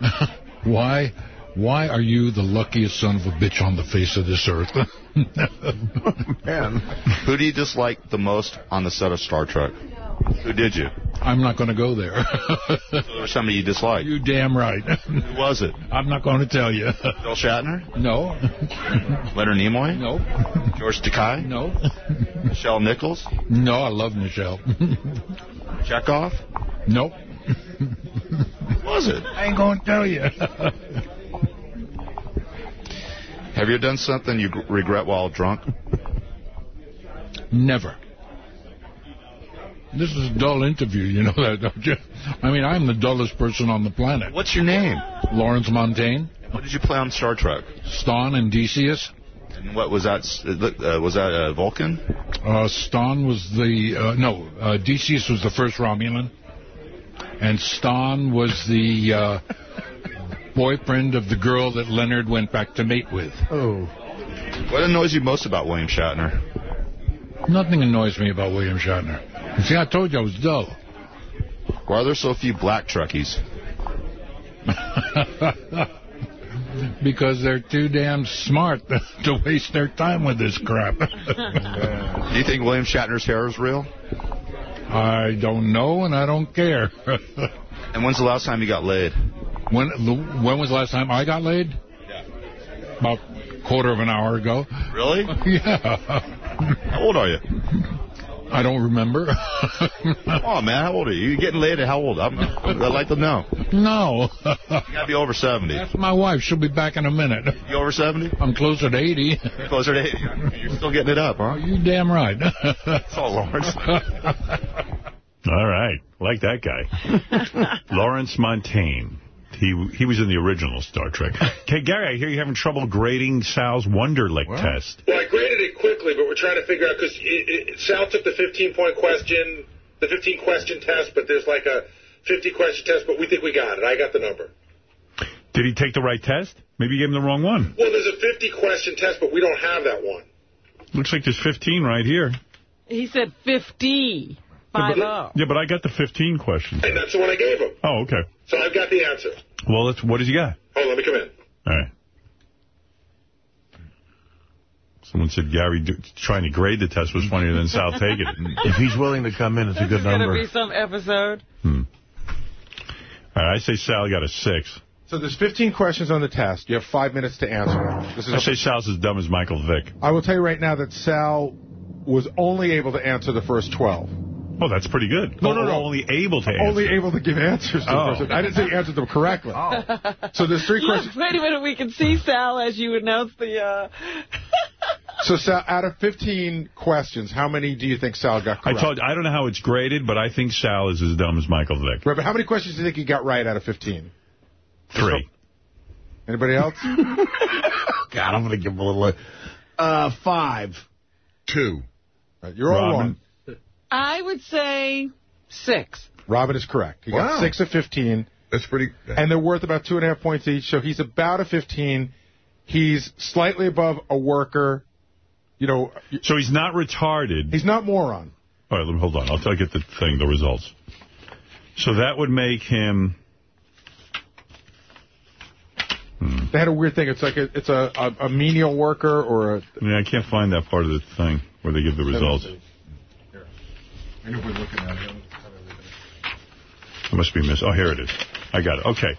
Why? Why are you the luckiest son of a bitch on the face of this earth? Man. Who do you dislike the most on the set of Star Trek? Who did you? I'm not going to go there. Or somebody you dislike? you damn right. Who was it? I'm not going to tell you. Bill Shatner? No. Leonard Nimoy? No. George Takei? No. Michelle Nichols? No, I love Michelle. Chekhov? nope. Who was it? I ain't going to tell you. Have you done something you regret while drunk? Never. This is a dull interview, you know that, don't you? I mean, I'm the dullest person on the planet. What's your name? Lawrence Montaigne, What did you play on Star Trek? Stonn and Decius. And what was that? Uh, was that uh, Vulcan? Uh, Stonn was the, uh, no, uh, Decius was the first Romulan. And Stonn was the uh, boyfriend of the girl that Leonard went back to mate with. Oh. What annoys you most about William Shatner? Nothing annoys me about William Shatner. You see, I told you I was dull. Why are there so few black Trekkies? because they're too damn smart to waste their time with this crap. Do you think William Shatner's hair is real? I don't know, and I don't care. And when's the last time you got laid? when when was the last time I got laid? Yeah. About quarter of an hour ago. Really? Yeah. How old are you? I don't remember. Oh man, how old are you? You getting laid at how old? I'm, I'd like to know. no. You gotta be over 70. That's my wife. She'll be back in a minute. You over 70? I'm closer to 80. You're closer to 80. You're still getting it up, huh? Oh, you damn right. That's all, Lawrence. All right. Like that guy. Lawrence Montaigne. He he was in the original Star Trek. Okay, Gary, I hear you're having trouble grading Sal's Wonderlic test. Well, I graded it quickly, but we're trying to figure out, because Sal took the 15-point question, the 15 question test, but there's like a 50 question test, but we think we got it. I got the number. Did he take the right test? Maybe you gave him the wrong one. Well, there's a 50 question test, but we don't have that one. Looks like there's 15 right here. He said 50. Five oh. Yeah, but I got the 15 questions. And that's the one I gave him. Oh, okay. So I've got the answer. Well, let's, what does he got? Hold on, let me come in. All right. Someone said Gary do, trying to grade the test was funnier than Sal taking it. If he's willing to come in, it's a good It's going to number. be some episode. Hmm. All right, I say Sal got a six. So there's 15 questions on the test. You have five minutes to answer them. This is I say Sal's as dumb as Michael Vick. I will tell you right now that Sal was only able to answer the first 12. Oh, that's pretty good. No, no, no. Only able to answer. Only able to give answers to Oh. the first. I didn't say he answered them correctly. Oh. So there's three Look, questions. wait a minute. We can see Sal as you announce the... Uh... So Sal, out of 15 questions, how many do you think Sal got I told you, I don't know how it's graded, but I think Sal is as dumb as Michael Vick. Right, but how many questions do you think he got right out of 15? Three. Anybody else? God, I'm going to give him a little... Uh, five. Two. Right, you're all Robin? wrong. I would say six. Robin is correct. He got 6 of 15. That's pretty... and they're worth about two and a half points each. So he's about a 15. He's slightly above a worker. You know, So he's not retarded. he's not moron. All right, let me, hold on. I'll, I'll get the thing, the results. So that would make him... Hmm. They had a weird thing. It's like a, it's a, a, a menial worker or a. Yeah, I can't find that part of the thing where they give the results. I know we're looking at it. It must be missed. Oh, here it is. I got it. Okay.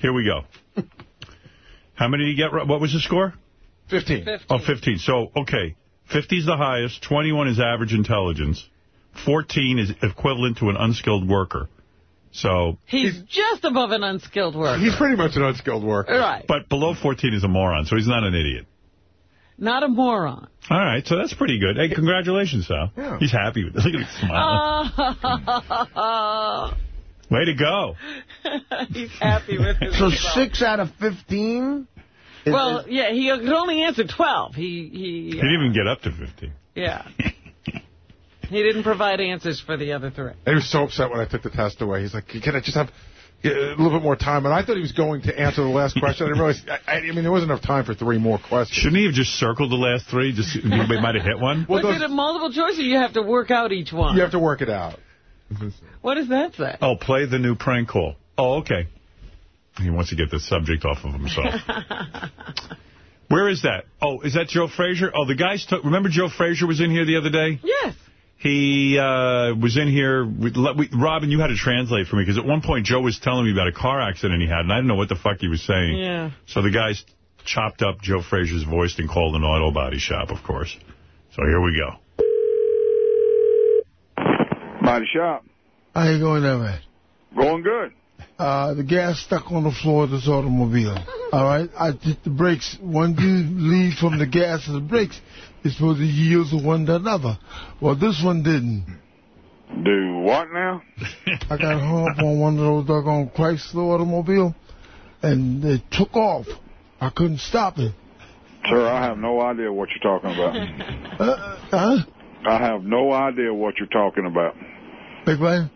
Here we go. How many did you get? right? What was the score? 15. Oh, 15. So, okay. 50 is the highest. 21 is average intelligence. 14 is equivalent to an unskilled worker. So, He's, just above an unskilled worker. He's pretty much an unskilled worker. Right. but below 14 is a moron, so he's not an idiot. Not a moron. All right, so that's pretty good. Hey, congratulations, Sal. He's happy with this. Look at him smiling. Oh. Uh, Way to go. He's happy with his So result. six out of 15? Well, is- yeah, he could only answer 12. He, he, He didn't even get up to 15. yeah. He didn't provide answers for the other three. He was so upset when I took the test away. He's like, can I just have a little bit more time? And I thought he was going to answer the last question. I didn't realize, I, I mean, there wasn't enough time for three more questions. Shouldn't he have just circled the last three? Just He might have hit one. Well, Was it a multiple choice or you have to work out each one? You have to work it out. What does that say? Oh, play the new prank call. Oh, okay. He wants to get the subject off of himself. Where is that? Oh, is that Joe Frazier? Oh, the guys took... Remember Joe Frazier was in here the other day? Yes. He uh, was in here. With, we, Robin, you had to translate for me, because at one point Joe was telling me about a car accident he had, and I didn't know what the fuck he was saying. Yeah. So the guys chopped up Joe Frazier's voice and called an auto body shop, of course. So here we go. Body shop. How you going there, man? Going good. Uh, the gas stuck on the floor of this automobile. All right, I did the brakes. One dude leads from the gas to the brakes. It's supposed to yield to one to another. Well, this one didn't. Do what now? I got hung up on one of those doggone Chrysler automobile, and it took off. I couldn't stop it. Sir, I have no idea what you're talking about. Uh, huh? I have no idea what you're talking about. Big man?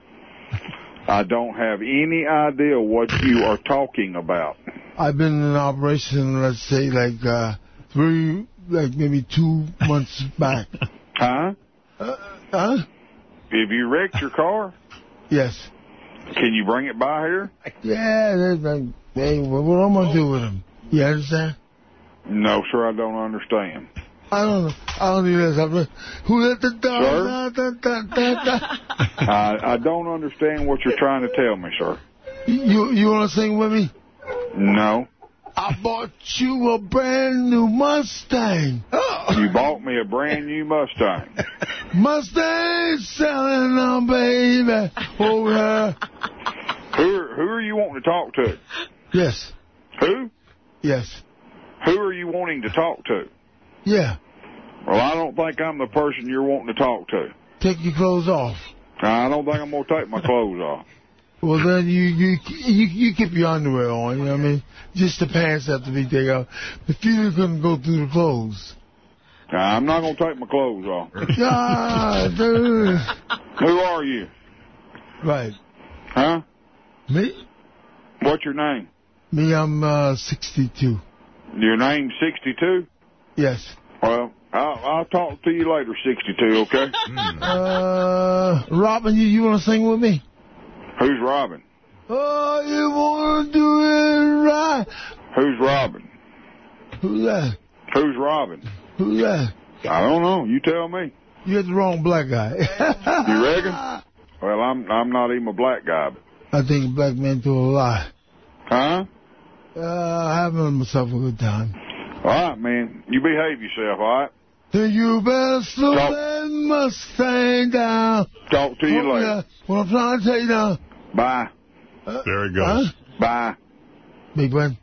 I don't have any idea what you are talking about. I've been in operation, let's say, like uh, three, like maybe two months back. Huh? Uh, huh? Have you wrecked your car? Yes. Can you bring it by here? Yeah, like, hey, what, am I gonna do with him? You understand? No, sir, I don't understand. I don't know. I don't even know. Who let the dog Sir? out? Da, da, da, da. I, I don't understand what you're trying to tell me, sir. You you want to sing with me? No. I bought you a brand new Mustang. You bought me a brand new Mustang. Mustang selling now, baby. Oh, yeah. Who are, who are you wanting to talk to? Yes. Who? Yes. Who are you wanting to talk to? Yeah. Well, I don't think I'm the person you're wanting to talk to. Take your clothes off. I don't think I'm going to take my clothes off. Well, then you, you you you keep your underwear on, you know what I mean? Just the pants have to be taken off. The going to go through the clothes. I'm not going to take my clothes off. Ah, dude. Who are you? Right. Huh? Me? What's your name? Me, I'm uh, 62. Your name's 62? Yes. Well, I'll, I'll talk to you later, 62, okay? Uh, Robin, you, you want to sing with me? Who's Robin? Oh, you want to do it right. Who's Robin? Who's that? Who's Robin? Who's that? I don't know. You tell me. You had the wrong black guy. You reckon? Well, I'm I'm not even a black guy. I think black men do a lot. Huh? Uh, having myself a good time. All right, man. You behave yourself, all right? Then you better slow that Mustang down. Talk to you later. What I'm trying to tell you now. Bye. There it Huh? Bye. Big bun.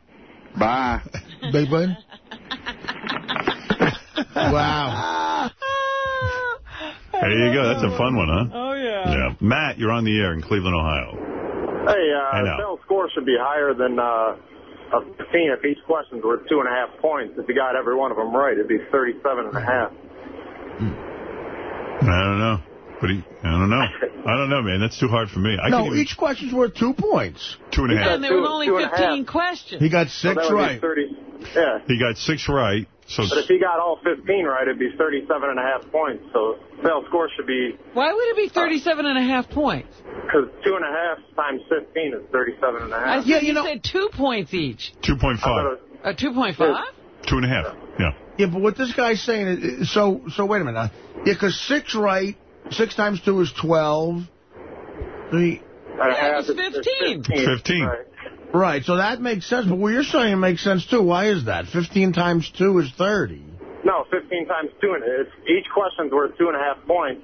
Bye. Big bun. wow. There you go. That's a fun one, huh? Oh, yeah. Yeah. Matt, you're on the air in Cleveland, Ohio. Hey, I uh, know. Bell's score should be higher than uh, a 15 if each question's worth two and a half points. If you got every one of them right, it'd be 37 and a half. I don't know. But he, I don't know. I don't know, man. That's too hard for me. I no, even, each question's worth two points. two and a half. And there were only two and a 15 questions. He got six that would right. 30. Yeah. He got six right. So But if he got all 15 right, it'd be 37 and a half points. So Bell's score should be, Why would it be 37 and a half points? because two and a half times 15 is 37 and a I half. said you, said two points each. 2.5. A 2.5? Two and a half. Yeah. Yeah, but what this guy's saying is, so, so wait a minute. Yeah, because six right, six times two is 12. Three, And a half it's is 15. 15. Right. right, so that makes sense. But what you're saying makes sense, too. Why is that? 15 times two is 30. No, 15 times two, and it's, each question's worth two and a half points.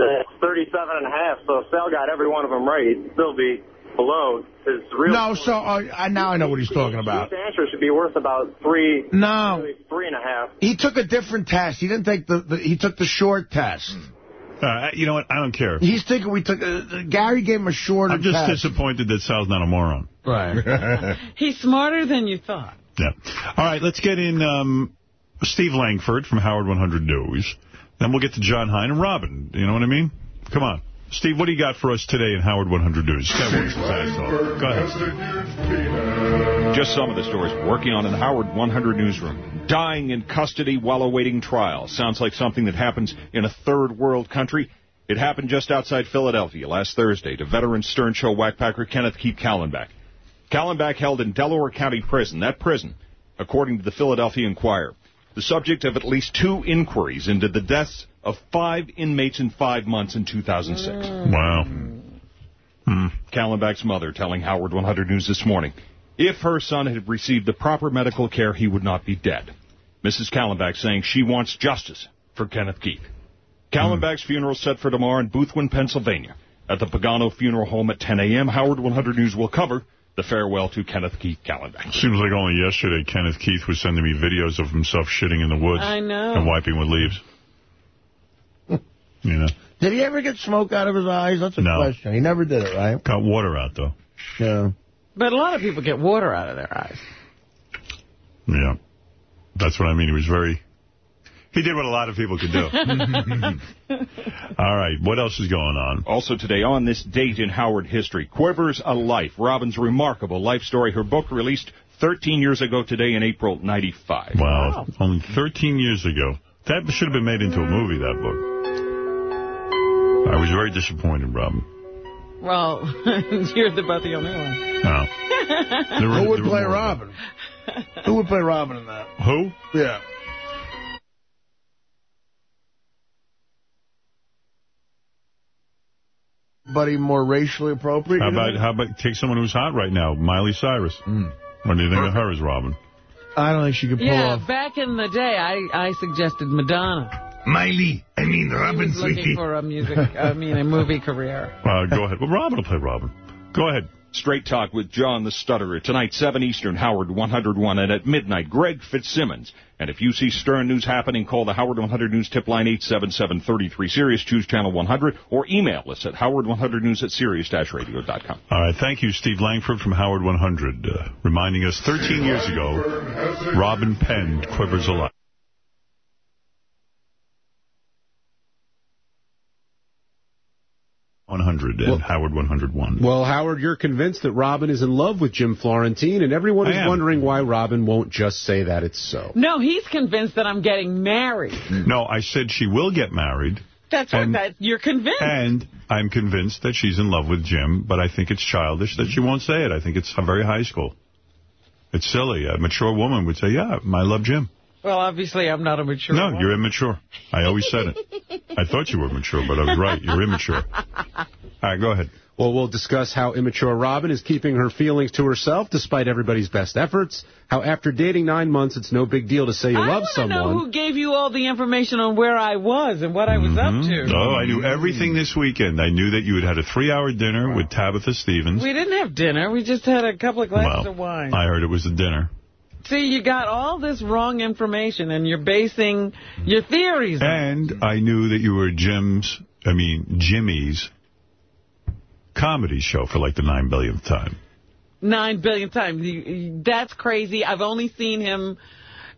It's 37 and a half, so if Sal got every one of them right, he'd still be below his real... No, so uh, I, now I know what he's talking about. Each answer should be worth about three, No. three and a half. He took a different test. He didn't take the, the he took the short test. Uh, you know what? I don't care. He's thinking we took, uh, Gary gave him a shorter I'm just test. disappointed that Sal's not a moron. Right. He's smarter than you thought. Yeah. All right, let's get in um, Steve Langford from Howard 100 News. Then we'll get to Jon Hein and Robin. You know what I mean? Come on. Steve, what do you got for us today in Howard 100 News? This guy works his ass off. Go ahead. Just some of the stories working on in the Howard 100 newsroom. Dying in custody while awaiting trial. Sounds like something that happens in a third world country. It happened just outside Philadelphia last Thursday to veteran Stern Show whackpacker Kenneth Keith Kallenbach. Kallenbach held in Delaware County Prison. That prison, according to the Philadelphia Inquirer, the subject of at least two inquiries into the deaths of five inmates in five months in 2006. Wow. Hmm. Kallenbach's mother telling Howard 100 News this morning, if her son had received the proper medical care, he would not be dead. Mrs. Kallenbach saying she wants justice for Kenneth Keith. Kallenbach's funeral set for tomorrow in Boothwyn, Pennsylvania. At the Pagano Funeral Home at 10 a.m., Howard 100 News will cover the farewell to Kenneth Keith Kallenbach. Seems like only yesterday Kenneth Keith was sending me videos of himself shitting in the woods. I know. And wiping with leaves. You know? Did he ever get smoke out of his eyes? That's a No. question. He never did it, right? Got water out, though. Yeah. But a lot of people get water out of their eyes. Yeah. That's what I mean. He was very... He did what a lot of people could do. All right. What else is going on? Also today, on this date in Howard history, Quivers a Life, Robin's remarkable life story. Her book released 13 years ago today in April 95. Wow. Only 13 years ago. That should have been made into a movie, that book. I was very disappointed, Robin. Well, you're the- about the only one. No. Were- Who would play. Robin? Who would play Robin in that? Who? Yeah. Buddy, more racially appropriate. How about think? how about take someone who's hot right now, Miley Cyrus? Mm. What do you think of her as Robin? I don't think she could pull Yeah, off. back in the day, I, I suggested Madonna. Miley, I mean He Robin, was looking sweetie. for a music, I mean, a movie career. Uh, go ahead. Well, Robin will play Robin. Go ahead. Straight Talk with John the Stutterer. Tonight, 7 Eastern, Howard 101. And at midnight, Greg Fitzsimmons. And if you see Stern News happening, call the Howard 100 News tip line 877-33 Sirius. Choose channel 100 or email us at howard100news at sirius-radio.com. All right. Thank you, Steve Langford from Howard 100, uh, reminding us 13 years ago, Robin penned Quivers: A Life. 100 and Howard 101. Well, Howard, you're convinced that Robin is in love with Jim Florentine, and everyone I is am. wondering why Robin won't just say that it's so. No, he's convinced that I'm getting married. No, I said she will get married. That's what that you're convinced. And I'm convinced that she's in love with Jim, but I think it's childish that she won't say it. I think it's very high school. It's silly. A mature woman would say, yeah, I love Jim. Well, obviously, I'm not a mature No, woman. you're immature. I always said it. I thought you were mature, but I was right. You're immature. All right, go ahead. Well, we'll discuss how immature Robin is keeping her feelings to herself despite everybody's best efforts, how after dating nine months, it's no big deal to say you I love want to know someone. who gave you all the information on where I was and what I was up mm-hmm. to. Oh, I knew everything this weekend. I knew that you had had a three-hour dinner with Tabitha Stevens. We didn't have dinner. We just had a couple of glasses Well, of wine. I heard it was a dinner. See, you got all this wrong information, and you're basing your theories on. And I knew that you were Jim's, I mean, Jimmy's comedy show for like the nine billionth time. Nine billion times. You- you- That's crazy. I've only seen him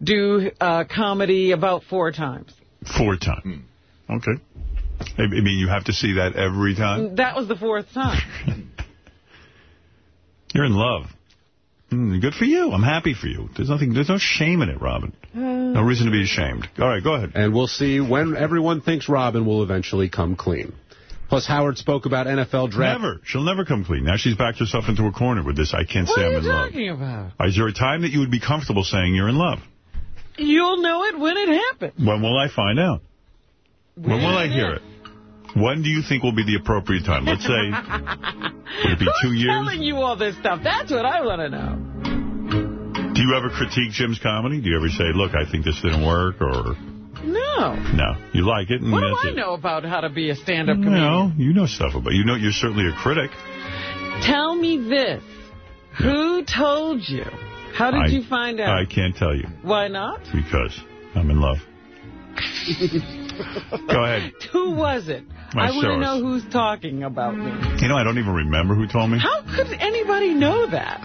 do uh, comedy about four times. Four times. Okay. I I mean, you have to see that every time. That was the fourth time. You're in love. Mm, good for you. I'm happy for you. There's nothing. There's no shame in it, Robin. No reason to be ashamed. All right, go ahead. And we'll see when everyone thinks Robin will eventually come clean. Plus, Howard spoke about NFL draft. Never. She'll never come clean. Now she's backed herself into a corner with this. I can't What say I'm in love. What are you talking about? Is there a time that you would be comfortable saying you're in love? You'll know it when it happens. When will I find out? When will I hear it? When do you think will be the appropriate time? Let's say, would it be two Who's years? telling you all this stuff? That's what I want to know. Do you ever critique Jim's comedy? Do you ever say, look, I think this didn't work, or No. no, you like it, and What do I it? know about how to be a stand-up comedian? No, you know stuff about it. You know you're certainly a critic. Tell me this. Who told you? How did I- you find out? I can't tell you, Why not? because I'm in love. Go ahead. Who was it? My I want to know who's talking about me. You know, I don't even remember who told me. How could anybody know that?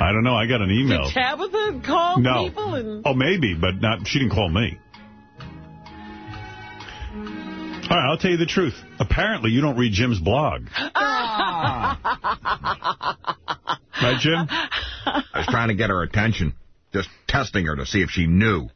I don't know. I got an email. Did Tabitha call No. people and Oh, maybe, but not. She didn't call me. All right, I'll tell you the truth. Apparently, you don't read Jim's blog. Ah. Right, Jim? I was trying to get her attention, just testing her to see if she knew.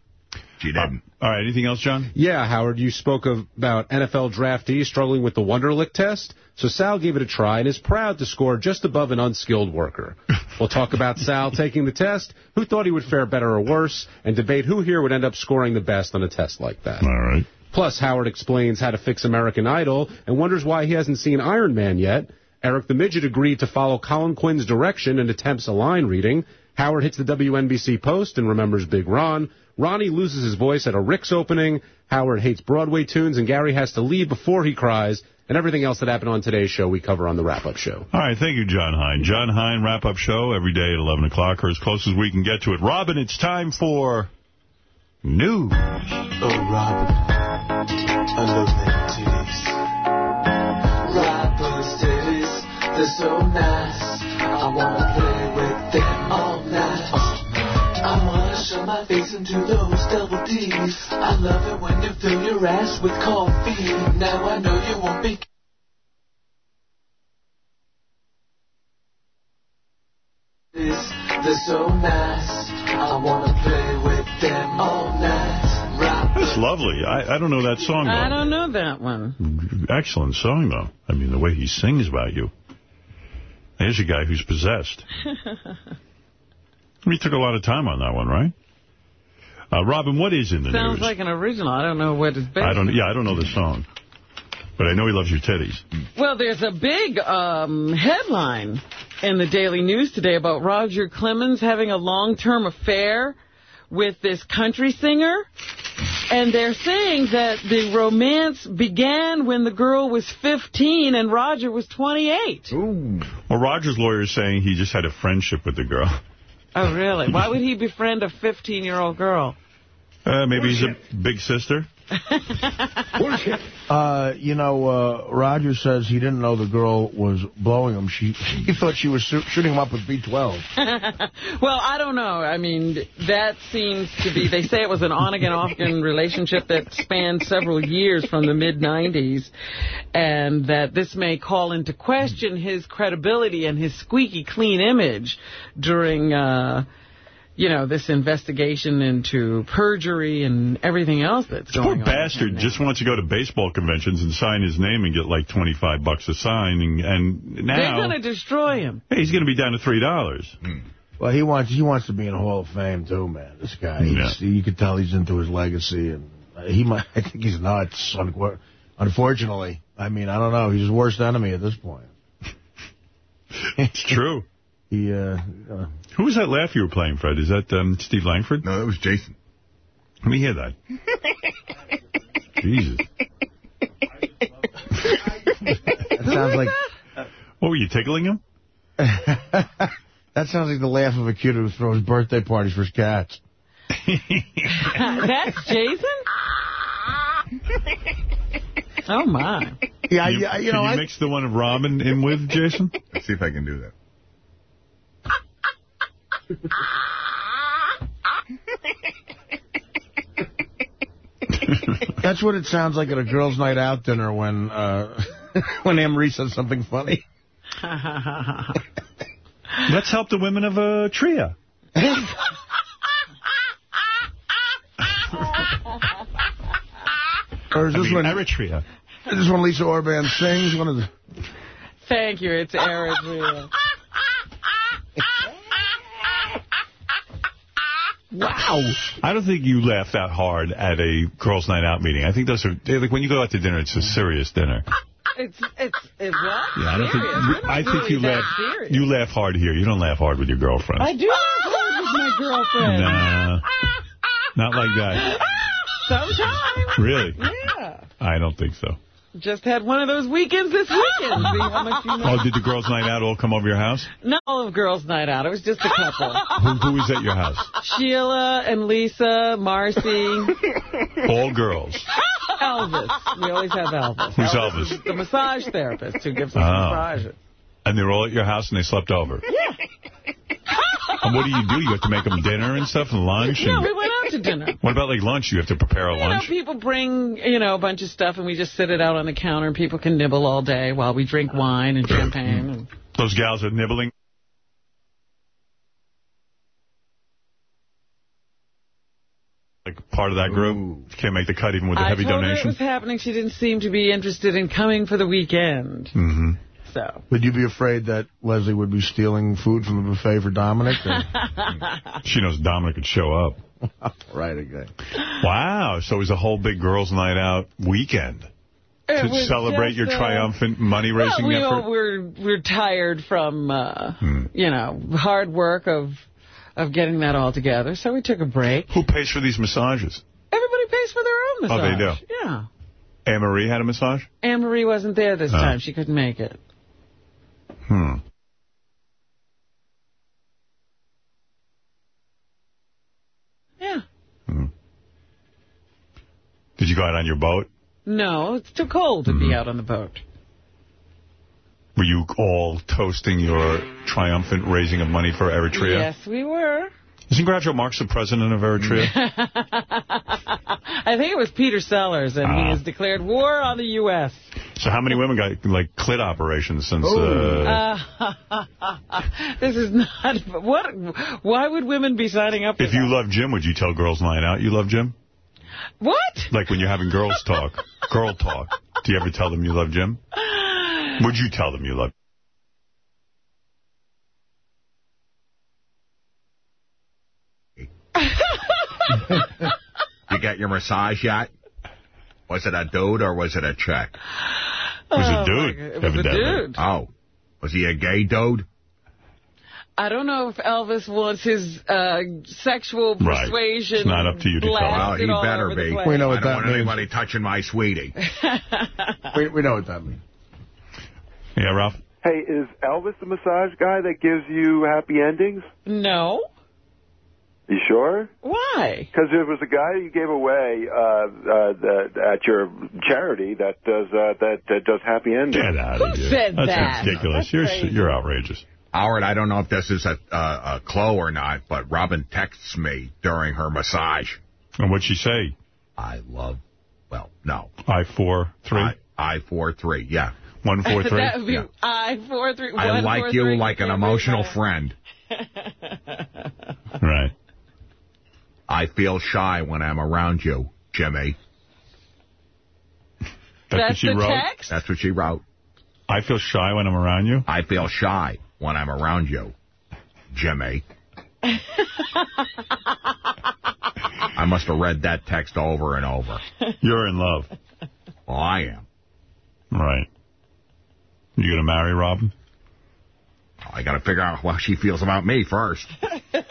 She didn't. All right, anything else, John? Yeah, Howard, you spoke of, about NFL draftees struggling with the Wonderlic test. So Sal gave it a try and is proud to score just above an unskilled worker. We'll talk about Sal taking the test, who thought he would fare better or worse, and debate who here would end up scoring the best on a test like that. All right. Plus, Howard explains how to fix American Idol and wonders why he hasn't seen Iron Man yet. Eric the Midget agreed to follow Colin Quinn's direction and attempts a line reading. Howard hits the WNBC post and remembers Big Ron. Ronnie loses his voice at a Rick's opening. Howard hates Broadway tunes, and Gary has to leave before he cries. And everything else that happened on today's show, we cover on the wrap-up show. All right, thank you, Jon Hein. Jon Hein wrap-up show every day at 11 o'clock, or as close as we can get to it. Robin, it's time for news. Oh, Robin, I love them titties. Robin's titties, they're so nice. I wanna play with them all night. I wanna shove my face into those double D's. I love it when you fill your ass with coffee. Now I know you won't be. This, they're so nice. I wanna play with them all night. Robin. That's lovely. I, I don't know that song, I don't know that one. Excellent song, though. I mean, the way he sings about you. There's a guy who's possessed. We took a lot of time on that one, right? Uh, Robin, what is in the Sounds news? Sounds like an original. I don't know what it's based I don't. Yeah, I don't know the song, but I know he loves your titties. Well, there's a big um, headline in the Daily News today about Roger Clemens having a long-term affair with this country singer. And they're saying that the romance began when the girl was 15 and Roger was 28. Well, Roger's lawyer is saying he just had a friendship with the girl. Oh, really? Why would he befriend a 15-year-old girl? Uh, maybe he's a big sister. Uh, you know, uh, Roger says he didn't know the girl was blowing him. She He thought she was shooting him up with B-12. well, I don't know. I mean, that seems to be, they say it was an on-again, off-again relationship that spanned several years from the mid-90s, and that this may call into question his credibility and his squeaky clean image during... Uh, you know, this investigation into perjury and everything else that's This going poor on. bastard just wants to go to baseball conventions and sign his name and get like 25 bucks a sign. And, and They're going to destroy him. hey, he's going to be down to $3. Well, he wants he wants to be in the Hall of Fame, too, man, this guy. He's, You can tell he's into his legacy, and uh, he might, I think he's nuts, unfortunately. I mean, I don't know. He's his worst enemy at this point. it's true. He, uh, uh, Who was that laugh you were playing, Fred? Is that um, Steve Langford? No, that was Jason. Let me hear that. Jesus. that sounds like What were you, tickling him? that sounds like the laugh of a kid who throws birthday parties for his cats. That's Jason? oh, my. Yeah, you, yeah, you can know, you I- mix the one of Robin in with Jason? Let's see if I can do that. That's what it sounds like at a girls' night out dinner when uh, when Anne-Marie says something funny. Let's help the women of uh, Tria. Or is I this mean, when Eritrea. Is this when Lisa Orban sings? One of the. Thank you. It's Eritrea. Wow. I don't think you laugh that hard at a girls' night out meeting. I think those are, like when you go out to dinner, it's a serious dinner. It's, it's, it's what? Yeah, I don't think, Serious? Not I think really you laugh, serious. you laugh hard here. You don't laugh hard with your girlfriend. I do laugh hard with my girlfriend. Nah, not like that. Sometimes. Really? Yeah. I don't think so. Just had one of those weekends this weekend. See how much you know. Oh, did the girls' night out all come over your house? Not all of girls' night out. It was just a couple. Who, who was at your house? Sheila and Lisa, Marcy, All girls. Elvis. We always have Elvis. Who's is Elvis? The massage therapist who gives us Oh. massages. And they were all at your house and they slept over. Yeah. And what do you do? You have to make them dinner and stuff and lunch? No, and we went out to dinner. What about like lunch? You have to prepare a You know, lunch? people bring, you know, a bunch of stuff, and we just sit it out on the counter, and people can nibble all day while we drink wine and champagne. And Those gals are nibbling? Like part of that group? Can't make the cut even with the I heavy told her it donation? was happening. She didn't seem to be interested in coming for the weekend. Mm-hmm. So. Would you be afraid that Leslie would be stealing food from the buffet for Dominic? She knows Dominic could show up. right, again. Wow, so it was a whole big girls' night out weekend It to celebrate just, your uh, triumphant money-raising well, we effort? all, we're we're tired from uh, Hmm. you know hard work of of getting that all together, so we took a break. Who pays for these massages? Everybody pays for their own massage. Oh, they do? Yeah. Anne-Marie had a massage? Anne Marie wasn't there this Oh. time; she couldn't make it. Hmm. Yeah. Hmm. Did you go out on your boat? No, it's too cold to Mm-hmm. be out on the boat. Were you all toasting your triumphant raising of money for Eritrea? Yes, we were. Isn't Groucho Marx the president of Eritrea? I think it was Peter Sellers, and Ah. he has declared war on the U.S. so how many women got, like, clit operations since... Uh, Uh, this is not... What? Why would women be signing up for if you that? love Jim, would you tell girls lying out you love Jim? What? Like when you're having girls talk, girl talk. Do you ever tell them you love Jim? Would you tell them you love You got your massage yet? Was it a dude or was it a chick? It was Oh, a dude. It was a dude. Oh. Was he a gay dude? I don't know if Elvis wants his uh, sexual Right. persuasion It's not up to you to tell. Well, he better be. We know what I don't that want means. anybody touching my sweetie. we, we know what that means. Yeah, Ralph? Hey, is Elvis the massage guy that gives you happy endings? No. You sure? Why? Because it was a guy you gave away uh, uh, the, at your charity that does uh, that, that does happy endings. Get out of here. said That's that? ridiculous. That's you're crazy. you're outrageous. Howard, I don't know if this is a, uh, a clue or not, but Robin texts me during her massage. And what'd she say? I love, well, no. I four three. I, I four three, yeah. One four three. that would be Yeah. I four three. I like four, you three, like an emotional friend. Right. I feel shy when I'm around you, Jimmy. That's, what she the wrote. text? That's what she wrote. I feel shy when I'm around you. I feel shy when I'm around you, Jimmy. I must have read that text over and over. You're in love. Well, I am. Right. You gonna marry Robin? I got to figure out how she feels about me first.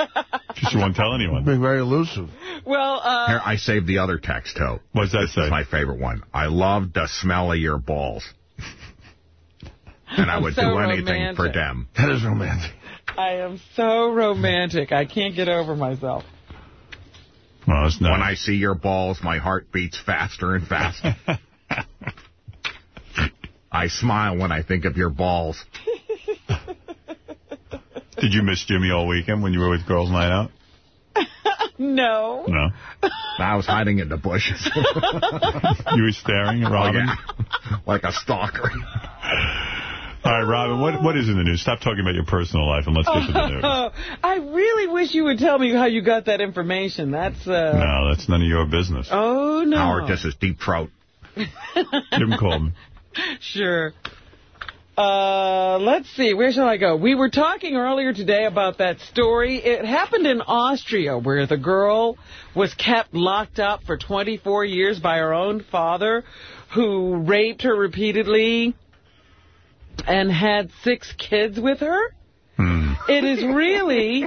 She won't tell anyone. Being very elusive. Well, uh, Here, I saved the other text, too. What's that This say? my favorite one. I love the smell of your balls. And I would So do anything romantic. for them. That is romantic. I am so romantic. I can't get over myself. Well, it's When I see your balls, my heart beats faster and faster. I smile when I think of your balls. Did you miss Jimmy all weekend when you were with Girls Night Out? No. No. I was hiding in the bushes. You were staring at Robin? Oh, yeah. Like a stalker. All right, Robin, what what is in the news? Stop talking about your personal life and let's get to the news. I really wish you would tell me how you got that information. That's, uh... No, that's none of your business. Oh, no. Howard, this is deep throat. Jim called me. Sure. Uh, let's see. Where shall I go? We were talking earlier today about that story. It happened in Austria where the girl was kept locked up for 24 years by her own father who raped her repeatedly and had six kids with her. Mm. It is really...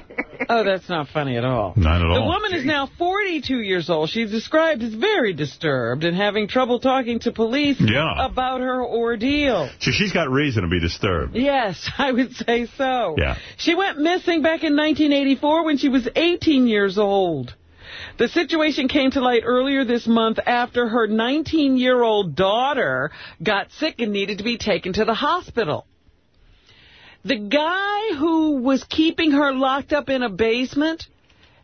Oh, that's not funny at all. Not at all. The woman is now 42 years old. She's described as very disturbed and having trouble talking to police Yeah. about her ordeal. So she's got reason to be disturbed. Yes, I would say so. Yeah. She went missing back in 1984 when she was 18 years old. The situation came to light earlier this month after her 19-year-old daughter got sick and needed to be taken to the hospital. The guy who was keeping her locked up in a basement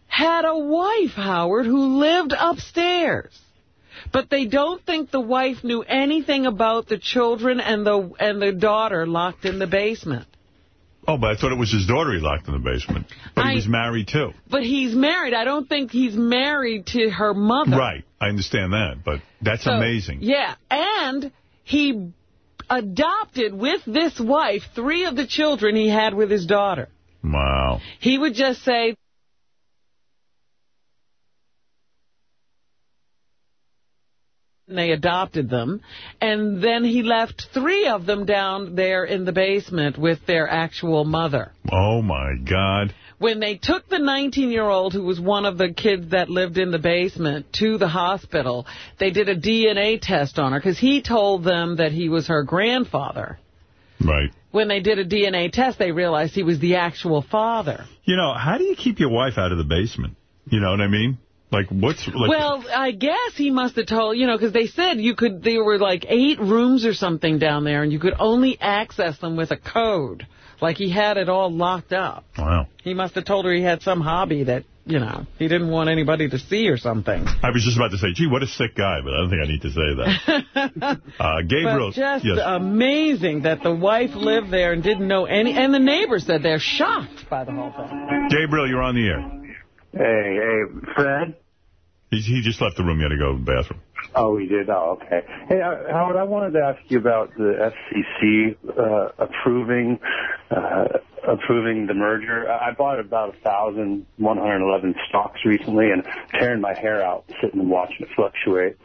had a wife, Howard, who lived upstairs. But they don't think the wife knew anything about the children and the and the daughter locked in the basement. Oh, but I thought it was his daughter he locked in the basement. But I- he was married, too. But he's married. I don't think he's married to her mother. Right. I understand that, but that's So, amazing. Yeah, and he adopted with this wife three of the children he had with his daughter. Wow. He would just say, they adopted them, and then he left three of them down there in the basement with their actual mother. Oh, my God. When they took the 19-year-old, who was one of the kids that lived in the basement, to the hospital, they did a DNA test on her, because he told them that he was her grandfather. Right. When they did a DNA test, they realized he was the actual father. You know, how do you keep your wife out of the basement? You know what I mean? Like, what's... Like, well, I guess he must have told, you know, because they said you could, there were like eight rooms or something down there, and you could only access them with a code. Like he had it all locked up. Wow. He must have told her he had some hobby that, you know, he didn't want anybody to see or something. I was just about to say, gee, what a sick guy, but I don't think I need to say that. uh, Gabriel... But just yes. amazing that the wife lived there and didn't know any, and the neighbors said they're shocked by the whole thing. Gabriel, you're on the air. Hey, hey, Fred? He, he just left the room. He had to go to the bathroom. Oh, he did? Oh, okay. Hey, uh, Howard, I wanted to ask you about the FCC uh, approving Uh, approving the merger. I I bought about 1,111 stocks recently and tearing my hair out sitting and watching it fluctuate.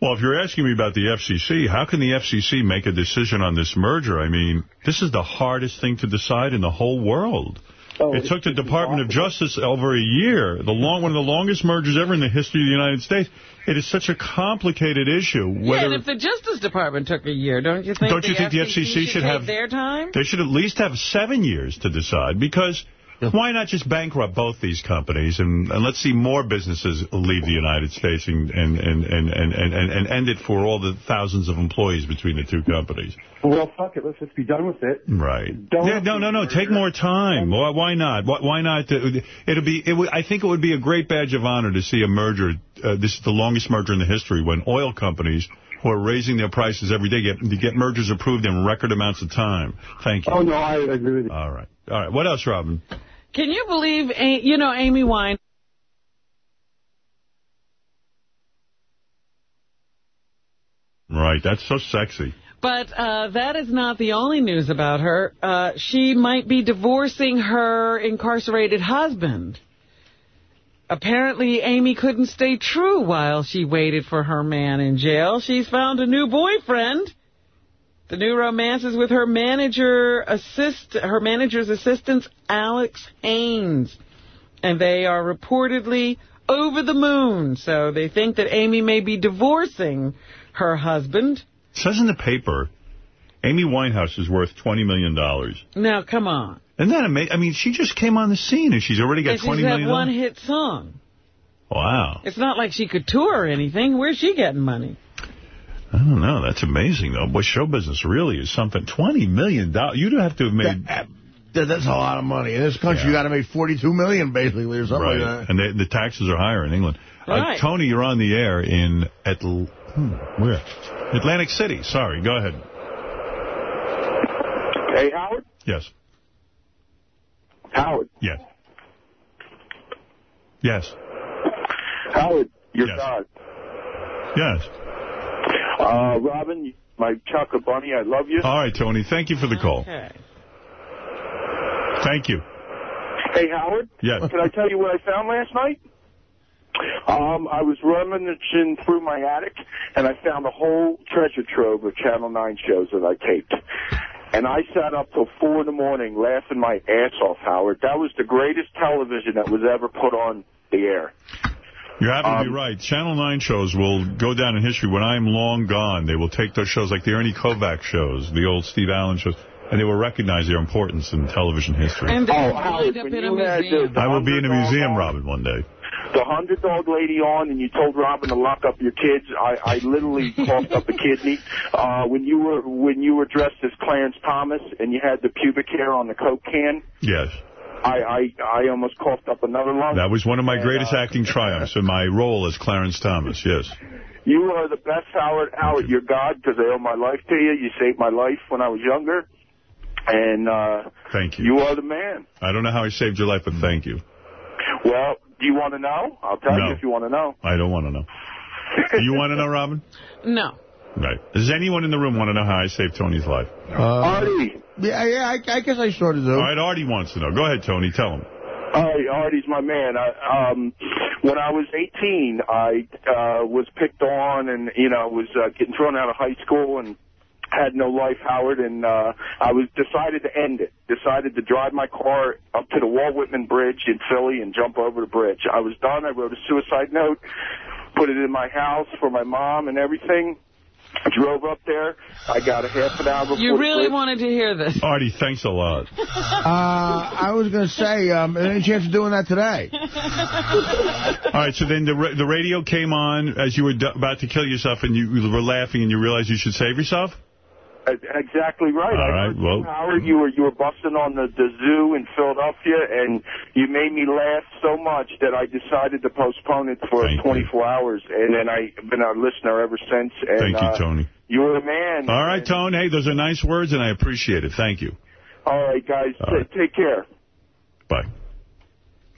Well, if you're asking me about the FCC, how can the FCC make a decision on this merger? I mean, this is the hardest thing to decide in the whole world. Oh, it took the Department of Justice over a year, the long one of the longest mergers ever in the history of the United States. It is such a complicated issue. Yeah, and if the Justice Department took a year, don't you think Don't the you think the FCC FCC should have- their time? They should at least have seven years to decide because Why not just bankrupt both these companies and, and let's see more businesses leave the United States and, and, and, and, and, and, and end it for all the thousands of employees between the two companies? Well, fuck it. Let's just be done with it. Right. Yeah, no, no, no. Take more time. Why, why not? Why, why not? Uh, It'll be. It I think it would be a great badge of honor to see a merger. Uh, this is the longest merger in the history when oil companies who are raising their prices every day get get mergers approved in record amounts of time. Thank you. Oh, no, I agree with you. All right. All right. What else, Robin? Can you believe, you know, Amy Wine? Right. That's so sexy. But uh, that is not the only news about her. Uh, she might be divorcing her incarcerated husband. Apparently, Amy couldn't stay true while she waited for her man in jail. She's found a new boyfriend. The new romance is with her manager assist, her manager's assistant, Alex Haynes. And they are reportedly over the moon. So they think that Amy may be divorcing her husband. It says in the paper, Amy Winehouse is worth $20 million. dollars. Now, come on. Isn't that amazing? I mean, she just came on the scene and she's already got And she's 20 had million. one hit song. Wow. It's not like she could tour or anything. Where's she getting money? I don't know. That's amazing, though. Boy, show business really is something. $20 million. You'd have to have made... That- that's a lot of money. In this country, you got to make 42 million, basically, or something Right. like that. And they, the taxes are higher in England. Right. Uh, Tony, you're on the air in... Atl hmm, where? Atlantic City. Sorry. Go ahead. Hey, Howard? Yes. Howard. Yes. Yes. Howard, you're Yes. God. Yes. Uh, Robin, my chocolate bunny, I love you. All right, Tony. Thank you for the call. Okay. Thank you. Hey, Howard? Yes. Can I tell you what I found last night? Um, I was rummaging through my attic, and I found a whole treasure trove of Channel 9 shows that I taped. And I sat up till 4 in the morning laughing my ass off, Howard. That was the greatest television that was ever put on the air. You happen to be Um, right. Channel 9 shows will go down in history. When I'm long gone, they will take those shows like the Ernie Kovacs shows, the old Steve Allen shows, and they will recognize their importance in television history. And they Oh, wind Howard, up in a museum. I will be in a museum, Robin, one day. the hundred dog lady on and you told Robin to lock up your kids, I, I literally coughed up a kidney. Uh, when you were when you were dressed as Clarence Thomas and you had the pubic hair on the Coke can, Yes. I I, I almost coughed up another lung. That was one of my And, greatest uh, acting triumphs in my role as Clarence Thomas, yes. You are the best, Howard. Howard, you're God because I owe my life to you. You saved my life when I was younger, and uh, Thank you. you are the man. I don't know how I saved your life, but thank you. Well, do you want to know? I'll tell No. you if you want to know. I don't want to know. Do you want to know, Robin? No. Right. Does anyone in the room want to know how I saved Tony's life? Artie. Yeah, yeah, I, I guess I sort of do. All right, Artie wants to know. Go ahead, Tony. Tell him. Hi, Artie's my man. I, um, when I was 18, I uh, was picked on and, you know, I was uh, getting thrown out of high school and had no life, Howard, and uh, I was decided to end it. Decided to drive my car up to the Walt Whitman Bridge in Philly and jump over the bridge. I was done. I wrote a suicide note, put it in my house for my mom and everything. Drove up there. I got a half an hour before You really wanted to hear this. Artie, thanks a lot. Uh, I was going to say, um, any chance of doing that today? All right, so then the ra- the radio came on as you were d- about to kill yourself, and you were laughing, and you realized you should save yourself? Uh, Exactly right. All right, you, well- Howard, you were you were busting on the, the zoo in Philadelphia, and you made me laugh so much that I decided to postpone it for 24 hours, and then I've been a listener ever since. And, Thank you, uh, Tony. You were the man. All right, Tony. Hey, those are nice words, and I appreciate it. Thank you. All right, guys. All right. Take care. Bye.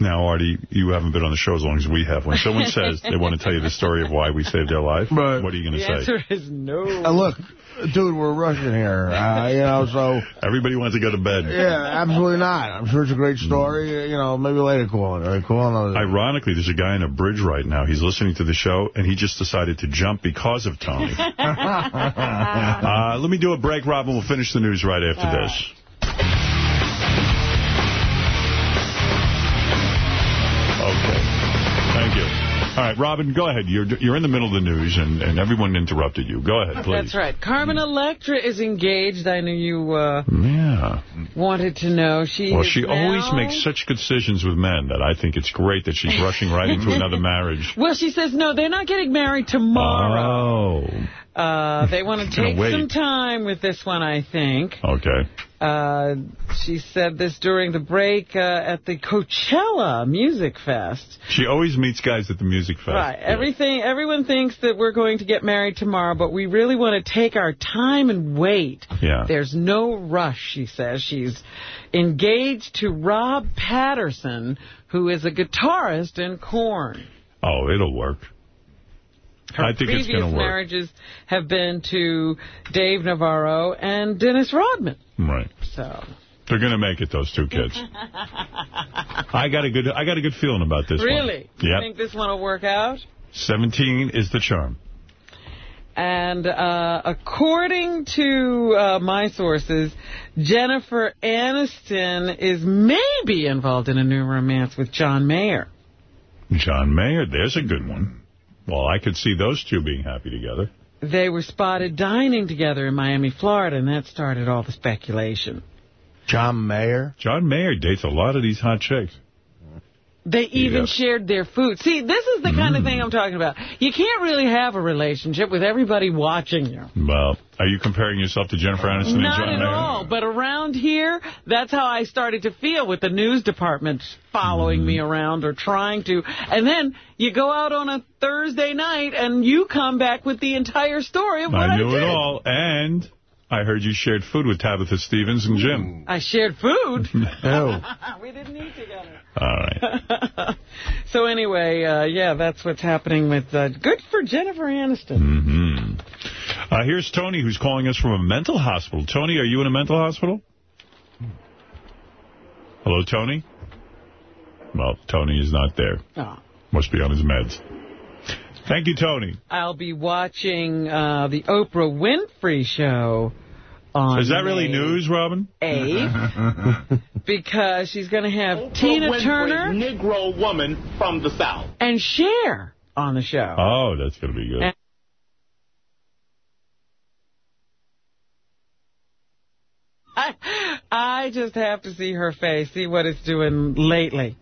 Now, Artie, you haven't been on the show as long as we have. When someone says they want to tell you the story of why we saved their life, what are you going to The say? answer is no. Uh, look, dude, we're rushing here, uh, you know, so... Everybody wants to go to bed. Yeah, absolutely not. I'm sure it's a great story. You know, maybe later call it. All right, call another Ironically, there's a guy on a bridge right now. He's listening to the show, and he just decided to jump because of Tony. uh, let me do a break, Robin. We'll finish the news right after this. Okay. Thank you. All right, Robin, go ahead. You're you're in the middle of the news, and, and everyone interrupted you. Go ahead, please. That's right. Carmen Electra is engaged. I know you uh, Yeah. wanted to know. She Well, she now- always makes such good decisions with men that I think it's great that she's rushing right into another marriage. Well, she says, no, they're not getting married tomorrow. Oh. Uh, they want to take some time with this one, I think. Okay. Uh, she said this during the break uh, at the Coachella Music Fest. She always meets guys at the music fest. Right. Everything. Everyone thinks that we're going to get married tomorrow, but we really want to take our time and wait. Yeah. There's no rush, she says. She's engaged to Rob Patterson, who is a guitarist in Korn. Oh, it'll work. Her I think it's previous going to work. marriages have been to Dave Navarro and Dennis Rodman. Right. So They're going to make it, those two kids. I got a good I got a good feeling about this one. really, you think this one will work out? 17 is the charm. And uh, according to uh, my sources, Jennifer Aniston is maybe involved in a new romance with John Mayer. John Mayer, there's a good one. Well, I could see those two being happy together. They were spotted dining together in Miami, Florida, and that started all the speculation. John Mayer? John Mayer dates a lot of these hot chicks. They even Yes. shared their food. See, this is the kind of thing I'm talking about. You can't really have a relationship with everybody watching you. Well, are you comparing yourself to Jennifer Aniston and Not at Mayer? all. But around here, that's how I started to feel with the news department following mm-hmm. me around or trying to. And then you go out on a Thursday night and you come back with the entire story of what I, I knew did. it all. And I heard you shared food with Tabitha Stevens and Jim. I shared food. No. we didn't eat together. All right. So anyway, uh, yeah, that's what's happening with. Uh, good for Jennifer Aniston. hmm Uh, here's Tony, who's calling us from a mental hospital. Tony, are you in a mental hospital? Hello, Tony? Well, Tony is not there. Oh. Must be on his meds. Thank you, Tony. I'll be watching uh, the Oprah Winfrey show on Is that really May news, Robin? 8th because she's going to have Tina Winfrey, Turner Negro woman from the South. and Cher on the show. Oh, that's going to be good. And- I, I just have to see her face, see what it's doing lately.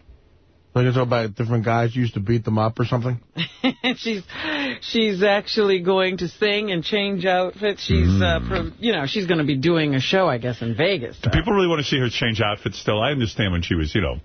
Like it's all about different guys used to beat them up or something? she's she's actually going to sing and change outfits. She's, uh, pro, you know, she's going to be doing a show, I guess, in Vegas. Do people really want to see her change outfits still? I understand when she was, you know,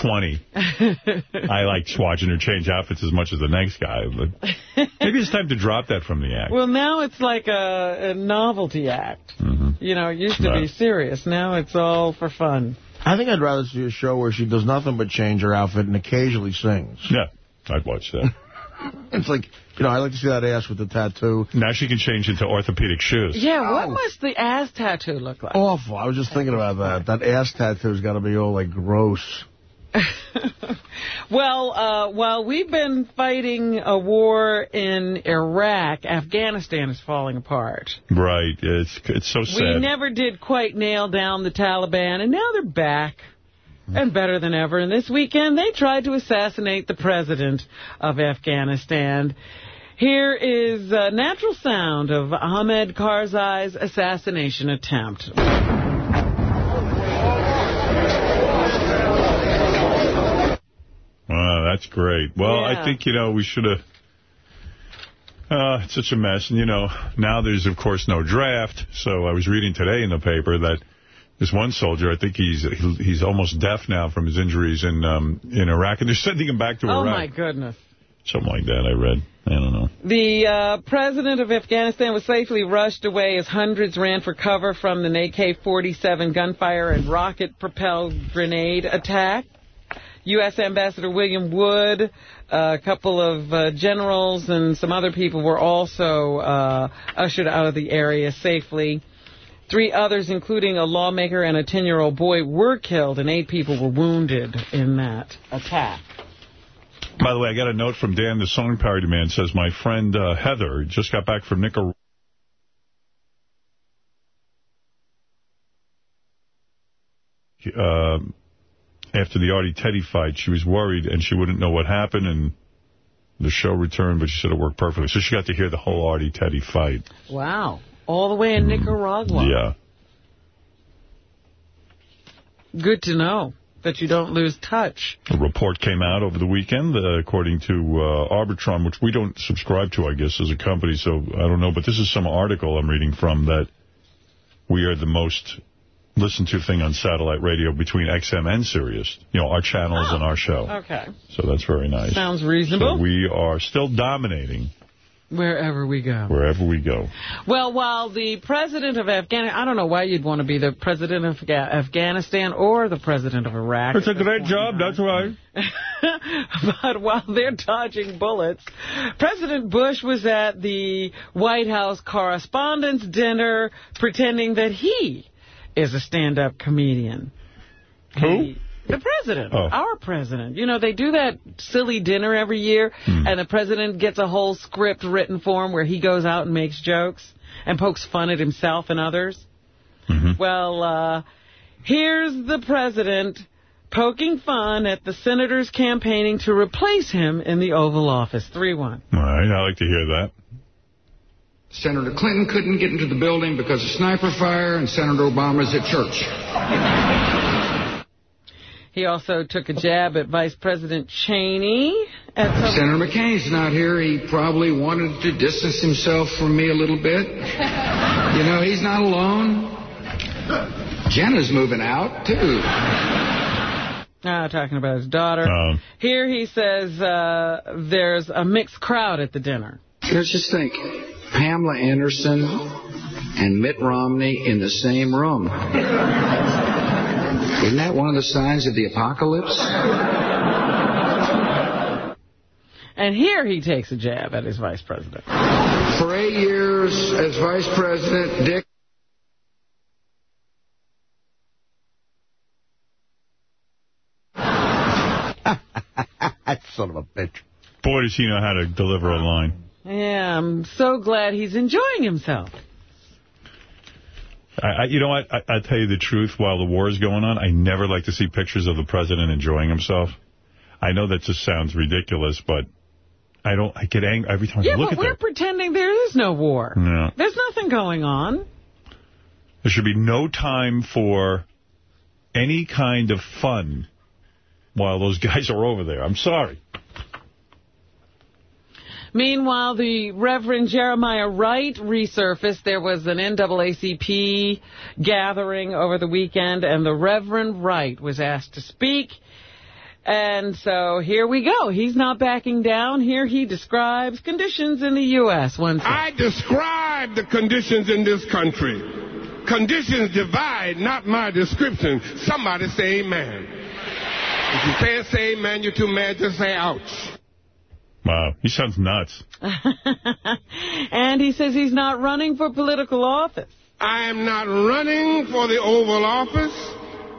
20. I like watching her change outfits as much as the next guy. But maybe it's time to drop that from the act. Well, now it's like a, a novelty act. You know, it used to be serious. Now it's all for fun. I think I'd rather see a show where she does nothing but change her outfit and occasionally sings. Yeah, I'd watch that. it's like, you know, I like to see that ass with the tattoo. Now she can change into orthopedic shoes. Yeah, what must the ass tattoo look like? Awful. I was just thinking about that. That ass tattoo's got to be all, like, gross. Well, uh, while we've been fighting a war in Iraq, Afghanistan is falling apart. Right. It's it's so sad. We never did quite nail down the Taliban, and now they're back. And better than ever. And this weekend, they tried to assassinate the president of Afghanistan. Here is a natural sound of Ahmed Karzai's assassination attempt. Wow, that's great. Well, Yeah. I think, you know, we should have... Uh, it's such a mess. And, you know, now there's, of course, no draft. So I was reading today in the paper that this one soldier, I think he's he's almost deaf now from his injuries in um, in Iraq. And they're sending him back to Oh, Iraq. my goodness. Something like that I read. I don't know. The uh, president of Afghanistan was safely rushed away as hundreds ran for cover from an AK-47 gunfire and rocket-propelled grenade attack. U.S. Ambassador William Wood, a couple of uh, generals, and some other people were also uh, ushered out of the area safely. Three others, including a lawmaker and a 10-year-old boy, were killed, and eight people were wounded in that attack. By the way, I got a note from Dan, the song parody man, says, my friend uh, Heather just got back from Nicaragua. Um, after the Artie Teddy fight, she was worried and she wouldn't know what happened. And The show returned, but she said it worked perfectly. So she got to hear the whole Artie Teddy fight. Wow. All the way in Nicaragua. Yeah. Good to know that you don't lose touch. A report came out over the weekend, uh, according to uh, Arbitron, which we don't subscribe to, I guess, as a company, so I don't know. But this is some article I'm reading from that we are the most listened to thing on satellite radio between XM and Sirius. You know, our channels and oh, our show. Okay. So that's very nice. Sounds reasonable. So we are still dominating Wherever we go. wherever we go. Well, while the president of Afghanistan, I don't know why you'd want to be the president of Afghanistan or the president of Iraq. It's a great job, that's why. but while they're dodging bullets, President Bush was at the White House Correspondents' Dinner pretending that he is a stand-up comedian. Who? The president, Oh. our president. You know, they do that silly dinner every year, Hmm. and the president gets a whole script written for him where he goes out and makes jokes and pokes fun at himself and others. Mm-hmm. Well, uh, here's the president poking fun at the senators campaigning to replace him in the Oval Office. 3-1. All right, I like to hear that. Senator Clinton couldn't get into the building because of sniper fire, and Senator Obama's at church. He also took a jab at Vice President Cheney. At Senator McCain's not here. He probably wanted to distance himself from me a little bit. You know, he's not alone. Jenna's moving out, too. Ah, talking about his daughter. Um, Here he says uh, there's a mixed crowd at the dinner. Let's just think. Pamela Anderson and Mitt Romney in the same room. Isn't that one of the signs of the apocalypse? And here he takes a jab at his vice president. For eight years as vice president, Dick That son of a bitch. Boy, does he know how to deliver a line. Yeah, I'm so glad he's enjoying himself. I, I, you know what? I, I'll tell you the truth. While the war is going on, I never like to see pictures of the president enjoying himself. I know that just sounds ridiculous, but I don't. I get angry every time Yeah, I look but at we're pretending there is no war. No. There's nothing going on. There should be no time for any kind of fun while those guys are over there. I'm sorry. Meanwhile, the Reverend Jeremiah Wright resurfaced. There was an NAACP gathering over the weekend, and the Reverend Wright was asked to speak. And so here we go. He's not backing down. Here he describes conditions in the U.S. One second. I describe the conditions in this country. Conditions divide, not my description. Somebody say amen. If you can't say amen, you're too mad to say ouch. Wow, he sounds nuts. and he says he's not running for political office. I am not running for the Oval Office.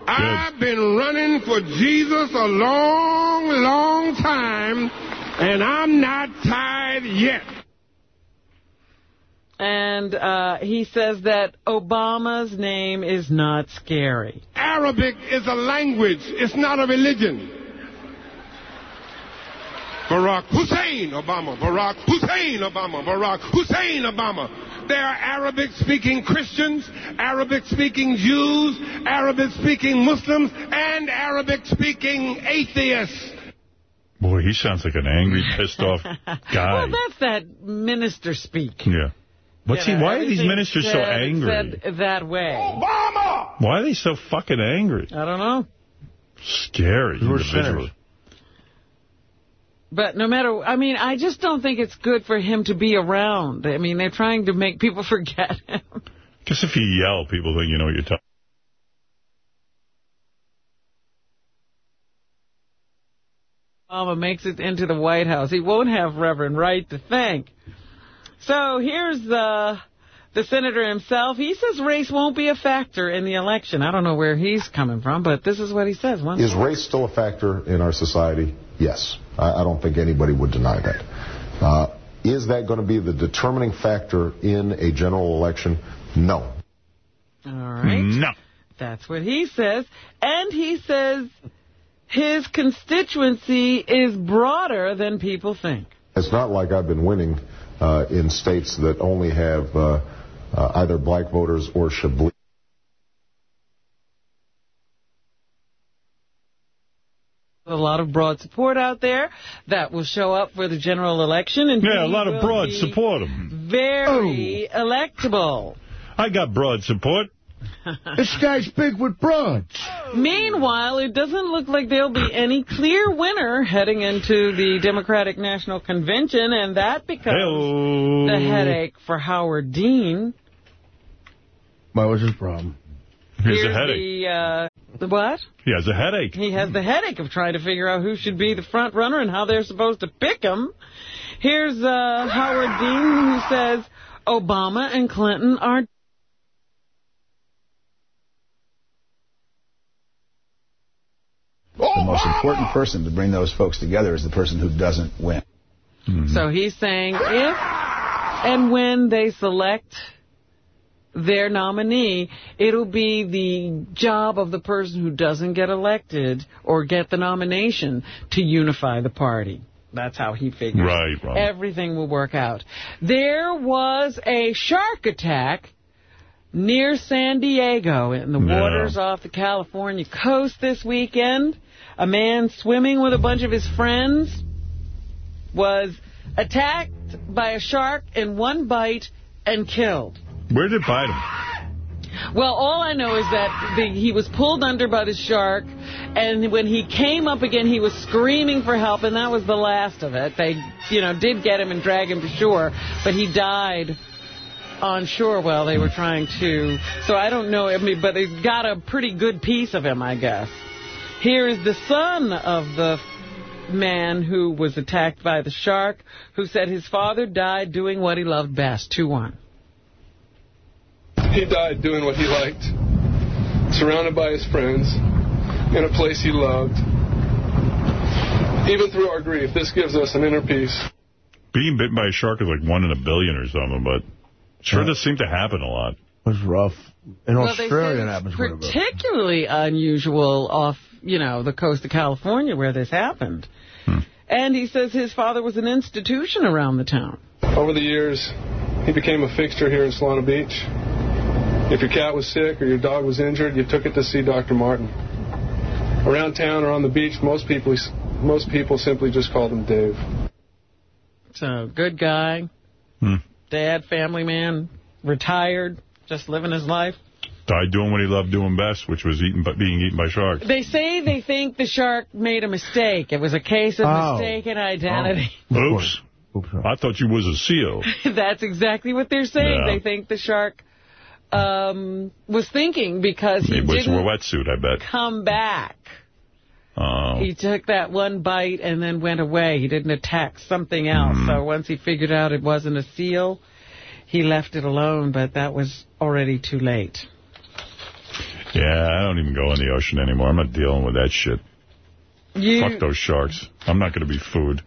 I've been running for Jesus a long, long time, and I'm not tired yet. And uh, he says that Obama's name is not scary. Arabic is a language. It's not a religion. Barack Hussein Obama, Barack Hussein Obama, Barack Hussein Obama. There are Arabic-speaking Christians, Arabic-speaking Jews, Arabic-speaking Muslims, and Arabic-speaking atheists. Boy, he sounds like an angry, pissed off guy. Well, that's that minister speak. Yeah. What's You he? know, Why are these everything's ministers so angry? Said that way. Obama! Why are they so fucking angry? I don't know. Scary Who are individuals. sinners? But no matter, I mean, I just don't think it's good for him to be around. I mean, they're trying to make people forget him. Guess if you yell, people think you know what you're talking Obama makes it into the White House. He won't have Reverend Wright to thank. So here's the the senator himself. He says race won't be a factor in the election. I don't know where he's coming from, but this is what he says. One Is race still a factor in our society? Yes. I, I don't think anybody would deny that. Uh, is that going to be the determining factor in a general election? No. All right. No. That's what he says. And he says his constituency is broader than people think. It's not like I've been winning uh, in states that only have uh, uh, either black voters or Chablis. A lot of broad support out there that will show up for the general election. And Yeah, a lot of broad support him. Very electable. I got broad support. this guy's big with broads. Meanwhile, it doesn't look like there'll be any clear winner heading into the Democratic National Convention, and that becomes Hey-o. the headache for Howard Dean. What was his problem? Here's a headache. The, uh, the what? He has a headache. He has the headache of trying to figure out who should be the front runner and how they're supposed to pick him. Here's uh, Howard Dean who says Obama and Clinton are The most important person to bring those folks together is the person who doesn't win. So he's saying if and when they select their nominee, it'll be the job of the person who doesn't get elected or get the nomination to unify the party. That's how he figures. Right, right. Everything will work out. There was a shark attack near San Diego in the Yeah. waters off the California coast this weekend. A man swimming with a bunch of his friends was attacked by a shark in one bite and killed. Where did it bite him? Well, all I know is that the, he was pulled under by the shark, and when he came up again, he was screaming for help, and that was the last of it. They, you know, did get him and drag him to shore, but he died on shore while they were trying to. So I don't know, I mean, but they got a pretty good piece of him, I guess. Here is the son of the man who was attacked by the shark, who said his father died doing what he loved best. 2-1. He died doing what he liked, surrounded by his friends, in a place he loved. Even through our grief, this gives us an inner peace. Being bitten by a shark is like one in a billion or something, but sure does seem to happen a lot. It was rough. In Well, Australia, it happens it's quite particularly unusual off, you know, the coast of California where this happened. Hmm. And he says his father was an institution around the town. Over the years, he became a fixture here in Solana Beach. If your cat was sick or your dog was injured, you took it to see Dr. Martin. Around town or on the beach, most people most people simply just called him Dave. So, good guy, Hmm. dad, family man, retired, just living his life. Died doing what he loved doing best, which was eaten, but being eaten by sharks. They say they think the shark made a mistake. It was a case of Oh. mistaken identity. Oops. I thought you was a seal. That's exactly what they're saying. Yeah. They think the shark um, was thinking because he He was a didn't wetsuit, I bet. come back. Oh. He took that one bite and then went away. He didn't attack something else. So once he figured out it wasn't a seal, he left it alone, but that was already too late. Yeah, I don't even go in the ocean anymore. I'm not dealing with that shit. You, Fuck those sharks. I'm not going to be food.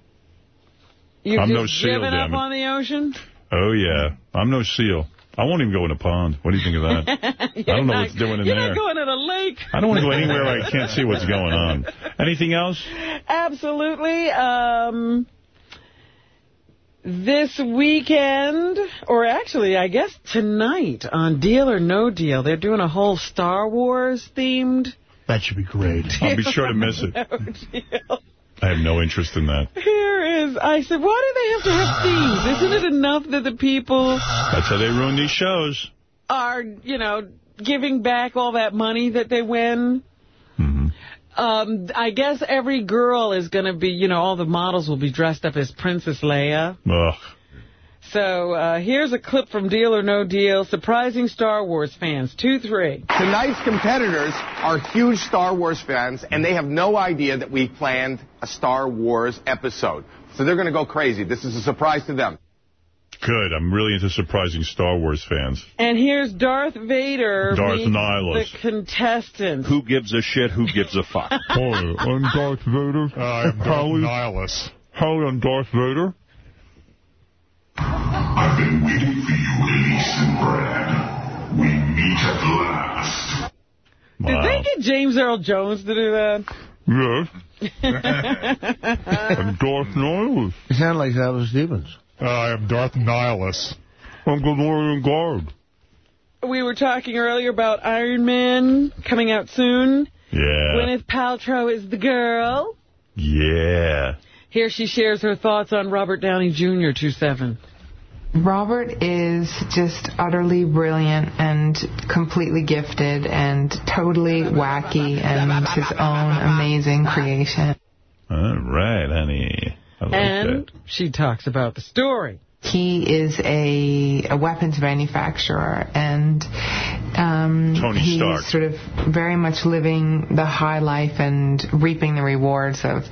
you've I'm just no seal, given up it. on the ocean? Oh, yeah. I'm no seal. I won't even go in a pond. What do you think of that? I don't know what's doing in You're there. not going in a lake. I don't want to go anywhere where I can't see what's going on. Anything else? Absolutely. Um, this weekend, or actually, I guess tonight on Deal or No Deal, they're doing a whole Star Wars themed. That should be great. I'll be sure to miss it. No deal. I have no interest in that. Here is, I said, why do they have to have themes? Isn't it enough that the people That's how they ruin these shows. are, you know, giving back all that money that they win? Mm-hmm. Um, I guess every girl is going to be, you know, all the models will be dressed up as Princess Leia. Ugh. So uh, here's a clip from Deal or No Deal, surprising Star Wars fans. 2-3. Tonight's competitors are huge Star Wars fans, and they have no idea that we planned a Star Wars episode. So they're going to go crazy. This is a surprise to them. Good. I'm really into surprising Star Wars fans. And here's Darth Vader Darth meet Nihilus. the contestant. Who gives a shit? Who gives a fuck? Hi, I'm Darth Vader. I'm Darth Nihilus. Howdy, I'm Darth Vader. I've been waiting for you, Elise and Brad. We meet at last. Did they get James Earl Jones to do that? Yes. I'm Darth Nihilus. You sound like Alice Stevens. Uh, I am Darth Nihilus. I'm Gamorrean Guard. We were talking earlier about Iron Man coming out soon. Yeah. Gwyneth Paltrow is the girl. Yeah. Here she shares her thoughts on Robert Downey Jr. 27. Robert is just utterly brilliant and completely gifted and totally wacky and his own amazing creation. All right, honey. I like and that. she talks about the story. He is a, a weapons manufacturer, and um, Tony he's Stark. sort of very much living the high life and reaping the rewards of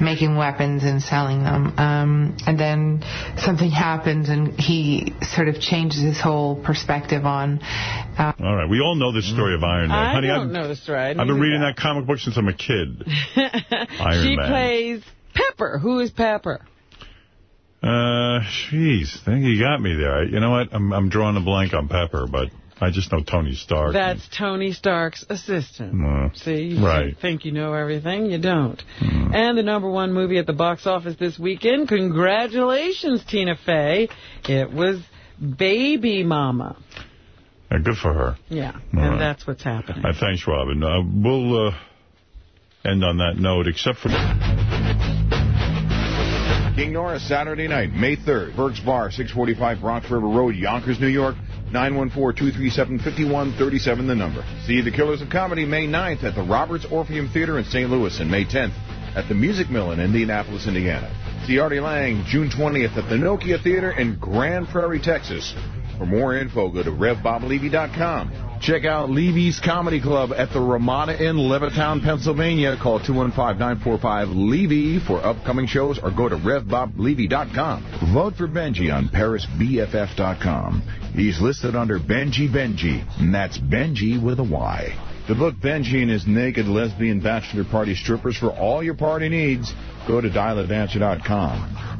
making weapons and selling them. Um, and then something happens, and he sort of changes his whole perspective on. Uh, All right, we all know the story of Iron Man. I honey, don't I've, know the story. I I've been knew reading that comic book since I'm a kid. Iron she Man. plays Pepper. Who is Pepper? Uh, jeez, I think you got me there. You know what? I'm I'm drawing a blank on Pepper, but I just know Tony Stark. That's Tony Stark's assistant. Uh, See, you Right. think you know everything, you don't. And the number one movie at the box office this weekend, congratulations, Tina Fey. It was Baby Mama. good for her. Yeah, All and right. that's what's happening. Uh, thanks, Robin. Uh, we'll uh, end on that note, except for... King Norris, Saturday night, May 3rd, Burke's Bar, 645 Bronx River Road, Yonkers, New York, 914-237-5137, the number. See The Killers of Comedy May 9th at the Roberts Orpheum Theater in St. Louis, and May 10th at the Music Mill in Indianapolis, Indiana. See Artie Lange, June 20th at the Nokia Theater in Grand Prairie, Texas. For more info, go to RevBobLevy.com. Check out Levy's Comedy Club at the Ramada Inn, Levittown, Pennsylvania. Call 215-945-LEVY for upcoming shows or go to RevBobLevy.com. Vote for Benjy on ParisBFF.com. He's listed under Benjy Benjy, and that's Benjy with a Y. The book Benji and his naked lesbian bachelor party strippers for all your party needs, go to dialadvancer.com.